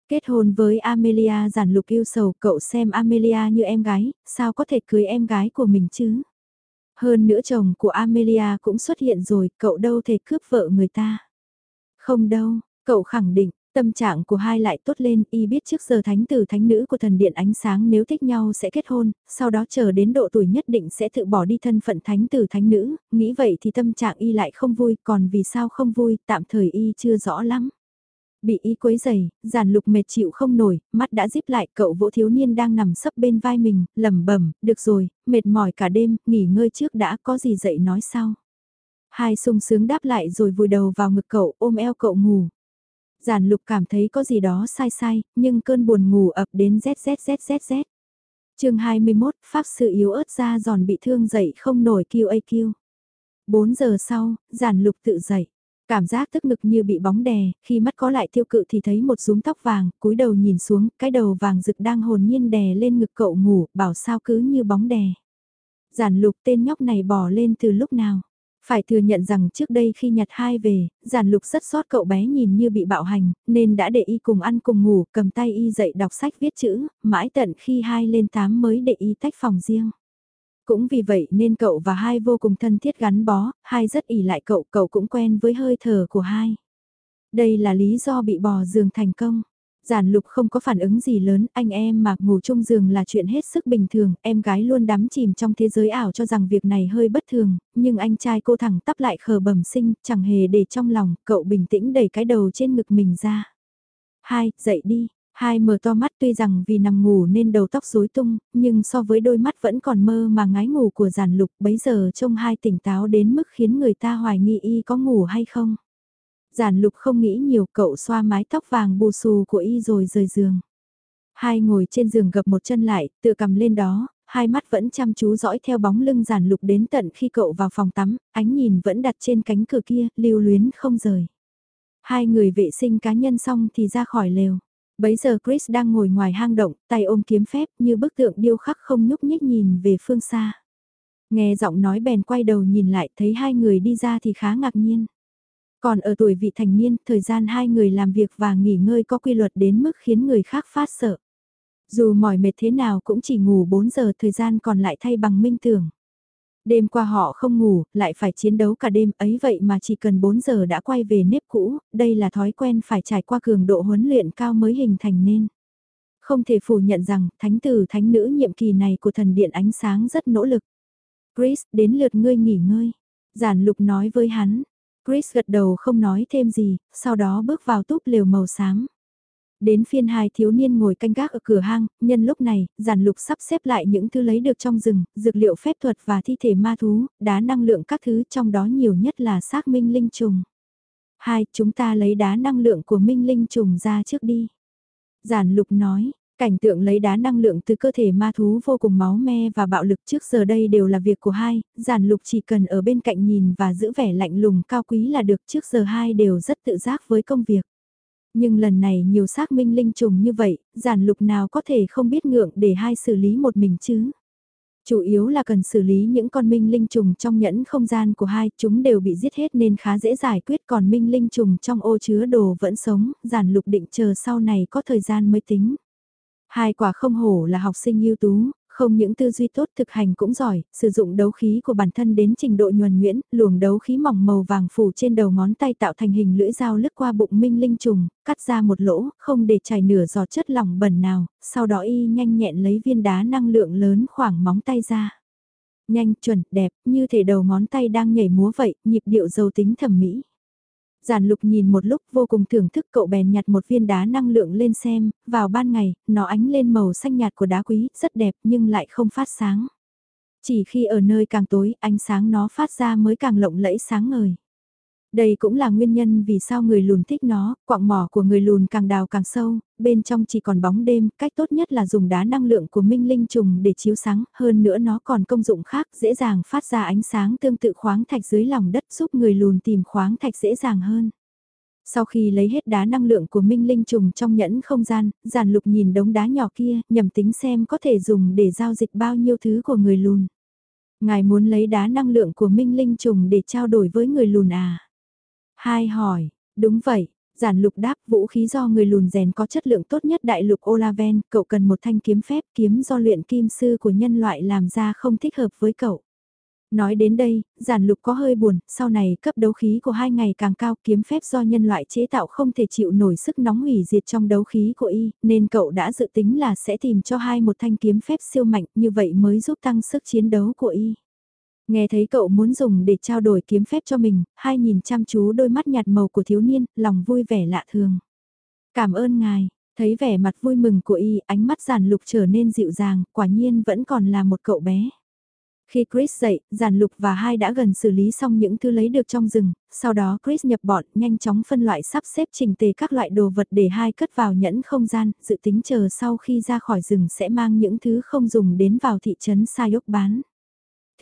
Kết hôn với Amelia giản lục yêu sầu cậu xem Amelia như em gái, sao có thể cưới em gái của mình chứ? Hơn nữa chồng của Amelia cũng xuất hiện rồi, cậu đâu thể cướp vợ người ta. Không đâu, cậu khẳng định, tâm trạng của hai lại tốt lên, y biết trước giờ thánh tử thánh nữ của thần điện ánh sáng nếu thích nhau sẽ kết hôn, sau đó chờ đến độ tuổi nhất định sẽ tự bỏ đi thân phận thánh tử thánh nữ, nghĩ vậy thì tâm trạng y lại không vui, còn vì sao không vui, tạm thời y chưa rõ lắm. Bị y quấy dày, giản lục mệt chịu không nổi, mắt đã díp lại, cậu vỗ thiếu niên đang nằm sấp bên vai mình, lẩm bẩm, được rồi, mệt mỏi cả đêm, nghỉ ngơi trước đã, có gì dậy nói sau. Hai sung sướng đáp lại rồi vùi đầu vào ngực cậu, ôm eo cậu ngủ. Giản lục cảm thấy có gì đó sai sai, nhưng cơn buồn ngủ ập đến zzzzzz chương 21, Pháp sư yếu ớt ra giòn bị thương dậy không nổi QAQ. 4 giờ sau, giản lục tự dậy. Cảm giác tức ngực như bị bóng đè, khi mắt có lại tiêu cự thì thấy một rúm tóc vàng, cúi đầu nhìn xuống, cái đầu vàng rực đang hồn nhiên đè lên ngực cậu ngủ, bảo sao cứ như bóng đè. Giản lục tên nhóc này bỏ lên từ lúc nào. Phải thừa nhận rằng trước đây khi nhặt hai về, giản lục rất sót cậu bé nhìn như bị bạo hành, nên đã để y cùng ăn cùng ngủ, cầm tay y dậy đọc sách viết chữ, mãi tận khi hai lên tám mới để y tách phòng riêng. Cũng vì vậy nên cậu và hai vô cùng thân thiết gắn bó, hai rất ỉ lại cậu, cậu cũng quen với hơi thở của hai. Đây là lý do bị bò giường thành công. Giản lục không có phản ứng gì lớn, anh em mà ngủ chung giường là chuyện hết sức bình thường, em gái luôn đắm chìm trong thế giới ảo cho rằng việc này hơi bất thường, nhưng anh trai cô thẳng tắp lại khờ bẩm sinh, chẳng hề để trong lòng, cậu bình tĩnh đẩy cái đầu trên ngực mình ra. Hai, dậy đi, hai mở to mắt tuy rằng vì nằm ngủ nên đầu tóc rối tung, nhưng so với đôi mắt vẫn còn mơ mà ngái ngủ của giản lục bấy giờ trông hai tỉnh táo đến mức khiến người ta hoài nghi y có ngủ hay không. Giản lục không nghĩ nhiều cậu xoa mái tóc vàng bù xù của y rồi rời giường. Hai ngồi trên giường gập một chân lại, tự cầm lên đó, hai mắt vẫn chăm chú dõi theo bóng lưng giản lục đến tận khi cậu vào phòng tắm, ánh nhìn vẫn đặt trên cánh cửa kia, lưu luyến không rời. Hai người vệ sinh cá nhân xong thì ra khỏi lều. Bấy giờ Chris đang ngồi ngoài hang động, tay ôm kiếm phép như bức tượng điêu khắc không nhúc nhích nhìn về phương xa. Nghe giọng nói bèn quay đầu nhìn lại thấy hai người đi ra thì khá ngạc nhiên. Còn ở tuổi vị thành niên, thời gian hai người làm việc và nghỉ ngơi có quy luật đến mức khiến người khác phát sợ. Dù mỏi mệt thế nào cũng chỉ ngủ 4 giờ thời gian còn lại thay bằng minh tưởng. Đêm qua họ không ngủ, lại phải chiến đấu cả đêm ấy vậy mà chỉ cần 4 giờ đã quay về nếp cũ, đây là thói quen phải trải qua cường độ huấn luyện cao mới hình thành nên. Không thể phủ nhận rằng, thánh tử thánh nữ nhiệm kỳ này của thần điện ánh sáng rất nỗ lực. Chris, đến lượt ngươi nghỉ ngơi. Giản lục nói với hắn, Chris gật đầu không nói thêm gì, sau đó bước vào túp lều màu xám. Đến phiên hai thiếu niên ngồi canh gác ở cửa hang, nhân lúc này, giản lục sắp xếp lại những thứ lấy được trong rừng, dược liệu phép thuật và thi thể ma thú, đá năng lượng các thứ trong đó nhiều nhất là xác minh linh trùng. Hai, chúng ta lấy đá năng lượng của minh linh trùng ra trước đi. Giản lục nói, Cảnh tượng lấy đá năng lượng từ cơ thể ma thú vô cùng máu me và bạo lực trước giờ đây đều là việc của hai, giản lục chỉ cần ở bên cạnh nhìn và giữ vẻ lạnh lùng cao quý là được trước giờ hai đều rất tự giác với công việc. Nhưng lần này nhiều xác minh linh trùng như vậy, giản lục nào có thể không biết ngượng để hai xử lý một mình chứ. Chủ yếu là cần xử lý những con minh linh trùng trong nhẫn không gian của hai, chúng đều bị giết hết nên khá dễ giải quyết còn minh linh trùng trong ô chứa đồ vẫn sống, giản lục định chờ sau này có thời gian mới tính. Hai quả không hổ là học sinh ưu tú, không những tư duy tốt thực hành cũng giỏi, sử dụng đấu khí của bản thân đến trình độ nhuần nhuyễn, luồng đấu khí mỏng màu vàng phủ trên đầu ngón tay tạo thành hình lưỡi dao lướt qua bụng minh linh trùng, cắt ra một lỗ, không để chảy nửa giọt chất lỏng bẩn nào, sau đó y nhanh nhẹn lấy viên đá năng lượng lớn khoảng móng tay ra. Nhanh, chuẩn, đẹp, như thể đầu ngón tay đang nhảy múa vậy, nhịp điệu giàu tính thẩm mỹ. Giản lục nhìn một lúc vô cùng thưởng thức cậu bèn nhặt một viên đá năng lượng lên xem, vào ban ngày, nó ánh lên màu xanh nhạt của đá quý, rất đẹp nhưng lại không phát sáng. Chỉ khi ở nơi càng tối, ánh sáng nó phát ra mới càng lộng lẫy sáng ngời. Đây cũng là nguyên nhân vì sao người lùn thích nó, quạng mỏ của người lùn càng đào càng sâu, bên trong chỉ còn bóng đêm, cách tốt nhất là dùng đá năng lượng của minh linh trùng để chiếu sáng, hơn nữa nó còn công dụng khác, dễ dàng phát ra ánh sáng tương tự khoáng thạch dưới lòng đất giúp người lùn tìm khoáng thạch dễ dàng hơn. Sau khi lấy hết đá năng lượng của minh linh trùng trong nhẫn không gian, giản lục nhìn đống đá nhỏ kia, nhầm tính xem có thể dùng để giao dịch bao nhiêu thứ của người lùn. Ngài muốn lấy đá năng lượng của minh linh trùng để trao đổi với người lùn à? Hai hỏi, đúng vậy, giản lục đáp vũ khí do người lùn rèn có chất lượng tốt nhất đại lục Olaven, cậu cần một thanh kiếm phép kiếm do luyện kim sư của nhân loại làm ra không thích hợp với cậu. Nói đến đây, giản lục có hơi buồn, sau này cấp đấu khí của hai ngày càng cao kiếm phép do nhân loại chế tạo không thể chịu nổi sức nóng hủy diệt trong đấu khí của y, nên cậu đã dự tính là sẽ tìm cho hai một thanh kiếm phép siêu mạnh như vậy mới giúp tăng sức chiến đấu của y. Nghe thấy cậu muốn dùng để trao đổi kiếm phép cho mình, hai nhìn chăm chú đôi mắt nhạt màu của thiếu niên, lòng vui vẻ lạ thường. Cảm ơn ngài, thấy vẻ mặt vui mừng của y, ánh mắt giản lục trở nên dịu dàng, quả nhiên vẫn còn là một cậu bé. Khi Chris dậy, giản lục và hai đã gần xử lý xong những thứ lấy được trong rừng, sau đó Chris nhập bọn nhanh chóng phân loại sắp xếp trình tề các loại đồ vật để hai cất vào nhẫn không gian, dự tính chờ sau khi ra khỏi rừng sẽ mang những thứ không dùng đến vào thị trấn Sayok bán.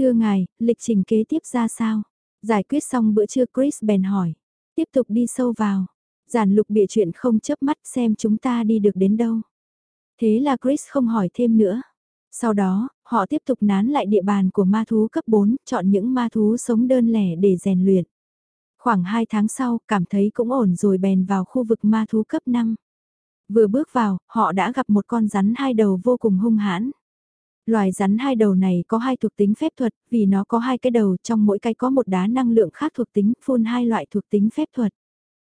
Thưa ngài, lịch trình kế tiếp ra sao? Giải quyết xong bữa trưa Chris bèn hỏi. Tiếp tục đi sâu vào. Giản lục bịa chuyện không chớp mắt xem chúng ta đi được đến đâu. Thế là Chris không hỏi thêm nữa. Sau đó, họ tiếp tục nán lại địa bàn của ma thú cấp 4, chọn những ma thú sống đơn lẻ để rèn luyện. Khoảng 2 tháng sau, cảm thấy cũng ổn rồi bèn vào khu vực ma thú cấp 5. Vừa bước vào, họ đã gặp một con rắn hai đầu vô cùng hung hãn. Loài rắn hai đầu này có hai thuộc tính phép thuật, vì nó có hai cái đầu trong mỗi cái có một đá năng lượng khác thuộc tính, phun hai loại thuộc tính phép thuật.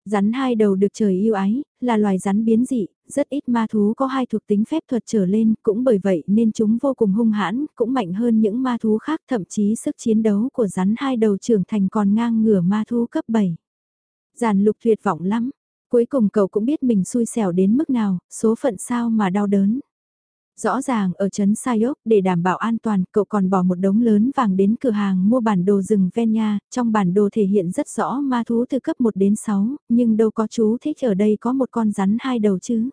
Rắn hai đầu được trời yêu ái, là loài rắn biến dị, rất ít ma thú có hai thuộc tính phép thuật trở lên, cũng bởi vậy nên chúng vô cùng hung hãn, cũng mạnh hơn những ma thú khác, thậm chí sức chiến đấu của rắn hai đầu trưởng thành còn ngang ngửa ma thú cấp 7. Giản lục tuyệt vọng lắm, cuối cùng cậu cũng biết mình xui xẻo đến mức nào, số phận sao mà đau đớn. Rõ ràng ở trấn Sayok để đảm bảo an toàn cậu còn bỏ một đống lớn vàng đến cửa hàng mua bản đồ rừng Venya, trong bản đồ thể hiện rất rõ ma thú từ cấp 1 đến 6, nhưng đâu có chú thích ở đây có một con rắn hai đầu chứ.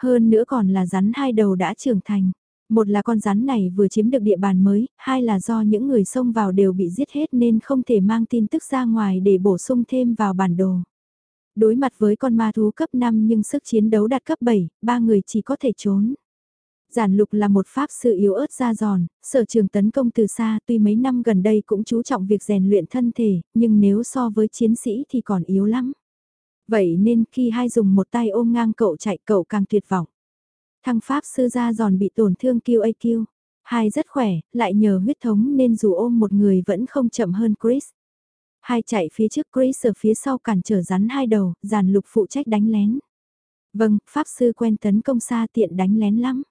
Hơn nữa còn là rắn hai đầu đã trưởng thành. Một là con rắn này vừa chiếm được địa bàn mới, hai là do những người xông vào đều bị giết hết nên không thể mang tin tức ra ngoài để bổ sung thêm vào bản đồ. Đối mặt với con ma thú cấp 5 nhưng sức chiến đấu đạt cấp 7, ba người chỉ có thể trốn. Giản lục là một pháp sư yếu ớt ra giòn, sở trường tấn công từ xa tuy mấy năm gần đây cũng chú trọng việc rèn luyện thân thể, nhưng nếu so với chiến sĩ thì còn yếu lắm. Vậy nên khi hai dùng một tay ôm ngang cậu chạy cậu càng tuyệt vọng. Thăng pháp sư ra giòn bị tổn thương QAQ. Hai rất khỏe, lại nhờ huyết thống nên dù ôm một người vẫn không chậm hơn Chris. Hai chạy phía trước Chris ở phía sau cản trở rắn hai đầu, giàn lục phụ trách đánh lén. Vâng, pháp sư quen tấn công xa tiện đánh lén lắm.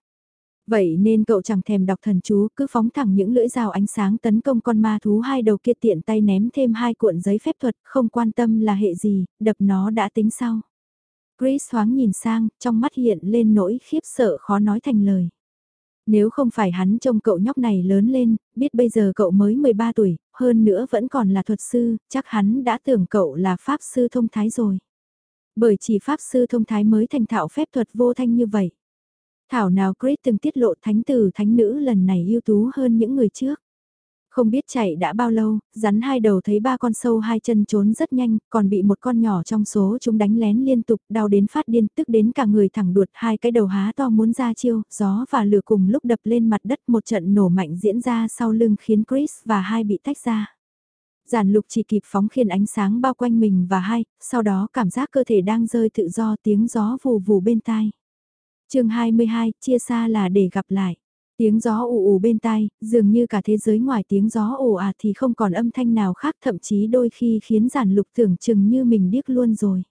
Vậy nên cậu chẳng thèm đọc thần chú, cứ phóng thẳng những lưỡi dao ánh sáng tấn công con ma thú hai đầu kia tiện tay ném thêm hai cuộn giấy phép thuật, không quan tâm là hệ gì, đập nó đã tính sau. Chris thoáng nhìn sang, trong mắt hiện lên nỗi khiếp sợ khó nói thành lời. Nếu không phải hắn trông cậu nhóc này lớn lên, biết bây giờ cậu mới 13 tuổi, hơn nữa vẫn còn là thuật sư, chắc hắn đã tưởng cậu là pháp sư thông thái rồi. Bởi chỉ pháp sư thông thái mới thành thạo phép thuật vô thanh như vậy. Thảo nào Chris từng tiết lộ thánh tử thánh nữ lần này ưu tú hơn những người trước. Không biết chạy đã bao lâu, rắn hai đầu thấy ba con sâu hai chân trốn rất nhanh, còn bị một con nhỏ trong số chúng đánh lén liên tục, đau đến phát điên, tức đến cả người thẳng đuột hai cái đầu há to muốn ra chiêu, gió và lửa cùng lúc đập lên mặt đất một trận nổ mạnh diễn ra sau lưng khiến Chris và hai bị tách ra. Giản lục chỉ kịp phóng khiên ánh sáng bao quanh mình và hai, sau đó cảm giác cơ thể đang rơi tự do tiếng gió vù vù bên tai chương 22, chia xa là để gặp lại. Tiếng gió ù ù bên tai, dường như cả thế giới ngoài tiếng gió ồ ạt thì không còn âm thanh nào khác thậm chí đôi khi khiến giản lục tưởng chừng như mình điếc luôn rồi.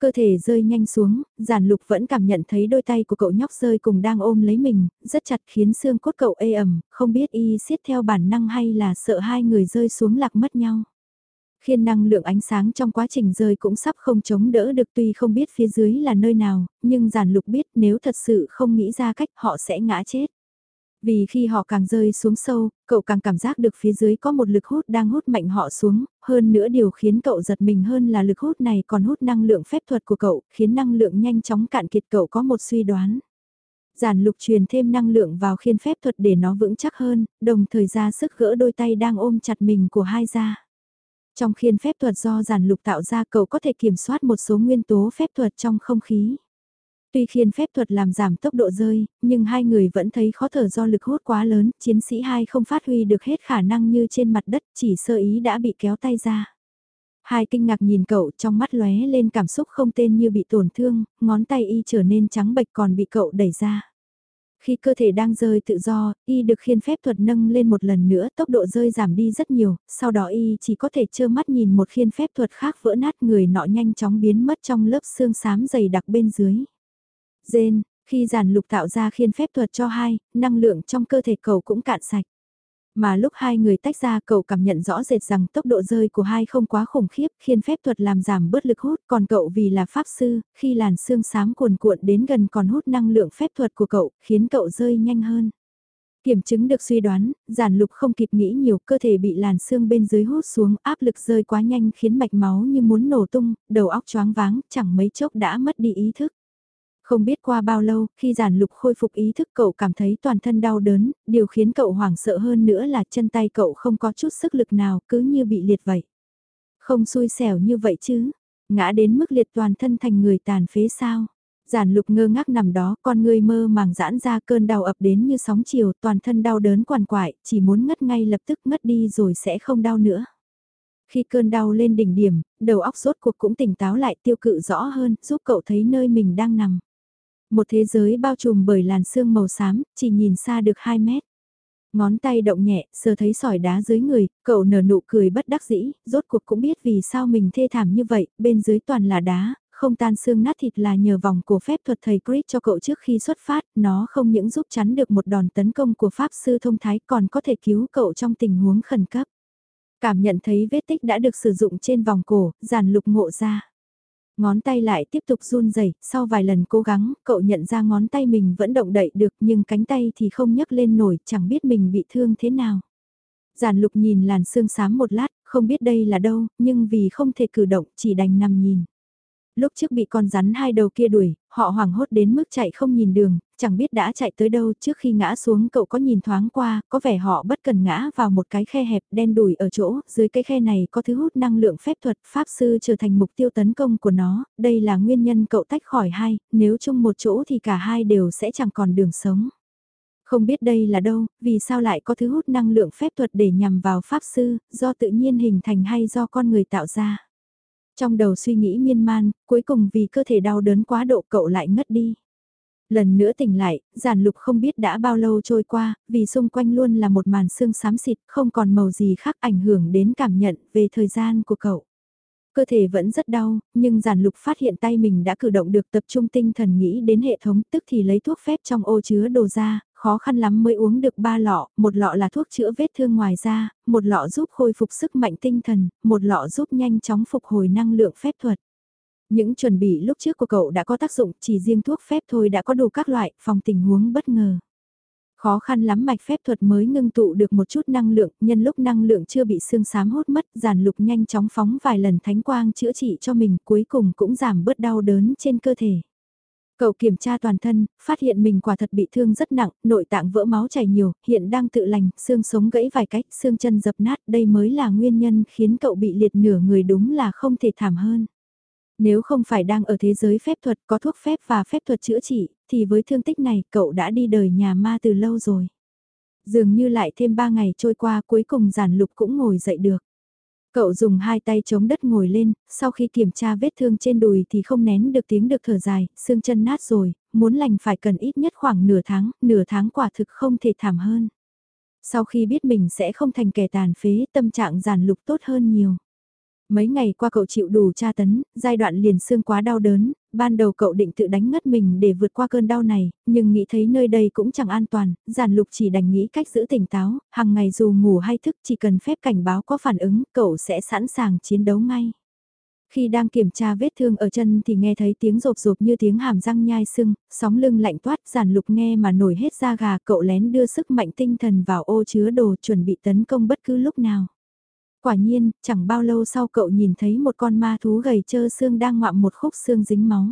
Cơ thể rơi nhanh xuống, giản lục vẫn cảm nhận thấy đôi tay của cậu nhóc rơi cùng đang ôm lấy mình, rất chặt khiến xương cốt cậu ê ẩm, không biết y siết theo bản năng hay là sợ hai người rơi xuống lạc mất nhau. Khiên năng lượng ánh sáng trong quá trình rơi cũng sắp không chống đỡ được tuy không biết phía dưới là nơi nào, nhưng giản lục biết nếu thật sự không nghĩ ra cách họ sẽ ngã chết. Vì khi họ càng rơi xuống sâu, cậu càng cảm giác được phía dưới có một lực hút đang hút mạnh họ xuống, hơn nữa điều khiến cậu giật mình hơn là lực hút này còn hút năng lượng phép thuật của cậu, khiến năng lượng nhanh chóng cạn kiệt cậu có một suy đoán. Giản lục truyền thêm năng lượng vào khiên phép thuật để nó vững chắc hơn, đồng thời ra sức gỡ đôi tay đang ôm chặt mình của hai ra. Trong khiên phép thuật do giản lục tạo ra cậu có thể kiểm soát một số nguyên tố phép thuật trong không khí. Tuy khiên phép thuật làm giảm tốc độ rơi, nhưng hai người vẫn thấy khó thở do lực hút quá lớn, chiến sĩ hai không phát huy được hết khả năng như trên mặt đất, chỉ sơ ý đã bị kéo tay ra. Hai kinh ngạc nhìn cậu trong mắt lóe lên cảm xúc không tên như bị tổn thương, ngón tay y trở nên trắng bệch còn bị cậu đẩy ra. Khi cơ thể đang rơi tự do, y được khiên phép thuật nâng lên một lần nữa tốc độ rơi giảm đi rất nhiều, sau đó y chỉ có thể trơ mắt nhìn một khiên phép thuật khác vỡ nát người nọ nhanh chóng biến mất trong lớp xương xám dày đặc bên dưới. Dên, khi giản lục tạo ra khiên phép thuật cho hai, năng lượng trong cơ thể cậu cũng cạn sạch. Mà lúc hai người tách ra cậu cảm nhận rõ rệt rằng tốc độ rơi của hai không quá khủng khiếp khiến phép thuật làm giảm bớt lực hút còn cậu vì là pháp sư, khi làn xương xám cuồn cuộn đến gần còn hút năng lượng phép thuật của cậu khiến cậu rơi nhanh hơn. Kiểm chứng được suy đoán, giản lục không kịp nghĩ nhiều cơ thể bị làn xương bên dưới hút xuống áp lực rơi quá nhanh khiến mạch máu như muốn nổ tung, đầu óc choáng váng, chẳng mấy chốc đã mất đi ý thức. Không biết qua bao lâu, khi giản lục khôi phục ý thức cậu cảm thấy toàn thân đau đớn, điều khiến cậu hoảng sợ hơn nữa là chân tay cậu không có chút sức lực nào, cứ như bị liệt vậy. Không xui xẻo như vậy chứ, ngã đến mức liệt toàn thân thành người tàn phế sao. Giản lục ngơ ngác nằm đó, con người mơ màng giãn ra cơn đau ập đến như sóng chiều, toàn thân đau đớn quằn quại, chỉ muốn ngất ngay lập tức ngất đi rồi sẽ không đau nữa. Khi cơn đau lên đỉnh điểm, đầu óc rốt cuộc cũng tỉnh táo lại tiêu cự rõ hơn, giúp cậu thấy nơi mình đang nằm. Một thế giới bao trùm bởi làn sương màu xám, chỉ nhìn xa được 2 mét. Ngón tay động nhẹ, sờ thấy sỏi đá dưới người, cậu nở nụ cười bất đắc dĩ, rốt cuộc cũng biết vì sao mình thê thảm như vậy, bên dưới toàn là đá, không tan xương nát thịt là nhờ vòng của phép thuật thầy Chris cho cậu trước khi xuất phát, nó không những giúp chắn được một đòn tấn công của Pháp Sư Thông Thái còn có thể cứu cậu trong tình huống khẩn cấp. Cảm nhận thấy vết tích đã được sử dụng trên vòng cổ, giàn lục ngộ ra. Ngón tay lại tiếp tục run rẩy sau vài lần cố gắng, cậu nhận ra ngón tay mình vẫn động đậy được nhưng cánh tay thì không nhấc lên nổi, chẳng biết mình bị thương thế nào. Giản lục nhìn làn xương xám một lát, không biết đây là đâu, nhưng vì không thể cử động chỉ đành nằm nhìn lúc trước bị con rắn hai đầu kia đuổi, họ hoảng hốt đến mức chạy không nhìn đường, chẳng biết đã chạy tới đâu trước khi ngã xuống cậu có nhìn thoáng qua, có vẻ họ bất cần ngã vào một cái khe hẹp đen đùi ở chỗ, dưới cái khe này có thứ hút năng lượng phép thuật, pháp sư trở thành mục tiêu tấn công của nó, đây là nguyên nhân cậu tách khỏi hai, nếu chung một chỗ thì cả hai đều sẽ chẳng còn đường sống. Không biết đây là đâu, vì sao lại có thứ hút năng lượng phép thuật để nhằm vào pháp sư, do tự nhiên hình thành hay do con người tạo ra. Trong đầu suy nghĩ miên man, cuối cùng vì cơ thể đau đớn quá độ cậu lại ngất đi. Lần nữa tỉnh lại, giản lục không biết đã bao lâu trôi qua, vì xung quanh luôn là một màn xương xám xịt, không còn màu gì khác ảnh hưởng đến cảm nhận về thời gian của cậu. Cơ thể vẫn rất đau, nhưng giản lục phát hiện tay mình đã cử động được tập trung tinh thần nghĩ đến hệ thống tức thì lấy thuốc phép trong ô chứa đồ ra, khó khăn lắm mới uống được ba lọ, một lọ là thuốc chữa vết thương ngoài da, một lọ giúp khôi phục sức mạnh tinh thần, một lọ giúp nhanh chóng phục hồi năng lượng phép thuật. Những chuẩn bị lúc trước của cậu đã có tác dụng, chỉ riêng thuốc phép thôi đã có đủ các loại, phòng tình huống bất ngờ. Khó khăn lắm mạch phép thuật mới ngưng tụ được một chút năng lượng, nhân lúc năng lượng chưa bị xương xám hút mất, giàn lục nhanh chóng phóng vài lần thánh quang chữa trị cho mình, cuối cùng cũng giảm bớt đau đớn trên cơ thể. Cậu kiểm tra toàn thân, phát hiện mình quả thật bị thương rất nặng, nội tạng vỡ máu chảy nhiều, hiện đang tự lành, xương sống gãy vài cách, xương chân dập nát, đây mới là nguyên nhân khiến cậu bị liệt nửa người đúng là không thể thảm hơn. Nếu không phải đang ở thế giới phép thuật có thuốc phép và phép thuật chữa trị, thì với thương tích này cậu đã đi đời nhà ma từ lâu rồi. Dường như lại thêm ba ngày trôi qua cuối cùng giản lục cũng ngồi dậy được. Cậu dùng hai tay chống đất ngồi lên, sau khi kiểm tra vết thương trên đùi thì không nén được tiếng được thở dài, xương chân nát rồi, muốn lành phải cần ít nhất khoảng nửa tháng, nửa tháng quả thực không thể thảm hơn. Sau khi biết mình sẽ không thành kẻ tàn phế, tâm trạng giản lục tốt hơn nhiều. Mấy ngày qua cậu chịu đủ tra tấn, giai đoạn liền xương quá đau đớn, ban đầu cậu định tự đánh ngất mình để vượt qua cơn đau này, nhưng nghĩ thấy nơi đây cũng chẳng an toàn, giản lục chỉ đành nghĩ cách giữ tỉnh táo, hàng ngày dù ngủ hay thức chỉ cần phép cảnh báo có phản ứng, cậu sẽ sẵn sàng chiến đấu ngay. Khi đang kiểm tra vết thương ở chân thì nghe thấy tiếng rộp rộp như tiếng hàm răng nhai sưng, sóng lưng lạnh toát giản lục nghe mà nổi hết da gà cậu lén đưa sức mạnh tinh thần vào ô chứa đồ chuẩn bị tấn công bất cứ lúc nào. Quả nhiên, chẳng bao lâu sau cậu nhìn thấy một con ma thú gầy trơ xương đang ngoạm một khúc xương dính máu.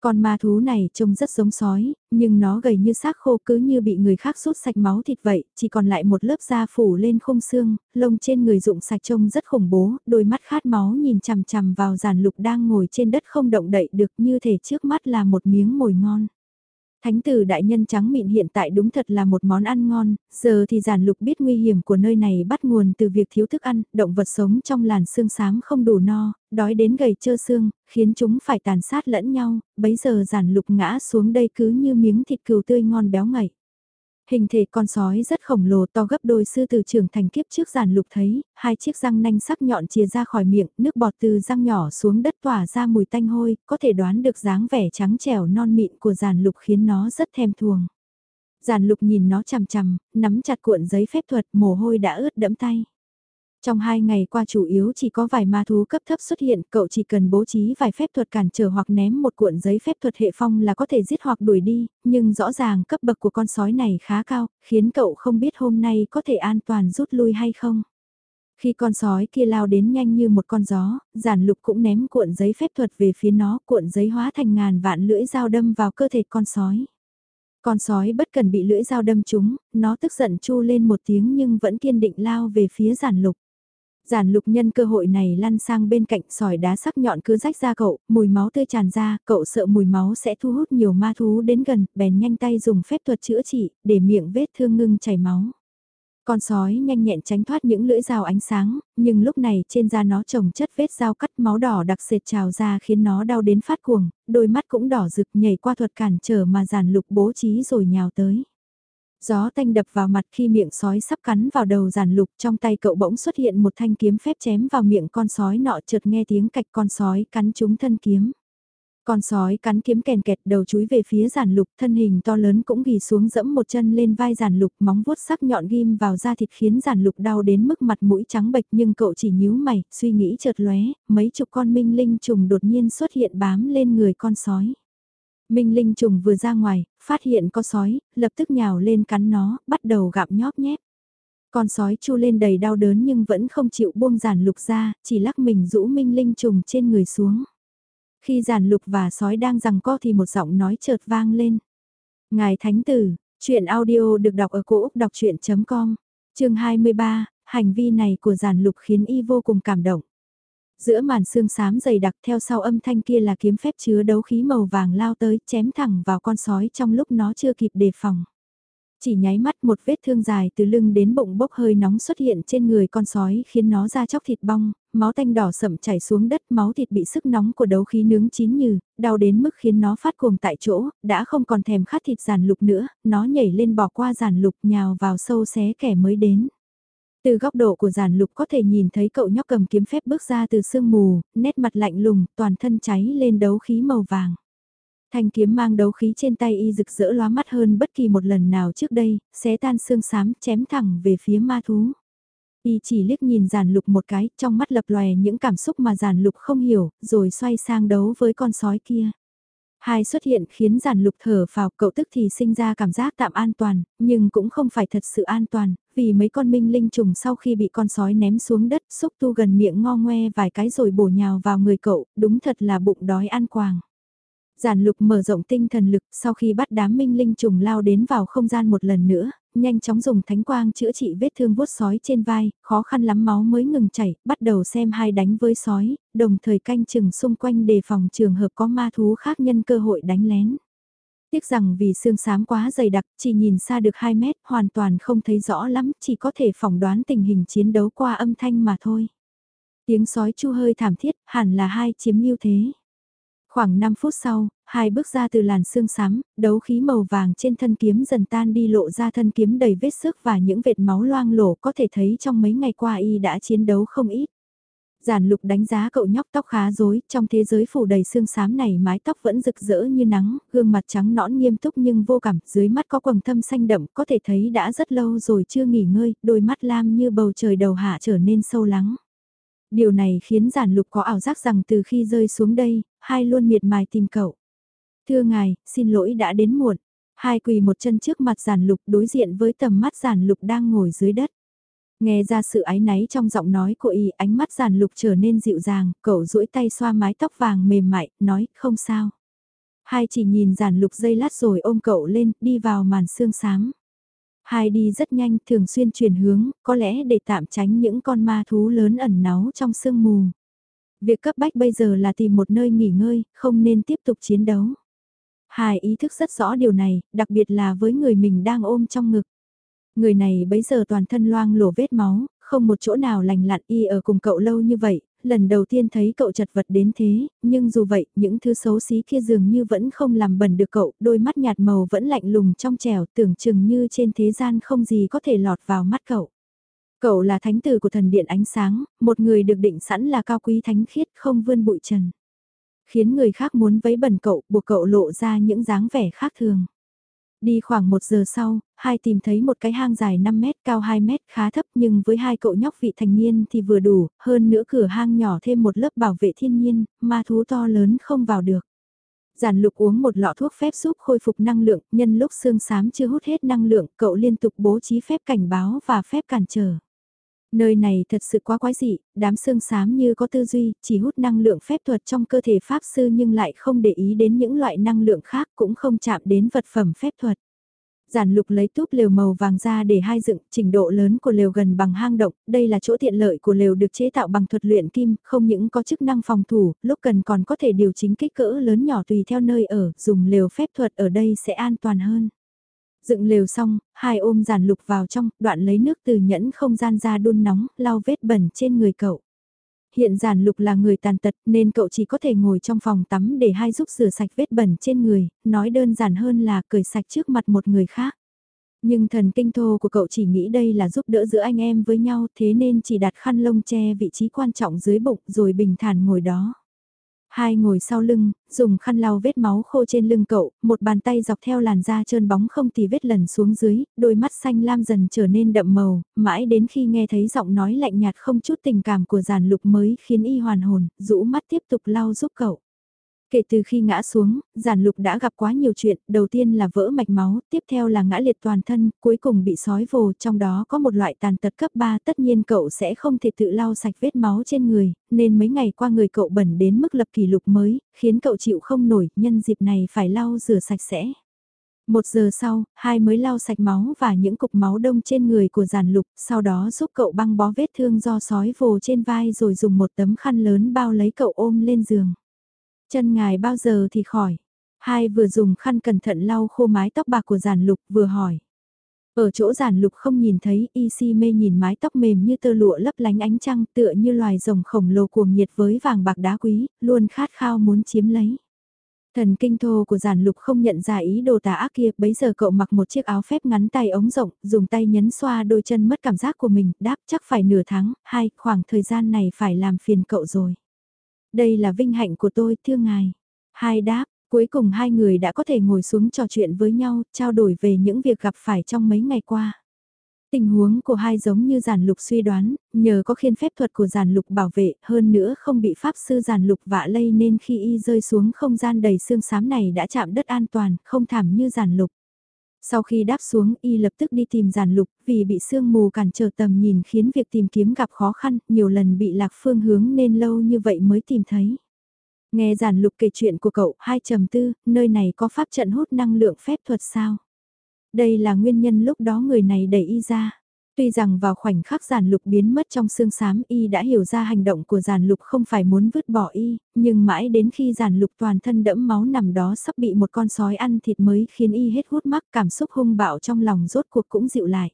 Con ma thú này trông rất giống sói, nhưng nó gầy như xác khô cứ như bị người khác sút sạch máu thịt vậy, chỉ còn lại một lớp da phủ lên khung xương, lông trên người rụng sạch trông rất khủng bố, đôi mắt khát máu nhìn chằm chằm vào giàn lục đang ngồi trên đất không động đậy được như thể trước mắt là một miếng mồi ngon. Thánh tử đại nhân trắng mịn hiện tại đúng thật là một món ăn ngon, giờ thì giản lục biết nguy hiểm của nơi này bắt nguồn từ việc thiếu thức ăn, động vật sống trong làn xương xám không đủ no, đói đến gầy trơ xương, khiến chúng phải tàn sát lẫn nhau, bấy giờ giản lục ngã xuống đây cứ như miếng thịt cừu tươi ngon béo ngậy. Hình thể con sói rất khổng lồ to gấp đôi sư tử trưởng thành kiếp trước giàn lục thấy, hai chiếc răng nanh sắc nhọn chia ra khỏi miệng, nước bọt từ răng nhỏ xuống đất tỏa ra mùi tanh hôi, có thể đoán được dáng vẻ trắng trẻo non mịn của giàn lục khiến nó rất thèm thuồng. Giàn lục nhìn nó chằm chằm, nắm chặt cuộn giấy phép thuật mồ hôi đã ướt đẫm tay. Trong hai ngày qua chủ yếu chỉ có vài ma thú cấp thấp xuất hiện, cậu chỉ cần bố trí vài phép thuật cản trở hoặc ném một cuộn giấy phép thuật hệ phong là có thể giết hoặc đuổi đi, nhưng rõ ràng cấp bậc của con sói này khá cao, khiến cậu không biết hôm nay có thể an toàn rút lui hay không. Khi con sói kia lao đến nhanh như một con gió, giản lục cũng ném cuộn giấy phép thuật về phía nó, cuộn giấy hóa thành ngàn vạn lưỡi dao đâm vào cơ thể con sói. Con sói bất cần bị lưỡi dao đâm trúng, nó tức giận chu lên một tiếng nhưng vẫn kiên định lao về phía giản lục. Giản lục nhân cơ hội này lăn sang bên cạnh sỏi đá sắc nhọn cứ rách ra cậu, mùi máu tươi tràn ra, cậu sợ mùi máu sẽ thu hút nhiều ma thú đến gần, bèn nhanh tay dùng phép thuật chữa trị, để miệng vết thương ngưng chảy máu. Con sói nhanh nhẹn tránh thoát những lưỡi dao ánh sáng, nhưng lúc này trên da nó trồng chất vết dao cắt máu đỏ đặc sệt trào ra khiến nó đau đến phát cuồng, đôi mắt cũng đỏ rực nhảy qua thuật cản trở mà giản lục bố trí rồi nhào tới. Gió tanh đập vào mặt khi miệng sói sắp cắn vào đầu giàn lục trong tay cậu bỗng xuất hiện một thanh kiếm phép chém vào miệng con sói nọ chợt nghe tiếng cạch con sói cắn trúng thân kiếm. Con sói cắn kiếm kèn kẹt đầu chúi về phía giản lục thân hình to lớn cũng ghi xuống dẫm một chân lên vai giản lục móng vuốt sắc nhọn ghim vào da thịt khiến giản lục đau đến mức mặt mũi trắng bệch nhưng cậu chỉ nhíu mày, suy nghĩ chợt lóe, mấy chục con minh linh trùng đột nhiên xuất hiện bám lên người con sói. Minh Linh trùng vừa ra ngoài, phát hiện có sói, lập tức nhào lên cắn nó, bắt đầu gặm nhóp nhép. Con sói chu lên đầy đau đớn nhưng vẫn không chịu buông giản lục ra, chỉ lắc mình rũ Minh Linh trùng trên người xuống. Khi giản lục và sói đang rằng co thì một giọng nói chợt vang lên. Ngài Thánh Tử, chuyện audio được đọc ở cổ Úc đọc chuyện.com, chương 23, hành vi này của giản lục khiến y vô cùng cảm động. Giữa màn xương xám dày đặc theo sau âm thanh kia là kiếm phép chứa đấu khí màu vàng lao tới chém thẳng vào con sói trong lúc nó chưa kịp đề phòng. Chỉ nháy mắt một vết thương dài từ lưng đến bụng bốc hơi nóng xuất hiện trên người con sói khiến nó ra chóc thịt bong, máu tanh đỏ sậm chảy xuống đất máu thịt bị sức nóng của đấu khí nướng chín như, đau đến mức khiến nó phát cuồng tại chỗ, đã không còn thèm khát thịt giàn lục nữa, nó nhảy lên bỏ qua giàn lục nhào vào sâu xé kẻ mới đến. Từ góc độ của giản lục có thể nhìn thấy cậu nhóc cầm kiếm phép bước ra từ sương mù, nét mặt lạnh lùng, toàn thân cháy lên đấu khí màu vàng. Thanh kiếm mang đấu khí trên tay y rực rỡ lóa mắt hơn bất kỳ một lần nào trước đây, xé tan xương xám chém thẳng về phía ma thú. Y chỉ liếc nhìn giản lục một cái, trong mắt lập lòe những cảm xúc mà giản lục không hiểu, rồi xoay sang đấu với con sói kia. Hai xuất hiện khiến giản lục thở vào cậu tức thì sinh ra cảm giác tạm an toàn, nhưng cũng không phải thật sự an toàn, vì mấy con minh linh trùng sau khi bị con sói ném xuống đất xúc tu gần miệng ngo ngoe vài cái rồi bổ nhào vào người cậu, đúng thật là bụng đói ăn quàng. Giản lục mở rộng tinh thần lực sau khi bắt đám minh linh trùng lao đến vào không gian một lần nữa, nhanh chóng dùng thánh quang chữa trị vết thương vuốt sói trên vai, khó khăn lắm máu mới ngừng chảy, bắt đầu xem hai đánh với sói, đồng thời canh chừng xung quanh đề phòng trường hợp có ma thú khác nhân cơ hội đánh lén. Tiếc rằng vì xương xám quá dày đặc, chỉ nhìn xa được 2 mét, hoàn toàn không thấy rõ lắm, chỉ có thể phỏng đoán tình hình chiến đấu qua âm thanh mà thôi. Tiếng sói chu hơi thảm thiết, hẳn là hai chiếm ưu thế. Khoảng 5 phút sau, hai bước ra từ làn xương xám, đấu khí màu vàng trên thân kiếm dần tan đi lộ ra thân kiếm đầy vết sức và những vệt máu loang lổ có thể thấy trong mấy ngày qua y đã chiến đấu không ít. Giản lục đánh giá cậu nhóc tóc khá rối, trong thế giới phủ đầy xương xám này mái tóc vẫn rực rỡ như nắng, gương mặt trắng nõn nghiêm túc nhưng vô cảm, dưới mắt có quầng thâm xanh đậm, có thể thấy đã rất lâu rồi chưa nghỉ ngơi, đôi mắt lam như bầu trời đầu hạ trở nên sâu lắng. Điều này khiến giản lục có ảo giác rằng từ khi rơi xuống đây, hai luôn miệt mài tìm cậu. Thưa ngài, xin lỗi đã đến muộn. Hai quỳ một chân trước mặt giản lục đối diện với tầm mắt giản lục đang ngồi dưới đất. Nghe ra sự ái náy trong giọng nói của y, ánh mắt giản lục trở nên dịu dàng, cậu duỗi tay xoa mái tóc vàng mềm mại, nói, không sao. Hai chỉ nhìn giản lục dây lát rồi ôm cậu lên, đi vào màn sương sáng. Hai đi rất nhanh, thường xuyên chuyển hướng, có lẽ để tạm tránh những con ma thú lớn ẩn náu trong sương mù. Việc cấp bách bây giờ là tìm một nơi nghỉ ngơi, không nên tiếp tục chiến đấu. Hai ý thức rất rõ điều này, đặc biệt là với người mình đang ôm trong ngực. Người này bấy giờ toàn thân loang lổ vết máu, không một chỗ nào lành lặn y ở cùng cậu lâu như vậy, lần đầu tiên thấy cậu chật vật đến thế, nhưng dù vậy, những thứ xấu xí kia dường như vẫn không làm bẩn được cậu, đôi mắt nhạt màu vẫn lạnh lùng trong trẻo, tưởng chừng như trên thế gian không gì có thể lọt vào mắt cậu. Cậu là thánh tử của thần điện ánh sáng, một người được định sẵn là cao quý thánh khiết không vươn bụi trần. Khiến người khác muốn vấy bẩn cậu, buộc cậu lộ ra những dáng vẻ khác thường. Đi khoảng một giờ sau, hai tìm thấy một cái hang dài 5 mét cao 2 mét khá thấp nhưng với hai cậu nhóc vị thành niên thì vừa đủ, hơn nữa cửa hang nhỏ thêm một lớp bảo vệ thiên nhiên, ma thú to lớn không vào được. Giản lục uống một lọ thuốc phép giúp khôi phục năng lượng, nhân lúc xương xám chưa hút hết năng lượng, cậu liên tục bố trí phép cảnh báo và phép cản trở. Nơi này thật sự quá quái dị, đám xương xám như có tư duy, chỉ hút năng lượng phép thuật trong cơ thể pháp sư nhưng lại không để ý đến những loại năng lượng khác cũng không chạm đến vật phẩm phép thuật. Giản lục lấy túp lều màu vàng ra để hai dựng, trình độ lớn của lều gần bằng hang động, đây là chỗ tiện lợi của lều được chế tạo bằng thuật luyện kim, không những có chức năng phòng thủ, lúc cần còn có thể điều chỉnh kích cỡ lớn nhỏ tùy theo nơi ở, dùng lều phép thuật ở đây sẽ an toàn hơn. Dựng lều xong, hai ôm giàn lục vào trong, đoạn lấy nước từ nhẫn không gian ra đun nóng, lau vết bẩn trên người cậu. Hiện giản lục là người tàn tật nên cậu chỉ có thể ngồi trong phòng tắm để hai giúp rửa sạch vết bẩn trên người, nói đơn giản hơn là cởi sạch trước mặt một người khác. Nhưng thần kinh thô của cậu chỉ nghĩ đây là giúp đỡ giữa anh em với nhau thế nên chỉ đặt khăn lông che vị trí quan trọng dưới bụng rồi bình thản ngồi đó. Hai ngồi sau lưng, dùng khăn lau vết máu khô trên lưng cậu, một bàn tay dọc theo làn da trơn bóng không tì vết lần xuống dưới, đôi mắt xanh lam dần trở nên đậm màu, mãi đến khi nghe thấy giọng nói lạnh nhạt không chút tình cảm của giàn lục mới khiến y hoàn hồn, rũ mắt tiếp tục lau giúp cậu. Kể từ khi ngã xuống, giản lục đã gặp quá nhiều chuyện, đầu tiên là vỡ mạch máu, tiếp theo là ngã liệt toàn thân, cuối cùng bị sói vồ, trong đó có một loại tàn tật cấp 3 tất nhiên cậu sẽ không thể tự lau sạch vết máu trên người, nên mấy ngày qua người cậu bẩn đến mức lập kỷ lục mới, khiến cậu chịu không nổi, nhân dịp này phải lau rửa sạch sẽ. Một giờ sau, hai mới lau sạch máu và những cục máu đông trên người của giản lục, sau đó giúp cậu băng bó vết thương do sói vồ trên vai rồi dùng một tấm khăn lớn bao lấy cậu ôm lên giường. Chân ngài bao giờ thì khỏi. Hai vừa dùng khăn cẩn thận lau khô mái tóc bạc của giản lục vừa hỏi. Ở chỗ giản lục không nhìn thấy, y si mê nhìn mái tóc mềm như tơ lụa lấp lánh ánh trăng tựa như loài rồng khổng lồ cuồng nhiệt với vàng bạc đá quý, luôn khát khao muốn chiếm lấy. Thần kinh thô của giản lục không nhận ra ý đồ tà ác kia, bấy giờ cậu mặc một chiếc áo phép ngắn tay ống rộng, dùng tay nhấn xoa đôi chân mất cảm giác của mình, đáp chắc phải nửa tháng, hai, khoảng thời gian này phải làm phiền cậu rồi. Đây là vinh hạnh của tôi, thưa ngài. Hai đáp, cuối cùng hai người đã có thể ngồi xuống trò chuyện với nhau, trao đổi về những việc gặp phải trong mấy ngày qua. Tình huống của hai giống như giản lục suy đoán, nhờ có khiên phép thuật của giản lục bảo vệ, hơn nữa không bị pháp sư giản lục vạ lây nên khi y rơi xuống không gian đầy xương xám này đã chạm đất an toàn, không thảm như giản lục. Sau khi đáp xuống y lập tức đi tìm giản lục vì bị sương mù cản trở tầm nhìn khiến việc tìm kiếm gặp khó khăn, nhiều lần bị lạc phương hướng nên lâu như vậy mới tìm thấy. Nghe giản lục kể chuyện của cậu, hai trầm tư, nơi này có pháp trận hút năng lượng phép thuật sao? Đây là nguyên nhân lúc đó người này đẩy y ra. Tuy rằng vào khoảnh khắc giản lục biến mất trong xương xám y đã hiểu ra hành động của giản lục không phải muốn vứt bỏ y, nhưng mãi đến khi giản lục toàn thân đẫm máu nằm đó sắp bị một con sói ăn thịt mới khiến y hết hút mắc cảm xúc hung bạo trong lòng rốt cuộc cũng dịu lại.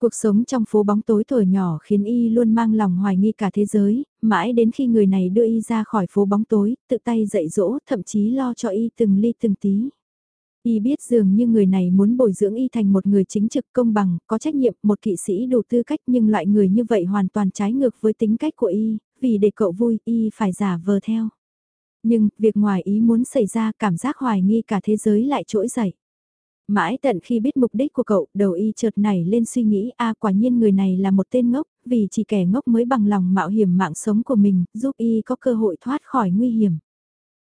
Cuộc sống trong phố bóng tối tuổi nhỏ khiến y luôn mang lòng hoài nghi cả thế giới, mãi đến khi người này đưa y ra khỏi phố bóng tối, tự tay dạy dỗ, thậm chí lo cho y từng ly từng tí. Y biết dường như người này muốn bồi dưỡng y thành một người chính trực công bằng, có trách nhiệm, một kỵ sĩ đủ tư cách nhưng loại người như vậy hoàn toàn trái ngược với tính cách của y, vì để cậu vui y phải giả vờ theo. Nhưng, việc ngoài ý muốn xảy ra cảm giác hoài nghi cả thế giới lại trỗi dậy. Mãi tận khi biết mục đích của cậu, đầu y chợt nảy lên suy nghĩ a quả nhiên người này là một tên ngốc, vì chỉ kẻ ngốc mới bằng lòng mạo hiểm mạng sống của mình, giúp y có cơ hội thoát khỏi nguy hiểm.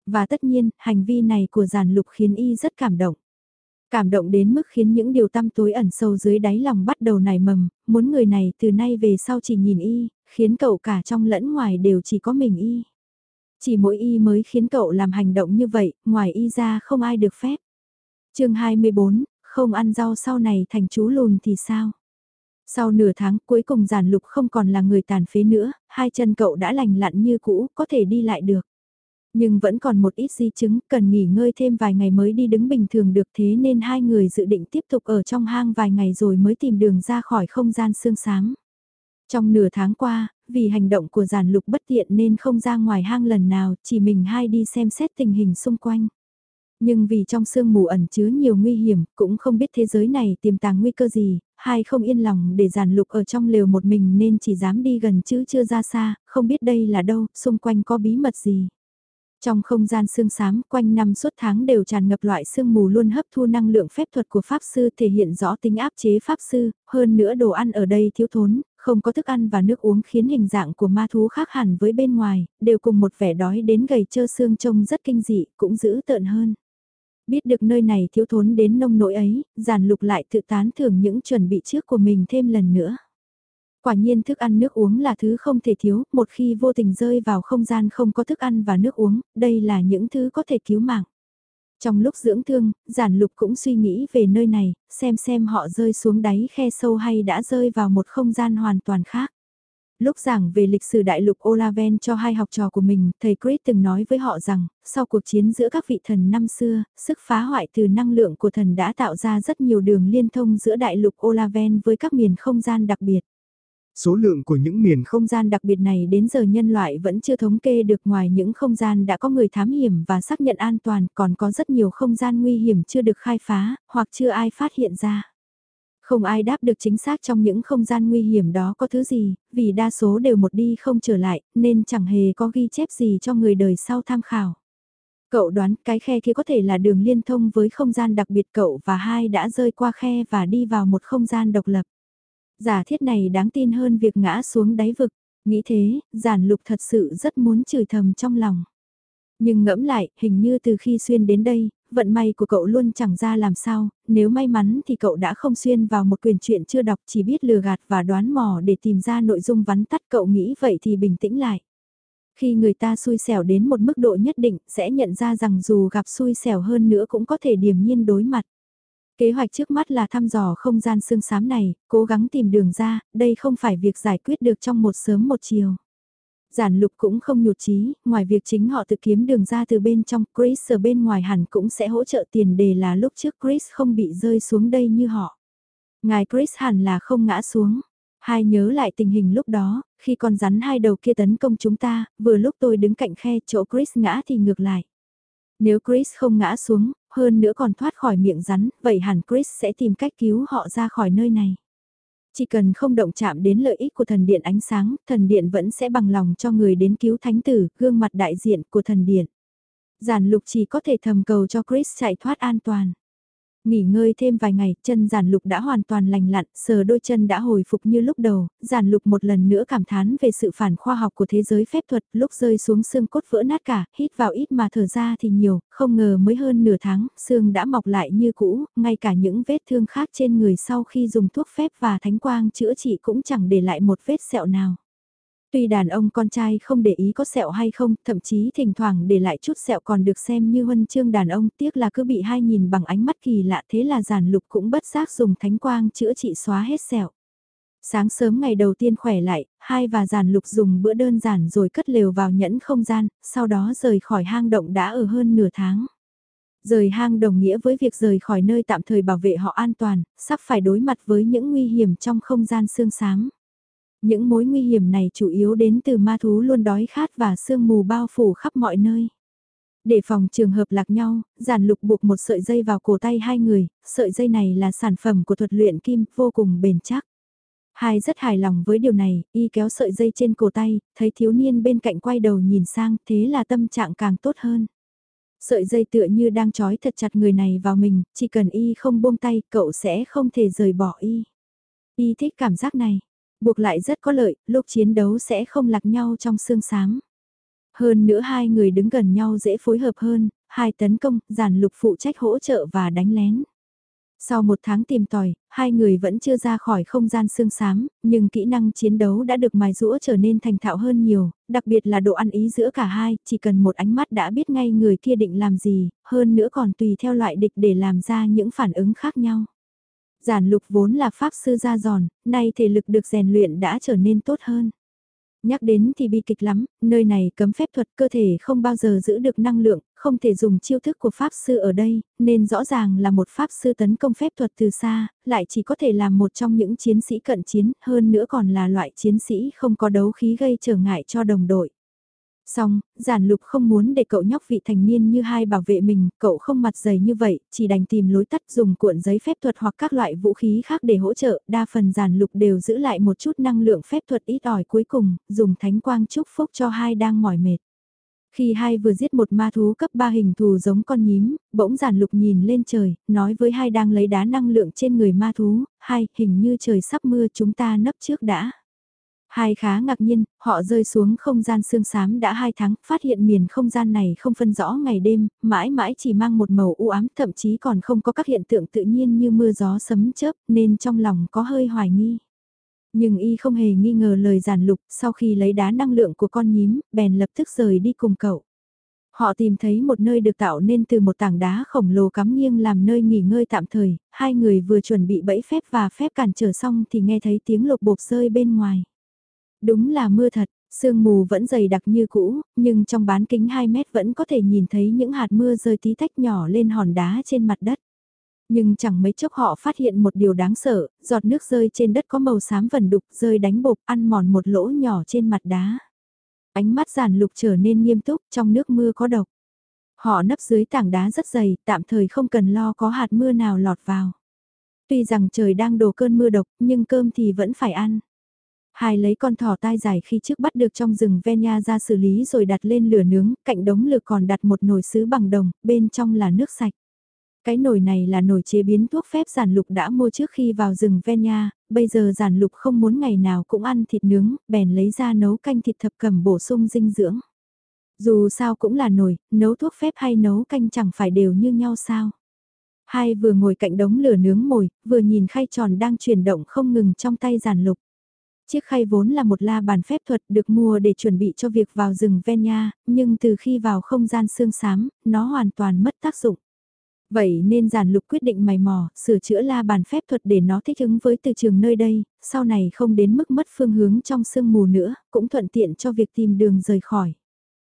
Và tất nhiên, hành vi này của giản lục khiến y rất cảm động. Cảm động đến mức khiến những điều tăm tối ẩn sâu dưới đáy lòng bắt đầu nảy mầm, muốn người này từ nay về sau chỉ nhìn y, khiến cậu cả trong lẫn ngoài đều chỉ có mình y. Chỉ mỗi y mới khiến cậu làm hành động như vậy, ngoài y ra không ai được phép. chương 24, không ăn rau sau này thành chú lùn thì sao? Sau nửa tháng cuối cùng giản lục không còn là người tàn phế nữa, hai chân cậu đã lành lặn như cũ, có thể đi lại được. Nhưng vẫn còn một ít di chứng, cần nghỉ ngơi thêm vài ngày mới đi đứng bình thường được thế nên hai người dự định tiếp tục ở trong hang vài ngày rồi mới tìm đường ra khỏi không gian sương sáng. Trong nửa tháng qua, vì hành động của giản lục bất tiện nên không ra ngoài hang lần nào, chỉ mình hai đi xem xét tình hình xung quanh. Nhưng vì trong sương mù ẩn chứa nhiều nguy hiểm, cũng không biết thế giới này tiềm tàng nguy cơ gì, hai không yên lòng để giản lục ở trong lều một mình nên chỉ dám đi gần chứ chưa ra xa, không biết đây là đâu, xung quanh có bí mật gì. Trong không gian sương sám, quanh năm suốt tháng đều tràn ngập loại sương mù luôn hấp thu năng lượng phép thuật của Pháp Sư thể hiện rõ tính áp chế Pháp Sư, hơn nữa đồ ăn ở đây thiếu thốn, không có thức ăn và nước uống khiến hình dạng của ma thú khác hẳn với bên ngoài, đều cùng một vẻ đói đến gầy trơ xương trông rất kinh dị, cũng dữ tợn hơn. Biết được nơi này thiếu thốn đến nông nỗi ấy, giản lục lại tự tán thưởng những chuẩn bị trước của mình thêm lần nữa. Quả nhiên thức ăn nước uống là thứ không thể thiếu, một khi vô tình rơi vào không gian không có thức ăn và nước uống, đây là những thứ có thể cứu mạng. Trong lúc dưỡng thương, giản lục cũng suy nghĩ về nơi này, xem xem họ rơi xuống đáy khe sâu hay đã rơi vào một không gian hoàn toàn khác. Lúc giảng về lịch sử đại lục Olaven cho hai học trò của mình, thầy Chris từng nói với họ rằng, sau cuộc chiến giữa các vị thần năm xưa, sức phá hoại từ năng lượng của thần đã tạo ra rất nhiều đường liên thông giữa đại lục Olaven với các miền không gian đặc biệt. Số lượng của những miền không gian đặc biệt này đến giờ nhân loại vẫn chưa thống kê được ngoài những không gian đã có người thám hiểm và xác nhận an toàn còn có rất nhiều không gian nguy hiểm chưa được khai phá, hoặc chưa ai phát hiện ra. Không ai đáp được chính xác trong những không gian nguy hiểm đó có thứ gì, vì đa số đều một đi không trở lại, nên chẳng hề có ghi chép gì cho người đời sau tham khảo. Cậu đoán cái khe kia có thể là đường liên thông với không gian đặc biệt cậu và hai đã rơi qua khe và đi vào một không gian độc lập. Giả thiết này đáng tin hơn việc ngã xuống đáy vực. Nghĩ thế, giản lục thật sự rất muốn chửi thầm trong lòng. Nhưng ngẫm lại, hình như từ khi xuyên đến đây, vận may của cậu luôn chẳng ra làm sao, nếu may mắn thì cậu đã không xuyên vào một quyền chuyện chưa đọc chỉ biết lừa gạt và đoán mò để tìm ra nội dung vắn tắt cậu nghĩ vậy thì bình tĩnh lại. Khi người ta xui xẻo đến một mức độ nhất định sẽ nhận ra rằng dù gặp xui xẻo hơn nữa cũng có thể điềm nhiên đối mặt. Kế hoạch trước mắt là thăm dò không gian xương xám này, cố gắng tìm đường ra, đây không phải việc giải quyết được trong một sớm một chiều. Giản lục cũng không nhụt chí, ngoài việc chính họ tự kiếm đường ra từ bên trong, Chris ở bên ngoài hẳn cũng sẽ hỗ trợ tiền đề là lúc trước Chris không bị rơi xuống đây như họ. Ngài Chris hẳn là không ngã xuống. Hai nhớ lại tình hình lúc đó, khi con rắn hai đầu kia tấn công chúng ta, vừa lúc tôi đứng cạnh khe chỗ Chris ngã thì ngược lại. Nếu Chris không ngã xuống, hơn nữa còn thoát khỏi miệng rắn, vậy hẳn Chris sẽ tìm cách cứu họ ra khỏi nơi này. Chỉ cần không động chạm đến lợi ích của thần điện ánh sáng, thần điện vẫn sẽ bằng lòng cho người đến cứu thánh tử, gương mặt đại diện của thần điện. Giản lục chỉ có thể thầm cầu cho Chris chạy thoát an toàn. Nghỉ ngơi thêm vài ngày, chân giản lục đã hoàn toàn lành lặn, sờ đôi chân đã hồi phục như lúc đầu, giản lục một lần nữa cảm thán về sự phản khoa học của thế giới phép thuật, lúc rơi xuống xương cốt vỡ nát cả, hít vào ít mà thở ra thì nhiều, không ngờ mới hơn nửa tháng, xương đã mọc lại như cũ, ngay cả những vết thương khác trên người sau khi dùng thuốc phép và thánh quang chữa trị cũng chẳng để lại một vết sẹo nào. Tuy đàn ông con trai không để ý có sẹo hay không, thậm chí thỉnh thoảng để lại chút sẹo còn được xem như huân chương đàn ông, tiếc là cứ bị hai nhìn bằng ánh mắt kỳ lạ thế là giản lục cũng bất giác dùng thánh quang chữa trị xóa hết sẹo. Sáng sớm ngày đầu tiên khỏe lại, hai và giản lục dùng bữa đơn giản rồi cất lều vào nhẫn không gian, sau đó rời khỏi hang động đã ở hơn nửa tháng. Rời hang đồng nghĩa với việc rời khỏi nơi tạm thời bảo vệ họ an toàn, sắp phải đối mặt với những nguy hiểm trong không gian sương sáng. Những mối nguy hiểm này chủ yếu đến từ ma thú luôn đói khát và sương mù bao phủ khắp mọi nơi. Để phòng trường hợp lạc nhau, giản lục buộc một sợi dây vào cổ tay hai người, sợi dây này là sản phẩm của thuật luyện kim vô cùng bền chắc. Hai rất hài lòng với điều này, y kéo sợi dây trên cổ tay, thấy thiếu niên bên cạnh quay đầu nhìn sang, thế là tâm trạng càng tốt hơn. Sợi dây tựa như đang trói thật chặt người này vào mình, chỉ cần y không buông tay, cậu sẽ không thể rời bỏ y. Y thích cảm giác này, buộc lại rất có lợi, lúc chiến đấu sẽ không lạc nhau trong xương sáng. Hơn nữa hai người đứng gần nhau dễ phối hợp hơn, hai tấn công, giản lục phụ trách hỗ trợ và đánh lén. Sau một tháng tìm tòi, hai người vẫn chưa ra khỏi không gian xương xám, nhưng kỹ năng chiến đấu đã được mài rũa trở nên thành thạo hơn nhiều, đặc biệt là độ ăn ý giữa cả hai, chỉ cần một ánh mắt đã biết ngay người kia định làm gì, hơn nữa còn tùy theo loại địch để làm ra những phản ứng khác nhau. Giản lục vốn là pháp sư gia giòn, nay thể lực được rèn luyện đã trở nên tốt hơn. Nhắc đến thì bi kịch lắm, nơi này cấm phép thuật cơ thể không bao giờ giữ được năng lượng, không thể dùng chiêu thức của pháp sư ở đây, nên rõ ràng là một pháp sư tấn công phép thuật từ xa, lại chỉ có thể làm một trong những chiến sĩ cận chiến, hơn nữa còn là loại chiến sĩ không có đấu khí gây trở ngại cho đồng đội. Xong, giản lục không muốn để cậu nhóc vị thành niên như hai bảo vệ mình, cậu không mặt dày như vậy, chỉ đành tìm lối tắt dùng cuộn giấy phép thuật hoặc các loại vũ khí khác để hỗ trợ, đa phần giản lục đều giữ lại một chút năng lượng phép thuật ít ỏi cuối cùng, dùng thánh quang chúc phúc cho hai đang mỏi mệt. Khi hai vừa giết một ma thú cấp 3 hình thù giống con nhím, bỗng giản lục nhìn lên trời, nói với hai đang lấy đá năng lượng trên người ma thú, hai, hình như trời sắp mưa chúng ta nấp trước đã. Hai khá ngạc nhiên, họ rơi xuống không gian xương sám đã hai tháng, phát hiện miền không gian này không phân rõ ngày đêm, mãi mãi chỉ mang một màu u ám, thậm chí còn không có các hiện tượng tự nhiên như mưa gió sấm chớp, nên trong lòng có hơi hoài nghi. Nhưng y không hề nghi ngờ lời giản lục, sau khi lấy đá năng lượng của con nhím, bèn lập tức rời đi cùng cậu. Họ tìm thấy một nơi được tạo nên từ một tảng đá khổng lồ cắm nghiêng làm nơi nghỉ ngơi tạm thời, hai người vừa chuẩn bị bẫy phép và phép cản trở xong thì nghe thấy tiếng lục bột rơi bên ngoài. Đúng là mưa thật, sương mù vẫn dày đặc như cũ, nhưng trong bán kính 2 mét vẫn có thể nhìn thấy những hạt mưa rơi tí tách nhỏ lên hòn đá trên mặt đất. Nhưng chẳng mấy chốc họ phát hiện một điều đáng sợ, giọt nước rơi trên đất có màu xám vần đục rơi đánh bột ăn mòn một lỗ nhỏ trên mặt đá. Ánh mắt giản lục trở nên nghiêm túc trong nước mưa có độc. Họ nấp dưới tảng đá rất dày, tạm thời không cần lo có hạt mưa nào lọt vào. Tuy rằng trời đang đổ cơn mưa độc, nhưng cơm thì vẫn phải ăn. Hai lấy con thỏ tai dài khi trước bắt được trong rừng Venya ra xử lý rồi đặt lên lửa nướng, cạnh đống lửa còn đặt một nồi sứ bằng đồng, bên trong là nước sạch. Cái nồi này là nồi chế biến thuốc phép giản lục đã mua trước khi vào rừng Venya, bây giờ giản lục không muốn ngày nào cũng ăn thịt nướng, bèn lấy ra nấu canh thịt thập cầm bổ sung dinh dưỡng. Dù sao cũng là nồi, nấu thuốc phép hay nấu canh chẳng phải đều như nhau sao. Hai vừa ngồi cạnh đống lửa nướng mồi, vừa nhìn khay tròn đang chuyển động không ngừng trong tay giản lục. Chiếc khay vốn là một la bàn phép thuật được mua để chuẩn bị cho việc vào rừng Venya, nhưng từ khi vào không gian xương xám, nó hoàn toàn mất tác dụng. Vậy nên giản lục quyết định mày mò, sửa chữa la bàn phép thuật để nó thích ứng với từ trường nơi đây, sau này không đến mức mất phương hướng trong sương mù nữa, cũng thuận tiện cho việc tìm đường rời khỏi.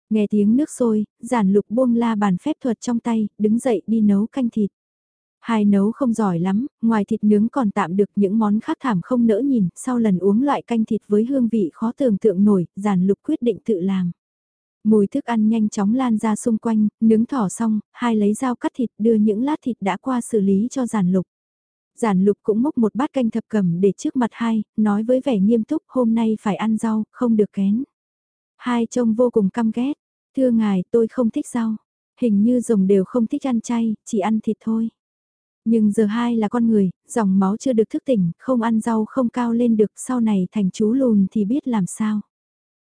Nghe tiếng nước sôi, giản lục buông la bàn phép thuật trong tay, đứng dậy đi nấu canh thịt. Hai nấu không giỏi lắm, ngoài thịt nướng còn tạm được những món khác thảm không nỡ nhìn, sau lần uống loại canh thịt với hương vị khó tưởng tượng nổi, giản lục quyết định tự làm. Mùi thức ăn nhanh chóng lan ra xung quanh, nướng thỏ xong, hai lấy dao cắt thịt đưa những lát thịt đã qua xử lý cho giản lục. Giản lục cũng múc một bát canh thập cầm để trước mặt hai, nói với vẻ nghiêm túc hôm nay phải ăn rau, không được kén. Hai trông vô cùng căm ghét, thưa ngài tôi không thích rau, hình như rồng đều không thích ăn chay, chỉ ăn thịt thôi. Nhưng giờ hai là con người, dòng máu chưa được thức tỉnh, không ăn rau không cao lên được sau này thành chú lùn thì biết làm sao.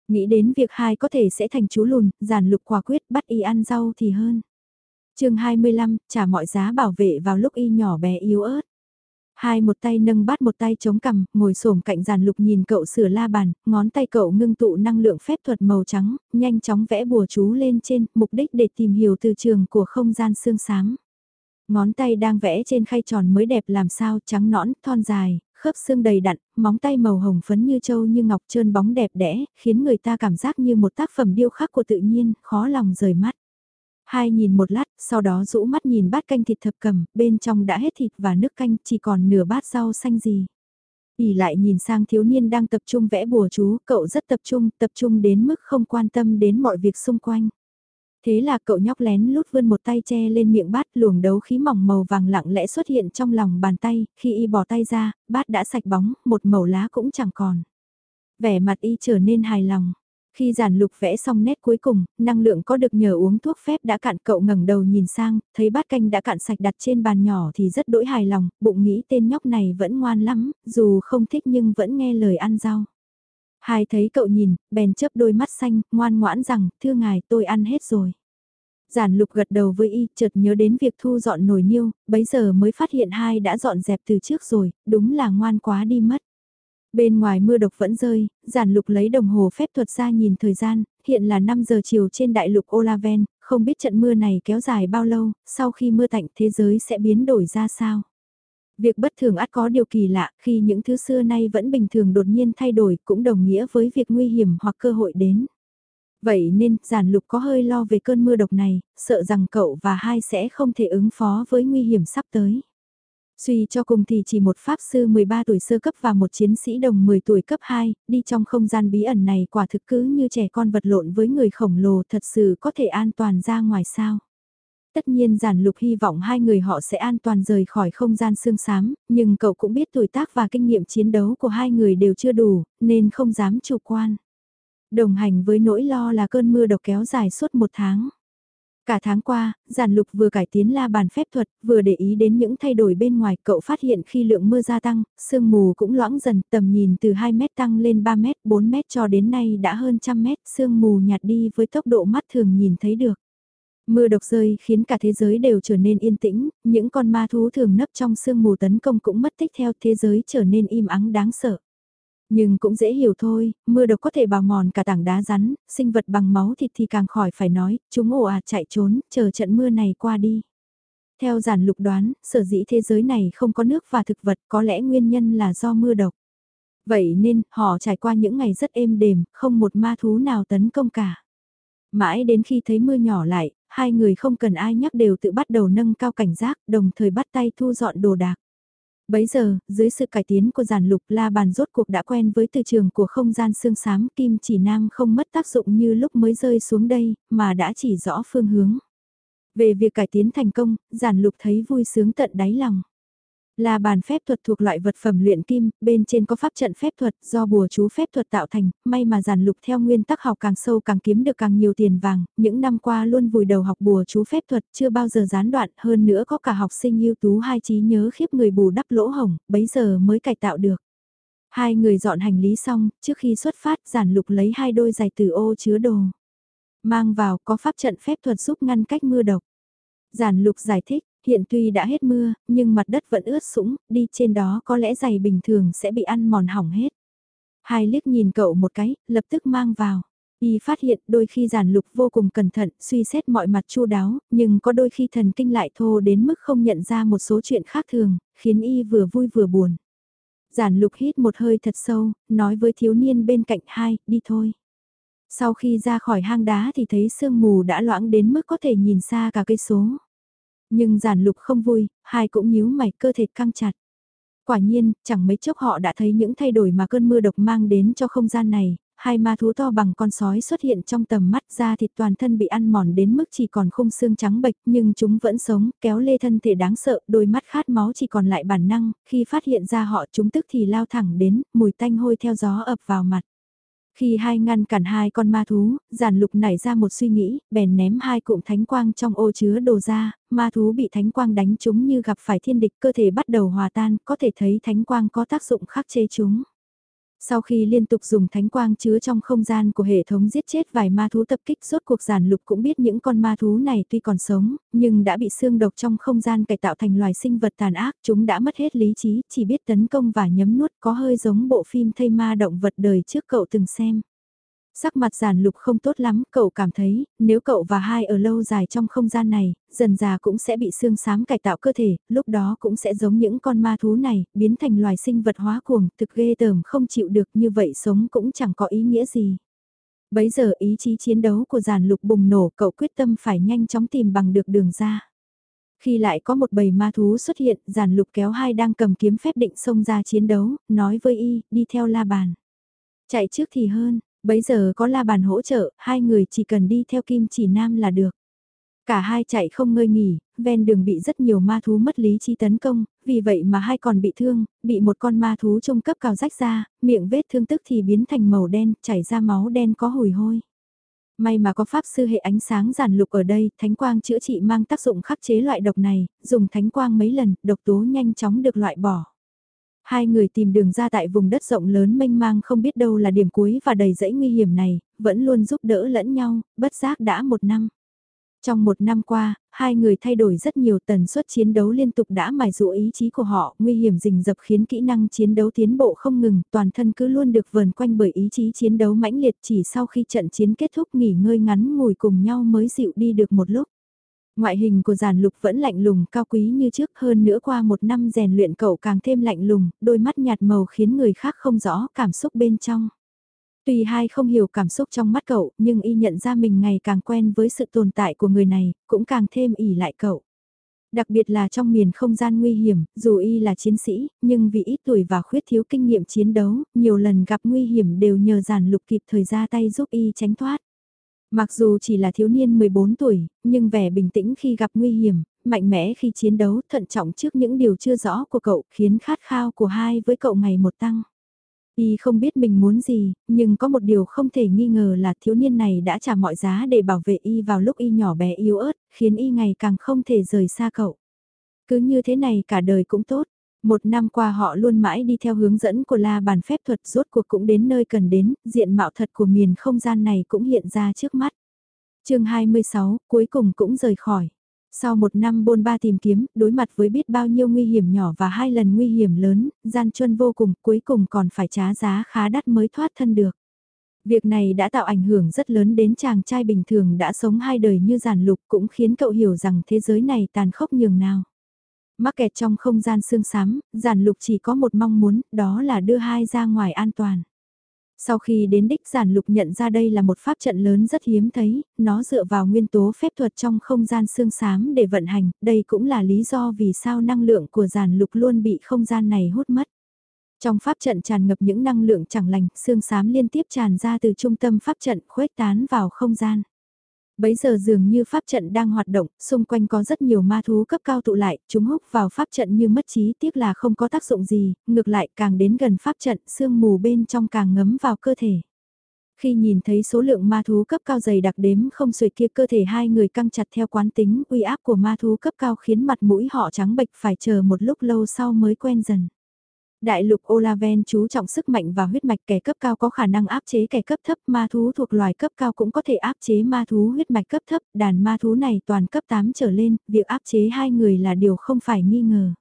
Nghĩ đến việc hai có thể sẽ thành chú lùn, giản lục quả quyết bắt y ăn rau thì hơn. chương 25, trả mọi giá bảo vệ vào lúc y nhỏ bé yếu ớt. Hai một tay nâng bát một tay chống cằm, ngồi xổm cạnh giàn lục nhìn cậu sửa la bàn, ngón tay cậu ngưng tụ năng lượng phép thuật màu trắng, nhanh chóng vẽ bùa chú lên trên, mục đích để tìm hiểu từ trường của không gian xương sáng. Ngón tay đang vẽ trên khay tròn mới đẹp làm sao trắng nõn, thon dài, khớp xương đầy đặn, móng tay màu hồng phấn như châu như ngọc trơn bóng đẹp đẽ, khiến người ta cảm giác như một tác phẩm điêu khắc của tự nhiên, khó lòng rời mắt. Hai nhìn một lát, sau đó rũ mắt nhìn bát canh thịt thập cầm, bên trong đã hết thịt và nước canh, chỉ còn nửa bát rau xanh gì. ỉ lại nhìn sang thiếu niên đang tập trung vẽ bùa chú, cậu rất tập trung, tập trung đến mức không quan tâm đến mọi việc xung quanh. Thế là cậu nhóc lén lút vươn một tay che lên miệng bát luồng đấu khí mỏng màu vàng lặng lẽ xuất hiện trong lòng bàn tay, khi y bỏ tay ra, bát đã sạch bóng, một màu lá cũng chẳng còn. Vẻ mặt y trở nên hài lòng. Khi giản lục vẽ xong nét cuối cùng, năng lượng có được nhờ uống thuốc phép đã cạn cậu ngẩng đầu nhìn sang, thấy bát canh đã cạn sạch đặt trên bàn nhỏ thì rất đỗi hài lòng, bụng nghĩ tên nhóc này vẫn ngoan lắm, dù không thích nhưng vẫn nghe lời ăn rau. Hai thấy cậu nhìn, bèn chớp đôi mắt xanh, ngoan ngoãn rằng, thưa ngài tôi ăn hết rồi. Giản lục gật đầu với y, chợt nhớ đến việc thu dọn nồi niêu, bấy giờ mới phát hiện hai đã dọn dẹp từ trước rồi, đúng là ngoan quá đi mất. Bên ngoài mưa độc vẫn rơi, giản lục lấy đồng hồ phép thuật ra nhìn thời gian, hiện là 5 giờ chiều trên đại lục Olaven, không biết trận mưa này kéo dài bao lâu, sau khi mưa tạnh thế giới sẽ biến đổi ra sao. Việc bất thường ắt có điều kỳ lạ khi những thứ xưa nay vẫn bình thường đột nhiên thay đổi cũng đồng nghĩa với việc nguy hiểm hoặc cơ hội đến. Vậy nên giản lục có hơi lo về cơn mưa độc này, sợ rằng cậu và hai sẽ không thể ứng phó với nguy hiểm sắp tới. Suy cho cùng thì chỉ một pháp sư 13 tuổi sơ cấp và một chiến sĩ đồng 10 tuổi cấp 2, đi trong không gian bí ẩn này quả thực cứ như trẻ con vật lộn với người khổng lồ thật sự có thể an toàn ra ngoài sao. Tất nhiên giản lục hy vọng hai người họ sẽ an toàn rời khỏi không gian xương xám, nhưng cậu cũng biết tuổi tác và kinh nghiệm chiến đấu của hai người đều chưa đủ, nên không dám chủ quan. Đồng hành với nỗi lo là cơn mưa độc kéo dài suốt một tháng. Cả tháng qua, giản lục vừa cải tiến la bàn phép thuật, vừa để ý đến những thay đổi bên ngoài, cậu phát hiện khi lượng mưa gia tăng, sương mù cũng loãng dần, tầm nhìn từ 2 mét tăng lên 3 mét, 4 mét cho đến nay đã hơn trăm mét, sương mù nhạt đi với tốc độ mắt thường nhìn thấy được. Mưa độc rơi khiến cả thế giới đều trở nên yên tĩnh, những con ma thú thường nấp trong sương mù tấn công cũng mất tích theo thế giới trở nên im ắng đáng sợ. Nhưng cũng dễ hiểu thôi, mưa độc có thể bào mòn cả tảng đá rắn, sinh vật bằng máu thịt thì càng khỏi phải nói, chúng ồ ạt chạy trốn, chờ trận mưa này qua đi. Theo giản lục đoán, sở dĩ thế giới này không có nước và thực vật có lẽ nguyên nhân là do mưa độc. Vậy nên, họ trải qua những ngày rất êm đềm, không một ma thú nào tấn công cả. Mãi đến khi thấy mưa nhỏ lại, hai người không cần ai nhắc đều tự bắt đầu nâng cao cảnh giác, đồng thời bắt tay thu dọn đồ đạc. Bấy giờ, dưới sự cải tiến của giản lục la bàn rốt cuộc đã quen với từ trường của không gian xương xám kim chỉ nam không mất tác dụng như lúc mới rơi xuống đây, mà đã chỉ rõ phương hướng. Về việc cải tiến thành công, giản lục thấy vui sướng tận đáy lòng. Là bàn phép thuật thuộc loại vật phẩm luyện kim, bên trên có pháp trận phép thuật do bùa chú phép thuật tạo thành, may mà giản lục theo nguyên tắc học càng sâu càng kiếm được càng nhiều tiền vàng, những năm qua luôn vùi đầu học bùa chú phép thuật chưa bao giờ gián đoạn, hơn nữa có cả học sinh ưu tú hai trí nhớ khiếp người bù đắp lỗ hồng bấy giờ mới cải tạo được. Hai người dọn hành lý xong, trước khi xuất phát giản lục lấy hai đôi giày từ ô chứa đồ. Mang vào có pháp trận phép thuật giúp ngăn cách mưa độc. Giản lục giải thích, hiện tuy đã hết mưa, nhưng mặt đất vẫn ướt sũng, đi trên đó có lẽ giày bình thường sẽ bị ăn mòn hỏng hết. Hai liếc nhìn cậu một cái, lập tức mang vào. Y phát hiện đôi khi giản lục vô cùng cẩn thận, suy xét mọi mặt chu đáo, nhưng có đôi khi thần kinh lại thô đến mức không nhận ra một số chuyện khác thường, khiến Y vừa vui vừa buồn. Giản lục hít một hơi thật sâu, nói với thiếu niên bên cạnh hai, đi thôi. Sau khi ra khỏi hang đá thì thấy sương mù đã loãng đến mức có thể nhìn xa cả cây số. Nhưng giản lục không vui, hai cũng nhíu mày cơ thể căng chặt. Quả nhiên, chẳng mấy chốc họ đã thấy những thay đổi mà cơn mưa độc mang đến cho không gian này, hai ma thú to bằng con sói xuất hiện trong tầm mắt ra thịt toàn thân bị ăn mòn đến mức chỉ còn khung xương trắng bệch nhưng chúng vẫn sống, kéo lê thân thể đáng sợ, đôi mắt khát máu chỉ còn lại bản năng, khi phát hiện ra họ chúng tức thì lao thẳng đến, mùi tanh hôi theo gió ập vào mặt. Khi hai ngăn cản hai con ma thú, giản lục nảy ra một suy nghĩ, bèn ném hai cụm thánh quang trong ô chứa đồ ra, ma thú bị thánh quang đánh chúng như gặp phải thiên địch cơ thể bắt đầu hòa tan, có thể thấy thánh quang có tác dụng khắc chế chúng. Sau khi liên tục dùng thánh quang chứa trong không gian của hệ thống giết chết vài ma thú tập kích rốt cuộc giản lục cũng biết những con ma thú này tuy còn sống, nhưng đã bị xương độc trong không gian cải tạo thành loài sinh vật tàn ác, chúng đã mất hết lý trí, chỉ biết tấn công và nhấm nuốt có hơi giống bộ phim thây ma động vật đời trước cậu từng xem. Sắc mặt giản lục không tốt lắm, cậu cảm thấy, nếu cậu và hai ở lâu dài trong không gian này, dần già cũng sẽ bị xương xám cải tạo cơ thể, lúc đó cũng sẽ giống những con ma thú này, biến thành loài sinh vật hóa cuồng, thực ghê tởm không chịu được như vậy sống cũng chẳng có ý nghĩa gì. Bấy giờ ý chí chiến đấu của giản lục bùng nổ, cậu quyết tâm phải nhanh chóng tìm bằng được đường ra. Khi lại có một bầy ma thú xuất hiện, giản lục kéo hai đang cầm kiếm phép định xông ra chiến đấu, nói với y, đi theo la bàn. Chạy trước thì hơn, Bấy giờ có la bàn hỗ trợ, hai người chỉ cần đi theo kim chỉ nam là được. Cả hai chạy không ngơi nghỉ, ven đường bị rất nhiều ma thú mất lý trí tấn công, vì vậy mà hai còn bị thương, bị một con ma thú trung cấp cào rách ra, miệng vết thương tức thì biến thành màu đen, chảy ra máu đen có hồi hôi. May mà có pháp sư hệ ánh sáng giản lục ở đây, thánh quang chữa trị mang tác dụng khắc chế loại độc này, dùng thánh quang mấy lần, độc tố nhanh chóng được loại bỏ. Hai người tìm đường ra tại vùng đất rộng lớn mênh mang không biết đâu là điểm cuối và đầy dẫy nguy hiểm này, vẫn luôn giúp đỡ lẫn nhau, bất giác đã một năm. Trong một năm qua, hai người thay đổi rất nhiều tần suất chiến đấu liên tục đã mài dụ ý chí của họ, nguy hiểm rình rập khiến kỹ năng chiến đấu tiến bộ không ngừng, toàn thân cứ luôn được vờn quanh bởi ý chí chiến đấu mãnh liệt chỉ sau khi trận chiến kết thúc nghỉ ngơi ngắn ngồi cùng nhau mới dịu đi được một lúc. Ngoại hình của giản lục vẫn lạnh lùng cao quý như trước hơn nữa qua một năm rèn luyện cậu càng thêm lạnh lùng, đôi mắt nhạt màu khiến người khác không rõ cảm xúc bên trong. Tuy hai không hiểu cảm xúc trong mắt cậu, nhưng y nhận ra mình ngày càng quen với sự tồn tại của người này, cũng càng thêm ỉ lại cậu. Đặc biệt là trong miền không gian nguy hiểm, dù y là chiến sĩ, nhưng vì ít tuổi và khuyết thiếu kinh nghiệm chiến đấu, nhiều lần gặp nguy hiểm đều nhờ giản lục kịp thời ra tay giúp y tránh thoát. Mặc dù chỉ là thiếu niên 14 tuổi, nhưng vẻ bình tĩnh khi gặp nguy hiểm, mạnh mẽ khi chiến đấu, thận trọng trước những điều chưa rõ của cậu khiến khát khao của hai với cậu ngày một tăng. Y không biết mình muốn gì, nhưng có một điều không thể nghi ngờ là thiếu niên này đã trả mọi giá để bảo vệ Y vào lúc Y nhỏ bé yếu ớt, khiến Y ngày càng không thể rời xa cậu. Cứ như thế này cả đời cũng tốt. Một năm qua họ luôn mãi đi theo hướng dẫn của la bàn phép thuật rốt cuộc cũng đến nơi cần đến, diện mạo thật của miền không gian này cũng hiện ra trước mắt. chương 26, cuối cùng cũng rời khỏi. Sau một năm bôn ba tìm kiếm, đối mặt với biết bao nhiêu nguy hiểm nhỏ và hai lần nguy hiểm lớn, gian chuân vô cùng, cuối cùng còn phải trả giá khá đắt mới thoát thân được. Việc này đã tạo ảnh hưởng rất lớn đến chàng trai bình thường đã sống hai đời như giản lục cũng khiến cậu hiểu rằng thế giới này tàn khốc nhường nào. Mắc kẹt trong không gian xương sám, giản lục chỉ có một mong muốn, đó là đưa hai ra ngoài an toàn. Sau khi đến đích giản lục nhận ra đây là một pháp trận lớn rất hiếm thấy, nó dựa vào nguyên tố phép thuật trong không gian xương sám để vận hành, đây cũng là lý do vì sao năng lượng của giản lục luôn bị không gian này hút mất. Trong pháp trận tràn ngập những năng lượng chẳng lành, xương sám liên tiếp tràn ra từ trung tâm pháp trận khuếch tán vào không gian. Bấy giờ dường như pháp trận đang hoạt động, xung quanh có rất nhiều ma thú cấp cao tụ lại, chúng hút vào pháp trận như mất trí tiếc là không có tác dụng gì, ngược lại càng đến gần pháp trận, sương mù bên trong càng ngấm vào cơ thể. Khi nhìn thấy số lượng ma thú cấp cao dày đặc đếm không xuể kia cơ thể hai người căng chặt theo quán tính, uy áp của ma thú cấp cao khiến mặt mũi họ trắng bệch phải chờ một lúc lâu sau mới quen dần. Đại lục Olaven chú trọng sức mạnh và huyết mạch kẻ cấp cao có khả năng áp chế kẻ cấp thấp, ma thú thuộc loài cấp cao cũng có thể áp chế ma thú huyết mạch cấp thấp, đàn ma thú này toàn cấp 8 trở lên, việc áp chế hai người là điều không phải nghi ngờ.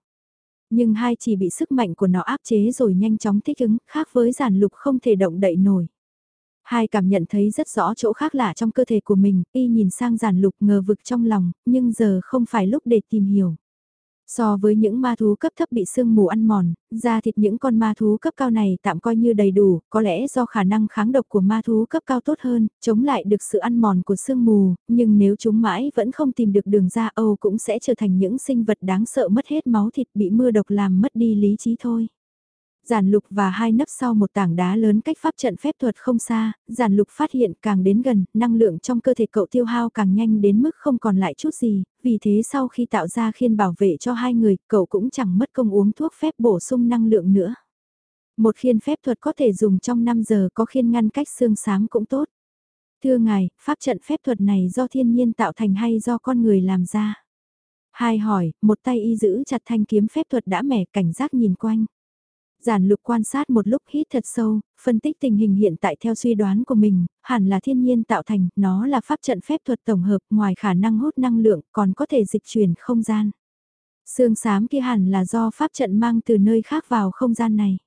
Nhưng hai chỉ bị sức mạnh của nó áp chế rồi nhanh chóng thích ứng, khác với giản lục không thể động đậy nổi. Hai cảm nhận thấy rất rõ chỗ khác lạ trong cơ thể của mình, y nhìn sang giản lục ngờ vực trong lòng, nhưng giờ không phải lúc để tìm hiểu. So với những ma thú cấp thấp bị sương mù ăn mòn, da thịt những con ma thú cấp cao này tạm coi như đầy đủ, có lẽ do khả năng kháng độc của ma thú cấp cao tốt hơn, chống lại được sự ăn mòn của sương mù, nhưng nếu chúng mãi vẫn không tìm được đường ra Âu cũng sẽ trở thành những sinh vật đáng sợ mất hết máu thịt bị mưa độc làm mất đi lý trí thôi. Giản lục và hai nấp sau một tảng đá lớn cách pháp trận phép thuật không xa, giản lục phát hiện càng đến gần, năng lượng trong cơ thể cậu tiêu hao càng nhanh đến mức không còn lại chút gì, vì thế sau khi tạo ra khiên bảo vệ cho hai người, cậu cũng chẳng mất công uống thuốc phép bổ sung năng lượng nữa. Một khiên phép thuật có thể dùng trong 5 giờ có khiên ngăn cách xương sáng cũng tốt. Thưa ngài, pháp trận phép thuật này do thiên nhiên tạo thành hay do con người làm ra? Hai hỏi, một tay y giữ chặt thanh kiếm phép thuật đã mẻ cảnh giác nhìn quanh. Giản lục quan sát một lúc hít thật sâu, phân tích tình hình hiện tại theo suy đoán của mình, hẳn là thiên nhiên tạo thành, nó là pháp trận phép thuật tổng hợp ngoài khả năng hút năng lượng còn có thể dịch chuyển không gian. Sương sám kia hẳn là do pháp trận mang từ nơi khác vào không gian này.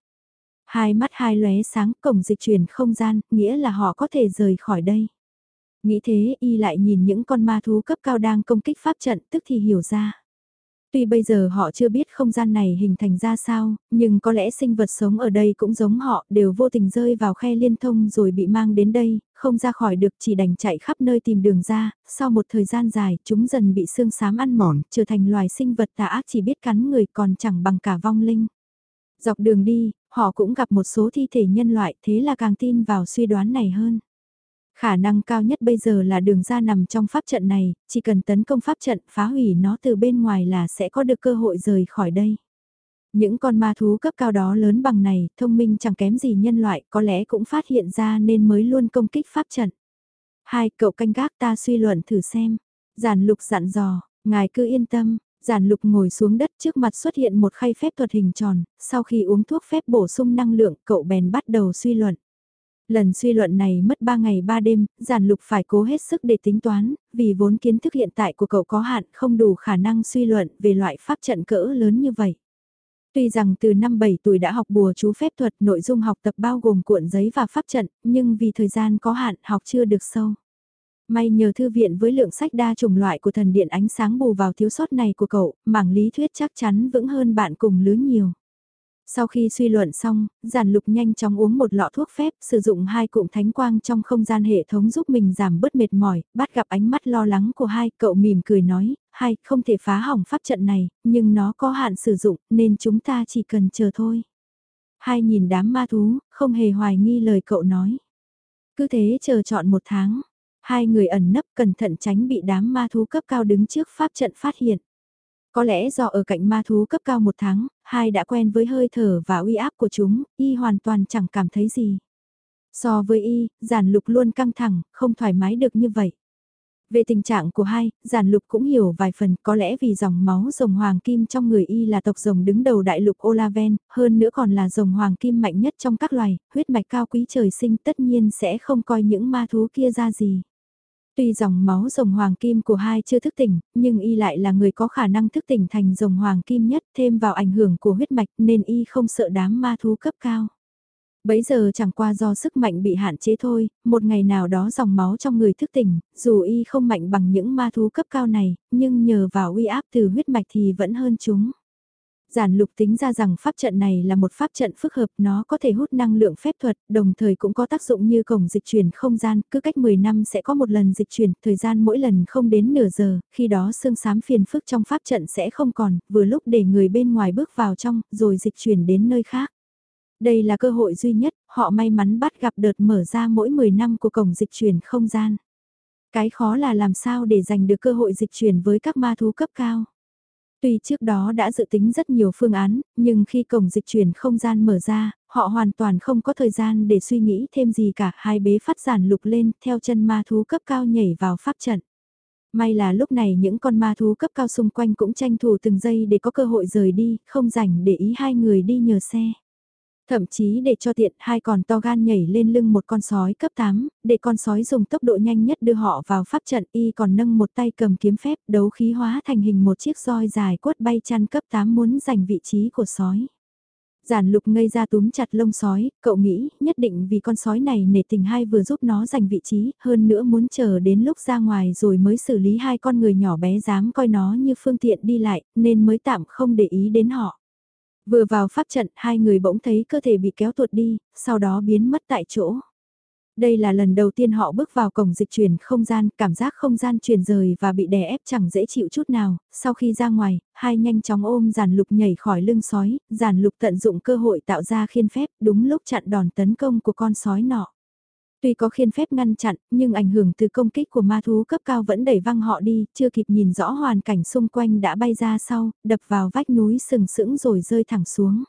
Hai mắt hai lóe sáng cổng dịch chuyển không gian, nghĩa là họ có thể rời khỏi đây. Nghĩ thế y lại nhìn những con ma thú cấp cao đang công kích pháp trận tức thì hiểu ra. Tuy bây giờ họ chưa biết không gian này hình thành ra sao, nhưng có lẽ sinh vật sống ở đây cũng giống họ, đều vô tình rơi vào khe liên thông rồi bị mang đến đây, không ra khỏi được chỉ đành chạy khắp nơi tìm đường ra, sau một thời gian dài, chúng dần bị xương xám ăn mòn, trở thành loài sinh vật tà ác chỉ biết cắn người còn chẳng bằng cả vong linh. Dọc đường đi, họ cũng gặp một số thi thể nhân loại, thế là càng tin vào suy đoán này hơn. Khả năng cao nhất bây giờ là đường ra nằm trong pháp trận này, chỉ cần tấn công pháp trận phá hủy nó từ bên ngoài là sẽ có được cơ hội rời khỏi đây. Những con ma thú cấp cao đó lớn bằng này, thông minh chẳng kém gì nhân loại, có lẽ cũng phát hiện ra nên mới luôn công kích pháp trận. Hai, cậu canh gác ta suy luận thử xem. Giản lục dặn dò, ngài cứ yên tâm, giản lục ngồi xuống đất trước mặt xuất hiện một khay phép thuật hình tròn, sau khi uống thuốc phép bổ sung năng lượng, cậu bèn bắt đầu suy luận. Lần suy luận này mất 3 ngày 3 đêm, giản lục phải cố hết sức để tính toán, vì vốn kiến thức hiện tại của cậu có hạn không đủ khả năng suy luận về loại pháp trận cỡ lớn như vậy. Tuy rằng từ năm 7 tuổi đã học bùa chú phép thuật nội dung học tập bao gồm cuộn giấy và pháp trận, nhưng vì thời gian có hạn học chưa được sâu. May nhờ thư viện với lượng sách đa chủng loại của thần điện ánh sáng bù vào thiếu sót này của cậu, mảng lý thuyết chắc chắn vững hơn bạn cùng lứa nhiều. Sau khi suy luận xong, giản lục nhanh chóng uống một lọ thuốc phép, sử dụng hai cụm thánh quang trong không gian hệ thống giúp mình giảm bớt mệt mỏi, bắt gặp ánh mắt lo lắng của hai, cậu mỉm cười nói, hai, không thể phá hỏng pháp trận này, nhưng nó có hạn sử dụng, nên chúng ta chỉ cần chờ thôi. Hai nhìn đám ma thú, không hề hoài nghi lời cậu nói. Cứ thế chờ chọn một tháng, hai người ẩn nấp cẩn thận tránh bị đám ma thú cấp cao đứng trước pháp trận phát hiện. Có lẽ do ở cạnh ma thú cấp cao một tháng, hai đã quen với hơi thở và uy áp của chúng, y hoàn toàn chẳng cảm thấy gì. So với y, giản lục luôn căng thẳng, không thoải mái được như vậy. Về tình trạng của hai, giản lục cũng hiểu vài phần có lẽ vì dòng máu rồng hoàng kim trong người y là tộc rồng đứng đầu đại lục Olaven, hơn nữa còn là rồng hoàng kim mạnh nhất trong các loài, huyết mạch cao quý trời sinh tất nhiên sẽ không coi những ma thú kia ra gì. Tuy dòng máu rồng hoàng kim của hai chưa thức tỉnh, nhưng y lại là người có khả năng thức tỉnh thành rồng hoàng kim nhất thêm vào ảnh hưởng của huyết mạch nên y không sợ đám ma thú cấp cao. Bấy giờ chẳng qua do sức mạnh bị hạn chế thôi, một ngày nào đó dòng máu trong người thức tỉnh, dù y không mạnh bằng những ma thú cấp cao này, nhưng nhờ vào uy áp từ huyết mạch thì vẫn hơn chúng. Giản lục tính ra rằng pháp trận này là một pháp trận phức hợp, nó có thể hút năng lượng phép thuật, đồng thời cũng có tác dụng như cổng dịch chuyển không gian, cứ cách 10 năm sẽ có một lần dịch chuyển, thời gian mỗi lần không đến nửa giờ, khi đó xương xám phiền phức trong pháp trận sẽ không còn, vừa lúc để người bên ngoài bước vào trong, rồi dịch chuyển đến nơi khác. Đây là cơ hội duy nhất, họ may mắn bắt gặp đợt mở ra mỗi 10 năm của cổng dịch chuyển không gian. Cái khó là làm sao để giành được cơ hội dịch chuyển với các ma thú cấp cao. Tuy trước đó đã dự tính rất nhiều phương án, nhưng khi cổng dịch chuyển không gian mở ra, họ hoàn toàn không có thời gian để suy nghĩ thêm gì cả. Hai bế phát giản lục lên theo chân ma thú cấp cao nhảy vào pháp trận. May là lúc này những con ma thú cấp cao xung quanh cũng tranh thủ từng giây để có cơ hội rời đi, không rảnh để ý hai người đi nhờ xe. Thậm chí để cho tiện hai còn to gan nhảy lên lưng một con sói cấp 8, để con sói dùng tốc độ nhanh nhất đưa họ vào pháp trận y còn nâng một tay cầm kiếm phép đấu khí hóa thành hình một chiếc roi dài quất bay chăn cấp 8 muốn giành vị trí của sói. Giản lục ngây ra túm chặt lông sói, cậu nghĩ nhất định vì con sói này nể tình hai vừa giúp nó giành vị trí, hơn nữa muốn chờ đến lúc ra ngoài rồi mới xử lý hai con người nhỏ bé dám coi nó như phương tiện đi lại, nên mới tạm không để ý đến họ. Vừa vào pháp trận, hai người bỗng thấy cơ thể bị kéo tuột đi, sau đó biến mất tại chỗ. Đây là lần đầu tiên họ bước vào cổng dịch chuyển không gian, cảm giác không gian chuyển rời và bị đè ép chẳng dễ chịu chút nào. Sau khi ra ngoài, hai nhanh chóng ôm giàn lục nhảy khỏi lưng sói, giàn lục tận dụng cơ hội tạo ra khiên phép đúng lúc chặn đòn tấn công của con sói nọ. Tuy có khiên phép ngăn chặn, nhưng ảnh hưởng từ công kích của ma thú cấp cao vẫn đẩy văng họ đi, chưa kịp nhìn rõ hoàn cảnh xung quanh đã bay ra sau, đập vào vách núi sừng sững rồi rơi thẳng xuống.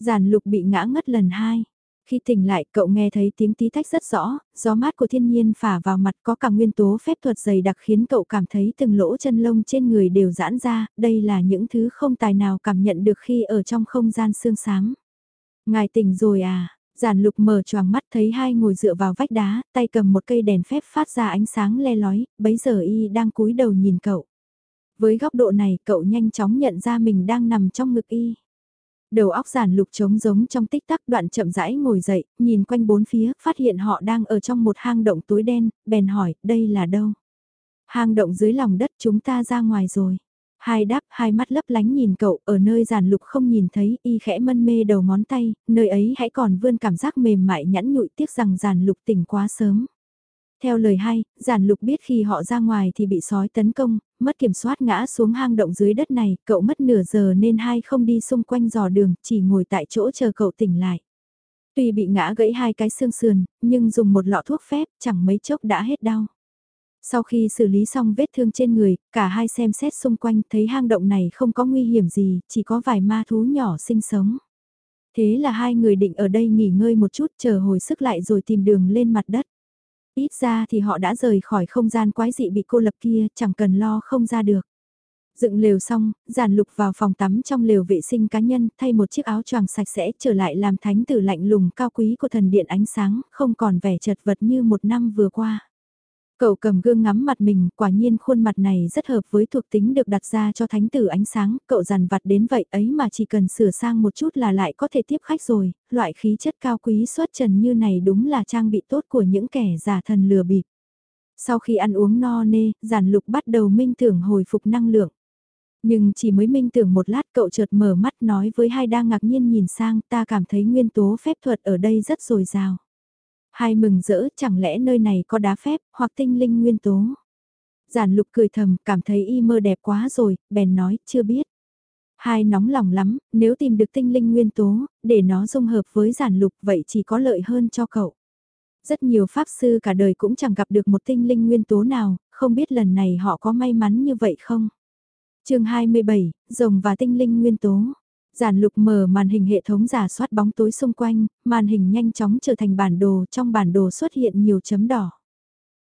Giản lục bị ngã ngất lần hai. Khi tỉnh lại cậu nghe thấy tiếng tí tách rất rõ, gió mát của thiên nhiên phả vào mặt có cả nguyên tố phép thuật dày đặc khiến cậu cảm thấy từng lỗ chân lông trên người đều giãn ra, đây là những thứ không tài nào cảm nhận được khi ở trong không gian sương sáng. Ngài tỉnh rồi à, Giản lục mở choàng mắt thấy hai ngồi dựa vào vách đá, tay cầm một cây đèn phép phát ra ánh sáng le lói, bấy giờ y đang cúi đầu nhìn cậu. Với góc độ này cậu nhanh chóng nhận ra mình đang nằm trong ngực y. Đầu óc giản lục trống giống trong tích tắc đoạn chậm rãi ngồi dậy, nhìn quanh bốn phía, phát hiện họ đang ở trong một hang động tối đen, bèn hỏi, đây là đâu? Hang động dưới lòng đất chúng ta ra ngoài rồi. Hai đáp hai mắt lấp lánh nhìn cậu ở nơi giàn lục không nhìn thấy y khẽ mân mê đầu ngón tay, nơi ấy hãy còn vươn cảm giác mềm mại nhẵn nhụi tiếc rằng giàn lục tỉnh quá sớm. Theo lời hay, giản lục biết khi họ ra ngoài thì bị sói tấn công, mất kiểm soát ngã xuống hang động dưới đất này, cậu mất nửa giờ nên hai không đi xung quanh dò đường, chỉ ngồi tại chỗ chờ cậu tỉnh lại. Tuy bị ngã gãy hai cái xương sườn, nhưng dùng một lọ thuốc phép chẳng mấy chốc đã hết đau. Sau khi xử lý xong vết thương trên người, cả hai xem xét xung quanh thấy hang động này không có nguy hiểm gì, chỉ có vài ma thú nhỏ sinh sống. Thế là hai người định ở đây nghỉ ngơi một chút chờ hồi sức lại rồi tìm đường lên mặt đất. Ít ra thì họ đã rời khỏi không gian quái dị bị cô lập kia, chẳng cần lo không ra được. Dựng lều xong, giản lục vào phòng tắm trong lều vệ sinh cá nhân, thay một chiếc áo choàng sạch sẽ trở lại làm thánh tử lạnh lùng cao quý của thần điện ánh sáng, không còn vẻ chật vật như một năm vừa qua. Cậu cầm gương ngắm mặt mình, quả nhiên khuôn mặt này rất hợp với thuộc tính được đặt ra cho thánh tử ánh sáng, cậu dằn vặt đến vậy ấy mà chỉ cần sửa sang một chút là lại có thể tiếp khách rồi, loại khí chất cao quý xuất trần như này đúng là trang bị tốt của những kẻ giả thần lừa bịp. Sau khi ăn uống no nê, giản lục bắt đầu minh tưởng hồi phục năng lượng. Nhưng chỉ mới minh tưởng một lát cậu chợt mở mắt nói với hai đang ngạc nhiên nhìn sang ta cảm thấy nguyên tố phép thuật ở đây rất dồi dào. Hai mừng rỡ chẳng lẽ nơi này có đá phép hoặc tinh linh nguyên tố. Giản lục cười thầm cảm thấy y mơ đẹp quá rồi, bèn nói chưa biết. Hai nóng lòng lắm, nếu tìm được tinh linh nguyên tố, để nó dung hợp với giản lục vậy chỉ có lợi hơn cho cậu. Rất nhiều pháp sư cả đời cũng chẳng gặp được một tinh linh nguyên tố nào, không biết lần này họ có may mắn như vậy không? chương 27, rồng và tinh linh nguyên tố. Giản lục mở màn hình hệ thống giả soát bóng tối xung quanh, màn hình nhanh chóng trở thành bản đồ, trong bản đồ xuất hiện nhiều chấm đỏ.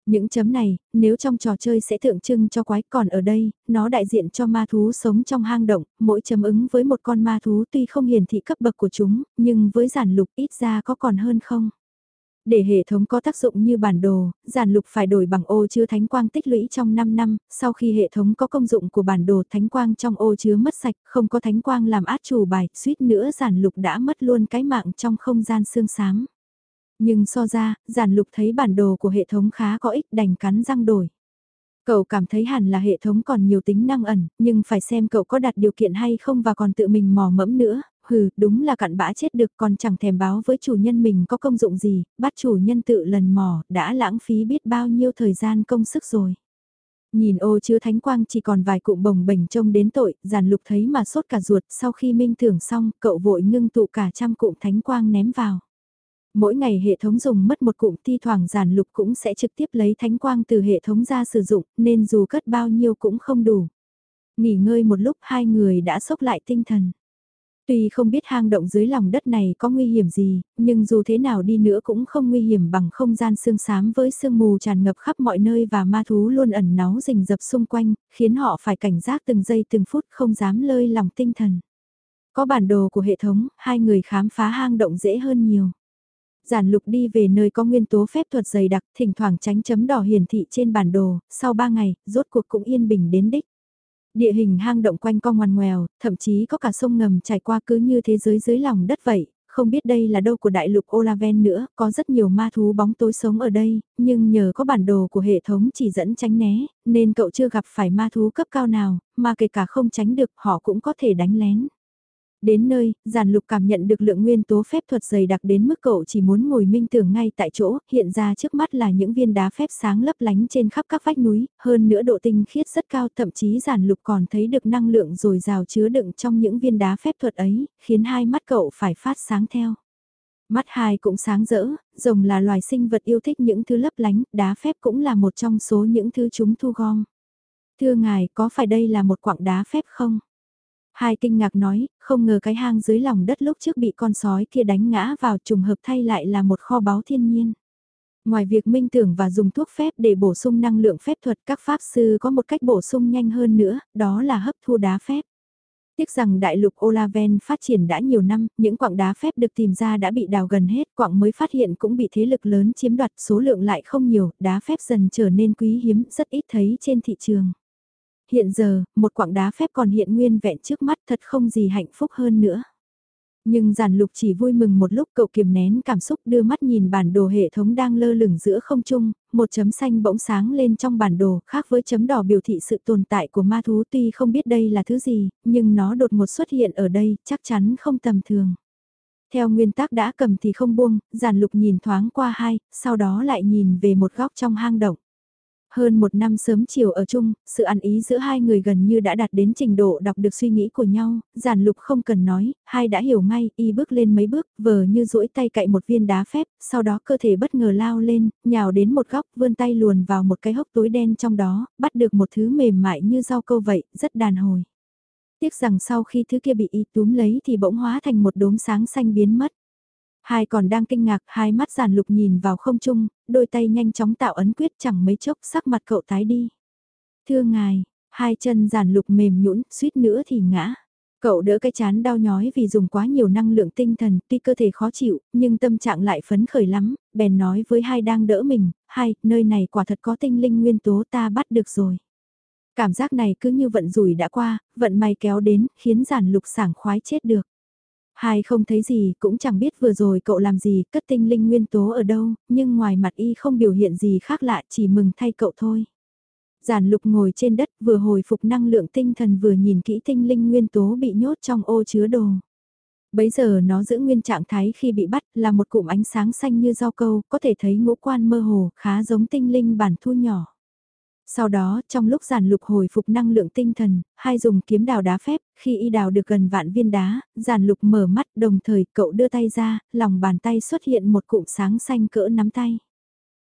Những chấm này, nếu trong trò chơi sẽ tượng trưng cho quái còn ở đây, nó đại diện cho ma thú sống trong hang động, mỗi chấm ứng với một con ma thú tuy không hiển thị cấp bậc của chúng, nhưng với giản lục ít ra có còn hơn không. Để hệ thống có tác dụng như bản đồ, giản lục phải đổi bằng ô chứa thánh quang tích lũy trong 5 năm, sau khi hệ thống có công dụng của bản đồ thánh quang trong ô chứa mất sạch, không có thánh quang làm át chủ bài, suýt nữa giản lục đã mất luôn cái mạng trong không gian xương sám. Nhưng so ra, giản lục thấy bản đồ của hệ thống khá có ích đành cắn răng đổi. Cậu cảm thấy hẳn là hệ thống còn nhiều tính năng ẩn, nhưng phải xem cậu có đặt điều kiện hay không và còn tự mình mò mẫm nữa, hừ, đúng là cặn bã chết được còn chẳng thèm báo với chủ nhân mình có công dụng gì, bắt chủ nhân tự lần mò, đã lãng phí biết bao nhiêu thời gian công sức rồi. Nhìn ô chứa thánh quang chỉ còn vài cụm bồng bềnh trông đến tội, giàn lục thấy mà sốt cả ruột, sau khi minh thưởng xong, cậu vội ngưng tụ cả trăm cụm thánh quang ném vào. Mỗi ngày hệ thống dùng mất một cụm thi thoảng giàn lục cũng sẽ trực tiếp lấy thánh quang từ hệ thống ra sử dụng, nên dù cất bao nhiêu cũng không đủ. Nghỉ ngơi một lúc hai người đã sốc lại tinh thần. Tuy không biết hang động dưới lòng đất này có nguy hiểm gì, nhưng dù thế nào đi nữa cũng không nguy hiểm bằng không gian sương sám với sương mù tràn ngập khắp mọi nơi và ma thú luôn ẩn náu rình rập xung quanh, khiến họ phải cảnh giác từng giây từng phút không dám lơi lòng tinh thần. Có bản đồ của hệ thống, hai người khám phá hang động dễ hơn nhiều. Giản lục đi về nơi có nguyên tố phép thuật dày đặc, thỉnh thoảng tránh chấm đỏ hiển thị trên bản đồ, sau ba ngày, rốt cuộc cũng yên bình đến đích. Địa hình hang động quanh co ngoằn ngoèo, thậm chí có cả sông ngầm trải qua cứ như thế giới dưới lòng đất vậy, không biết đây là đâu của đại lục Olaven nữa, có rất nhiều ma thú bóng tối sống ở đây, nhưng nhờ có bản đồ của hệ thống chỉ dẫn tránh né, nên cậu chưa gặp phải ma thú cấp cao nào, mà kể cả không tránh được họ cũng có thể đánh lén. Đến nơi, giàn lục cảm nhận được lượng nguyên tố phép thuật dày đặc đến mức cậu chỉ muốn ngồi minh tưởng ngay tại chỗ, hiện ra trước mắt là những viên đá phép sáng lấp lánh trên khắp các vách núi, hơn nữa độ tinh khiết rất cao thậm chí giàn lục còn thấy được năng lượng dồi dào chứa đựng trong những viên đá phép thuật ấy, khiến hai mắt cậu phải phát sáng theo. Mắt hai cũng sáng rỡ, rồng là loài sinh vật yêu thích những thứ lấp lánh, đá phép cũng là một trong số những thứ chúng thu gom. Thưa ngài, có phải đây là một quặng đá phép không? Hai kinh ngạc nói, không ngờ cái hang dưới lòng đất lúc trước bị con sói kia đánh ngã vào trùng hợp thay lại là một kho báu thiên nhiên. Ngoài việc minh tưởng và dùng thuốc phép để bổ sung năng lượng phép thuật các pháp sư có một cách bổ sung nhanh hơn nữa, đó là hấp thu đá phép. Tiếc rằng đại lục Olaven phát triển đã nhiều năm, những quặng đá phép được tìm ra đã bị đào gần hết, quặng mới phát hiện cũng bị thế lực lớn chiếm đoạt, số lượng lại không nhiều, đá phép dần trở nên quý hiếm, rất ít thấy trên thị trường. Hiện giờ, một quảng đá phép còn hiện nguyên vẹn trước mắt thật không gì hạnh phúc hơn nữa. Nhưng giản lục chỉ vui mừng một lúc cậu kiềm nén cảm xúc đưa mắt nhìn bản đồ hệ thống đang lơ lửng giữa không trung, một chấm xanh bỗng sáng lên trong bản đồ khác với chấm đỏ biểu thị sự tồn tại của ma thú tuy không biết đây là thứ gì, nhưng nó đột ngột xuất hiện ở đây chắc chắn không tầm thường. Theo nguyên tắc đã cầm thì không buông, giản lục nhìn thoáng qua hai, sau đó lại nhìn về một góc trong hang động. Hơn một năm sớm chiều ở chung, sự ăn ý giữa hai người gần như đã đạt đến trình độ đọc được suy nghĩ của nhau, giản lục không cần nói, hai đã hiểu ngay, y bước lên mấy bước, vờ như duỗi tay cậy một viên đá phép, sau đó cơ thể bất ngờ lao lên, nhào đến một góc, vươn tay luồn vào một cái hốc túi đen trong đó, bắt được một thứ mềm mại như rau câu vậy, rất đàn hồi. Tiếc rằng sau khi thứ kia bị y túm lấy thì bỗng hóa thành một đốm sáng xanh biến mất. Hai còn đang kinh ngạc, hai mắt giản lục nhìn vào không trung, đôi tay nhanh chóng tạo ấn quyết chẳng mấy chốc sắc mặt cậu tái đi. Thưa ngài, hai chân giản lục mềm nhũn suýt nữa thì ngã. Cậu đỡ cái chán đau nhói vì dùng quá nhiều năng lượng tinh thần, tuy cơ thể khó chịu, nhưng tâm trạng lại phấn khởi lắm, bèn nói với hai đang đỡ mình, hai, nơi này quả thật có tinh linh nguyên tố ta bắt được rồi. Cảm giác này cứ như vận rủi đã qua, vận may kéo đến, khiến giản lục sảng khoái chết được. Hai không thấy gì, cũng chẳng biết vừa rồi cậu làm gì, cất tinh linh nguyên tố ở đâu, nhưng ngoài mặt y không biểu hiện gì khác lạ, chỉ mừng thay cậu thôi. Giản lục ngồi trên đất vừa hồi phục năng lượng tinh thần vừa nhìn kỹ tinh linh nguyên tố bị nhốt trong ô chứa đồ. Bấy giờ nó giữ nguyên trạng thái khi bị bắt là một cụm ánh sáng xanh như rau câu, có thể thấy ngũ quan mơ hồ, khá giống tinh linh bản thu nhỏ. Sau đó, trong lúc giản lục hồi phục năng lượng tinh thần, hai dùng kiếm đào đá phép, khi y đào được gần vạn viên đá, giản lục mở mắt đồng thời cậu đưa tay ra, lòng bàn tay xuất hiện một cụm sáng xanh cỡ nắm tay.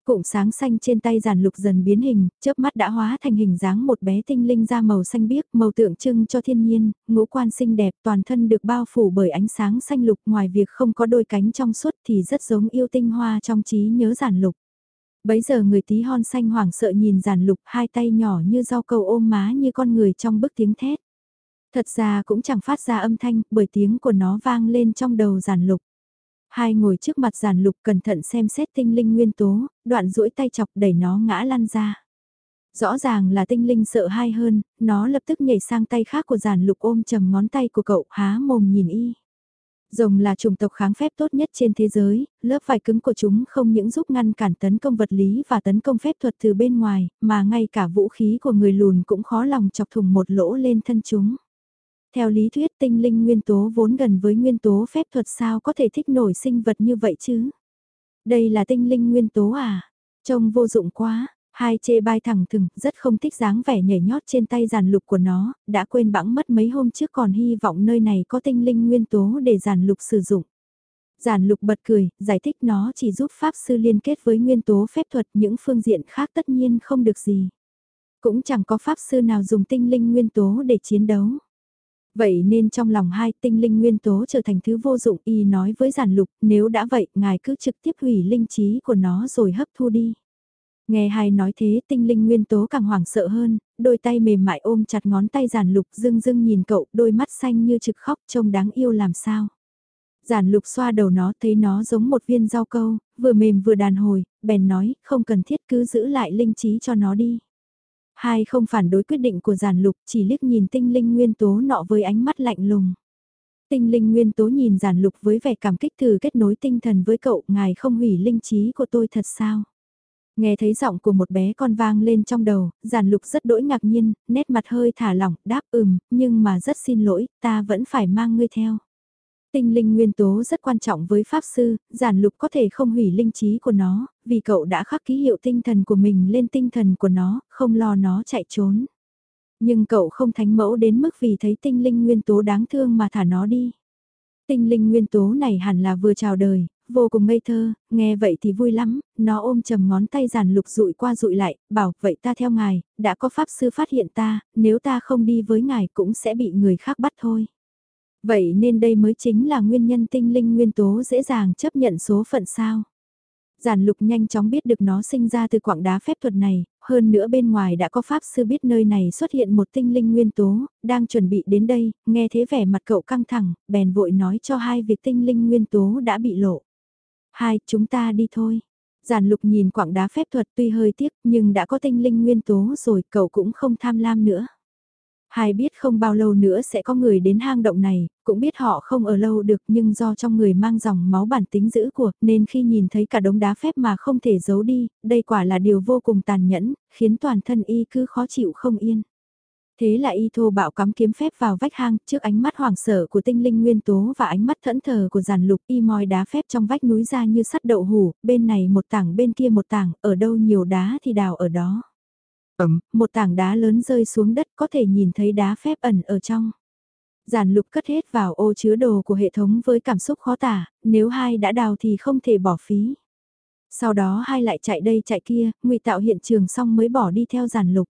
Cụm sáng xanh trên tay giản lục dần biến hình, chớp mắt đã hóa thành hình dáng một bé tinh linh da màu xanh biếc, màu tượng trưng cho thiên nhiên, ngũ quan xinh đẹp, toàn thân được bao phủ bởi ánh sáng xanh lục ngoài việc không có đôi cánh trong suốt thì rất giống yêu tinh hoa trong trí nhớ giản lục. Bấy giờ người tí hon xanh hoảng sợ nhìn giản lục hai tay nhỏ như rau cầu ôm má như con người trong bức tiếng thét. Thật ra cũng chẳng phát ra âm thanh bởi tiếng của nó vang lên trong đầu giản lục. Hai ngồi trước mặt giản lục cẩn thận xem xét tinh linh nguyên tố, đoạn duỗi tay chọc đẩy nó ngã lăn ra. Rõ ràng là tinh linh sợ hai hơn, nó lập tức nhảy sang tay khác của giản lục ôm chầm ngón tay của cậu há mồm nhìn y. Rồng là chủng tộc kháng phép tốt nhất trên thế giới, lớp vải cứng của chúng không những giúp ngăn cản tấn công vật lý và tấn công phép thuật từ bên ngoài, mà ngay cả vũ khí của người lùn cũng khó lòng chọc thủng một lỗ lên thân chúng. Theo lý thuyết tinh linh nguyên tố vốn gần với nguyên tố phép thuật sao có thể thích nổi sinh vật như vậy chứ? Đây là tinh linh nguyên tố à? Trông vô dụng quá, hai chê bai thẳng thừng, rất không thích dáng vẻ nhảy nhót trên tay giàn lục của nó, đã quên bẵng mất mấy hôm trước còn hy vọng nơi này có tinh linh nguyên tố để giàn lục sử dụng. Giản lục bật cười, giải thích nó chỉ giúp Pháp Sư liên kết với nguyên tố phép thuật những phương diện khác tất nhiên không được gì. Cũng chẳng có Pháp Sư nào dùng tinh linh nguyên tố để chiến đấu. Vậy nên trong lòng hai tinh linh nguyên tố trở thành thứ vô dụng y nói với giản lục nếu đã vậy ngài cứ trực tiếp hủy linh trí của nó rồi hấp thu đi. Nghe hai nói thế tinh linh nguyên tố càng hoảng sợ hơn, đôi tay mềm mại ôm chặt ngón tay giản lục dưng dưng nhìn cậu đôi mắt xanh như trực khóc trông đáng yêu làm sao. Giản lục xoa đầu nó thấy nó giống một viên rau câu, vừa mềm vừa đàn hồi, bèn nói không cần thiết cứ giữ lại linh trí cho nó đi. Hai không phản đối quyết định của giản lục chỉ liếc nhìn tinh linh nguyên tố nọ với ánh mắt lạnh lùng. Tinh linh nguyên tố nhìn giản lục với vẻ cảm kích thử kết nối tinh thần với cậu, ngài không hủy linh trí của tôi thật sao? Nghe thấy giọng của một bé con vang lên trong đầu, giản lục rất đỗi ngạc nhiên, nét mặt hơi thả lỏng, đáp ừm, nhưng mà rất xin lỗi, ta vẫn phải mang ngươi theo. Tinh linh nguyên tố rất quan trọng với Pháp Sư, giản lục có thể không hủy linh trí của nó, vì cậu đã khắc ký hiệu tinh thần của mình lên tinh thần của nó, không lo nó chạy trốn. Nhưng cậu không thánh mẫu đến mức vì thấy tinh linh nguyên tố đáng thương mà thả nó đi. Tinh linh nguyên tố này hẳn là vừa chào đời, vô cùng ngây thơ, nghe vậy thì vui lắm, nó ôm chầm ngón tay giản lục rụi qua rụi lại, bảo vậy ta theo ngài, đã có pháp sư phát hiện ta, nếu ta không đi với ngài cũng sẽ bị người khác bắt thôi. Vậy nên đây mới chính là nguyên nhân tinh linh nguyên tố dễ dàng chấp nhận số phận sao. Giản lục nhanh chóng biết được nó sinh ra từ quảng đá phép thuật này, hơn nữa bên ngoài đã có pháp sư biết nơi này xuất hiện một tinh linh nguyên tố, đang chuẩn bị đến đây, nghe thế vẻ mặt cậu căng thẳng, bèn vội nói cho hai việc tinh linh nguyên tố đã bị lộ. Hai, chúng ta đi thôi. Giản lục nhìn quảng đá phép thuật tuy hơi tiếc nhưng đã có tinh linh nguyên tố rồi cậu cũng không tham lam nữa. Hai biết không bao lâu nữa sẽ có người đến hang động này, cũng biết họ không ở lâu được nhưng do trong người mang dòng máu bản tính dữ của, nên khi nhìn thấy cả đống đá phép mà không thể giấu đi, đây quả là điều vô cùng tàn nhẫn, khiến toàn thân y cứ khó chịu không yên. Thế là y thô bạo cắm kiếm phép vào vách hang trước ánh mắt hoảng sợ của tinh linh nguyên tố và ánh mắt thẫn thờ của giàn lục y moi đá phép trong vách núi ra như sắt đậu hủ, bên này một tảng bên kia một tảng, ở đâu nhiều đá thì đào ở đó. Ấm, một tảng đá lớn rơi xuống đất có thể nhìn thấy đá phép ẩn ở trong. Giản lục cất hết vào ô chứa đồ của hệ thống với cảm xúc khó tả, nếu hai đã đào thì không thể bỏ phí. Sau đó hai lại chạy đây chạy kia, ngụy tạo hiện trường xong mới bỏ đi theo giản lục.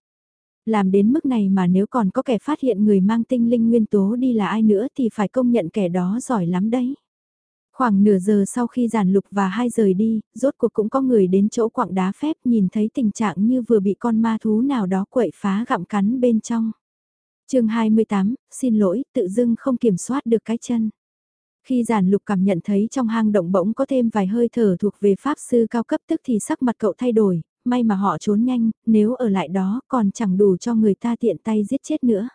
Làm đến mức này mà nếu còn có kẻ phát hiện người mang tinh linh nguyên tố đi là ai nữa thì phải công nhận kẻ đó giỏi lắm đấy. Khoảng nửa giờ sau khi giản lục và hai rời đi, rốt cuộc cũng có người đến chỗ quặng đá phép nhìn thấy tình trạng như vừa bị con ma thú nào đó quậy phá gặm cắn bên trong. chương 28, xin lỗi, tự dưng không kiểm soát được cái chân. Khi giản lục cảm nhận thấy trong hang động bỗng có thêm vài hơi thở thuộc về pháp sư cao cấp tức thì sắc mặt cậu thay đổi, may mà họ trốn nhanh, nếu ở lại đó còn chẳng đủ cho người ta tiện tay giết chết nữa.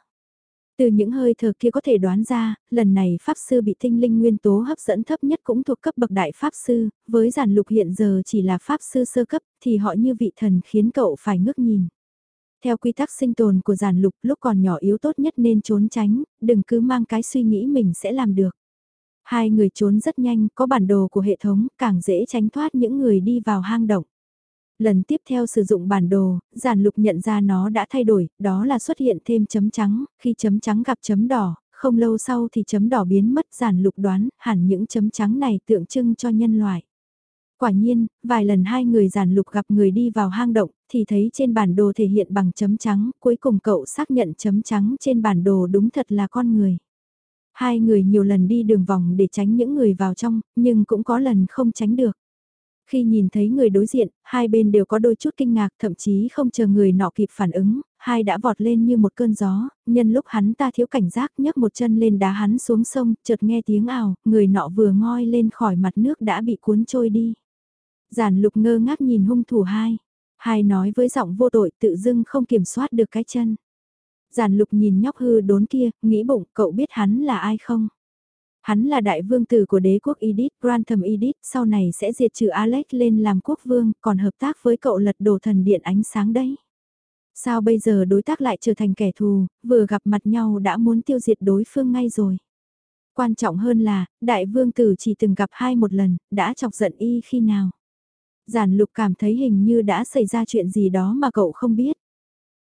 Từ những hơi thở kia có thể đoán ra, lần này Pháp Sư bị tinh linh nguyên tố hấp dẫn thấp nhất cũng thuộc cấp bậc đại Pháp Sư, với giản lục hiện giờ chỉ là Pháp Sư sơ cấp thì họ như vị thần khiến cậu phải ngước nhìn. Theo quy tắc sinh tồn của giản lục lúc còn nhỏ yếu tốt nhất nên trốn tránh, đừng cứ mang cái suy nghĩ mình sẽ làm được. Hai người trốn rất nhanh, có bản đồ của hệ thống, càng dễ tránh thoát những người đi vào hang động. Lần tiếp theo sử dụng bản đồ, giản lục nhận ra nó đã thay đổi, đó là xuất hiện thêm chấm trắng, khi chấm trắng gặp chấm đỏ, không lâu sau thì chấm đỏ biến mất giản lục đoán hẳn những chấm trắng này tượng trưng cho nhân loại. Quả nhiên, vài lần hai người giản lục gặp người đi vào hang động, thì thấy trên bản đồ thể hiện bằng chấm trắng, cuối cùng cậu xác nhận chấm trắng trên bản đồ đúng thật là con người. Hai người nhiều lần đi đường vòng để tránh những người vào trong, nhưng cũng có lần không tránh được. Khi nhìn thấy người đối diện, hai bên đều có đôi chút kinh ngạc, thậm chí không chờ người nọ kịp phản ứng, hai đã vọt lên như một cơn gió, nhân lúc hắn ta thiếu cảnh giác nhấc một chân lên đá hắn xuống sông, chợt nghe tiếng ảo, người nọ vừa ngoi lên khỏi mặt nước đã bị cuốn trôi đi. Giản lục ngơ ngác nhìn hung thủ hai, hai nói với giọng vô tội tự dưng không kiểm soát được cái chân. Giản lục nhìn nhóc hư đốn kia, nghĩ bụng cậu biết hắn là ai không? Hắn là đại vương tử của đế quốc Edith, Grantham Edith, sau này sẽ diệt trừ Alex lên làm quốc vương, còn hợp tác với cậu lật đổ thần điện ánh sáng đấy. Sao bây giờ đối tác lại trở thành kẻ thù, vừa gặp mặt nhau đã muốn tiêu diệt đối phương ngay rồi. Quan trọng hơn là, đại vương tử chỉ từng gặp hai một lần, đã chọc giận y khi nào. Giản lục cảm thấy hình như đã xảy ra chuyện gì đó mà cậu không biết.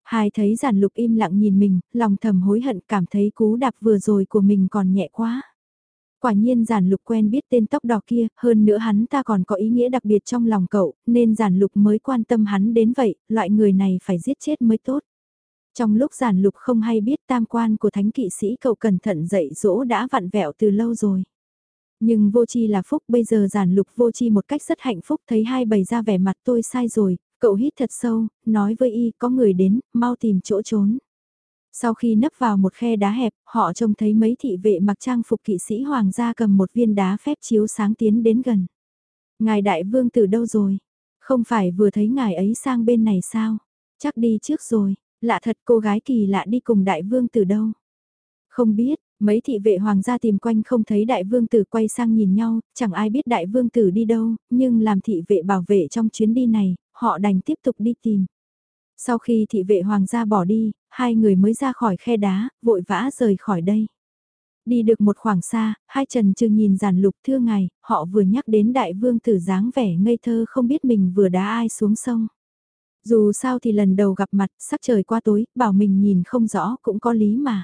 Hai thấy giản lục im lặng nhìn mình, lòng thầm hối hận cảm thấy cú đạp vừa rồi của mình còn nhẹ quá. Quả nhiên giản lục quen biết tên tóc đỏ kia, hơn nữa hắn ta còn có ý nghĩa đặc biệt trong lòng cậu, nên giản lục mới quan tâm hắn đến vậy, loại người này phải giết chết mới tốt. Trong lúc giản lục không hay biết tam quan của thánh kỵ sĩ cậu cẩn thận dạy dỗ đã vặn vẹo từ lâu rồi. Nhưng vô chi là phúc bây giờ giản lục vô chi một cách rất hạnh phúc thấy hai bầy ra vẻ mặt tôi sai rồi, cậu hít thật sâu, nói với y có người đến, mau tìm chỗ trốn. Sau khi nấp vào một khe đá hẹp, họ trông thấy mấy thị vệ mặc trang phục kỵ sĩ hoàng gia cầm một viên đá phép chiếu sáng tiến đến gần. Ngài đại vương từ đâu rồi? Không phải vừa thấy ngài ấy sang bên này sao? Chắc đi trước rồi, lạ thật cô gái kỳ lạ đi cùng đại vương từ đâu? Không biết, mấy thị vệ hoàng gia tìm quanh không thấy đại vương tử quay sang nhìn nhau, chẳng ai biết đại vương tử đi đâu, nhưng làm thị vệ bảo vệ trong chuyến đi này, họ đành tiếp tục đi tìm. Sau khi thị vệ hoàng gia bỏ đi, hai người mới ra khỏi khe đá, vội vã rời khỏi đây. Đi được một khoảng xa, hai trần trừ nhìn giản lục thưa ngài, họ vừa nhắc đến đại vương tử dáng vẻ ngây thơ không biết mình vừa đá ai xuống sông. Dù sao thì lần đầu gặp mặt, sắc trời qua tối, bảo mình nhìn không rõ cũng có lý mà.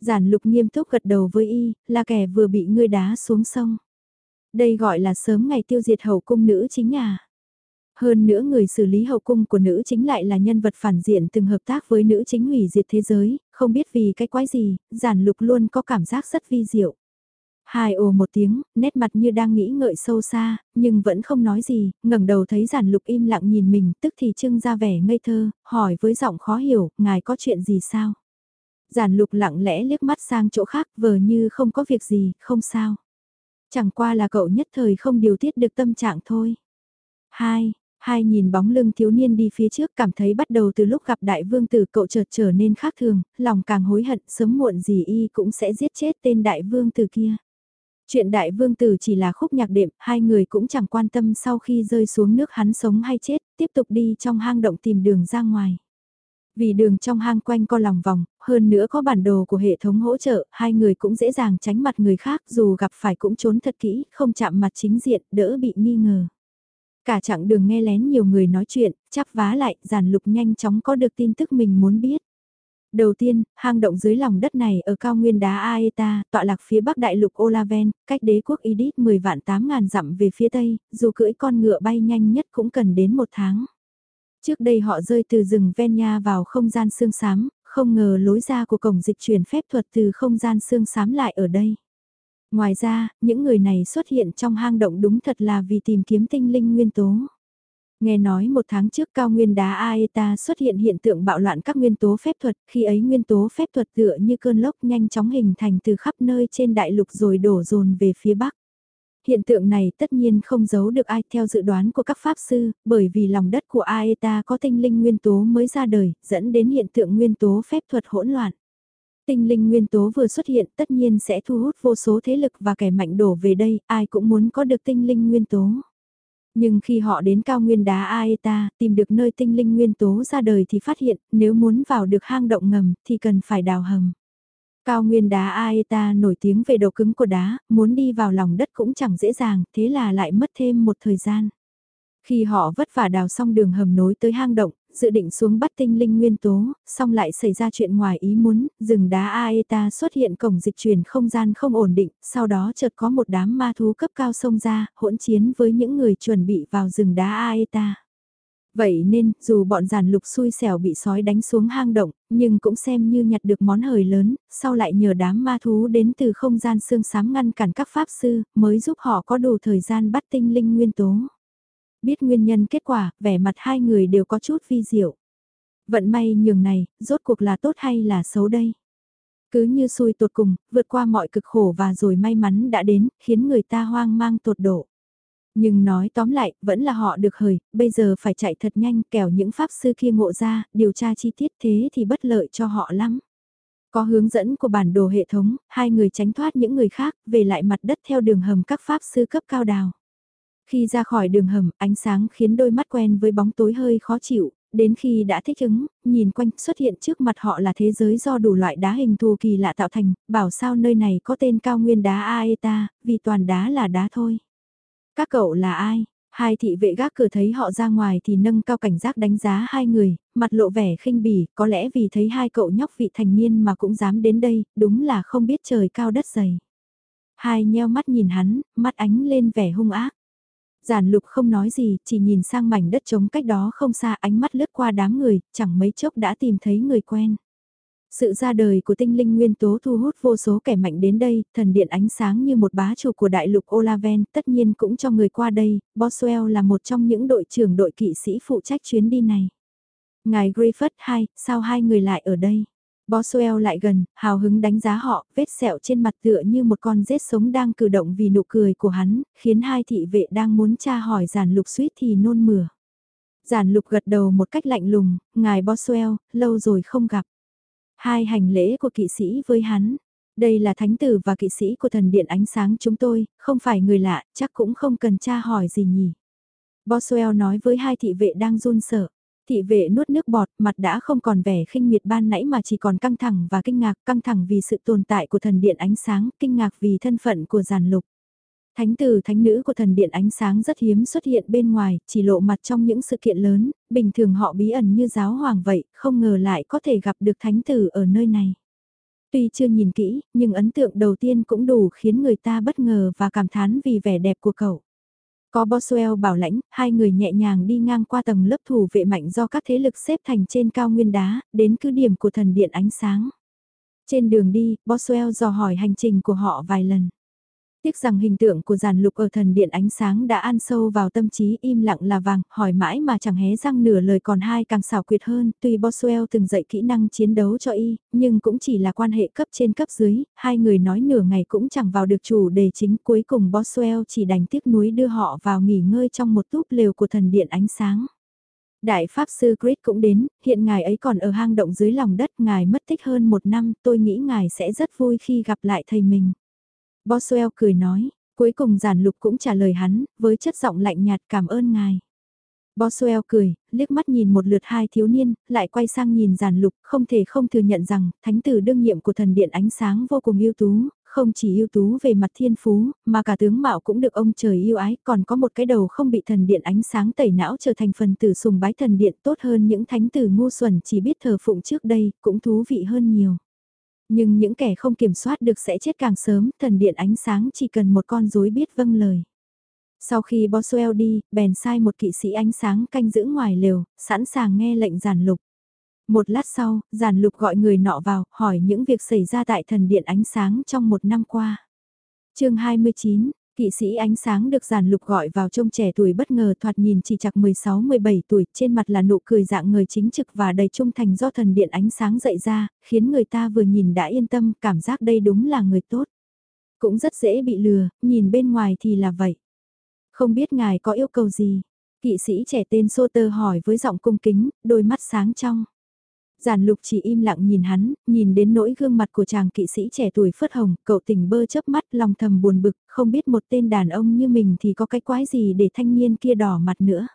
Giản lục nghiêm túc gật đầu với y, là kẻ vừa bị ngươi đá xuống sông. Đây gọi là sớm ngày tiêu diệt hậu cung nữ chính à. Hơn nữa người xử lý hậu cung của nữ chính lại là nhân vật phản diện từng hợp tác với nữ chính hủy diệt thế giới, không biết vì cái quái gì, giản lục luôn có cảm giác rất vi diệu. Hai ồ một tiếng, nét mặt như đang nghĩ ngợi sâu xa, nhưng vẫn không nói gì, ngẩng đầu thấy giản lục im lặng nhìn mình, tức thì trưng ra vẻ ngây thơ, hỏi với giọng khó hiểu, ngài có chuyện gì sao? Giản lục lặng lẽ liếc mắt sang chỗ khác, vờ như không có việc gì, không sao. Chẳng qua là cậu nhất thời không điều tiết được tâm trạng thôi. Hai, Hai nhìn bóng lưng thiếu niên đi phía trước cảm thấy bắt đầu từ lúc gặp đại vương tử cậu chợt trở nên khác thường, lòng càng hối hận sớm muộn gì y cũng sẽ giết chết tên đại vương tử kia. Chuyện đại vương tử chỉ là khúc nhạc đệm, hai người cũng chẳng quan tâm sau khi rơi xuống nước hắn sống hay chết, tiếp tục đi trong hang động tìm đường ra ngoài. Vì đường trong hang quanh co lòng vòng, hơn nữa có bản đồ của hệ thống hỗ trợ, hai người cũng dễ dàng tránh mặt người khác dù gặp phải cũng trốn thật kỹ, không chạm mặt chính diện, đỡ bị nghi ngờ. Cả chặng đường nghe lén nhiều người nói chuyện, chắp vá lại, giản lục nhanh chóng có được tin tức mình muốn biết. Đầu tiên, hang động dưới lòng đất này ở cao nguyên đá Aeta, tọa lạc phía bắc đại lục Olaven, cách đế quốc Idit 10 vạn 8 ngàn dặm về phía tây, dù cưỡi con ngựa bay nhanh nhất cũng cần đến một tháng. Trước đây họ rơi từ rừng Venya vào không gian xương xám, không ngờ lối ra của cổng dịch chuyển phép thuật từ không gian xương xám lại ở đây. Ngoài ra, những người này xuất hiện trong hang động đúng thật là vì tìm kiếm tinh linh nguyên tố. Nghe nói một tháng trước cao nguyên đá Aeta xuất hiện hiện tượng bạo loạn các nguyên tố phép thuật, khi ấy nguyên tố phép thuật tựa như cơn lốc nhanh chóng hình thành từ khắp nơi trên đại lục rồi đổ dồn về phía bắc. Hiện tượng này tất nhiên không giấu được ai theo dự đoán của các pháp sư, bởi vì lòng đất của Aeta có tinh linh nguyên tố mới ra đời, dẫn đến hiện tượng nguyên tố phép thuật hỗn loạn. Tinh linh nguyên tố vừa xuất hiện tất nhiên sẽ thu hút vô số thế lực và kẻ mạnh đổ về đây, ai cũng muốn có được tinh linh nguyên tố. Nhưng khi họ đến cao nguyên đá Aeta, tìm được nơi tinh linh nguyên tố ra đời thì phát hiện, nếu muốn vào được hang động ngầm thì cần phải đào hầm. Cao nguyên đá Aeta nổi tiếng về độ cứng của đá, muốn đi vào lòng đất cũng chẳng dễ dàng, thế là lại mất thêm một thời gian. Khi họ vất vả đào xong đường hầm nối tới hang động, dự định xuống bắt tinh linh nguyên tố, xong lại xảy ra chuyện ngoài ý muốn, rừng đá Aeta xuất hiện cổng dịch chuyển không gian không ổn định, sau đó chợt có một đám ma thú cấp cao xông ra, hỗn chiến với những người chuẩn bị vào rừng đá Aeta. Vậy nên, dù bọn giàn lục xui xẻo bị sói đánh xuống hang động, nhưng cũng xem như nhặt được món hời lớn, sau lại nhờ đám ma thú đến từ không gian xương sám ngăn cản các pháp sư, mới giúp họ có đủ thời gian bắt tinh linh nguyên tố. Biết nguyên nhân kết quả, vẻ mặt hai người đều có chút vi diệu. Vận may nhường này, rốt cuộc là tốt hay là xấu đây? Cứ như xui tột cùng, vượt qua mọi cực khổ và rồi may mắn đã đến, khiến người ta hoang mang tột độ. Nhưng nói tóm lại, vẫn là họ được hời, bây giờ phải chạy thật nhanh kẻo những pháp sư kia ngộ ra, điều tra chi tiết thế thì bất lợi cho họ lắm. Có hướng dẫn của bản đồ hệ thống, hai người tránh thoát những người khác, về lại mặt đất theo đường hầm các pháp sư cấp cao đào. Khi ra khỏi đường hầm, ánh sáng khiến đôi mắt quen với bóng tối hơi khó chịu, đến khi đã thích ứng, nhìn quanh xuất hiện trước mặt họ là thế giới do đủ loại đá hình thù kỳ lạ tạo thành, bảo sao nơi này có tên cao nguyên đá Aeta, vì toàn đá là đá thôi. Các cậu là ai? Hai thị vệ gác cửa thấy họ ra ngoài thì nâng cao cảnh giác đánh giá hai người, mặt lộ vẻ khinh bỉ, có lẽ vì thấy hai cậu nhóc vị thành niên mà cũng dám đến đây, đúng là không biết trời cao đất dày. Hai nheo mắt nhìn hắn, mắt ánh lên vẻ hung ác. Giản lục không nói gì, chỉ nhìn sang mảnh đất trống cách đó không xa ánh mắt lướt qua đám người, chẳng mấy chốc đã tìm thấy người quen. Sự ra đời của tinh linh nguyên tố thu hút vô số kẻ mạnh đến đây, thần điện ánh sáng như một bá chủ của đại lục Olaven, tất nhiên cũng cho người qua đây, Boswell là một trong những đội trưởng đội kỵ sĩ phụ trách chuyến đi này. Ngài Griffith hai, sao hai người lại ở đây? Boswell lại gần, hào hứng đánh giá họ, vết sẹo trên mặt tựa như một con rết sống đang cử động vì nụ cười của hắn, khiến hai thị vệ đang muốn tra hỏi giản lục suýt thì nôn mửa. Giản lục gật đầu một cách lạnh lùng, ngài Boswell, lâu rồi không gặp. Hai hành lễ của kỵ sĩ với hắn. Đây là thánh tử và kỵ sĩ của thần điện ánh sáng chúng tôi, không phải người lạ, chắc cũng không cần tra hỏi gì nhỉ. Boswell nói với hai thị vệ đang run sợ. Thị vệ nuốt nước bọt, mặt đã không còn vẻ khinh miệt ban nãy mà chỉ còn căng thẳng và kinh ngạc, căng thẳng vì sự tồn tại của thần điện ánh sáng, kinh ngạc vì thân phận của giàn lục. Thánh tử thánh nữ của thần điện ánh sáng rất hiếm xuất hiện bên ngoài, chỉ lộ mặt trong những sự kiện lớn, bình thường họ bí ẩn như giáo hoàng vậy, không ngờ lại có thể gặp được thánh tử ở nơi này. Tuy chưa nhìn kỹ, nhưng ấn tượng đầu tiên cũng đủ khiến người ta bất ngờ và cảm thán vì vẻ đẹp của cậu. Có Boswell bảo lãnh, hai người nhẹ nhàng đi ngang qua tầng lớp thủ vệ mạnh do các thế lực xếp thành trên cao nguyên đá, đến cứ điểm của thần điện ánh sáng. Trên đường đi, Boswell dò hỏi hành trình của họ vài lần. Tiếc rằng hình tượng của giàn lục ở thần điện ánh sáng đã ăn sâu vào tâm trí im lặng là vàng, hỏi mãi mà chẳng hé răng nửa lời còn hai càng xảo quyệt hơn, tuy Boswell từng dạy kỹ năng chiến đấu cho y, nhưng cũng chỉ là quan hệ cấp trên cấp dưới, hai người nói nửa ngày cũng chẳng vào được chủ đề chính cuối cùng Boswell chỉ đành tiếc núi đưa họ vào nghỉ ngơi trong một túp lều của thần điện ánh sáng. Đại Pháp Sư Chris cũng đến, hiện ngài ấy còn ở hang động dưới lòng đất, ngài mất tích hơn một năm, tôi nghĩ ngài sẽ rất vui khi gặp lại thầy mình. Boswell cười nói, cuối cùng giản lục cũng trả lời hắn, với chất giọng lạnh nhạt cảm ơn ngài. Boswell cười, liếc mắt nhìn một lượt hai thiếu niên, lại quay sang nhìn giản lục, không thể không thừa nhận rằng, thánh tử đương nhiệm của thần điện ánh sáng vô cùng ưu tú, không chỉ ưu tú về mặt thiên phú, mà cả tướng mạo cũng được ông trời yêu ái, còn có một cái đầu không bị thần điện ánh sáng tẩy não trở thành phần tử sùng bái thần điện tốt hơn những thánh tử ngu xuẩn chỉ biết thờ phụng trước đây, cũng thú vị hơn nhiều. Nhưng những kẻ không kiểm soát được sẽ chết càng sớm, thần điện ánh sáng chỉ cần một con rối biết vâng lời. Sau khi Boswell đi, bèn sai một kỵ sĩ ánh sáng canh giữ ngoài lều, sẵn sàng nghe lệnh giản lục. Một lát sau, giản lục gọi người nọ vào, hỏi những việc xảy ra tại thần điện ánh sáng trong một năm qua. chương 29, Kỵ sĩ ánh sáng được giàn lục gọi vào trông trẻ tuổi bất ngờ thoạt nhìn chỉ chặt 16-17 tuổi, trên mặt là nụ cười dạng người chính trực và đầy trung thành do thần điện ánh sáng dậy ra, khiến người ta vừa nhìn đã yên tâm, cảm giác đây đúng là người tốt. Cũng rất dễ bị lừa, nhìn bên ngoài thì là vậy. Không biết ngài có yêu cầu gì? Kỵ sĩ trẻ tên Sô Tơ hỏi với giọng cung kính, đôi mắt sáng trong. Giản lục chỉ im lặng nhìn hắn, nhìn đến nỗi gương mặt của chàng kỵ sĩ trẻ tuổi phớt hồng, cậu tỉnh bơ chớp mắt lòng thầm buồn bực, không biết một tên đàn ông như mình thì có cái quái gì để thanh niên kia đỏ mặt nữa.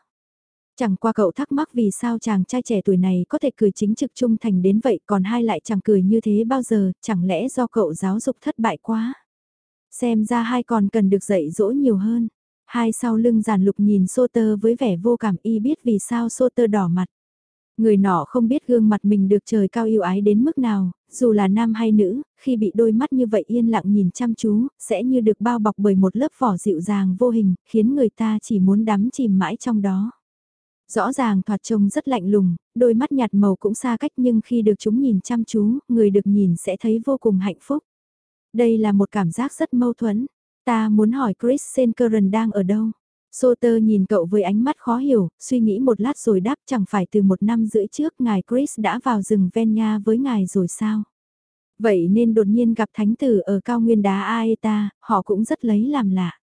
Chẳng qua cậu thắc mắc vì sao chàng trai trẻ tuổi này có thể cười chính trực trung thành đến vậy còn hai lại chẳng cười như thế bao giờ, chẳng lẽ do cậu giáo dục thất bại quá. Xem ra hai còn cần được dạy dỗ nhiều hơn. Hai sau lưng giàn lục nhìn Sô Tơ với vẻ vô cảm y biết vì sao Sô Tơ đỏ mặt. Người nọ không biết gương mặt mình được trời cao yêu ái đến mức nào, dù là nam hay nữ, khi bị đôi mắt như vậy yên lặng nhìn chăm chú, sẽ như được bao bọc bởi một lớp vỏ dịu dàng vô hình, khiến người ta chỉ muốn đắm chìm mãi trong đó. Rõ ràng thoạt trông rất lạnh lùng, đôi mắt nhạt màu cũng xa cách nhưng khi được chúng nhìn chăm chú, người được nhìn sẽ thấy vô cùng hạnh phúc. Đây là một cảm giác rất mâu thuẫn. Ta muốn hỏi Chris Senkeran đang ở đâu? Soter nhìn cậu với ánh mắt khó hiểu, suy nghĩ một lát rồi đáp chẳng phải từ một năm rưỡi trước ngài Chris đã vào rừng Venya với ngài rồi sao? Vậy nên đột nhiên gặp thánh tử ở cao nguyên đá Aeta, họ cũng rất lấy làm lạ.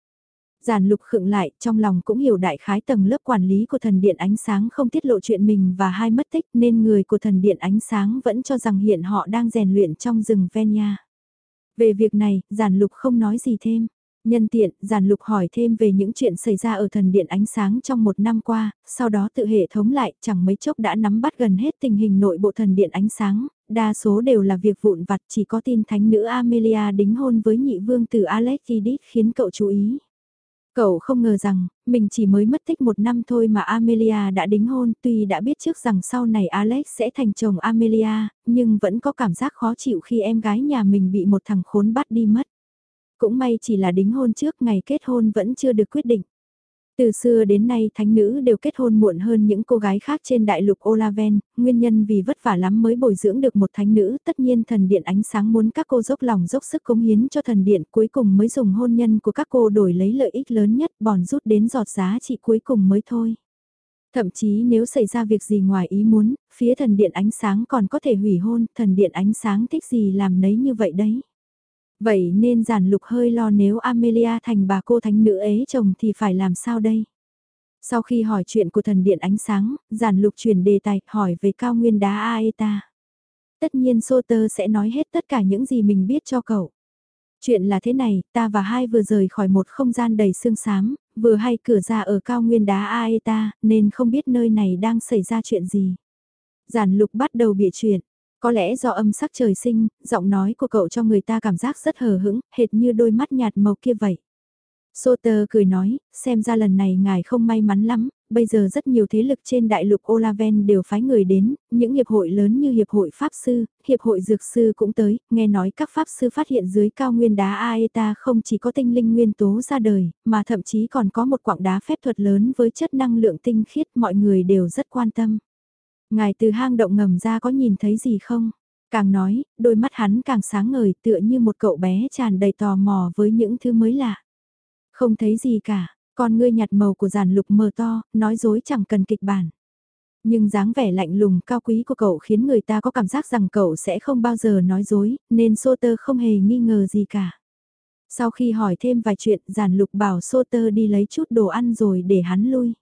Giản lục khựng lại, trong lòng cũng hiểu đại khái tầng lớp quản lý của thần điện ánh sáng không tiết lộ chuyện mình và hai mất tích nên người của thần điện ánh sáng vẫn cho rằng hiện họ đang rèn luyện trong rừng Venya. Về việc này, giản lục không nói gì thêm. Nhân tiện, giản lục hỏi thêm về những chuyện xảy ra ở thần điện ánh sáng trong một năm qua, sau đó tự hệ thống lại, chẳng mấy chốc đã nắm bắt gần hết tình hình nội bộ thần điện ánh sáng, đa số đều là việc vụn vặt chỉ có tin thánh nữ Amelia đính hôn với nhị vương tử Alex Edith khiến cậu chú ý. Cậu không ngờ rằng, mình chỉ mới mất tích một năm thôi mà Amelia đã đính hôn, tuy đã biết trước rằng sau này Alex sẽ thành chồng Amelia, nhưng vẫn có cảm giác khó chịu khi em gái nhà mình bị một thằng khốn bắt đi mất. Cũng may chỉ là đính hôn trước ngày kết hôn vẫn chưa được quyết định. Từ xưa đến nay thánh nữ đều kết hôn muộn hơn những cô gái khác trên đại lục Olaven, nguyên nhân vì vất vả lắm mới bồi dưỡng được một thánh nữ, tất nhiên thần điện ánh sáng muốn các cô dốc lòng dốc sức cống hiến cho thần điện cuối cùng mới dùng hôn nhân của các cô đổi lấy lợi ích lớn nhất bòn rút đến giọt giá trị cuối cùng mới thôi. Thậm chí nếu xảy ra việc gì ngoài ý muốn, phía thần điện ánh sáng còn có thể hủy hôn, thần điện ánh sáng thích gì làm nấy như vậy đấy. Vậy nên giản lục hơi lo nếu Amelia thành bà cô thánh nữ ấy chồng thì phải làm sao đây? Sau khi hỏi chuyện của thần điện ánh sáng, giản lục chuyển đề tài hỏi về cao nguyên đá Aeta. Tất nhiên Soter sẽ nói hết tất cả những gì mình biết cho cậu. Chuyện là thế này, ta và hai vừa rời khỏi một không gian đầy sương sám, vừa hay cửa ra ở cao nguyên đá Aeta, nên không biết nơi này đang xảy ra chuyện gì. Giản lục bắt đầu bịa chuyện, có lẽ do âm sắc trời sinh, giọng nói của cậu cho người ta cảm giác rất hờ hững, hệt như đôi mắt nhạt màu kia vậy. Soter cười nói, xem ra lần này ngài không may mắn lắm, bây giờ rất nhiều thế lực trên đại lục Olaven đều phái người đến, những hiệp hội lớn như Hiệp hội Pháp Sư, Hiệp hội Dược Sư cũng tới, nghe nói các Pháp Sư phát hiện dưới cao nguyên đá Aeta không chỉ có tinh linh nguyên tố ra đời, mà thậm chí còn có một quảng đá phép thuật lớn với chất năng lượng tinh khiết mọi người đều rất quan tâm. Ngài từ hang động ngầm ra có nhìn thấy gì không? Càng nói, đôi mắt hắn càng sáng ngời tựa như một cậu bé tràn đầy tò mò với những thứ mới lạ. Không thấy gì cả, con ngươi nhạt màu của giàn lục mờ to, nói dối chẳng cần kịch bản. Nhưng dáng vẻ lạnh lùng cao quý của cậu khiến người ta có cảm giác rằng cậu sẽ không bao giờ nói dối, nên Soter không hề nghi ngờ gì cả. Sau khi hỏi thêm vài chuyện, giàn lục bảo Soter đi lấy chút đồ ăn rồi để hắn lui.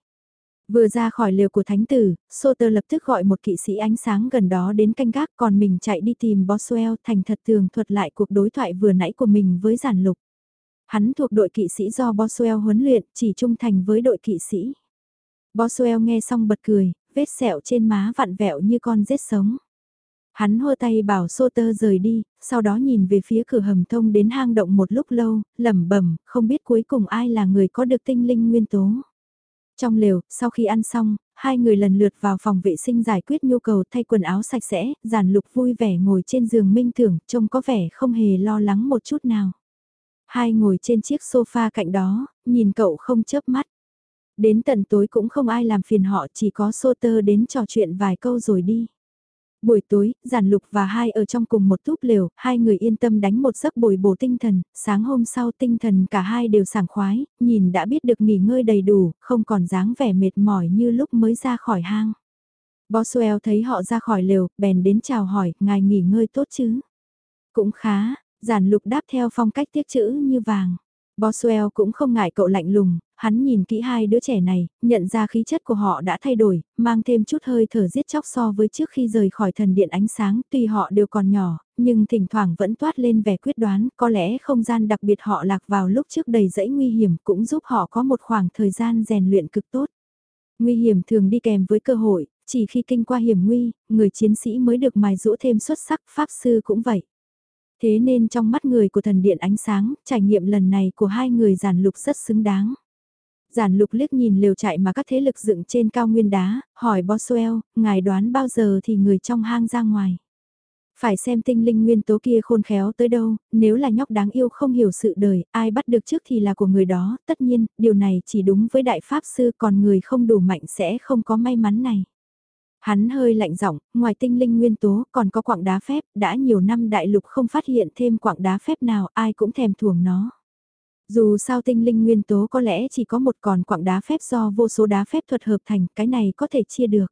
Vừa ra khỏi liều của thánh tử, Soter lập tức gọi một kỵ sĩ ánh sáng gần đó đến canh gác còn mình chạy đi tìm Boswell thành thật tường thuật lại cuộc đối thoại vừa nãy của mình với giản lục. Hắn thuộc đội kỵ sĩ do Boswell huấn luyện, chỉ trung thành với đội kỵ sĩ. Boswell nghe xong bật cười, vết sẹo trên má vặn vẹo như con rết sống. Hắn hô tay bảo Soter rời đi, sau đó nhìn về phía cửa hầm thông đến hang động một lúc lâu, lẩm bẩm, không biết cuối cùng ai là người có được tinh linh nguyên tố. Trong lều, sau khi ăn xong, hai người lần lượt vào phòng vệ sinh giải quyết nhu cầu thay quần áo sạch sẽ, giản lục vui vẻ ngồi trên giường minh tưởng, trông có vẻ không hề lo lắng một chút nào. Hai ngồi trên chiếc sofa cạnh đó, nhìn cậu không chớp mắt. Đến tận tối cũng không ai làm phiền họ chỉ có sô tơ đến trò chuyện vài câu rồi đi. Buổi tối, giản lục và hai ở trong cùng một túp lều, hai người yên tâm đánh một giấc bồi bổ tinh thần, sáng hôm sau tinh thần cả hai đều sảng khoái, nhìn đã biết được nghỉ ngơi đầy đủ, không còn dáng vẻ mệt mỏi như lúc mới ra khỏi hang. Boswell thấy họ ra khỏi lều, bèn đến chào hỏi, ngài nghỉ ngơi tốt chứ? Cũng khá, giản lục đáp theo phong cách tiếc chữ như vàng. Boswell cũng không ngại cậu lạnh lùng, hắn nhìn kỹ hai đứa trẻ này, nhận ra khí chất của họ đã thay đổi, mang thêm chút hơi thở giết chóc so với trước khi rời khỏi thần điện ánh sáng, tuy họ đều còn nhỏ, nhưng thỉnh thoảng vẫn toát lên vẻ quyết đoán, có lẽ không gian đặc biệt họ lạc vào lúc trước đầy rẫy nguy hiểm cũng giúp họ có một khoảng thời gian rèn luyện cực tốt. Nguy hiểm thường đi kèm với cơ hội, chỉ khi kinh qua hiểm nguy, người chiến sĩ mới được mài rũ thêm xuất sắc, pháp sư cũng vậy. Thế nên trong mắt người của thần điện ánh sáng, trải nghiệm lần này của hai người giản lục rất xứng đáng. Giản lục liếc nhìn liều trại mà các thế lực dựng trên cao nguyên đá, hỏi Boswell, ngài đoán bao giờ thì người trong hang ra ngoài. Phải xem tinh linh nguyên tố kia khôn khéo tới đâu, nếu là nhóc đáng yêu không hiểu sự đời, ai bắt được trước thì là của người đó, tất nhiên, điều này chỉ đúng với đại pháp sư còn người không đủ mạnh sẽ không có may mắn này. Hắn hơi lạnh giọng, ngoài tinh linh nguyên tố còn có quặng đá phép, đã nhiều năm đại lục không phát hiện thêm quặng đá phép nào ai cũng thèm thuồng nó. Dù sao tinh linh nguyên tố có lẽ chỉ có một còn quặng đá phép do vô số đá phép thuật hợp thành, cái này có thể chia được.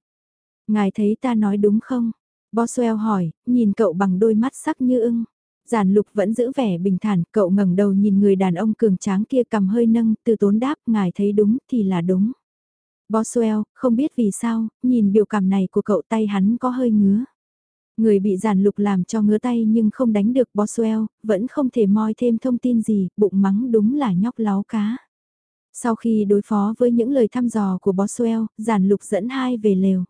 Ngài thấy ta nói đúng không? Boswell hỏi, nhìn cậu bằng đôi mắt sắc như ưng. Giản lục vẫn giữ vẻ bình thản, cậu ngẩng đầu nhìn người đàn ông cường tráng kia cầm hơi nâng, từ tốn đáp, ngài thấy đúng thì là đúng. Boswell, không biết vì sao, nhìn biểu cảm này của cậu tay hắn có hơi ngứa. Người bị giản lục làm cho ngứa tay nhưng không đánh được Boswell, vẫn không thể moi thêm thông tin gì, bụng mắng đúng là nhóc láo cá. Sau khi đối phó với những lời thăm dò của Boswell, giản lục dẫn hai về lều.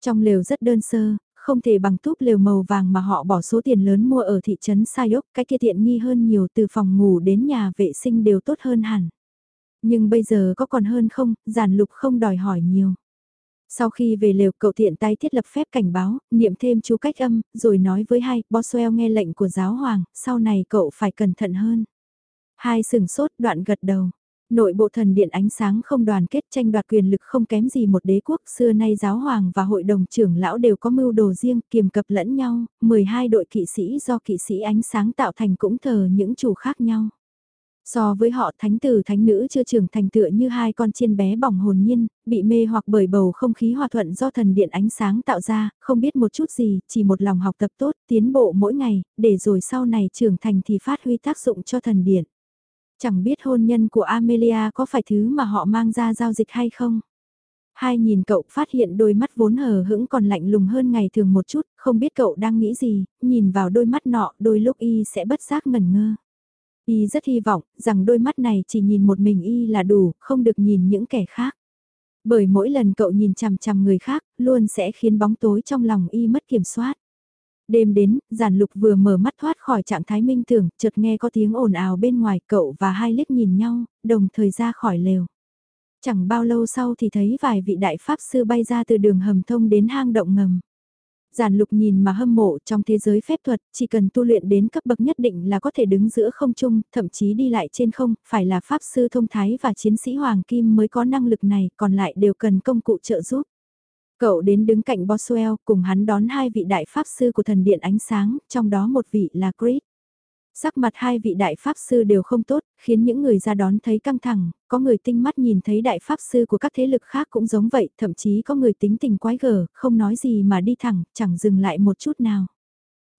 Trong lều rất đơn sơ, không thể bằng túp lều màu vàng mà họ bỏ số tiền lớn mua ở thị trấn Sayok, cái kia tiện nghi hơn nhiều từ phòng ngủ đến nhà vệ sinh đều tốt hơn hẳn. Nhưng bây giờ có còn hơn không, giản lục không đòi hỏi nhiều. Sau khi về lều cậu tiện tay thiết lập phép cảnh báo, niệm thêm chú cách âm, rồi nói với hai, Boswell nghe lệnh của giáo hoàng, sau này cậu phải cẩn thận hơn. Hai sừng sốt đoạn gật đầu. Nội bộ thần điện ánh sáng không đoàn kết tranh đoạt quyền lực không kém gì một đế quốc xưa nay giáo hoàng và hội đồng trưởng lão đều có mưu đồ riêng kiềm cập lẫn nhau, 12 đội kỵ sĩ do kỵ sĩ ánh sáng tạo thành cũng thờ những chủ khác nhau. So với họ thánh tử thánh nữ chưa trưởng thành tựa như hai con chiên bé bỏng hồn nhiên, bị mê hoặc bởi bầu không khí hòa thuận do thần điện ánh sáng tạo ra, không biết một chút gì, chỉ một lòng học tập tốt, tiến bộ mỗi ngày, để rồi sau này trưởng thành thì phát huy tác dụng cho thần điện. Chẳng biết hôn nhân của Amelia có phải thứ mà họ mang ra giao dịch hay không? Hai nhìn cậu phát hiện đôi mắt vốn hờ hững còn lạnh lùng hơn ngày thường một chút, không biết cậu đang nghĩ gì, nhìn vào đôi mắt nọ đôi lúc y sẽ bất giác ngẩn ngơ. Y rất hy vọng rằng đôi mắt này chỉ nhìn một mình Y là đủ, không được nhìn những kẻ khác. Bởi mỗi lần cậu nhìn chằm chằm người khác, luôn sẽ khiến bóng tối trong lòng Y mất kiểm soát. Đêm đến, giản lục vừa mở mắt thoát khỏi trạng thái minh tưởng, chợt nghe có tiếng ồn ào bên ngoài cậu và hai liếc nhìn nhau, đồng thời ra khỏi lều. Chẳng bao lâu sau thì thấy vài vị đại pháp sư bay ra từ đường hầm thông đến hang động ngầm. Giản lục nhìn mà hâm mộ trong thế giới phép thuật, chỉ cần tu luyện đến cấp bậc nhất định là có thể đứng giữa không trung, thậm chí đi lại trên không, phải là pháp sư thông thái và chiến sĩ hoàng kim mới có năng lực này, còn lại đều cần công cụ trợ giúp. Cậu đến đứng cạnh Boswell cùng hắn đón hai vị đại pháp sư của thần điện ánh sáng, trong đó một vị là Creed. Sắc mặt hai vị đại pháp sư đều không tốt, khiến những người ra đón thấy căng thẳng, có người tinh mắt nhìn thấy đại pháp sư của các thế lực khác cũng giống vậy, thậm chí có người tính tình quái gở, không nói gì mà đi thẳng, chẳng dừng lại một chút nào.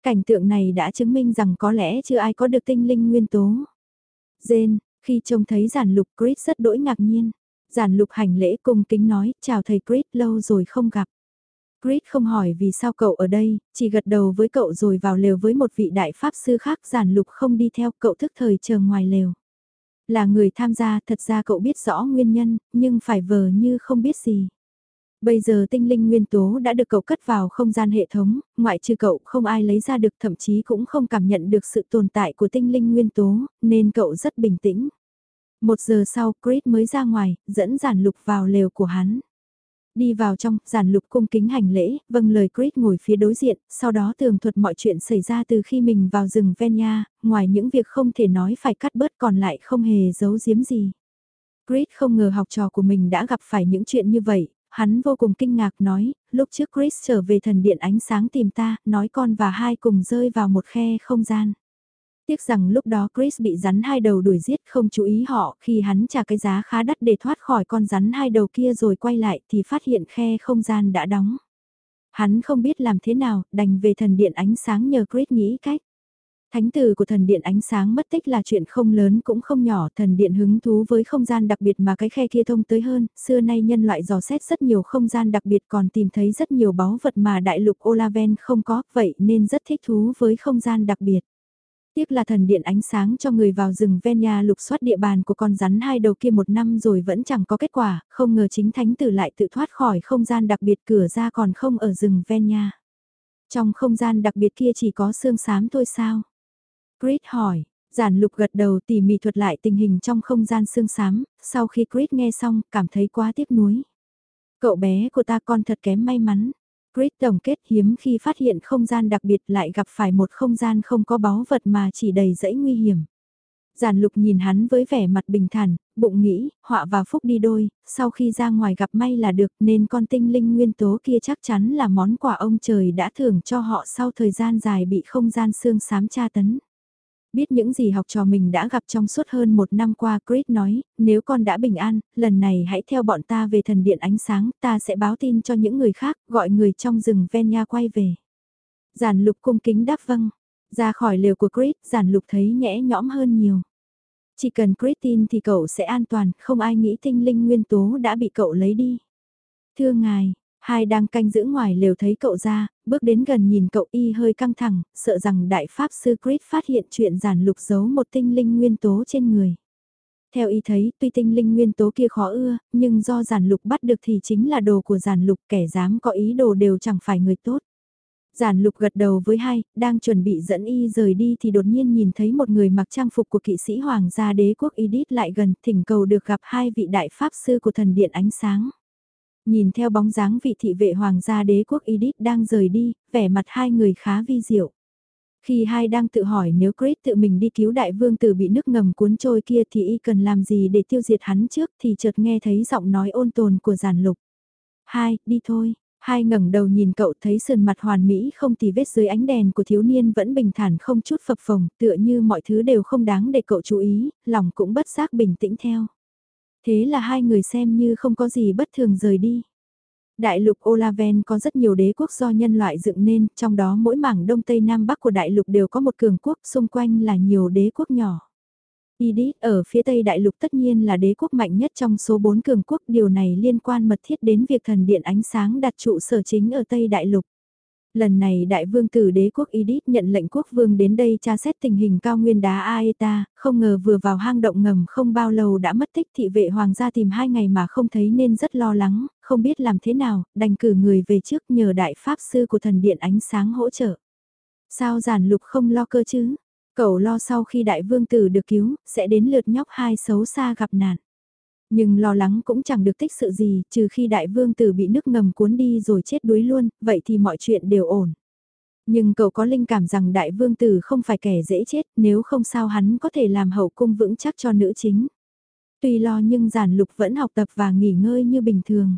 Cảnh tượng này đã chứng minh rằng có lẽ chưa ai có được tinh linh nguyên tố. Jane, khi trông thấy giản lục Chris rất đỗi ngạc nhiên. Giản lục hành lễ cung kính nói, chào thầy Chris lâu rồi không gặp. Chris không hỏi vì sao cậu ở đây, chỉ gật đầu với cậu rồi vào lều với một vị đại pháp sư khác giản lục không đi theo cậu thức thời chờ ngoài lều. Là người tham gia thật ra cậu biết rõ nguyên nhân, nhưng phải vờ như không biết gì. Bây giờ tinh linh nguyên tố đã được cậu cất vào không gian hệ thống, ngoại trừ cậu không ai lấy ra được thậm chí cũng không cảm nhận được sự tồn tại của tinh linh nguyên tố, nên cậu rất bình tĩnh. Một giờ sau, Chris mới ra ngoài, dẫn giản lục vào lều của hắn. Đi vào trong, giản lục cung kính hành lễ, vâng lời Chris ngồi phía đối diện, sau đó tường thuật mọi chuyện xảy ra từ khi mình vào rừng Venya, ngoài những việc không thể nói phải cắt bớt còn lại không hề giấu giếm gì. Chris không ngờ học trò của mình đã gặp phải những chuyện như vậy, hắn vô cùng kinh ngạc nói, lúc trước Chris trở về thần điện ánh sáng tìm ta, nói con và hai cùng rơi vào một khe không gian. Tiếc rằng lúc đó Chris bị rắn hai đầu đuổi giết không chú ý họ khi hắn trả cái giá khá đắt để thoát khỏi con rắn hai đầu kia rồi quay lại thì phát hiện khe không gian đã đóng. Hắn không biết làm thế nào, đành về thần điện ánh sáng nhờ Chris nghĩ cách. Thánh tử của thần điện ánh sáng mất tích là chuyện không lớn cũng không nhỏ, thần điện hứng thú với không gian đặc biệt mà cái khe kia thông tới hơn, xưa nay nhân loại dò xét rất nhiều không gian đặc biệt còn tìm thấy rất nhiều báu vật mà đại lục Olaven không có, vậy nên rất thích thú với không gian đặc biệt. Tiếc là thần điện ánh sáng cho người vào rừng Venya lục soát địa bàn của con rắn hai đầu kia một năm rồi vẫn chẳng có kết quả, không ngờ chính thánh tử lại tự thoát khỏi không gian đặc biệt cửa ra còn không ở rừng Venya. Trong không gian đặc biệt kia chỉ có xương xám thôi sao? Grit hỏi, Giản lục gật đầu tỉ mỉ thuật lại tình hình trong không gian xương sám, sau khi Chris nghe xong, cảm thấy quá tiếc nuối. Cậu bé của ta con thật kém may mắn. Chris tổng kết hiếm khi phát hiện không gian đặc biệt lại gặp phải một không gian không có báu vật mà chỉ đầy rẫy nguy hiểm. Giản lục nhìn hắn với vẻ mặt bình thản, bụng nghĩ, họa và phúc đi đôi, sau khi ra ngoài gặp may là được nên con tinh linh nguyên tố kia chắc chắn là món quà ông trời đã thưởng cho họ sau thời gian dài bị không gian xương sám tra tấn. Biết những gì học trò mình đã gặp trong suốt hơn một năm qua, Chris nói, nếu con đã bình an, lần này hãy theo bọn ta về thần điện ánh sáng, ta sẽ báo tin cho những người khác, gọi người trong rừng Venya quay về. Giản lục cung kính đáp vâng. Ra khỏi lều của Chris, giản lục thấy nhẽ nhõm hơn nhiều. Chỉ cần Chris tin thì cậu sẽ an toàn, không ai nghĩ tinh linh nguyên tố đã bị cậu lấy đi. Thưa ngài, hai đang canh giữ ngoài lều thấy cậu ra, bước đến gần nhìn cậu y hơi căng thẳng, sợ rằng đại pháp sư Chris phát hiện chuyện giản lục giấu một tinh linh nguyên tố trên người. Theo y thấy, tuy tinh linh nguyên tố kia khó ưa, nhưng do giản lục bắt được thì chính là đồ của giản lục kẻ dám có ý đồ đều chẳng phải người tốt. Giản lục gật đầu với hai, đang chuẩn bị dẫn y rời đi thì đột nhiên nhìn thấy một người mặc trang phục của kỵ sĩ hoàng gia đế quốc Edith lại gần thỉnh cầu được gặp hai vị đại pháp sư của thần điện ánh sáng. Nhìn theo bóng dáng vị thị vệ hoàng gia đế quốc Edith đang rời đi, vẻ mặt hai người khá vi diệu. Khi hai đang tự hỏi nếu Chris tự mình đi cứu đại vương tử bị nước ngầm cuốn trôi kia thì y cần làm gì để tiêu diệt hắn trước thì chợt nghe thấy giọng nói ôn tồn của giản lục. Hai, đi thôi, Hai ngẩng đầu nhìn cậu thấy sườn mặt hoàn mỹ không tì vết dưới ánh đèn của thiếu niên vẫn bình thản không chút phập phồng, tựa như mọi thứ đều không đáng để cậu chú ý, lòng cũng bất giác bình tĩnh theo. Thế là hai người xem như không có gì bất thường rời đi. Đại lục Olaven có rất nhiều đế quốc do nhân loại dựng nên, trong đó mỗi mảng đông tây nam bắc của đại lục đều có một cường quốc, xung quanh là nhiều đế quốc nhỏ. Idis ở phía Tây Đại Lục tất nhiên là đế quốc mạnh nhất trong số 4 cường quốc, điều này liên quan mật thiết đến việc thần điện ánh sáng đặt trụ sở chính ở Tây Đại Lục. Lần này đại vương tử đế quốc Edith nhận lệnh quốc vương đến đây tra xét tình hình cao nguyên đá Aeta, không ngờ vừa vào hang động ngầm không bao lâu đã mất tích thị vệ hoàng gia tìm hai ngày mà không thấy nên rất lo lắng, không biết làm thế nào, đành cử người về trước nhờ đại pháp sư của thần điện ánh sáng hỗ trợ. Sao giản lục không lo cơ chứ? Cậu lo sau khi đại vương tử được cứu, sẽ đến lượt nhóc hai xấu xa gặp nạn. Nhưng lo lắng cũng chẳng được tích sự gì, trừ khi đại vương tử bị nước ngầm cuốn đi rồi chết đuối luôn, vậy thì mọi chuyện đều ổn. Nhưng cậu có linh cảm rằng đại vương tử không phải kẻ dễ chết, nếu không sao hắn có thể làm hậu cung vững chắc cho nữ chính. Tuy lo nhưng giản lục vẫn học tập và nghỉ ngơi như bình thường.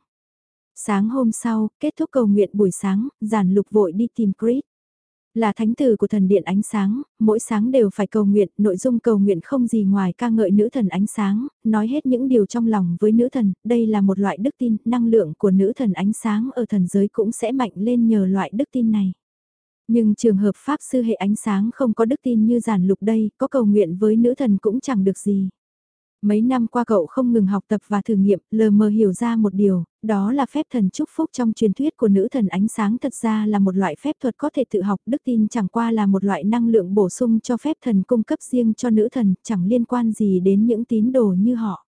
Sáng hôm sau, kết thúc cầu nguyện buổi sáng, giản lục vội đi tìm Chris. Là thánh tử của thần điện ánh sáng, mỗi sáng đều phải cầu nguyện, nội dung cầu nguyện không gì ngoài ca ngợi nữ thần ánh sáng, nói hết những điều trong lòng với nữ thần, đây là một loại đức tin, năng lượng của nữ thần ánh sáng ở thần giới cũng sẽ mạnh lên nhờ loại đức tin này. Nhưng trường hợp Pháp sư hệ ánh sáng không có đức tin như giản lục đây, có cầu nguyện với nữ thần cũng chẳng được gì. Mấy năm qua cậu không ngừng học tập và thử nghiệm, lờ mờ hiểu ra một điều, đó là phép thần chúc phúc trong truyền thuyết của nữ thần ánh sáng thật ra là một loại phép thuật có thể tự học, đức tin chẳng qua là một loại năng lượng bổ sung cho phép thần cung cấp riêng cho nữ thần, chẳng liên quan gì đến những tín đồ như họ.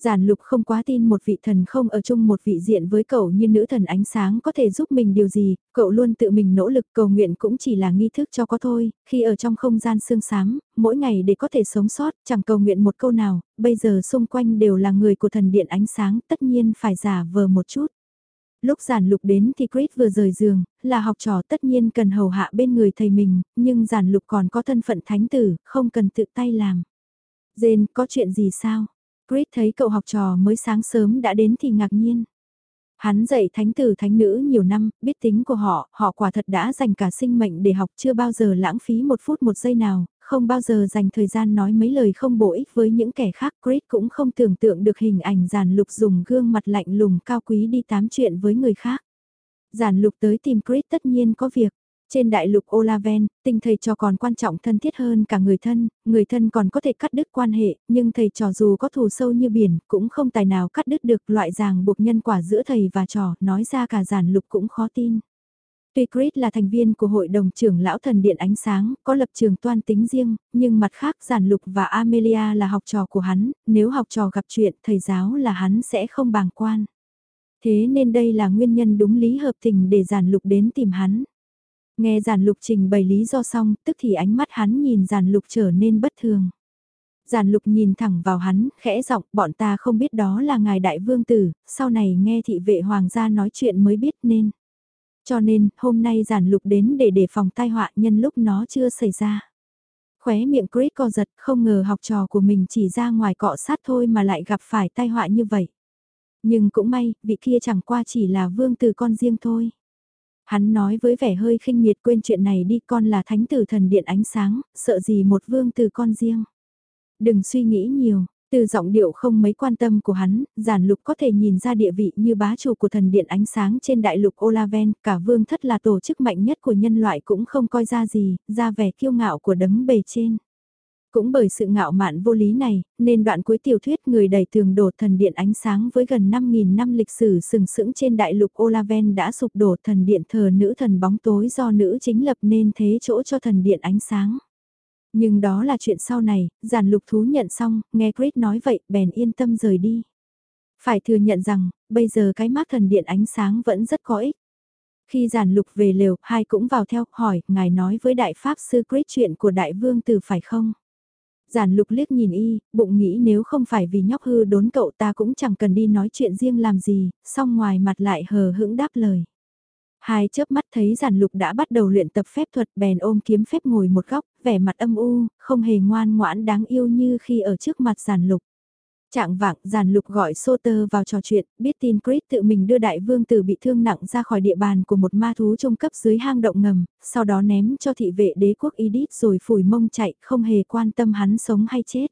Giản lục không quá tin một vị thần không ở chung một vị diện với cậu như nữ thần ánh sáng có thể giúp mình điều gì, cậu luôn tự mình nỗ lực cầu nguyện cũng chỉ là nghi thức cho có thôi, khi ở trong không gian sương sám, mỗi ngày để có thể sống sót, chẳng cầu nguyện một câu nào, bây giờ xung quanh đều là người của thần điện ánh sáng, tất nhiên phải giả vờ một chút. Lúc giản lục đến thì Chris vừa rời giường, là học trò tất nhiên cần hầu hạ bên người thầy mình, nhưng giản lục còn có thân phận thánh tử, không cần tự tay làm. Jane, có chuyện gì sao? Chris thấy cậu học trò mới sáng sớm đã đến thì ngạc nhiên. Hắn dạy thánh tử thánh nữ nhiều năm, biết tính của họ, họ quả thật đã dành cả sinh mệnh để học chưa bao giờ lãng phí một phút một giây nào, không bao giờ dành thời gian nói mấy lời không bổ ích với những kẻ khác. Chris cũng không tưởng tượng được hình ảnh giàn lục dùng gương mặt lạnh lùng cao quý đi tám chuyện với người khác. Giản lục tới tìm Chris tất nhiên có việc. Trên đại lục Olaven, tình thầy trò còn quan trọng thân thiết hơn cả người thân, người thân còn có thể cắt đứt quan hệ, nhưng thầy trò dù có thù sâu như biển, cũng không tài nào cắt đứt được loại ràng buộc nhân quả giữa thầy và trò, nói ra cả giản lục cũng khó tin. Tuy Chris là thành viên của hội đồng trưởng lão thần điện ánh sáng, có lập trường toan tính riêng, nhưng mặt khác giản lục và Amelia là học trò của hắn, nếu học trò gặp chuyện thầy giáo là hắn sẽ không bàng quan. Thế nên đây là nguyên nhân đúng lý hợp tình để giản lục đến tìm hắn. Nghe giản lục trình bày lý do xong, tức thì ánh mắt hắn nhìn giản lục trở nên bất thường. Giản lục nhìn thẳng vào hắn, khẽ giọng, bọn ta không biết đó là ngài đại vương tử, sau này nghe thị vệ hoàng gia nói chuyện mới biết nên. Cho nên, hôm nay giản lục đến để đề phòng tai họa nhân lúc nó chưa xảy ra. Khóe miệng Chris co giật, không ngờ học trò của mình chỉ ra ngoài cọ sát thôi mà lại gặp phải tai họa như vậy. Nhưng cũng may, vị kia chẳng qua chỉ là vương tử con riêng thôi. Hắn nói với vẻ hơi khinh miệt quên chuyện này đi con là thánh tử thần điện ánh sáng, sợ gì một vương từ con riêng. Đừng suy nghĩ nhiều, từ giọng điệu không mấy quan tâm của hắn, giản lục có thể nhìn ra địa vị như bá chủ của thần điện ánh sáng trên đại lục Olaven, cả vương thất là tổ chức mạnh nhất của nhân loại cũng không coi ra gì, ra vẻ kiêu ngạo của đấng bề trên. Cũng bởi sự ngạo mạn vô lý này, nên đoạn cuối tiểu thuyết người đầy tường đổ thần điện ánh sáng với gần 5.000 năm lịch sử sừng sững trên đại lục Olaven đã sụp đổ thần điện thờ nữ thần bóng tối do nữ chính lập nên thế chỗ cho thần điện ánh sáng. Nhưng đó là chuyện sau này, giản lục thú nhận xong, nghe Chris nói vậy, bèn yên tâm rời đi. Phải thừa nhận rằng, bây giờ cái mát thần điện ánh sáng vẫn rất có ích. Khi giản lục về lều, hai cũng vào theo, hỏi, ngài nói với đại pháp sư Chris chuyện của đại vương từ phải không? Giản lục liếc nhìn y, bụng nghĩ nếu không phải vì nhóc hư đốn cậu ta cũng chẳng cần đi nói chuyện riêng làm gì, song ngoài mặt lại hờ hững đáp lời. Hai chớp mắt thấy giản lục đã bắt đầu luyện tập phép thuật bèn ôm kiếm phép ngồi một góc, vẻ mặt âm u, không hề ngoan ngoãn đáng yêu như khi ở trước mặt giản lục. Trạng vạng, giàn lục gọi Soter vào trò chuyện, biết tin Chris tự mình đưa đại vương tử bị thương nặng ra khỏi địa bàn của một ma thú trung cấp dưới hang động ngầm, sau đó ném cho thị vệ đế quốc Idit rồi phủi mông chạy, không hề quan tâm hắn sống hay chết.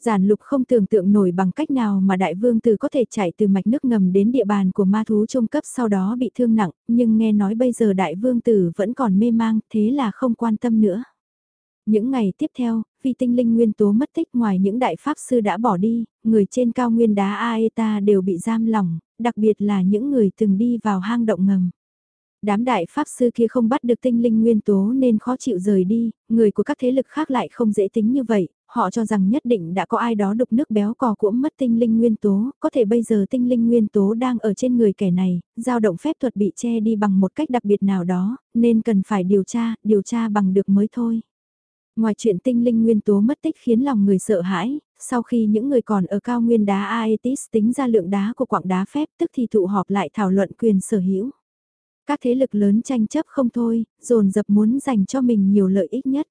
Giản lục không tưởng tượng nổi bằng cách nào mà đại vương tử có thể chạy từ mạch nước ngầm đến địa bàn của ma thú trung cấp sau đó bị thương nặng, nhưng nghe nói bây giờ đại vương tử vẫn còn mê mang, thế là không quan tâm nữa. Những ngày tiếp theo, vì tinh linh nguyên tố mất tích ngoài những đại pháp sư đã bỏ đi, người trên cao nguyên đá Aeta đều bị giam lỏng, đặc biệt là những người từng đi vào hang động ngầm. Đám đại pháp sư kia không bắt được tinh linh nguyên tố nên khó chịu rời đi, người của các thế lực khác lại không dễ tính như vậy, họ cho rằng nhất định đã có ai đó đục nước béo cò cuỗm mất tinh linh nguyên tố, có thể bây giờ tinh linh nguyên tố đang ở trên người kẻ này, dao động phép thuật bị che đi bằng một cách đặc biệt nào đó, nên cần phải điều tra, điều tra bằng được mới thôi. Ngoài chuyện tinh linh nguyên tố mất tích khiến lòng người sợ hãi, sau khi những người còn ở cao nguyên đá Aetis tính ra lượng đá của quặng đá phép tức thì tụ họp lại thảo luận quyền sở hữu. Các thế lực lớn tranh chấp không thôi, dồn dập muốn dành cho mình nhiều lợi ích nhất.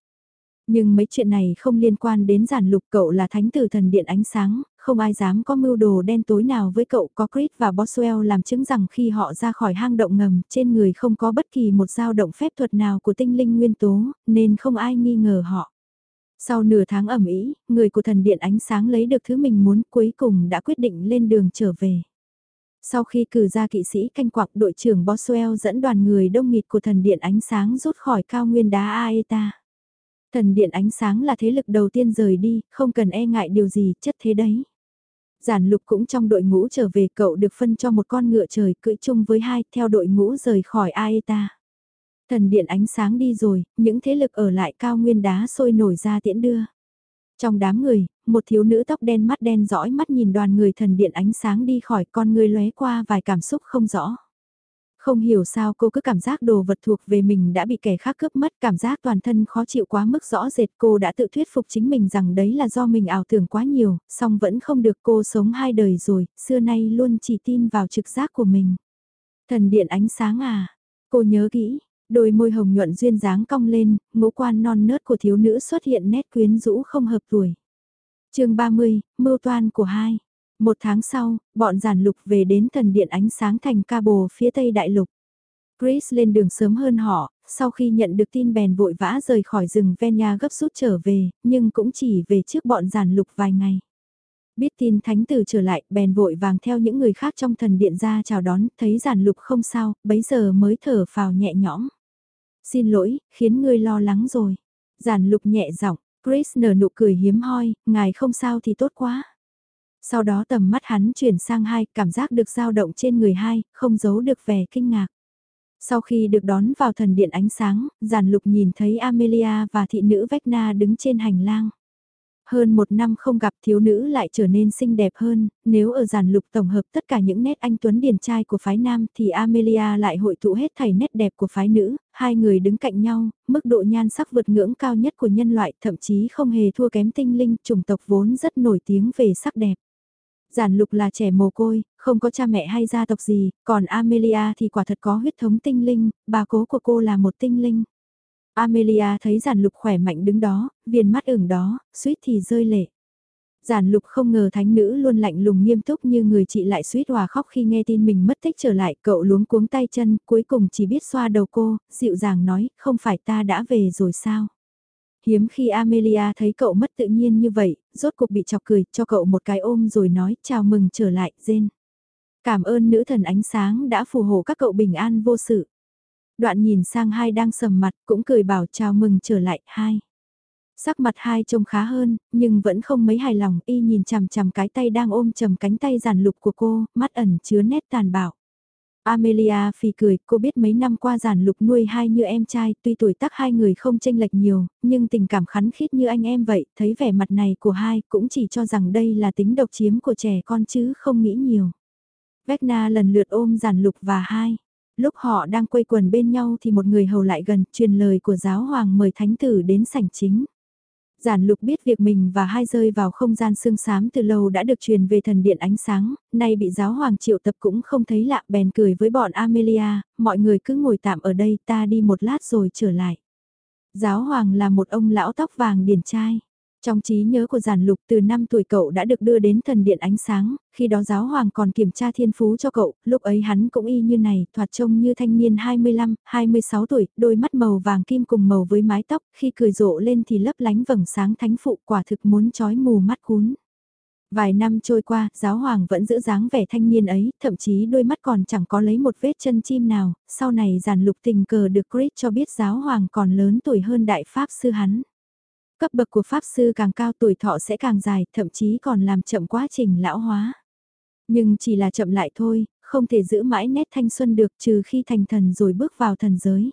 Nhưng mấy chuyện này không liên quan đến giản lục cậu là thánh tử thần điện ánh sáng, không ai dám có mưu đồ đen tối nào với cậu có Chris và Boswell làm chứng rằng khi họ ra khỏi hang động ngầm trên người không có bất kỳ một dao động phép thuật nào của tinh linh nguyên tố, nên không ai nghi ngờ họ. Sau nửa tháng ẩm ý, người của thần điện ánh sáng lấy được thứ mình muốn cuối cùng đã quyết định lên đường trở về. Sau khi cử ra kỵ sĩ canh quạc đội trưởng Boswell dẫn đoàn người đông nghịt của thần điện ánh sáng rút khỏi cao nguyên đá Aeta. Thần điện ánh sáng là thế lực đầu tiên rời đi, không cần e ngại điều gì, chất thế đấy. Giản lục cũng trong đội ngũ trở về cậu được phân cho một con ngựa trời cưỡi chung với hai theo đội ngũ rời khỏi Aeta. Thần điện ánh sáng đi rồi, những thế lực ở lại cao nguyên đá sôi nổi ra tiễn đưa. Trong đám người, một thiếu nữ tóc đen mắt đen dõi mắt nhìn đoàn người thần điện ánh sáng đi khỏi con người lóe qua vài cảm xúc không rõ. Không hiểu sao cô cứ cảm giác đồ vật thuộc về mình đã bị kẻ khác cướp mất cảm giác toàn thân khó chịu quá mức rõ rệt cô đã tự thuyết phục chính mình rằng đấy là do mình ảo tưởng quá nhiều, song vẫn không được cô sống hai đời rồi, xưa nay luôn chỉ tin vào trực giác của mình. Thần điện ánh sáng à, cô nhớ kỹ, đôi môi hồng nhuận duyên dáng cong lên, ngũ quan non nớt của thiếu nữ xuất hiện nét quyến rũ không hợp tuổi. chương 30, mưu toan của hai. Một tháng sau, bọn giản lục về đến thần điện ánh sáng thành ca bồ phía tây đại lục. Chris lên đường sớm hơn họ, sau khi nhận được tin bèn vội vã rời khỏi rừng Venya gấp rút trở về, nhưng cũng chỉ về trước bọn giản lục vài ngày. Biết tin thánh tử trở lại, bèn vội vàng theo những người khác trong thần điện ra chào đón, thấy giản lục không sao, bấy giờ mới thở phào nhẹ nhõm. Xin lỗi, khiến ngươi lo lắng rồi. Giản lục nhẹ giọng, Chris nở nụ cười hiếm hoi, ngài không sao thì tốt quá. Sau đó tầm mắt hắn chuyển sang hai, cảm giác được dao động trên người hai, không giấu được vẻ kinh ngạc. Sau khi được đón vào thần điện ánh sáng, giản lục nhìn thấy Amelia và thị nữ Vecna đứng trên hành lang. Hơn một năm không gặp thiếu nữ lại trở nên xinh đẹp hơn, nếu ở giàn lục tổng hợp tất cả những nét anh Tuấn điển trai của phái nam thì Amelia lại hội tụ hết thảy nét đẹp của phái nữ, hai người đứng cạnh nhau, mức độ nhan sắc vượt ngưỡng cao nhất của nhân loại thậm chí không hề thua kém tinh linh chủng tộc vốn rất nổi tiếng về sắc đẹp. Giản lục là trẻ mồ côi, không có cha mẹ hay gia tộc gì, còn Amelia thì quả thật có huyết thống tinh linh, bà cố của cô là một tinh linh. Amelia thấy giản lục khỏe mạnh đứng đó, viền mắt ửng đó, suýt thì rơi lệ. Giản lục không ngờ thánh nữ luôn lạnh lùng nghiêm túc như người chị lại suýt hòa khóc khi nghe tin mình mất tích trở lại, cậu luống cuống tay chân, cuối cùng chỉ biết xoa đầu cô, dịu dàng nói, không phải ta đã về rồi sao? Hiếm khi Amelia thấy cậu mất tự nhiên như vậy, rốt cuộc bị chọc cười, cho cậu một cái ôm rồi nói, chào mừng trở lại, Jen. Cảm ơn nữ thần ánh sáng đã phù hộ các cậu bình an vô sự. Đoạn nhìn sang hai đang sầm mặt, cũng cười bảo chào mừng trở lại, hai. Sắc mặt hai trông khá hơn, nhưng vẫn không mấy hài lòng, y nhìn chằm chằm cái tay đang ôm chầm cánh tay giản lục của cô, mắt ẩn chứa nét tàn bạo. Amelia phì cười, cô biết mấy năm qua giản lục nuôi hai như em trai, tuy tuổi tác hai người không chênh lệch nhiều, nhưng tình cảm khắn khít như anh em vậy, thấy vẻ mặt này của hai cũng chỉ cho rằng đây là tính độc chiếm của trẻ con chứ không nghĩ nhiều. Vecna lần lượt ôm giản lục và hai. Lúc họ đang quây quần bên nhau thì một người hầu lại gần, truyền lời của giáo hoàng mời thánh tử đến sảnh chính. Giản lục biết việc mình và hai rơi vào không gian sương xám từ lâu đã được truyền về thần điện ánh sáng, nay bị giáo hoàng triệu tập cũng không thấy lạ bèn cười với bọn Amelia, mọi người cứ ngồi tạm ở đây ta đi một lát rồi trở lại. Giáo hoàng là một ông lão tóc vàng điển trai. Trong trí nhớ của giản lục từ năm tuổi cậu đã được đưa đến thần điện ánh sáng, khi đó giáo hoàng còn kiểm tra thiên phú cho cậu, lúc ấy hắn cũng y như này, thoạt trông như thanh niên 25, 26 tuổi, đôi mắt màu vàng kim cùng màu với mái tóc, khi cười rộ lên thì lấp lánh vầng sáng thánh phụ quả thực muốn chói mù mắt cún. Vài năm trôi qua, giáo hoàng vẫn giữ dáng vẻ thanh niên ấy, thậm chí đôi mắt còn chẳng có lấy một vết chân chim nào, sau này giản lục tình cờ được Chris cho biết giáo hoàng còn lớn tuổi hơn đại pháp sư hắn. Cấp bậc của Pháp Sư càng cao tuổi thọ sẽ càng dài, thậm chí còn làm chậm quá trình lão hóa. Nhưng chỉ là chậm lại thôi, không thể giữ mãi nét thanh xuân được trừ khi thành thần rồi bước vào thần giới.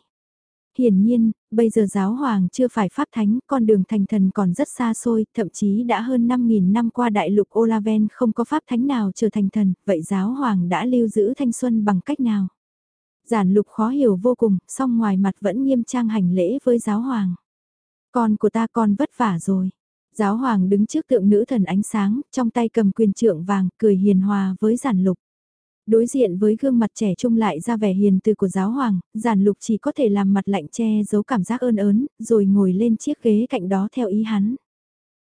Hiển nhiên, bây giờ giáo hoàng chưa phải pháp thánh, con đường thành thần còn rất xa xôi, thậm chí đã hơn 5.000 năm qua đại lục Olaven không có pháp thánh nào trở thành thần, vậy giáo hoàng đã lưu giữ thanh xuân bằng cách nào? Giản lục khó hiểu vô cùng, song ngoài mặt vẫn nghiêm trang hành lễ với giáo hoàng. Con của ta con vất vả rồi. Giáo hoàng đứng trước tượng nữ thần ánh sáng, trong tay cầm quyền trượng vàng, cười hiền hòa với giản lục. Đối diện với gương mặt trẻ trung lại ra vẻ hiền từ của giáo hoàng, giản lục chỉ có thể làm mặt lạnh che giấu cảm giác ơn ớn, rồi ngồi lên chiếc ghế cạnh đó theo ý hắn.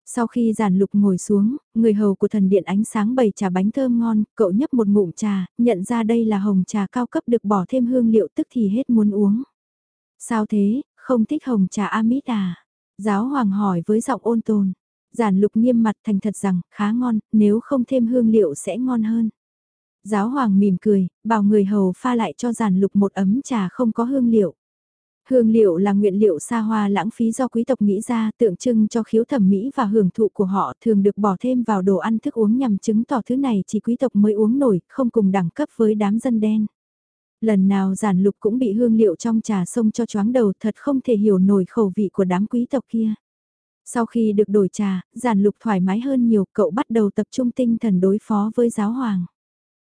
Sau khi giản lục ngồi xuống, người hầu của thần điện ánh sáng bày trà bánh thơm ngon, cậu nhấp một ngụm trà, nhận ra đây là hồng trà cao cấp được bỏ thêm hương liệu tức thì hết muốn uống. Sao thế, không thích hồng trà amit à? Giáo hoàng hỏi với giọng ôn tồn. Giản lục nghiêm mặt thành thật rằng, khá ngon, nếu không thêm hương liệu sẽ ngon hơn. Giáo hoàng mỉm cười, bảo người hầu pha lại cho giản lục một ấm trà không có hương liệu. Hương liệu là nguyên liệu xa hoa lãng phí do quý tộc nghĩ ra tượng trưng cho khiếu thẩm mỹ và hưởng thụ của họ thường được bỏ thêm vào đồ ăn thức uống nhằm chứng tỏ thứ này chỉ quý tộc mới uống nổi, không cùng đẳng cấp với đám dân đen. Lần nào giản lục cũng bị hương liệu trong trà sông cho choáng đầu thật không thể hiểu nổi khẩu vị của đám quý tộc kia. Sau khi được đổi trà, giản lục thoải mái hơn nhiều, cậu bắt đầu tập trung tinh thần đối phó với giáo hoàng.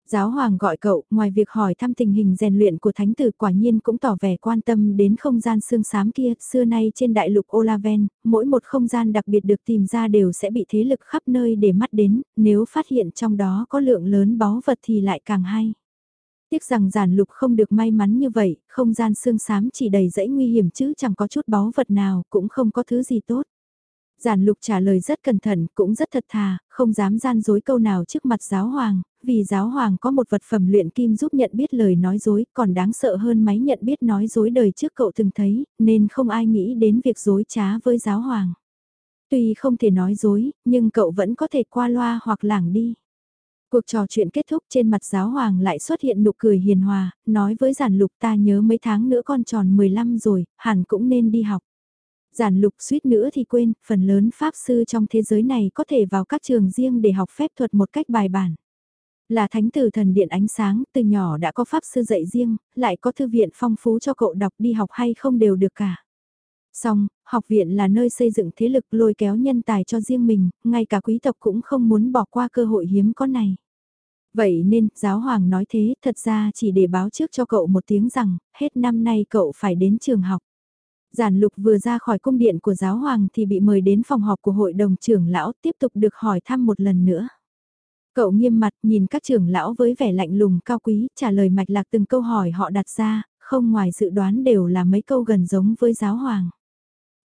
Giáo hoàng gọi cậu, ngoài việc hỏi thăm tình hình rèn luyện của thánh tử quả nhiên cũng tỏ vẻ quan tâm đến không gian xương xám kia, xưa nay trên đại lục Olaven, mỗi một không gian đặc biệt được tìm ra đều sẽ bị thế lực khắp nơi để mắt đến, nếu phát hiện trong đó có lượng lớn báu vật thì lại càng hay. Tiếc rằng giản lục không được may mắn như vậy, không gian xương xám chỉ đầy dẫy nguy hiểm chứ chẳng có chút báu vật nào, cũng không có thứ gì tốt. Giản lục trả lời rất cẩn thận, cũng rất thật thà, không dám gian dối câu nào trước mặt giáo hoàng, vì giáo hoàng có một vật phẩm luyện kim giúp nhận biết lời nói dối, còn đáng sợ hơn máy nhận biết nói dối đời trước cậu từng thấy, nên không ai nghĩ đến việc dối trá với giáo hoàng. Tuy không thể nói dối, nhưng cậu vẫn có thể qua loa hoặc lảng đi. Cuộc trò chuyện kết thúc trên mặt giáo hoàng lại xuất hiện nụ cười hiền hòa, nói với giản lục ta nhớ mấy tháng nữa con tròn 15 rồi, hẳn cũng nên đi học. Giản lục suýt nữa thì quên, phần lớn pháp sư trong thế giới này có thể vào các trường riêng để học phép thuật một cách bài bản. Là thánh tử thần điện ánh sáng, từ nhỏ đã có pháp sư dạy riêng, lại có thư viện phong phú cho cậu đọc đi học hay không đều được cả. Xong, học viện là nơi xây dựng thế lực lôi kéo nhân tài cho riêng mình, ngay cả quý tộc cũng không muốn bỏ qua cơ hội hiếm có này. Vậy nên, giáo hoàng nói thế thật ra chỉ để báo trước cho cậu một tiếng rằng, hết năm nay cậu phải đến trường học. Giản lục vừa ra khỏi cung điện của giáo hoàng thì bị mời đến phòng họp của hội đồng trưởng lão tiếp tục được hỏi thăm một lần nữa. Cậu nghiêm mặt nhìn các trưởng lão với vẻ lạnh lùng cao quý trả lời mạch lạc từng câu hỏi họ đặt ra, không ngoài dự đoán đều là mấy câu gần giống với giáo hoàng.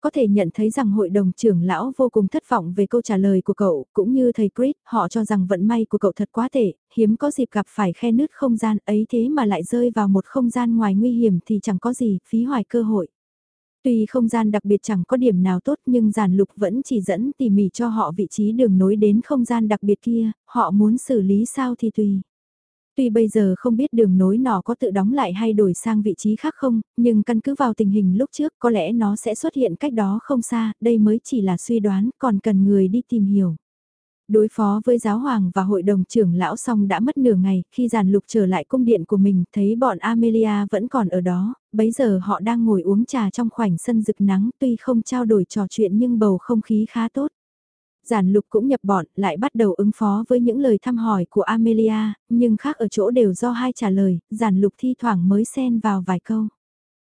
Có thể nhận thấy rằng hội đồng trưởng lão vô cùng thất vọng về câu trả lời của cậu, cũng như thầy Chris, họ cho rằng vận may của cậu thật quá tệ, hiếm có dịp gặp phải khe nứt không gian ấy thế mà lại rơi vào một không gian ngoài nguy hiểm thì chẳng có gì, phí hoài cơ hội. Tuy không gian đặc biệt chẳng có điểm nào tốt nhưng giản lục vẫn chỉ dẫn tỉ mỉ cho họ vị trí đường nối đến không gian đặc biệt kia, họ muốn xử lý sao thì tùy. Tuy bây giờ không biết đường nối nọ có tự đóng lại hay đổi sang vị trí khác không, nhưng căn cứ vào tình hình lúc trước có lẽ nó sẽ xuất hiện cách đó không xa, đây mới chỉ là suy đoán, còn cần người đi tìm hiểu. Đối phó với giáo hoàng và hội đồng trưởng lão xong đã mất nửa ngày, khi giàn lục trở lại cung điện của mình, thấy bọn Amelia vẫn còn ở đó, bấy giờ họ đang ngồi uống trà trong khoảnh sân rực nắng tuy không trao đổi trò chuyện nhưng bầu không khí khá tốt. Giản lục cũng nhập bọn, lại bắt đầu ứng phó với những lời thăm hỏi của Amelia, nhưng khác ở chỗ đều do hai trả lời, giản lục thi thoảng mới xen vào vài câu.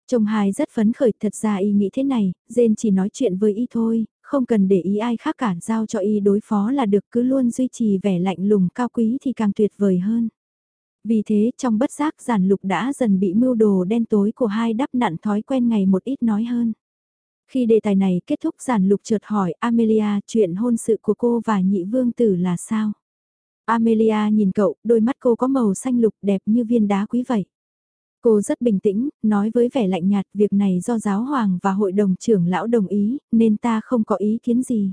Chồng hai rất phấn khởi, thật ra y nghĩ thế này, Jane chỉ nói chuyện với y thôi, không cần để ý ai khác cả, giao cho y đối phó là được cứ luôn duy trì vẻ lạnh lùng cao quý thì càng tuyệt vời hơn. Vì thế, trong bất giác giản lục đã dần bị mưu đồ đen tối của hai đắp nặn thói quen ngày một ít nói hơn. Khi đề tài này kết thúc giản lục chợt hỏi Amelia chuyện hôn sự của cô và nhị vương tử là sao? Amelia nhìn cậu, đôi mắt cô có màu xanh lục đẹp như viên đá quý vậy. Cô rất bình tĩnh, nói với vẻ lạnh nhạt việc này do giáo hoàng và hội đồng trưởng lão đồng ý, nên ta không có ý kiến gì.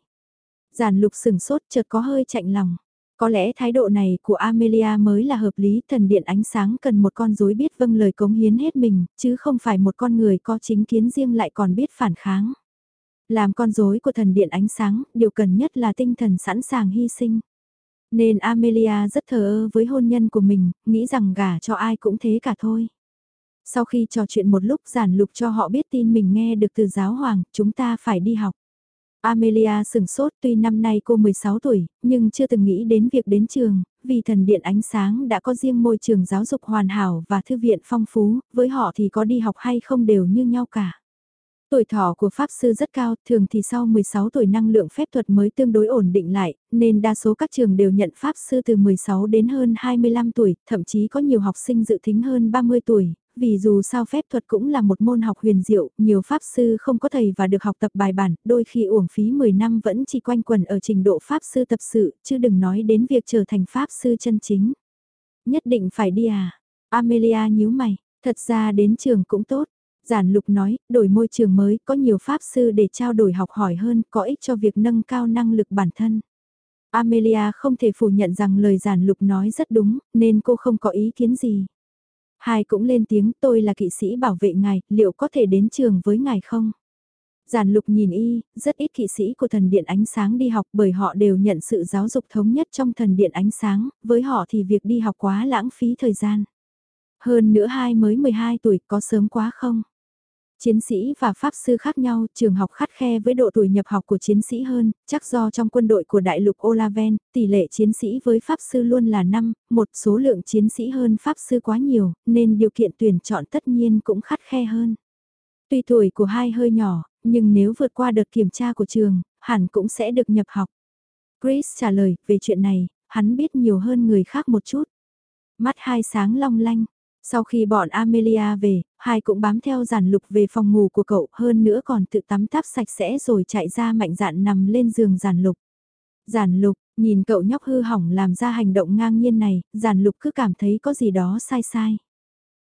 Giản lục sừng sốt chợt có hơi chạnh lòng. Có lẽ thái độ này của Amelia mới là hợp lý, thần điện ánh sáng cần một con rối biết vâng lời cống hiến hết mình, chứ không phải một con người có chính kiến riêng lại còn biết phản kháng. Làm con rối của thần điện ánh sáng, điều cần nhất là tinh thần sẵn sàng hy sinh. Nên Amelia rất thờ ơ với hôn nhân của mình, nghĩ rằng gả cho ai cũng thế cả thôi. Sau khi trò chuyện một lúc giản lục cho họ biết tin mình nghe được từ giáo hoàng, chúng ta phải đi học. Amelia sừng sốt tuy năm nay cô 16 tuổi, nhưng chưa từng nghĩ đến việc đến trường, vì thần điện ánh sáng đã có riêng môi trường giáo dục hoàn hảo và thư viện phong phú, với họ thì có đi học hay không đều như nhau cả. Tuổi thọ của Pháp Sư rất cao, thường thì sau 16 tuổi năng lượng phép thuật mới tương đối ổn định lại, nên đa số các trường đều nhận Pháp Sư từ 16 đến hơn 25 tuổi, thậm chí có nhiều học sinh dự tính hơn 30 tuổi, vì dù sao phép thuật cũng là một môn học huyền diệu, nhiều pháp sư không có thầy và được học tập bài bản, đôi khi uổng phí 10 năm vẫn chỉ quanh quần ở trình độ pháp sư tập sự, chứ đừng nói đến việc trở thành pháp sư chân chính. Nhất định phải đi à? Amelia nhíu mày, thật ra đến trường cũng tốt. Giản lục nói, đổi môi trường mới, có nhiều pháp sư để trao đổi học hỏi hơn, có ích cho việc nâng cao năng lực bản thân. Amelia không thể phủ nhận rằng lời giản lục nói rất đúng, nên cô không có ý kiến gì. Hai cũng lên tiếng tôi là kỵ sĩ bảo vệ ngài, liệu có thể đến trường với ngài không? Giản lục nhìn y, rất ít kỵ sĩ của thần điện ánh sáng đi học bởi họ đều nhận sự giáo dục thống nhất trong thần điện ánh sáng, với họ thì việc đi học quá lãng phí thời gian. Hơn nữa hai mới 12 tuổi có sớm quá không? Chiến sĩ và pháp sư khác nhau, trường học khắt khe với độ tuổi nhập học của chiến sĩ hơn, chắc do trong quân đội của đại lục Olaven, tỷ lệ chiến sĩ với pháp sư luôn là 5, một số lượng chiến sĩ hơn pháp sư quá nhiều, nên điều kiện tuyển chọn tất nhiên cũng khắt khe hơn. Tuy tuổi của hai hơi nhỏ, nhưng nếu vượt qua đợt kiểm tra của trường, hẳn cũng sẽ được nhập học. Chris trả lời, về chuyện này, hắn biết nhiều hơn người khác một chút. Mắt hai sáng long lanh, sau khi bọn Amelia về, hai cũng bám theo giản lục về phòng ngủ của cậu hơn nữa còn tự tắm táp sạch sẽ rồi chạy ra mạnh dạn nằm lên giường giản lục. Giản lục, nhìn cậu nhóc hư hỏng làm ra hành động ngang nhiên này, giản lục cứ cảm thấy có gì đó sai sai.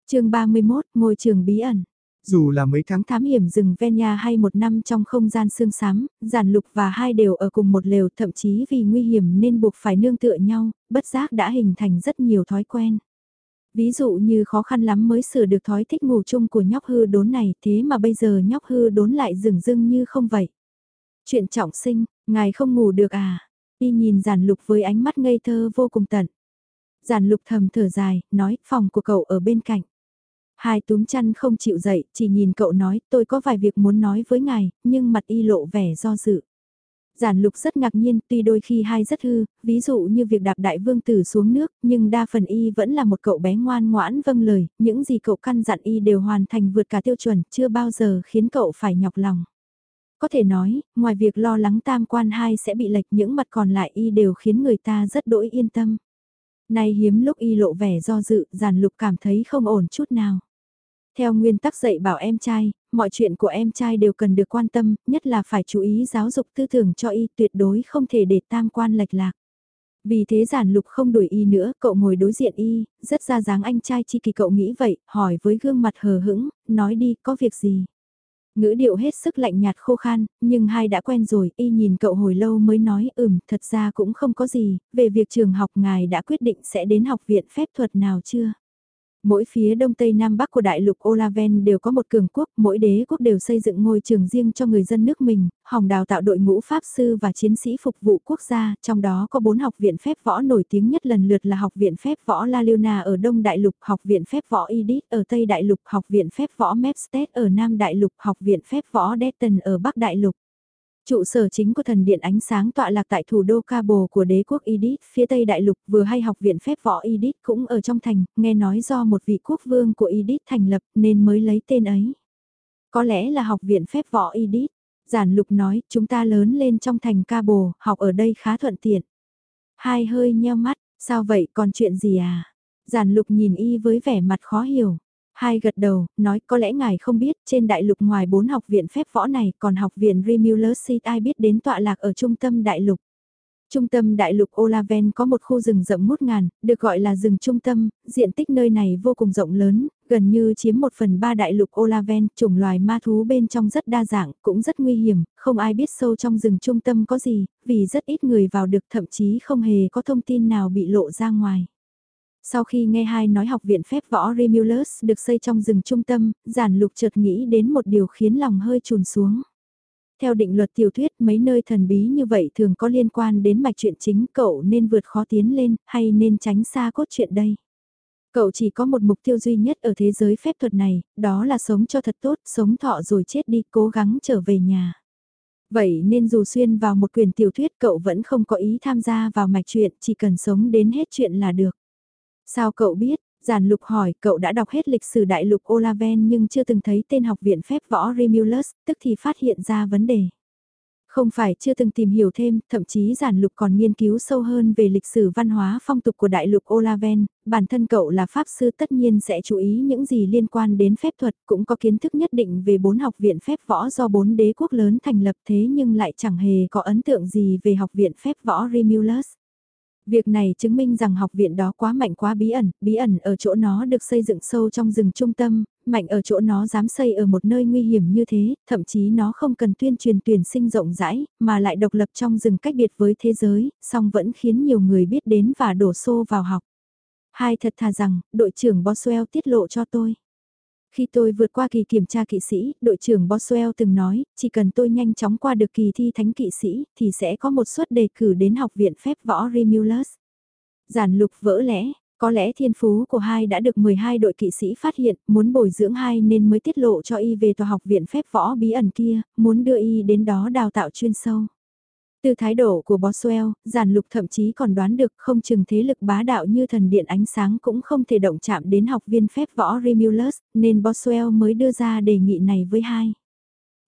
chương 31, ngôi trường bí ẩn. Dù là mấy tháng thám hiểm rừng Venya hay một năm trong không gian sương sám, giản lục và hai đều ở cùng một lều thậm chí vì nguy hiểm nên buộc phải nương tựa nhau, bất giác đã hình thành rất nhiều thói quen. Ví dụ như khó khăn lắm mới sửa được thói thích ngủ chung của nhóc hư đốn này thế mà bây giờ nhóc hư đốn lại rừng rưng như không vậy. Chuyện trọng sinh, ngài không ngủ được à? Y nhìn giản lục với ánh mắt ngây thơ vô cùng tận. Giản lục thầm thở dài, nói phòng của cậu ở bên cạnh. Hai túm chăn không chịu dậy, chỉ nhìn cậu nói, tôi có vài việc muốn nói với ngài, nhưng mặt y lộ vẻ do dự. Giản lục rất ngạc nhiên, tuy đôi khi hai rất hư, ví dụ như việc đạp đại vương tử xuống nước, nhưng đa phần y vẫn là một cậu bé ngoan ngoãn vâng lời, những gì cậu căn dặn y đều hoàn thành vượt cả tiêu chuẩn, chưa bao giờ khiến cậu phải nhọc lòng. Có thể nói, ngoài việc lo lắng tam quan hai sẽ bị lệch những mặt còn lại y đều khiến người ta rất đỗi yên tâm. Nay hiếm lúc y lộ vẻ do dự, giản lục cảm thấy không ổn chút nào. Theo nguyên tắc dạy bảo em trai, mọi chuyện của em trai đều cần được quan tâm, nhất là phải chú ý giáo dục tư tưởng cho y tuyệt đối không thể để tam quan lệch lạc. Vì thế giản lục không đuổi y nữa, cậu ngồi đối diện y, rất ra dáng anh trai chi kỳ cậu nghĩ vậy, hỏi với gương mặt hờ hững, nói đi, có việc gì? Ngữ điệu hết sức lạnh nhạt khô khan, nhưng hai đã quen rồi, y nhìn cậu hồi lâu mới nói ừm, thật ra cũng không có gì, về việc trường học ngài đã quyết định sẽ đến học viện phép thuật nào chưa? Mỗi phía đông tây nam bắc của đại lục Olaven đều có một cường quốc, mỗi đế quốc đều xây dựng ngôi trường riêng cho người dân nước mình, hòng đào tạo đội ngũ pháp sư và chiến sĩ phục vụ quốc gia, trong đó có bốn học viện phép võ nổi tiếng nhất lần lượt là học viện phép võ La Leona ở đông đại lục, học viện phép võ Edith ở tây đại lục, học viện phép võ Mepstead ở nam đại lục, học viện phép võ Detton ở bắc đại lục. Trụ sở chính của thần điện ánh sáng tọa lạc tại thủ đô Cabo của đế quốc Edith, phía tây đại lục vừa hay học viện phép võ Edith cũng ở trong thành, nghe nói do một vị quốc vương của Edith thành lập nên mới lấy tên ấy. Có lẽ là học viện phép võ Edith. Giản lục nói, chúng ta lớn lên trong thành Cabo, học ở đây khá thuận tiện. Hai hơi nheo mắt, sao vậy còn chuyện gì à? Giản lục nhìn y với vẻ mặt khó hiểu. Hai gật đầu, nói có lẽ ngài không biết, trên đại lục ngoài bốn học viện phép võ này còn học viện Remulus ai biết đến tọa lạc ở trung tâm đại lục. Trung tâm đại lục Olaven có một khu rừng rậm mút ngàn, được gọi là rừng trung tâm, diện tích nơi này vô cùng rộng lớn, gần như chiếm một phần ba đại lục Olaven, chủng loài ma thú bên trong rất đa dạng, cũng rất nguy hiểm, không ai biết sâu trong rừng trung tâm có gì, vì rất ít người vào được thậm chí không hề có thông tin nào bị lộ ra ngoài. Sau khi nghe hai nói học viện phép võ Remulus được xây trong rừng trung tâm, giản lục chợt nghĩ đến một điều khiến lòng hơi trùn xuống. Theo định luật tiểu thuyết mấy nơi thần bí như vậy thường có liên quan đến mạch chuyện chính cậu nên vượt khó tiến lên hay nên tránh xa cốt truyện đây. Cậu chỉ có một mục tiêu duy nhất ở thế giới phép thuật này, đó là sống cho thật tốt, sống thọ rồi chết đi, cố gắng trở về nhà. Vậy nên dù xuyên vào một quyền tiểu thuyết cậu vẫn không có ý tham gia vào mạch chuyện, chỉ cần sống đến hết chuyện là được. Sao cậu biết? Giản lục hỏi, cậu đã đọc hết lịch sử đại lục Olaven nhưng chưa từng thấy tên học viện phép võ Remulus, tức thì phát hiện ra vấn đề. Không phải chưa từng tìm hiểu thêm, thậm chí giản lục còn nghiên cứu sâu hơn về lịch sử văn hóa phong tục của đại lục Olaven, bản thân cậu là pháp sư tất nhiên sẽ chú ý những gì liên quan đến phép thuật, cũng có kiến thức nhất định về bốn học viện phép võ do bốn đế quốc lớn thành lập thế nhưng lại chẳng hề có ấn tượng gì về học viện phép võ Remulus. Việc này chứng minh rằng học viện đó quá mạnh quá bí ẩn, bí ẩn ở chỗ nó được xây dựng sâu trong rừng trung tâm, mạnh ở chỗ nó dám xây ở một nơi nguy hiểm như thế, thậm chí nó không cần tuyên truyền tuyển sinh rộng rãi, mà lại độc lập trong rừng cách biệt với thế giới, song vẫn khiến nhiều người biết đến và đổ xô vào học. Hai thật thà rằng, đội trưởng Boswell tiết lộ cho tôi. Khi tôi vượt qua kỳ kiểm tra kỵ sĩ, đội trưởng Boswell từng nói, chỉ cần tôi nhanh chóng qua được kỳ thi thánh kỵ sĩ, thì sẽ có một suất đề cử đến học viện phép võ Remulus. Giản lục vỡ lẽ, có lẽ thiên phú của hai đã được 12 đội kỵ sĩ phát hiện, muốn bồi dưỡng hai nên mới tiết lộ cho y về tòa học viện phép võ bí ẩn kia, muốn đưa y đến đó đào tạo chuyên sâu. Từ thái độ của Boswell, giản lục thậm chí còn đoán được không chừng thế lực bá đạo như thần điện ánh sáng cũng không thể động chạm đến học viên phép võ Remulus, nên Boswell mới đưa ra đề nghị này với hai.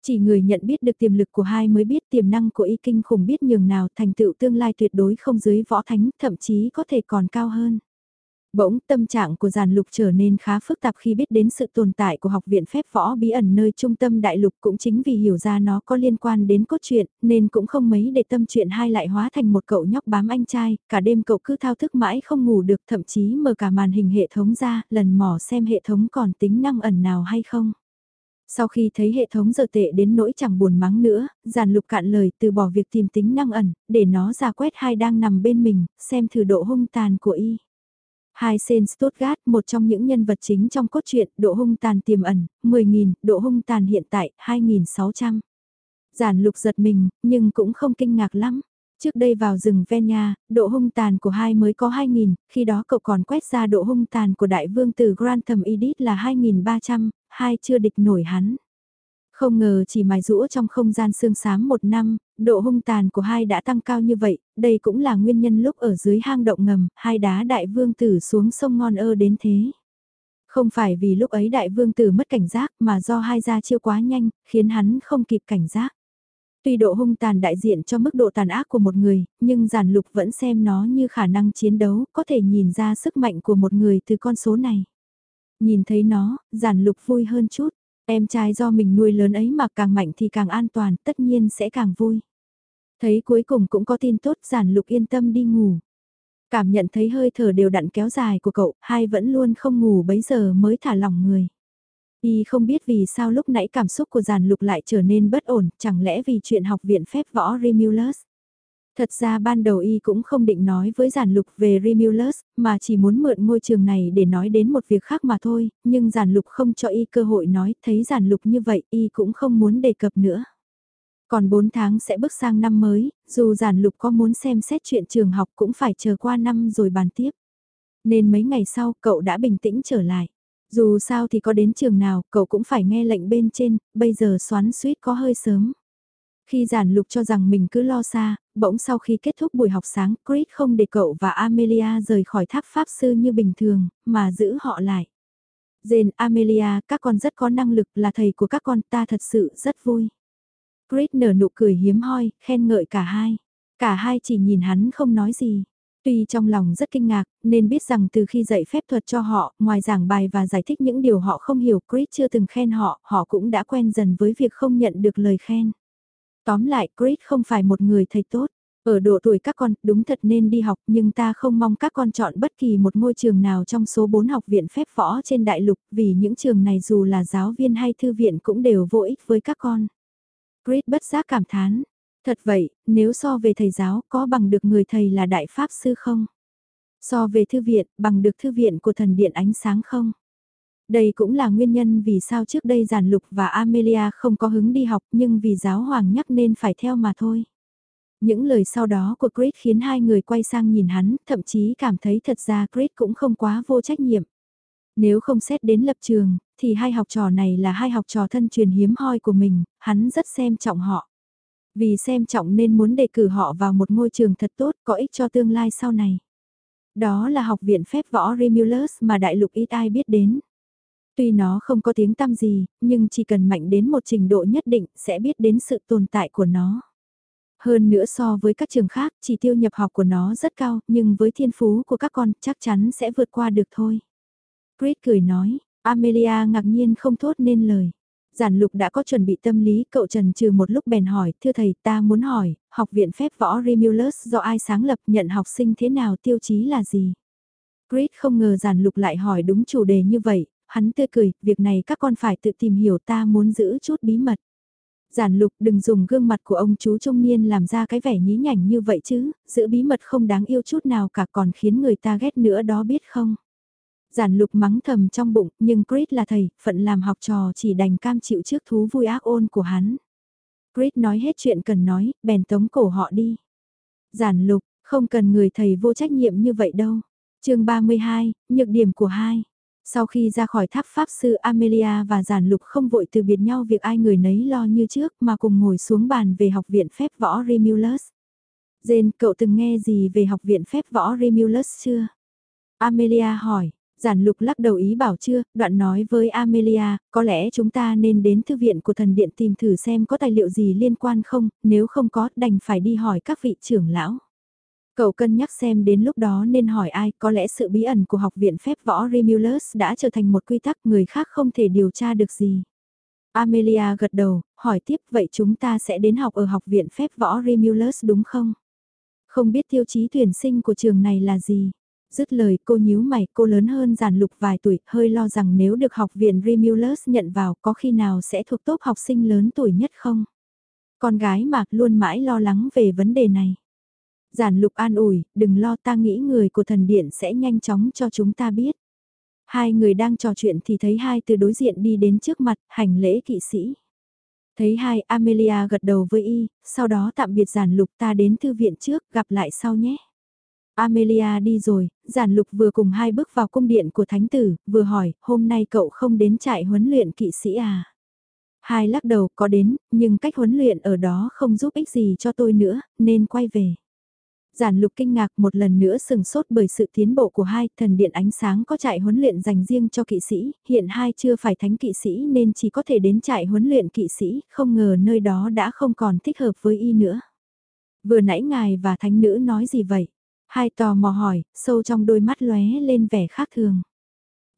Chỉ người nhận biết được tiềm lực của hai mới biết tiềm năng của y kinh khủng biết nhường nào thành tựu tương lai tuyệt đối không dưới võ thánh, thậm chí có thể còn cao hơn. Bỗng tâm trạng của giàn lục trở nên khá phức tạp khi biết đến sự tồn tại của học viện phép võ bí ẩn nơi trung tâm đại lục cũng chính vì hiểu ra nó có liên quan đến cốt truyện, nên cũng không mấy để tâm chuyện hai lại hóa thành một cậu nhóc bám anh trai, cả đêm cậu cứ thao thức mãi không ngủ được thậm chí mở cả màn hình hệ thống ra, lần mò xem hệ thống còn tính năng ẩn nào hay không. Sau khi thấy hệ thống giờ tệ đến nỗi chẳng buồn mắng nữa, giàn lục cạn lời từ bỏ việc tìm tính năng ẩn, để nó ra quét hai đang nằm bên mình, xem thử độ hung tàn của y. Hai sen Stuttgart, một trong những nhân vật chính trong cốt truyện, độ hung tàn tiềm ẩn, 10.000, độ hung tàn hiện tại, 2.600. Giản lục giật mình, nhưng cũng không kinh ngạc lắm. Trước đây vào rừng Venya, độ hung tàn của hai mới có 2.000, khi đó cậu còn quét ra độ hung tàn của đại vương từ Grantham Edith là 2.300, hai chưa địch nổi hắn. Không ngờ chỉ mài rũa trong không gian xương xám một năm, độ hung tàn của hai đã tăng cao như vậy, đây cũng là nguyên nhân lúc ở dưới hang động ngầm, hai đá đại vương tử xuống sông ngon ơ đến thế. Không phải vì lúc ấy đại vương tử mất cảnh giác mà do hai gia chiêu quá nhanh, khiến hắn không kịp cảnh giác. Tuy độ hung tàn đại diện cho mức độ tàn ác của một người, nhưng giản lục vẫn xem nó như khả năng chiến đấu, có thể nhìn ra sức mạnh của một người từ con số này. Nhìn thấy nó, giản lục vui hơn chút, em trai do mình nuôi lớn ấy mà càng mạnh thì càng an toàn, tất nhiên sẽ càng vui. Thấy cuối cùng cũng có tin tốt giản lục yên tâm đi ngủ. Cảm nhận thấy hơi thở đều đặn kéo dài của cậu, hai vẫn luôn không ngủ bấy giờ mới thả lỏng người. Y không biết vì sao lúc nãy cảm xúc của giàn lục lại trở nên bất ổn, chẳng lẽ vì chuyện học viện phép võ Remulus. Thật ra ban đầu y cũng không định nói với giản lục về Remulus, mà chỉ muốn mượn môi trường này để nói đến một việc khác mà thôi, nhưng giản lục không cho y cơ hội nói, thấy giản lục như vậy y cũng không muốn đề cập nữa. Còn 4 tháng sẽ bước sang năm mới, dù giản lục có muốn xem xét chuyện trường học cũng phải chờ qua năm rồi bàn tiếp. Nên mấy ngày sau cậu đã bình tĩnh trở lại. Dù sao thì có đến trường nào, cậu cũng phải nghe lệnh bên trên, bây giờ xoắn suýt có hơi sớm. Khi giản lục cho rằng mình cứ lo xa, bỗng sau khi kết thúc buổi học sáng, Chris không để cậu và Amelia rời khỏi tháp pháp sư như bình thường, mà giữ họ lại. Jane, Amelia, các con rất có năng lực là thầy của các con ta thật sự rất vui. Chris nở nụ cười hiếm hoi, khen ngợi cả hai. Cả hai chỉ nhìn hắn không nói gì. Tuy trong lòng rất kinh ngạc, nên biết rằng từ khi dạy phép thuật cho họ, ngoài giảng bài và giải thích những điều họ không hiểu, Chris chưa từng khen họ, họ cũng đã quen dần với việc không nhận được lời khen. Tóm lại, Chris không phải một người thầy tốt. Ở độ tuổi các con, đúng thật nên đi học, nhưng ta không mong các con chọn bất kỳ một ngôi trường nào trong số 4 học viện phép võ trên đại lục, vì những trường này dù là giáo viên hay thư viện cũng đều vô ích với các con. Chris bất giác cảm thán, Thật vậy, nếu so về thầy giáo có bằng được người thầy là đại pháp sư không? So về thư viện, bằng được thư viện của thần điện ánh sáng không? Đây cũng là nguyên nhân vì sao trước đây Giản Lục và Amelia không có hứng đi học nhưng vì giáo hoàng nhắc nên phải theo mà thôi. Những lời sau đó của Chris khiến hai người quay sang nhìn hắn, thậm chí cảm thấy thật ra Chris cũng không quá vô trách nhiệm. Nếu không xét đến lập trường, thì hai học trò này là hai học trò thân truyền hiếm hoi của mình, hắn rất xem trọng họ. Vì xem trọng nên muốn đề cử họ vào một ngôi trường thật tốt có ích cho tương lai sau này. Đó là học viện phép võ Remulus mà đại lục ít ai biết đến. Tuy nó không có tiếng tăm gì, nhưng chỉ cần mạnh đến một trình độ nhất định sẽ biết đến sự tồn tại của nó. Hơn nữa so với các trường khác, chỉ tiêu nhập học của nó rất cao, nhưng với thiên phú của các con chắc chắn sẽ vượt qua được thôi. Chris cười nói, Amelia ngạc nhiên không thốt nên lời. Giản lục đã có chuẩn bị tâm lý, cậu trần trừ một lúc bèn hỏi, thưa thầy, ta muốn hỏi, học viện phép võ Remulus do ai sáng lập nhận học sinh thế nào tiêu chí là gì? Chris không ngờ giản lục lại hỏi đúng chủ đề như vậy, hắn tươi cười, việc này các con phải tự tìm hiểu ta muốn giữ chút bí mật. Giản lục đừng dùng gương mặt của ông chú trung niên làm ra cái vẻ nhí nhảnh như vậy chứ, giữ bí mật không đáng yêu chút nào cả còn khiến người ta ghét nữa đó biết không? Giản lục mắng thầm trong bụng, nhưng Chris là thầy, phận làm học trò chỉ đành cam chịu trước thú vui ác ôn của hắn. Chris nói hết chuyện cần nói, bèn tống cổ họ đi. Giản lục, không cần người thầy vô trách nhiệm như vậy đâu. chương 32, nhược điểm của hai. Sau khi ra khỏi tháp pháp sư Amelia và giản lục không vội từ biệt nhau việc ai người nấy lo như trước mà cùng ngồi xuống bàn về học viện phép võ Remulus. Jane, cậu từng nghe gì về học viện phép võ Remulus chưa? Amelia hỏi, Giản lục lắc đầu ý bảo chưa, đoạn nói với Amelia, có lẽ chúng ta nên đến thư viện của thần điện tìm thử xem có tài liệu gì liên quan không, nếu không có đành phải đi hỏi các vị trưởng lão. Cậu cân nhắc xem đến lúc đó nên hỏi ai, có lẽ sự bí ẩn của học viện phép võ Remulus đã trở thành một quy tắc người khác không thể điều tra được gì. Amelia gật đầu, hỏi tiếp vậy chúng ta sẽ đến học ở học viện phép võ Remulus đúng không? Không biết tiêu chí tuyển sinh của trường này là gì? Dứt lời cô nhíu mày, cô lớn hơn giản lục vài tuổi, hơi lo rằng nếu được học viện Remulus nhận vào có khi nào sẽ thuộc tốt học sinh lớn tuổi nhất không? Con gái mà luôn mãi lo lắng về vấn đề này. Giản lục an ủi, đừng lo ta nghĩ người của thần điện sẽ nhanh chóng cho chúng ta biết. Hai người đang trò chuyện thì thấy hai từ đối diện đi đến trước mặt, hành lễ kỵ sĩ. Thấy hai Amelia gật đầu với y, sau đó tạm biệt giản lục ta đến thư viện trước, gặp lại sau nhé. Amelia đi rồi, giản lục vừa cùng hai bước vào cung điện của thánh tử, vừa hỏi, hôm nay cậu không đến trại huấn luyện kỵ sĩ à? Hai lắc đầu có đến, nhưng cách huấn luyện ở đó không giúp ích gì cho tôi nữa, nên quay về. Giản lục kinh ngạc một lần nữa sừng sốt bởi sự tiến bộ của hai thần điện ánh sáng có trại huấn luyện dành riêng cho kỵ sĩ, hiện hai chưa phải thánh kỵ sĩ nên chỉ có thể đến trại huấn luyện kỵ sĩ, không ngờ nơi đó đã không còn thích hợp với y nữa. Vừa nãy ngài và thánh nữ nói gì vậy? Hai tò mò hỏi, sâu trong đôi mắt lóe lên vẻ khác thường.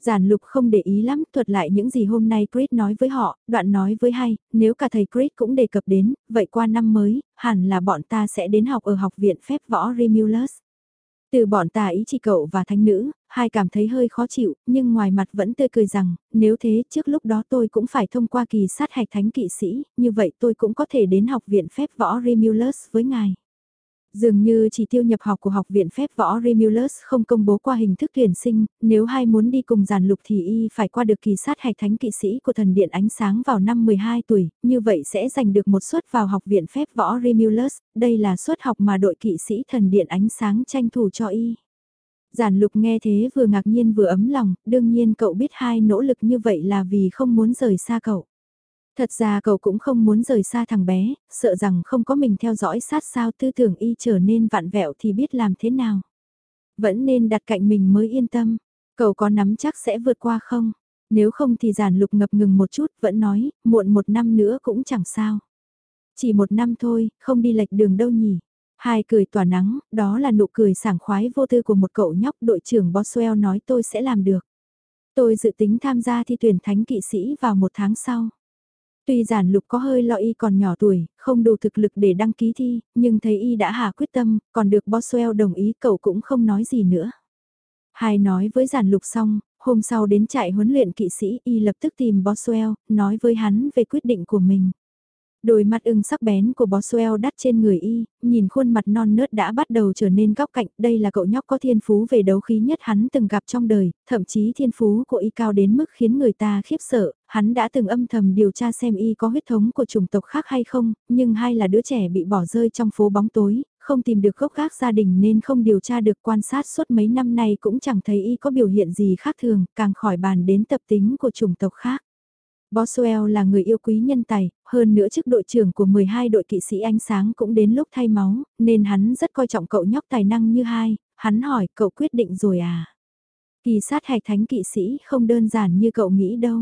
Giản lục không để ý lắm thuật lại những gì hôm nay Chris nói với họ, đoạn nói với hay, nếu cả thầy Chris cũng đề cập đến, vậy qua năm mới, hẳn là bọn ta sẽ đến học ở học viện phép võ Remulus. Từ bọn ta ý chỉ cậu và thánh nữ, hai cảm thấy hơi khó chịu, nhưng ngoài mặt vẫn tươi cười rằng, nếu thế trước lúc đó tôi cũng phải thông qua kỳ sát hạch thánh kỵ sĩ, như vậy tôi cũng có thể đến học viện phép võ Remulus với ngài. Dường như chỉ tiêu nhập học của học viện phép võ Remulus không công bố qua hình thức tuyển sinh, nếu hai muốn đi cùng giàn lục thì y phải qua được kỳ sát hạch thánh kỵ sĩ của thần điện ánh sáng vào năm 12 tuổi, như vậy sẽ giành được một suất vào học viện phép võ Remulus, đây là suất học mà đội kỵ sĩ thần điện ánh sáng tranh thủ cho y. Giản lục nghe thế vừa ngạc nhiên vừa ấm lòng, đương nhiên cậu biết hai nỗ lực như vậy là vì không muốn rời xa cậu. Thật ra cậu cũng không muốn rời xa thằng bé, sợ rằng không có mình theo dõi sát sao tư tưởng y trở nên vạn vẹo thì biết làm thế nào. Vẫn nên đặt cạnh mình mới yên tâm, cậu có nắm chắc sẽ vượt qua không? Nếu không thì giản lục ngập ngừng một chút vẫn nói, muộn một năm nữa cũng chẳng sao. Chỉ một năm thôi, không đi lệch đường đâu nhỉ. Hai cười tỏa nắng, đó là nụ cười sảng khoái vô tư của một cậu nhóc đội trưởng Boswell nói tôi sẽ làm được. Tôi dự tính tham gia thi tuyển thánh kỵ sĩ vào một tháng sau. Tuy giản lục có hơi lo y còn nhỏ tuổi, không đủ thực lực để đăng ký thi, nhưng thấy y đã hạ quyết tâm, còn được Boswell đồng ý cậu cũng không nói gì nữa. Hai nói với giản lục xong, hôm sau đến trại huấn luyện kỵ sĩ y lập tức tìm Boswell, nói với hắn về quyết định của mình. Đôi mắt ưng sắc bén của Boswell đắt trên người y, nhìn khuôn mặt non nớt đã bắt đầu trở nên góc cạnh, đây là cậu nhóc có thiên phú về đấu khí nhất hắn từng gặp trong đời, thậm chí thiên phú của y cao đến mức khiến người ta khiếp sợ, hắn đã từng âm thầm điều tra xem y có huyết thống của chủng tộc khác hay không, nhưng hai là đứa trẻ bị bỏ rơi trong phố bóng tối, không tìm được gốc gác gia đình nên không điều tra được quan sát suốt mấy năm nay cũng chẳng thấy y có biểu hiện gì khác thường, càng khỏi bàn đến tập tính của chủng tộc khác. Boswell là người yêu quý nhân tài, hơn nữa chức đội trưởng của 12 đội kỵ sĩ ánh sáng cũng đến lúc thay máu, nên hắn rất coi trọng cậu nhóc tài năng như hai, hắn hỏi cậu quyết định rồi à? Kỳ sát hạch thánh kỵ sĩ không đơn giản như cậu nghĩ đâu.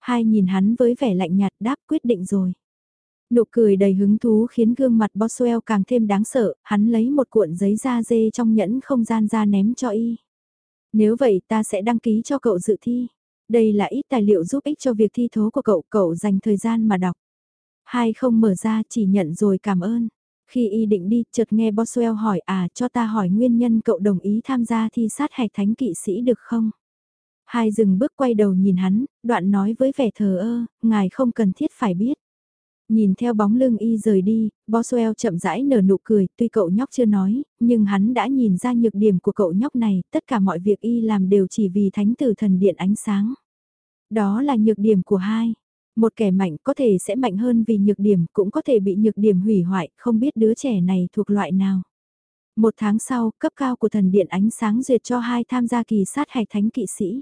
Hai nhìn hắn với vẻ lạnh nhạt đáp quyết định rồi. Nụ cười đầy hứng thú khiến gương mặt Boswell càng thêm đáng sợ, hắn lấy một cuộn giấy da dê trong nhẫn không gian ra ném cho y. Nếu vậy ta sẽ đăng ký cho cậu dự thi. Đây là ít tài liệu giúp ích cho việc thi thố của cậu, cậu dành thời gian mà đọc. Hai không mở ra chỉ nhận rồi cảm ơn. Khi y định đi, chợt nghe Boswell hỏi à cho ta hỏi nguyên nhân cậu đồng ý tham gia thi sát hạch thánh kỵ sĩ được không? Hai dừng bước quay đầu nhìn hắn, đoạn nói với vẻ thờ ơ, ngài không cần thiết phải biết. Nhìn theo bóng lưng y rời đi, Boswell chậm rãi nở nụ cười, tuy cậu nhóc chưa nói, nhưng hắn đã nhìn ra nhược điểm của cậu nhóc này, tất cả mọi việc y làm đều chỉ vì thánh tử thần điện ánh sáng. Đó là nhược điểm của hai. Một kẻ mạnh có thể sẽ mạnh hơn vì nhược điểm, cũng có thể bị nhược điểm hủy hoại, không biết đứa trẻ này thuộc loại nào. Một tháng sau, cấp cao của thần điện ánh sáng duyệt cho hai tham gia kỳ sát hạch thánh kỵ sĩ.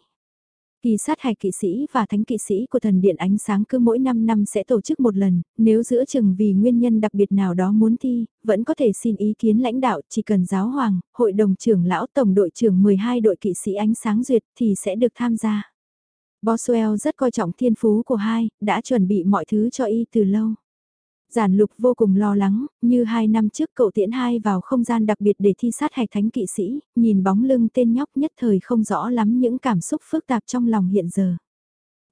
Kỳ sát hạch kỵ sĩ và thánh kỵ sĩ của thần điện ánh sáng cứ mỗi 5 năm sẽ tổ chức một lần, nếu giữa chừng vì nguyên nhân đặc biệt nào đó muốn thi, vẫn có thể xin ý kiến lãnh đạo chỉ cần giáo hoàng, hội đồng trưởng lão tổng đội trưởng 12 đội kỵ sĩ ánh sáng duyệt thì sẽ được tham gia. Boswell rất coi trọng thiên phú của hai, đã chuẩn bị mọi thứ cho y từ lâu. Giản lục vô cùng lo lắng, như hai năm trước cậu tiễn hai vào không gian đặc biệt để thi sát hạch thánh kỵ sĩ, nhìn bóng lưng tên nhóc nhất thời không rõ lắm những cảm xúc phức tạp trong lòng hiện giờ.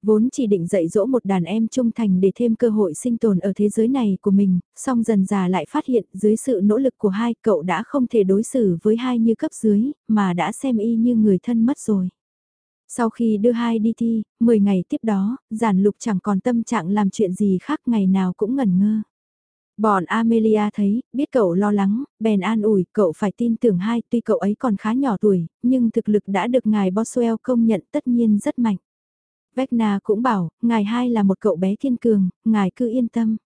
Vốn chỉ định dạy dỗ một đàn em trung thành để thêm cơ hội sinh tồn ở thế giới này của mình, song dần già lại phát hiện dưới sự nỗ lực của hai cậu đã không thể đối xử với hai như cấp dưới, mà đã xem y như người thân mất rồi. Sau khi đưa hai đi thi, 10 ngày tiếp đó, giản lục chẳng còn tâm trạng làm chuyện gì khác ngày nào cũng ngẩn ngơ. Bọn Amelia thấy, biết cậu lo lắng, bèn an ủi cậu phải tin tưởng hai tuy cậu ấy còn khá nhỏ tuổi, nhưng thực lực đã được ngài Boswell công nhận tất nhiên rất mạnh. Vecna cũng bảo, ngài hai là một cậu bé thiên cường, ngài cứ yên tâm.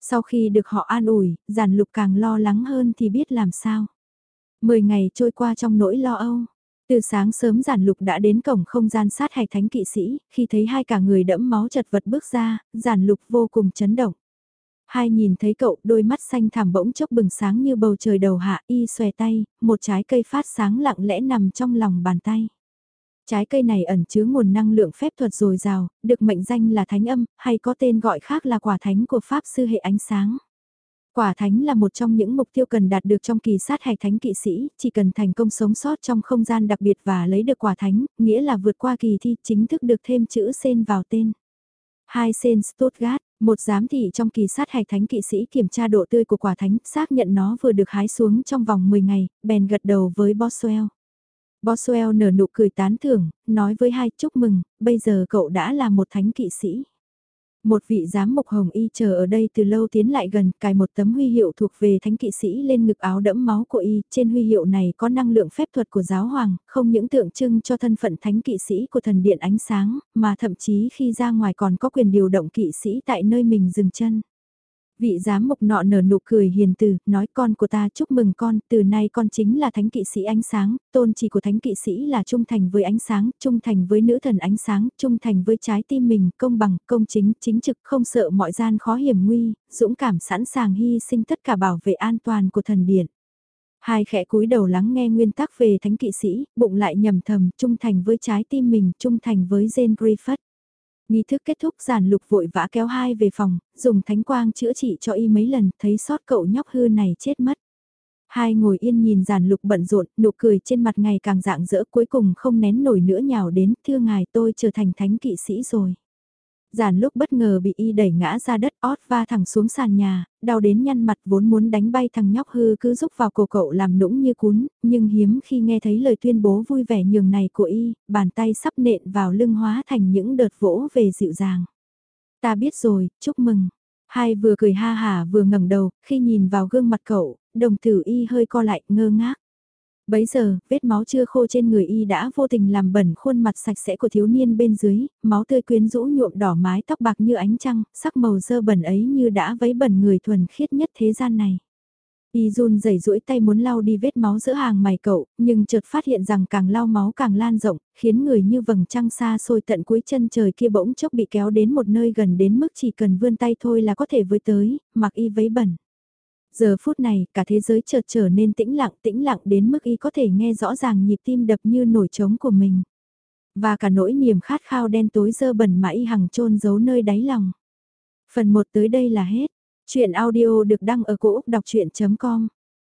Sau khi được họ an ủi, giản lục càng lo lắng hơn thì biết làm sao. Mười ngày trôi qua trong nỗi lo âu. Từ sáng sớm giản lục đã đến cổng không gian sát hạch thánh kỵ sĩ, khi thấy hai cả người đẫm máu chật vật bước ra, giản lục vô cùng chấn động. Hai nhìn thấy cậu đôi mắt xanh thảm bỗng chốc bừng sáng như bầu trời đầu hạ y xòe tay, một trái cây phát sáng lặng lẽ nằm trong lòng bàn tay. Trái cây này ẩn chứa nguồn năng lượng phép thuật dồi dào, được mệnh danh là thánh âm, hay có tên gọi khác là quả thánh của Pháp sư hệ ánh sáng. Quả thánh là một trong những mục tiêu cần đạt được trong kỳ sát hạch thánh kỵ sĩ, chỉ cần thành công sống sót trong không gian đặc biệt và lấy được quả thánh, nghĩa là vượt qua kỳ thi chính thức được thêm chữ sen vào tên. Hai sen Stuttgart, một giám thị trong kỳ sát hạch thánh kỵ sĩ kiểm tra độ tươi của quả thánh, xác nhận nó vừa được hái xuống trong vòng 10 ngày, bèn gật đầu với Boswell. Boswell nở nụ cười tán thưởng, nói với hai chúc mừng, bây giờ cậu đã là một thánh kỵ sĩ. Một vị giám mục hồng y chờ ở đây từ lâu tiến lại gần, cài một tấm huy hiệu thuộc về thánh kỵ sĩ lên ngực áo đẫm máu của y, trên huy hiệu này có năng lượng phép thuật của giáo hoàng, không những tượng trưng cho thân phận thánh kỵ sĩ của thần điện ánh sáng, mà thậm chí khi ra ngoài còn có quyền điều động kỵ sĩ tại nơi mình dừng chân. Vị giám mục nọ nở nụ cười hiền từ, nói con của ta chúc mừng con, từ nay con chính là thánh kỵ sĩ ánh sáng, tôn chỉ của thánh kỵ sĩ là trung thành với ánh sáng, trung thành với nữ thần ánh sáng, trung thành với trái tim mình, công bằng, công chính, chính trực, không sợ mọi gian khó hiểm nguy, dũng cảm sẵn sàng hy sinh tất cả bảo vệ an toàn của thần điện. Hai khẽ cúi đầu lắng nghe nguyên tắc về thánh kỵ sĩ, bụng lại nhầm thầm, trung thành với trái tim mình, trung thành với Jane Griffith. Nghi thức kết thúc giản lục vội vã kéo hai về phòng, dùng thánh quang chữa trị cho y mấy lần, thấy sót cậu nhóc hư này chết mất. Hai ngồi yên nhìn giản lục bận rộn, nụ cười trên mặt ngày càng dạng dỡ cuối cùng không nén nổi nữa nhào đến, thưa ngài tôi trở thành thánh kỵ sĩ rồi. Giản lúc bất ngờ bị y đẩy ngã ra đất ót va thẳng xuống sàn nhà, đau đến nhăn mặt vốn muốn đánh bay thằng nhóc hư cứ rúc vào cổ cậu làm nũng như cún, nhưng hiếm khi nghe thấy lời tuyên bố vui vẻ nhường này của y, bàn tay sắp nện vào lưng hóa thành những đợt vỗ về dịu dàng. Ta biết rồi, chúc mừng. Hai vừa cười ha hả vừa ngẩng đầu, khi nhìn vào gương mặt cậu, đồng tử y hơi co lại ngơ ngác. Bấy giờ, vết máu chưa khô trên người y đã vô tình làm bẩn khuôn mặt sạch sẽ của thiếu niên bên dưới, máu tươi quyến rũ nhuộm đỏ mái tóc bạc như ánh trăng, sắc màu dơ bẩn ấy như đã vấy bẩn người thuần khiết nhất thế gian này. Y run rẩy duỗi tay muốn lau đi vết máu giữa hàng mày cậu, nhưng chợt phát hiện rằng càng lau máu càng lan rộng, khiến người như vầng trăng xa xôi tận cuối chân trời kia bỗng chốc bị kéo đến một nơi gần đến mức chỉ cần vươn tay thôi là có thể với tới, mặc y vấy bẩn. Giờ phút này, cả thế giới chợt trở nên tĩnh lặng, tĩnh lặng đến mức y có thể nghe rõ ràng nhịp tim đập như nổi trống của mình. Và cả nỗi niềm khát khao đen tối dơ bẩn mà y hằng trôn giấu nơi đáy lòng. Phần 1 tới đây là hết. Chuyện audio được đăng ở cổ Úc đọc chuyện.com